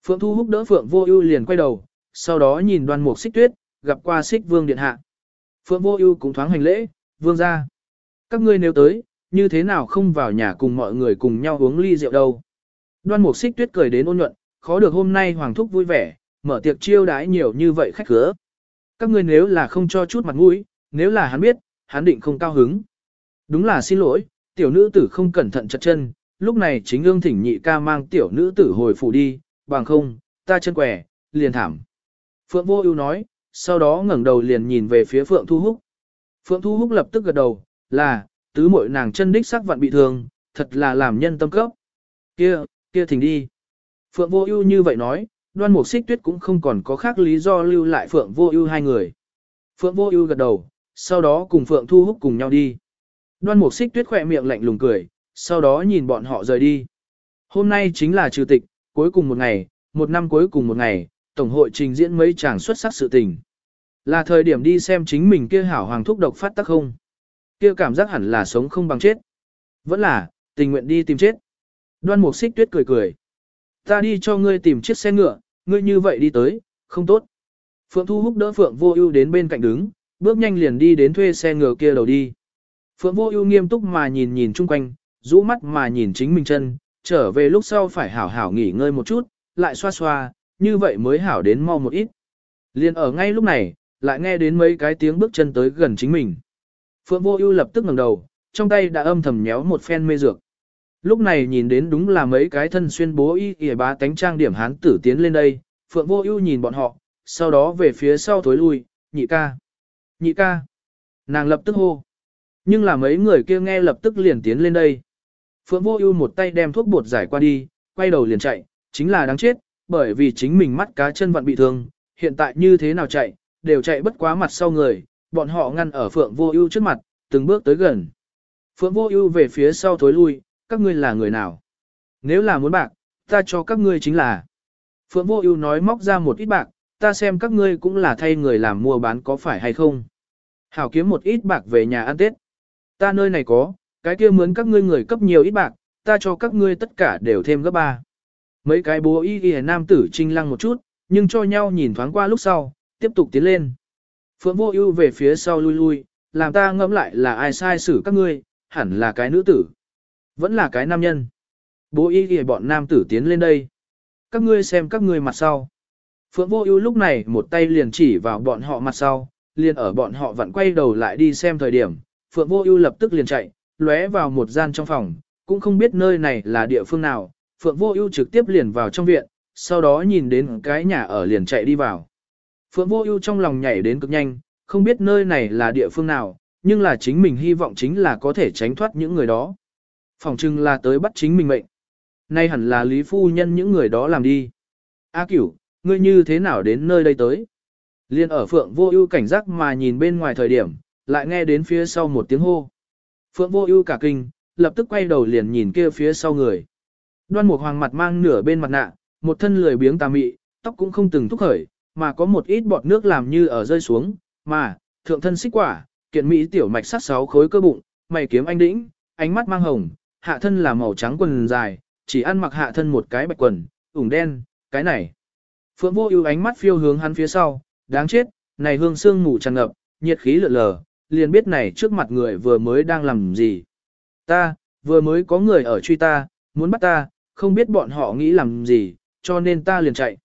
Phượng Thu Húc đỡ Phượng Vô Ưu liền quay đầu, sau đó nhìn Đoan Mục Xích Tuyết, gặp qua Xích Vương điện hạ. Phượng Vô Ưu cũng thoáng hành lễ, "Vương gia, các ngươi nếu tới, như thế nào không vào nhà cùng mọi người cùng nhau uống ly rượu đâu?" Đoan Mục Xích Tuyết cười đến ôn nhuận, khó được hôm nay hoàng thúc vui vẻ, mở tiệc chiêu đãi nhiều như vậy khách khứa. Các ngươi nếu là không cho chút mặt mũi, nếu là hắn biết, hắn định không cao hứng. Đúng là xin lỗi, tiểu nữ tử không cẩn thận chật chân, lúc này chính ương thỉnh nhị ca mang tiểu nữ tử hồi phủ đi, bằng không, ta chân quẻ, liền thảm. Phượng Vô Ưu nói, sau đó ngẩng đầu liền nhìn về phía Phượng Thu Húc. Phượng Thu Húc lập tức gật đầu, là, tứ muội nàng chân đích sắc vặn bị thương, thật là làm nhân tâm cấp. Kia, kia thỉnh đi. Phượng Vô Ưu như vậy nói, Đoan Mục Xích Tuyết cũng không còn có khác lý do lưu lại Phượng Vô Ưu hai người. Phượng Vô Ưu gật đầu, sau đó cùng Phượng Thu Húc cùng nhau đi. Đoan Mục Xích Tuyết khẽ miệng lạnh lùng cười, sau đó nhìn bọn họ rời đi. Hôm nay chính là trừ tịch, cuối cùng một ngày, một năm cuối cùng một ngày, Tổng hội trình diễn mấy chàng xuất sắc sự tình. Là thời điểm đi xem chính mình kia hảo hoàng thúc độc phát tác không. Kia cảm giác hẳn là sống không bằng chết. Vẫn là, tình nguyện đi tìm chết. Đoan mục xích tuyết cười cười. Ta đi cho ngươi tìm chiếc xe ngựa, ngươi như vậy đi tới, không tốt. Phượng Thu Húc đỡ Phượng Vô Ưu đến bên cạnh đứng, bước nhanh liền đi đến thuê xe ngựa kia đầu đi. Phượng Vô Ưu nghiêm túc mà nhìn nhìn chung quanh, rũ mắt mà nhìn chính mình chân, trở về lúc sau phải hảo hảo nghỉ ngơi một chút, lại xoa xoa, như vậy mới hảo đến mau một ít. Liên ở ngay lúc này, lại nghe đến mấy cái tiếng bước chân tới gần chính mình. Phượng Vô Ưu lập tức ngẩng đầu, trong tay đã âm thầm nhéo một phen mê dược. Lúc này nhìn đến đúng là mấy cái thân xuyên bố y y bá tánh trang điểm hán tử tiến lên đây, Phượng Vô Ưu nhìn bọn họ, sau đó về phía sau thối lui, nhị ca. Nhị ca. Nàng lập tức hô. Nhưng là mấy người kia nghe lập tức liền tiến lên đây. Phượng Vô Ưu một tay đem thuốc bột giải qua đi, quay đầu liền chạy, chính là đáng chết, bởi vì chính mình mắt cá chân vặn bị thương, hiện tại như thế nào chạy, đều chạy bất quá mặt sau người, bọn họ ngăn ở Phượng Vô Ưu trước mặt, từng bước tới gần. Phượng Vô Ưu về phía sau thối lui, các ngươi là người nào? Nếu là muốn bạc, ta cho các ngươi chính là. Phượng Vô Ưu nói móc ra một ít bạc, ta xem các ngươi cũng là thay người làm mua bán có phải hay không? Hảo kiếm một ít bạc về nhà ăn Tết. Ta nơi này có, cái kia mướn các ngươi người cấp nhiều ít bạc, ta cho các ngươi tất cả đều thêm gấp ba. Mấy cái bố y y nam tử trinh lăng một chút, nhưng cho nhau nhìn thoáng qua lúc sau, tiếp tục tiến lên. Phượng vô ưu về phía sau lui lui, làm ta ngẫm lại là ai sai xử các ngươi, hẳn là cái nữ tử. Vẫn là cái nam nhân. Bố y ghi bọn nam tử tiến lên đây. Các ngươi xem các ngươi mặt sau. Phượng vô ưu lúc này một tay liền chỉ vào bọn họ mặt sau, liền ở bọn họ vẫn quay đầu lại đi xem thời điểm. Phượng vô ưu lập tức liền chạy, lóe vào một gian trong phòng, cũng không biết nơi này là địa phương nào. Phượng vô ưu trực tiếp liền vào trong viện, sau đó nhìn đến cái nhà ở liền chạy đi vào. Phượng vô ưu trong lòng nhảy đến cực nhanh, không biết nơi này là địa phương nào, nhưng là chính mình hy vọng chính là có thể tránh thoát những người đó. Phòng trưng là tới bắt chính mình mệnh. Nay hẳn là Lý Phu Nhân những người đó làm đi. A cửu, ngươi như thế nào đến nơi đây tới? Liên ở Phượng vô ưu cảnh giác mà nhìn bên ngoài thời điểm, lại nghe đến phía sau một tiếng hô. Phượng vô ưu cả kinh, lập tức quay đầu liền nhìn kia phía sau người. Đoan Mục Hoàng mặt mang nửa bên mặt nạ, một thân lười biếng tà mị, tóc cũng không từng thúc khởi, mà có một ít bọt nước làm như ở rơi xuống, mà, thượng thân xích quả, kiện mỹ tiểu mạch sát sáu khối cơ bụng, mày kiếm anh đĩnh, ánh mắt mang hồng, hạ thân là màu trắng quần dài, chỉ ăn mặc hạ thân một cái bạch quần, ủng đen, cái này. Phượng vô ưu ánh mắt phiêu hướng hắn phía sau, đáng chết, này hương xương ngủ tràn ngập, nhiệt khí lượn lờ, liền biết này trước mặt người vừa mới đang làm gì. Ta, vừa mới có người ở truy ta, muốn bắt ta, không biết bọn họ nghĩ làm gì, cho nên ta liền chạy.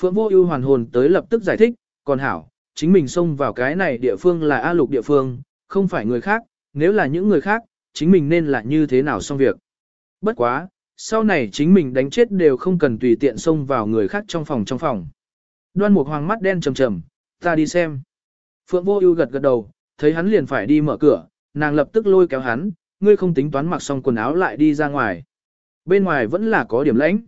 Phượng vô ưu hoàn hồn tới lập tức giải thích, còn hảo, chính mình xông vào cái này địa phương là A lục địa phương, không phải người khác, nếu là những người khác, chính mình nên là như thế nào xong việc. Bất quá, sau này chính mình đánh chết đều không cần tùy tiện xông vào người khác trong phòng trong phòng. Đoan Mục hoàng mắt đen trầm trầm, ta đi xem. Phượng vô ưu gật gật đầu, thấy hắn liền phải đi mở cửa, nàng lập tức lôi kéo hắn, ngươi không tính toán mặc xong quần áo lại đi ra ngoài. Bên ngoài vẫn là có điểm lạnh.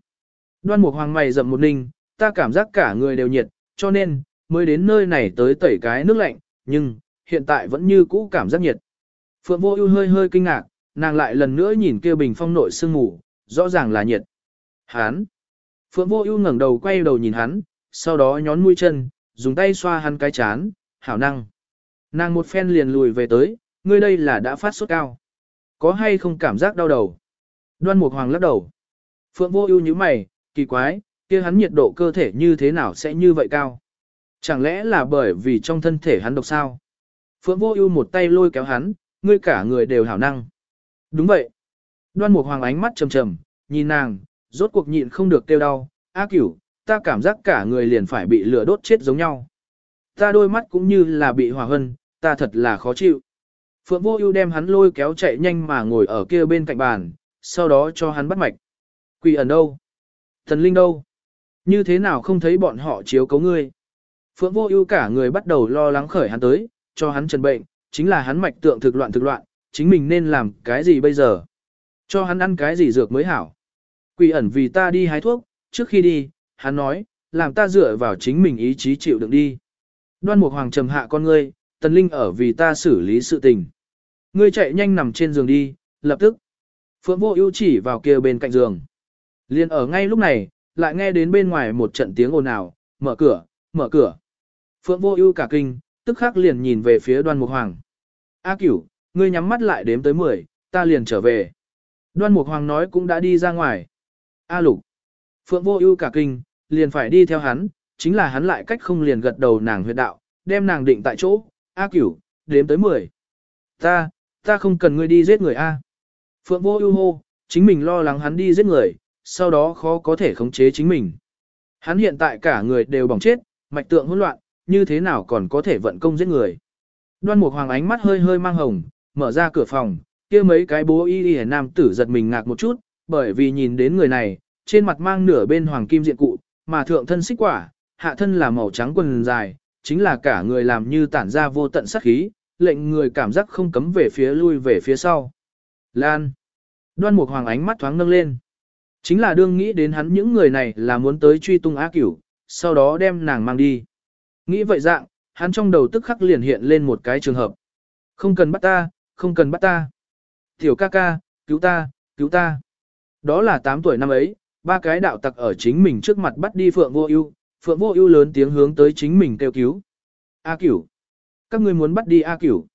Đoan mục hoàng mày rậm một ninh, ta cảm giác cả người đều nhiệt, cho nên, mới đến nơi này tới tẩy cái nước lạnh, nhưng, hiện tại vẫn như cũ cảm giác nhiệt. Phượng vô ưu hơi hơi kinh ngạc, nàng lại lần nữa nhìn kia bình phong nội sương mù, rõ ràng là nhiệt. Hán! Phượng vô ưu ngẩng đầu quay đầu nhìn hắn, sau đó nhón mũi chân, dùng tay xoa hắn cái chán, hảo năng. Nàng một phen liền lùi về tới, ngươi đây là đã phát sốt cao. Có hay không cảm giác đau đầu? Đoan Mục Hoàng lắc đầu. Phượng Vô Ưu nhíu mày, kỳ quái, kia hắn nhiệt độ cơ thể như thế nào sẽ như vậy cao? Chẳng lẽ là bởi vì trong thân thể hắn độc sao? Phượng Vô Ưu một tay lôi kéo hắn, ngươi cả người đều hảo năng. Đúng vậy. Đoan Mục Hoàng ánh mắt trầm trầm, nhìn nàng, rốt cuộc nhịn không được kêu đau, "A Cửu, ta cảm giác cả người liền phải bị lửa đốt chết giống nhau." Ta đôi mắt cũng như là bị hỏa hân, ta thật là khó chịu. Phượng Vô Ưu đem hắn lôi kéo chạy nhanh mà ngồi ở kia bên cạnh bàn, sau đó cho hắn bắt mạch. Quỷ ẩn đâu? Thần linh đâu? Như thế nào không thấy bọn họ chiếu cấu ngươi? Phượng vô ưu cả người bắt đầu lo lắng khởi hắn tới, cho hắn trần bệnh, chính là hắn mạch tượng thực loạn thực loạn, chính mình nên làm cái gì bây giờ? Cho hắn ăn cái gì dược mới hảo? Quỷ ẩn vì ta đi hái thuốc, trước khi đi, hắn nói, làm ta dựa vào chính mình ý chí chịu đựng đi. Đoan Mục Hoàng trầm hạ con ngươi, Tần Linh ở vì ta xử lý sự tình. Ngươi chạy nhanh nằm trên giường đi, lập tức. Phượng Vô Ưu chỉ vào kia bên cạnh giường. Liên ở ngay lúc này, lại nghe đến bên ngoài một trận tiếng ồn ào, "Mở cửa, mở cửa." Phượng Vô Ưu cả kinh, tức khắc liền nhìn về phía Đoan Mục Hoàng. "A Cửu, ngươi nhắm mắt lại đếm tới 10, ta liền trở về." Đoan Mục Hoàng nói cũng đã đi ra ngoài. A lục. Phượng vô ưu cả kinh, liền phải đi theo hắn, chính là hắn lại cách không liền gật đầu nàng huyệt đạo, đem nàng định tại chỗ. A cửu, đếm tới 10. Ta, ta không cần ngươi đi giết người A. Phượng vô ưu hô, chính mình lo lắng hắn đi giết người, sau đó khó có thể khống chế chính mình. Hắn hiện tại cả người đều bỏng chết, mạch tượng hỗn loạn, như thế nào còn có thể vận công giết người. Đoan Mục Hoàng ánh mắt hơi hơi mang hồng, mở ra cửa phòng, kia mấy cái bố y y nam tử giật mình ngạc một chút, bởi vì nhìn đến người này, trên mặt mang nửa bên hoàng kim diện cụ, mà thượng thân xích quả, hạ thân là màu trắng quần dài, chính là cả người làm như tản ra vô tận sát khí, lệnh người cảm giác không cấm về phía lui về phía sau. Lan. Đoan Mục Hoàng ánh mắt thoáng nâng lên. Chính là đương nghĩ đến hắn những người này là muốn tới truy tung A Cửu, sau đó đem nàng mang đi. Nghĩ vậy dạng, hắn trong đầu tức khắc liền hiện lên một cái trường hợp. Không cần bắt ta, không cần bắt ta. Tiểu ca ca, cứu ta, cứu ta. Đó là 8 tuổi năm ấy, ba cái đạo tặc ở chính mình trước mặt bắt đi Phượng Vô Ưu, Phượng Vô Ưu lớn tiếng hướng tới chính mình kêu cứu. A Cửu, các ngươi muốn bắt đi A Cửu.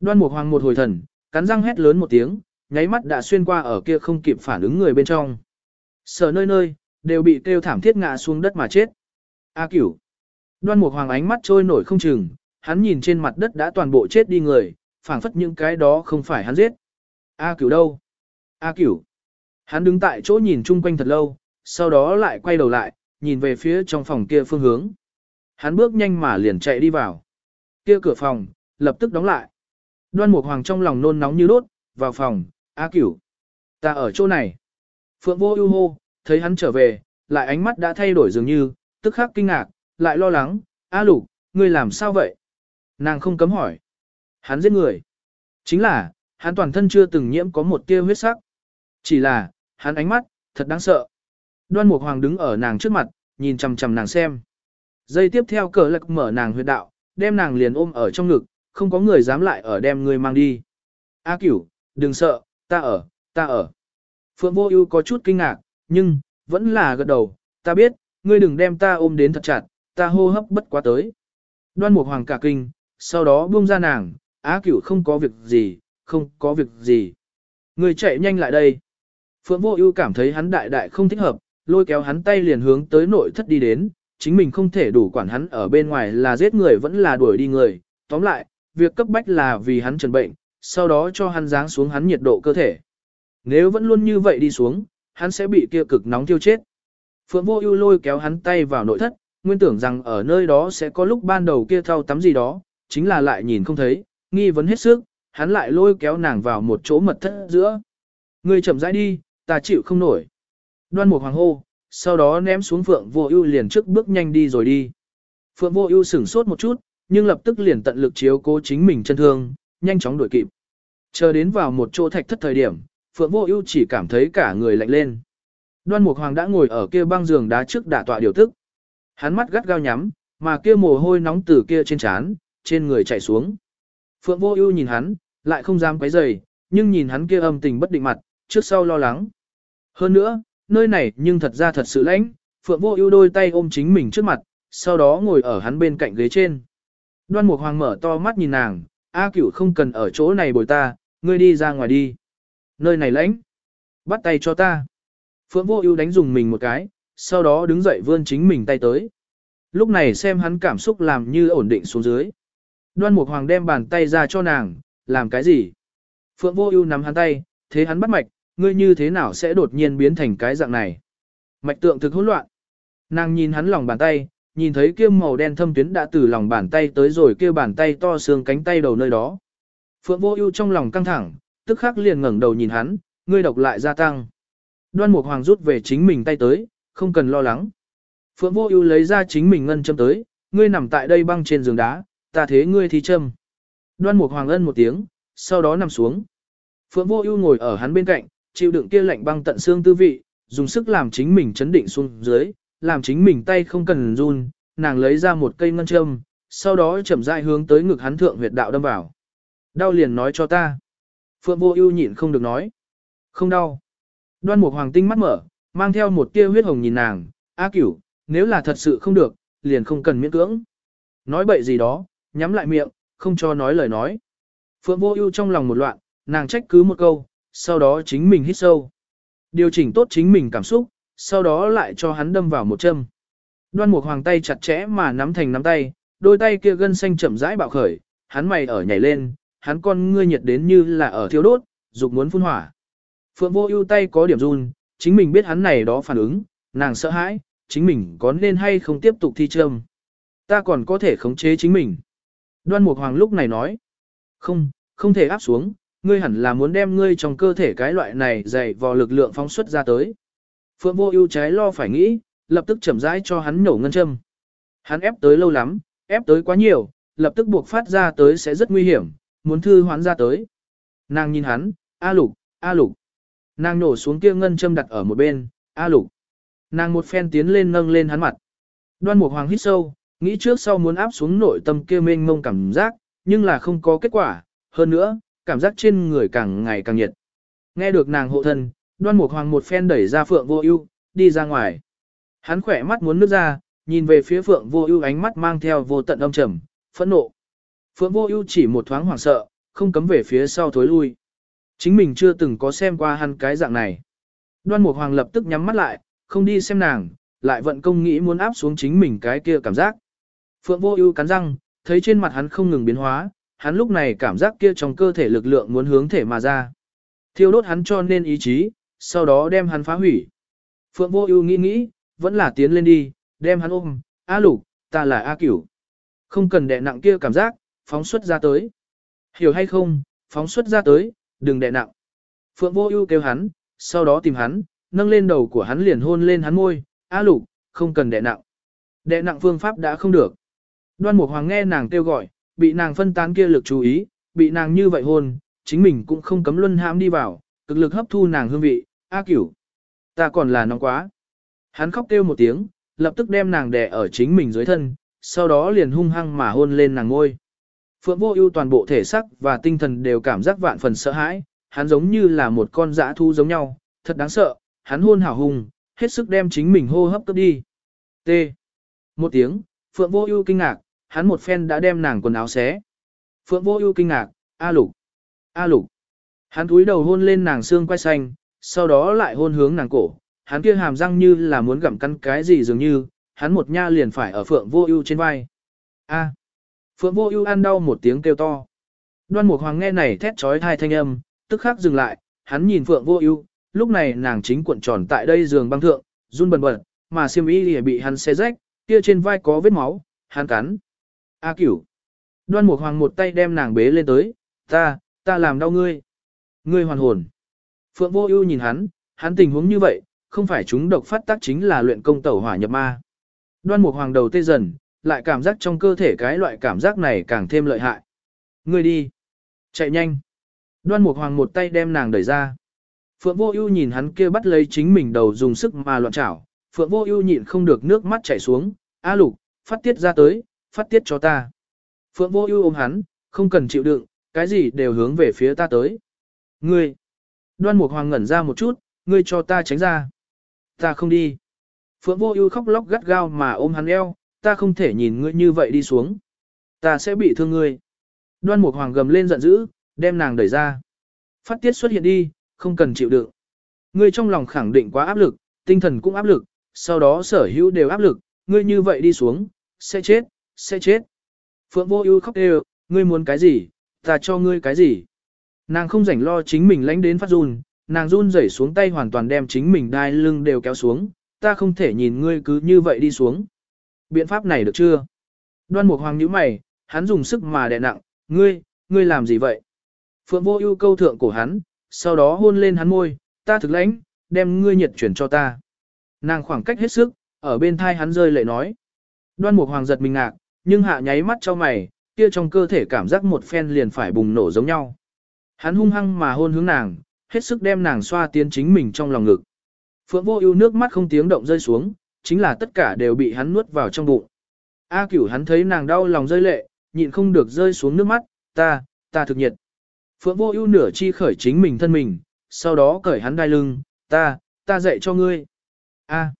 Đoan Mục Hoàng một hồi thần, cắn răng hét lớn một tiếng, nháy mắt đã xuyên qua ở kia không kịp phản ứng người bên trong. Sở nơi nơi, đều bị kêu thảm thiết ngã xuống đất mà chết. A Cửu. Đoan Mục Hoàng ánh mắt trôi nổi không chừng, hắn nhìn trên mặt đất đã toàn bộ chết đi người, phảng phất những cái đó không phải hắn giết. A Cửu đâu? A Cửu. Hắn đứng tại chỗ nhìn chung quanh thật lâu, sau đó lại quay đầu lại, nhìn về phía trong phòng kia phương hướng. Hắn bước nhanh mà liền chạy đi vào. Kia cửa phòng, lập tức đóng lại. Đoan Mục Hoàng trong lòng nôn nóng như đốt, vào phòng, A Cửu. Ta ở chỗ này. Phượng vô ưu hô, thấy hắn trở về, lại ánh mắt đã thay đổi dường như, tức khắc kinh ngạc, lại lo lắng, A lục, ngươi làm sao vậy? Nàng không cấm hỏi. Hắn giết người. Chính là, hắn toàn thân chưa từng nhiễm có một tia huyết sắc. Chỉ là, hắn ánh mắt, thật đáng sợ. Đoan Mục Hoàng đứng ở nàng trước mặt, nhìn chằm chằm nàng xem. Giây tiếp theo cờ lạc mở nàng huyệt đạo, đem nàng liền ôm ở trong ngực, không có người dám lại ở đem người mang đi. A cửu, đừng sợ, ta ở, ta ở. Phượng Vô Ưu có chút kinh ngạc, nhưng vẫn là gật đầu, ta biết, ngươi đừng đem ta ôm đến thật chặt, ta hô hấp bất quá tới. Đoan Mục Hoàng cả kinh, sau đó buông ra nàng, Á Cửu không có việc gì, không có việc gì. Ngươi chạy nhanh lại đây. Phượng Vô Ưu cảm thấy hắn đại đại không thích hợp, lôi kéo hắn tay liền hướng tới nội thất đi đến, chính mình không thể đủ quản hắn ở bên ngoài là giết người vẫn là đuổi đi người. Tóm lại, việc cấp bách là vì hắn trần bệnh, sau đó cho hắn giáng xuống hắn nhiệt độ cơ thể. Nếu vẫn luôn như vậy đi xuống, hắn sẽ bị kia cực nóng tiêu chết. Phượng Vô Ưu lôi kéo hắn tay vào nội thất, nguyên tưởng rằng ở nơi đó sẽ có lúc ban đầu kia thau tắm gì đó, chính là lại nhìn không thấy, nghi vấn hết sức, hắn lại lôi kéo nàng vào một chỗ mật thất giữa. Ngươi chậm rãi đi, ta chịu không nổi. Đoan Mục Hoàng hô, sau đó ném xuống Phượng Vô Ưu liền trước bước nhanh đi rồi đi. Phượng Vô Ưu sửng sốt một chút, nhưng lập tức liền tận lực chiếu cố chính mình chân thương, nhanh chóng đuổi kịp. Chờ đến vào một chỗ thạch thất thời điểm, Phượng Vô Ưu chỉ cảm thấy cả người lạnh lên. Đoan Mục Hoàng đã ngồi ở kia băng giường đá trước đả tọa điều tức. Hắn mắt gắt gao nhắm, mà kia mồ hôi nóng từ kia trên trán, trên người chảy xuống. Phượng Vô Ưu nhìn hắn, lại không dám quấy rầy, nhưng nhìn hắn kia âm tình bất định mặt, trước sau lo lắng. Hơn nữa, nơi này nhưng thật ra thật sự lạnh, Phượng Vô Ưu đôi tay ôm chính mình trước mặt, sau đó ngồi ở hắn bên cạnh ghế trên. Đoan Mục Hoàng mở to mắt nhìn nàng, "A Cửu không cần ở chỗ này bồi ta, ngươi đi ra ngoài đi." Nơi này lạnh. Bắt tay cho ta. Phượng Vô Ưu đánh dùng mình một cái, sau đó đứng dậy vươn chính mình tay tới. Lúc này xem hắn cảm xúc làm như ổn định xuống dưới. Đoan Mục Hoàng đem bàn tay ra cho nàng, làm cái gì? Phượng Vô Ưu nắm hắn tay, thế hắn bắt mạch, ngươi như thế nào sẽ đột nhiên biến thành cái dạng này? Mạch tượng thực hỗn loạn. Nàng nhìn hắn lòng bàn tay, nhìn thấy kia màu đen thâm tuyến đã từ lòng bàn tay tới rồi kia bàn tay to xương cánh tay đầu nơi đó. Phượng Vô Ưu trong lòng căng thẳng, tức khắc liền ngẩng đầu nhìn hắn, ngươi độc lại gia tăng. Đoan Mục Hoàng rút về chính mình tay tới, không cần lo lắng. Phượng Vô Ưu lấy ra chính mình ngân châm tới, ngươi nằm tại đây băng trên giường đá, ta thế ngươi thi châm. Đoan Mục Hoàng ân một tiếng, sau đó nằm xuống. Phượng Vô Ưu ngồi ở hắn bên cạnh, chịu đựng kia lạnh băng tận xương tư vị, dùng sức làm chính mình chấn định xuống dưới, làm chính mình tay không cần run, nàng lấy ra một cây ngân châm, sau đó chậm rãi hướng tới ngực hắn thượng huyệt đạo đâm vào. Đau liền nói cho ta. Phượng Vô Ưu nhịn không được nói. Không đau. Đoan Mục Hoàng tinh mắt mở, mang theo một tia huyết hồng nhìn nàng, "A Cửu, nếu là thật sự không được, liền không cần miễn cưỡng." Nói bậy gì đó, nhắm lại miệng, không cho nói lời nói. Phượng Vô Ưu trong lòng một loạn, nàng trách cứ một câu, sau đó chính mình hít sâu. Điều chỉnh tốt chính mình cảm xúc, sau đó lại cho hắn đâm vào một châm. Đoan Mục Hoàng tay chặt chẽ mà nắm thành nắm tay, đôi tay kia gân xanh chậm rãi bạo khởi, hắn mày ở nhảy lên, hắn con ngươi nhiệt đến như là ở thiêu đốt, dục muốn phun hỏa. Phượng Vô Ưu tay có điểm run, chính mình biết hắn này đó phản ứng, nàng sợ hãi, chính mình có nên hay không tiếp tục thi trâm? Ta còn có thể khống chế chính mình. Đoan Mục Hoàng lúc này nói, không, không thể áp xuống, ngươi hẳn là muốn đem ngươi trong cơ thể cái loại này dày vò lực lượng phóng xuất ra tới. Phượng Vô Ưu trái lo phải nghĩ, lập tức chậm rãi cho hắn nổ ngân châm. Hắn ép tới lâu lắm, ép tới quá nhiều, lập tức buộc phát ra tới sẽ rất nguy hiểm, muốn thư hoán ra tới. Nàng nhìn hắn, A Lục, A Lục. Nàng nổ xuống kia ngân châm đặt ở một bên, A Lục. Nàng một phen tiến lên nâng lên hắn mặt. Đoan Mục Hoàng hít sâu, nghĩ trước sau muốn áp xuống nội tâm kia mênh mông cảm giác, nhưng là không có kết quả, hơn nữa, cảm giác trên người càng ngày càng nhiệt. Nghe được nàng hộ thân, Đoan Mục Hoàng một phen đẩy ra Phượng Vô Ưu, đi ra ngoài. Hắn khỏe mắt muốn nước ra, nhìn về phía Phượng Vô Ưu ánh mắt mang theo vô tận âm trầm, phẫn nộ. Phượng Vô Ưu chỉ một thoáng hoảng sợ, không cấm về phía sau thối lui. Chính mình chưa từng có xem qua hắn cái dạng này. Đoan Mục Hoàng lập tức nhắm mắt lại, không đi xem nàng, lại vận công nghĩ muốn áp xuống chính mình cái kia cảm giác. Phượng Vô Ưu cắn răng, thấy trên mặt hắn không ngừng biến hóa, hắn lúc này cảm giác kia trong cơ thể lực lượng muốn hướng thể mà ra. Thiêu đốt hắn cho nên ý chí, sau đó đem hắn phá hủy. Phượng Vô Ưu nghĩ nghĩ, vẫn là tiến lên đi, đem hắn ôm, "A Lục, ta là A Cửu." Không cần đè nặng kia cảm giác, phóng xuất ra tới. Hiểu hay không, phóng xuất ra tới, đừng đè nặng. Phượng Vô Ưu kêu hắn, sau đó tìm hắn, nâng lên đầu của hắn liền hôn lên hắn môi, "A Lục, không cần đè nặng." Đè nặng phương pháp đã không được. Đoan Mục Hoàng nghe nàng kêu gọi, bị nàng phân tán kia lực chú ý, bị nàng như vậy hôn, chính mình cũng không cấm luân hãm đi vào, cực lực hấp thu nàng hương vị, "A Cửu, ta còn là nóng quá." Hắn khóc kêu một tiếng, lập tức đem nàng đè ở chính mình dưới thân, sau đó liền hung hăng mà hôn lên nàng ngôi. Phượng Vô Ưu toàn bộ thể xác và tinh thần đều cảm giác vạn phần sợ hãi, hắn giống như là một con dã thú giống nhau, thật đáng sợ, hắn hôn hào hùng, hết sức đem chính mình hô hấp cấp đi. T. Một tiếng, Phượng Vô Ưu kinh ngạc, hắn một phen đã đem nàng quần áo xé. Phượng Vô Ưu kinh ngạc, "A Lục, A Lục." Hắn cúi đầu hôn lên nàng xương quai xanh, sau đó lại hôn hướng nàng cổ, hắn kia hàm răng như là muốn gặm cắn cái gì dường như, hắn một nha liền phải ở Phượng Vô Ưu trên vai. A. Phượng Vô Ưu ăn đau một tiếng kêu to. Đoan Mục Hoàng nghe này thét chói tai thanh âm, tức khắc dừng lại, hắn nhìn Phượng Vô Ưu, lúc này nàng chính cuộn tròn tại đây giường băng thượng, run bần bật, mà xiêm y liễu bị hắn xé rách, kia trên vai có vết máu, hắn cắn. A Cửu. Đoan Mục Hoàng một tay đem nàng bế lên tới, "Ta, ta làm đau ngươi." Ngươi hoàn hồn. Phượng Vô Ưu nhìn hắn, hắn tình huống như vậy, không phải chúng độc phát tác chính là luyện công tẩu hỏa nhập ma. Đoan Mục Hoàng đầu tê dần, lại cảm giác trong cơ thể cái loại cảm giác này càng thêm lợi hại. Ngươi đi. Chạy nhanh. Đoan Mục Hoàng một tay đem nàng đẩy ra. Phượng Vô Ưu nhìn hắn kia bắt lấy chính mình đầu dùng sức mà loạn trảo Phượng Vô Ưu nhịn không được nước mắt chảy xuống, "A Lục, phát tiết ra tới, phát tiết cho ta." Phượng Vô Ưu ôm hắn, không cần chịu đựng, cái gì đều hướng về phía ta tới. "Ngươi?" Đoan Mục Hoàng ngẩn ra một chút, "Ngươi cho ta tránh ra." "Ta không đi." Phượng Vô Ưu khóc lóc gắt gao mà ôm hắn eo, "Ta không thể nhìn ngươi như vậy đi xuống, ta sẽ bị thương ngươi." Đoan Mục Hoàng gầm lên giận dữ, đem nàng đẩy ra. "Phát tiết xuất hiện đi, không cần chịu đựng." Ngươi trong lòng khẳng định quá áp lực, tinh thần cũng áp lực, sau đó sở hữu đều áp lực, ngươi như vậy đi xuống, sẽ chết, sẽ chết. Phượng Vô Ưu khóc kêu, "Ngươi muốn cái gì, ta cho ngươi cái gì?" Nàng không rảnh lo chính mình lãnh đến phát run, nàng run rẩy xuống tay hoàn toàn đem chính mình đai lưng đều kéo xuống, ta không thể nhìn ngươi cứ như vậy đi xuống. Biện pháp này được chưa? Đoan Mục Hoàng nhíu mày, hắn dùng sức mà đè nặng, ngươi, ngươi làm gì vậy? Phượng Vô Ưu câu thượng cổ hắn, sau đó hôn lên hắn môi, ta thực lãnh, đem ngươi nhiệt chuyển cho ta. Nàng khoảng cách hết sức, ở bên thai hắn rơi lệ nói. Đoan Mục Hoàng giật mình ngạc, nhưng hạ nháy mắt cho mày, kia trong cơ thể cảm giác một phen liền phải bùng nổ giống nhau. Hắn hung hăng mà hôn hướng nàng, hết sức đem nàng xoa tiến chính mình trong lòng ngực. Phượng vô ưu nước mắt không tiếng động rơi xuống, chính là tất cả đều bị hắn nuốt vào trong bụng. A cửu hắn thấy nàng đau lòng rơi lệ, nhịn không được rơi xuống nước mắt, ta, ta thực nhiệt. Phượng vô ưu nửa chi khởi chính mình thân mình, sau đó cởi hắn đai lưng, ta, ta dạy cho ngươi. A,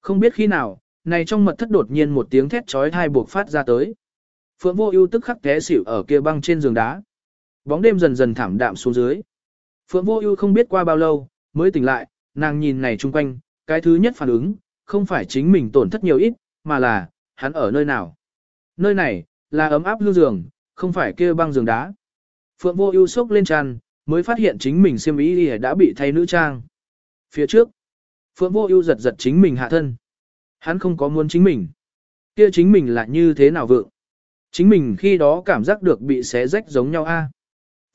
không biết khi nào, này trong mật thất đột nhiên một tiếng thét chói tai buộc phát ra tới. Phượng vô ưu tức khắc té xỉu ở kia băng trên giường đá. Bóng đêm dần dần thảm đạm xuống dưới. Phượng Vô Ưu không biết qua bao lâu, mới tỉnh lại, nàng nhìn này chung quanh, cái thứ nhất phản ứng, không phải chính mình tổn thất nhiều ít, mà là, hắn ở nơi nào. Nơi này, là ấm áp hương giường, không phải kia băng giường đá. Phượng Vô Ưu sốc lên tràn, mới phát hiện chính mình xiêm y đã bị thay nữ trang. Phía trước, Phượng Vô Ưu giật giật chính mình hạ thân. Hắn không có muốn chính mình. Kia chính mình là như thế nào vượng? Chính mình khi đó cảm giác được bị xé rách giống nhau a.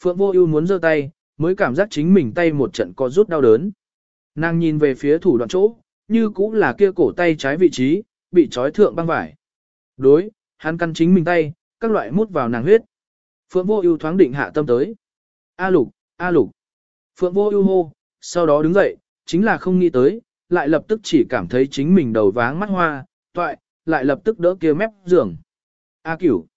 Phượng Vô Ưu muốn giơ tay, mới cảm giác chính mình tay một trận có rút đau đớn. Nàng nhìn về phía thủ đoạn chỗ, như cũng là kia cổ tay trái vị trí, bị trói thượng băng vải. Đối, hắn căn chính mình tay, các loại mút vào nàng huyết. Phượng Vô Ưu thoáng định hạ tâm tới. A Lục, A Lục. Phượng Vô Ưu hô, sau đó đứng dậy, chính là không nghĩ tới, lại lập tức chỉ cảm thấy chính mình đầu váng mắt hoa, toại, lại lập tức đỡ kia mép giường. A Cửu.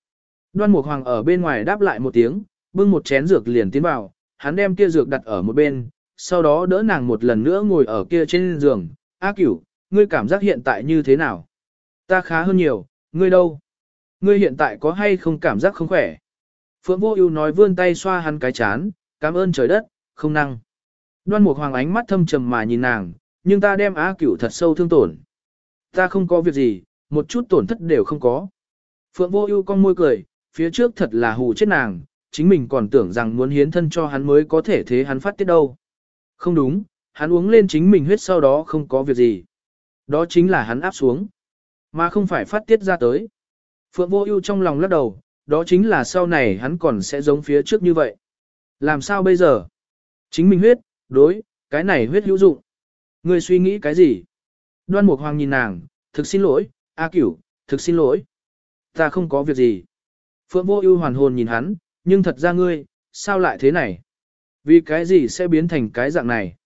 Đoan Mục Hoàng ở bên ngoài đáp lại một tiếng, bưng một chén dược liền tiến vào, hắn đem kia dược đặt ở một bên, sau đó đỡ nàng một lần nữa ngồi ở kia trên giường. A Cửu, ngươi cảm giác hiện tại như thế nào? Ta khá hơn nhiều, ngươi đâu? Ngươi hiện tại có hay không cảm giác không khỏe? Phượng Vô Ưu nói vươn tay xoa hắn cái chán, cảm ơn trời đất, không năng. Đoan Mục Hoàng ánh mắt thâm trầm mà nhìn nàng, nhưng ta đem A Cửu thật sâu thương tổn. Ta không có việc gì, một chút tổn thất đều không có. Phượng Vô Ưu cong môi cười, phía trước thật là hù chết nàng, chính mình còn tưởng rằng muốn hiến thân cho hắn mới có thể thế hắn phát tiết đâu. Không đúng, hắn uống lên chính mình huyết sau đó không có việc gì. Đó chính là hắn áp xuống, mà không phải phát tiết ra tới. Phượng Vô Ưu trong lòng lắc đầu, đó chính là sau này hắn còn sẽ giống phía trước như vậy. Làm sao bây giờ? Chính mình huyết, đối, cái này huyết hữu dụng. Ngươi suy nghĩ cái gì? Đoan Mục Hoàng nhìn nàng, thực xin lỗi, A Cửu, thực xin lỗi. Ta không có việc gì. Phượng Vô Ưu hoàn hồn nhìn hắn, nhưng thật ra ngươi, sao lại thế này? Vì cái gì sẽ biến thành cái dạng này?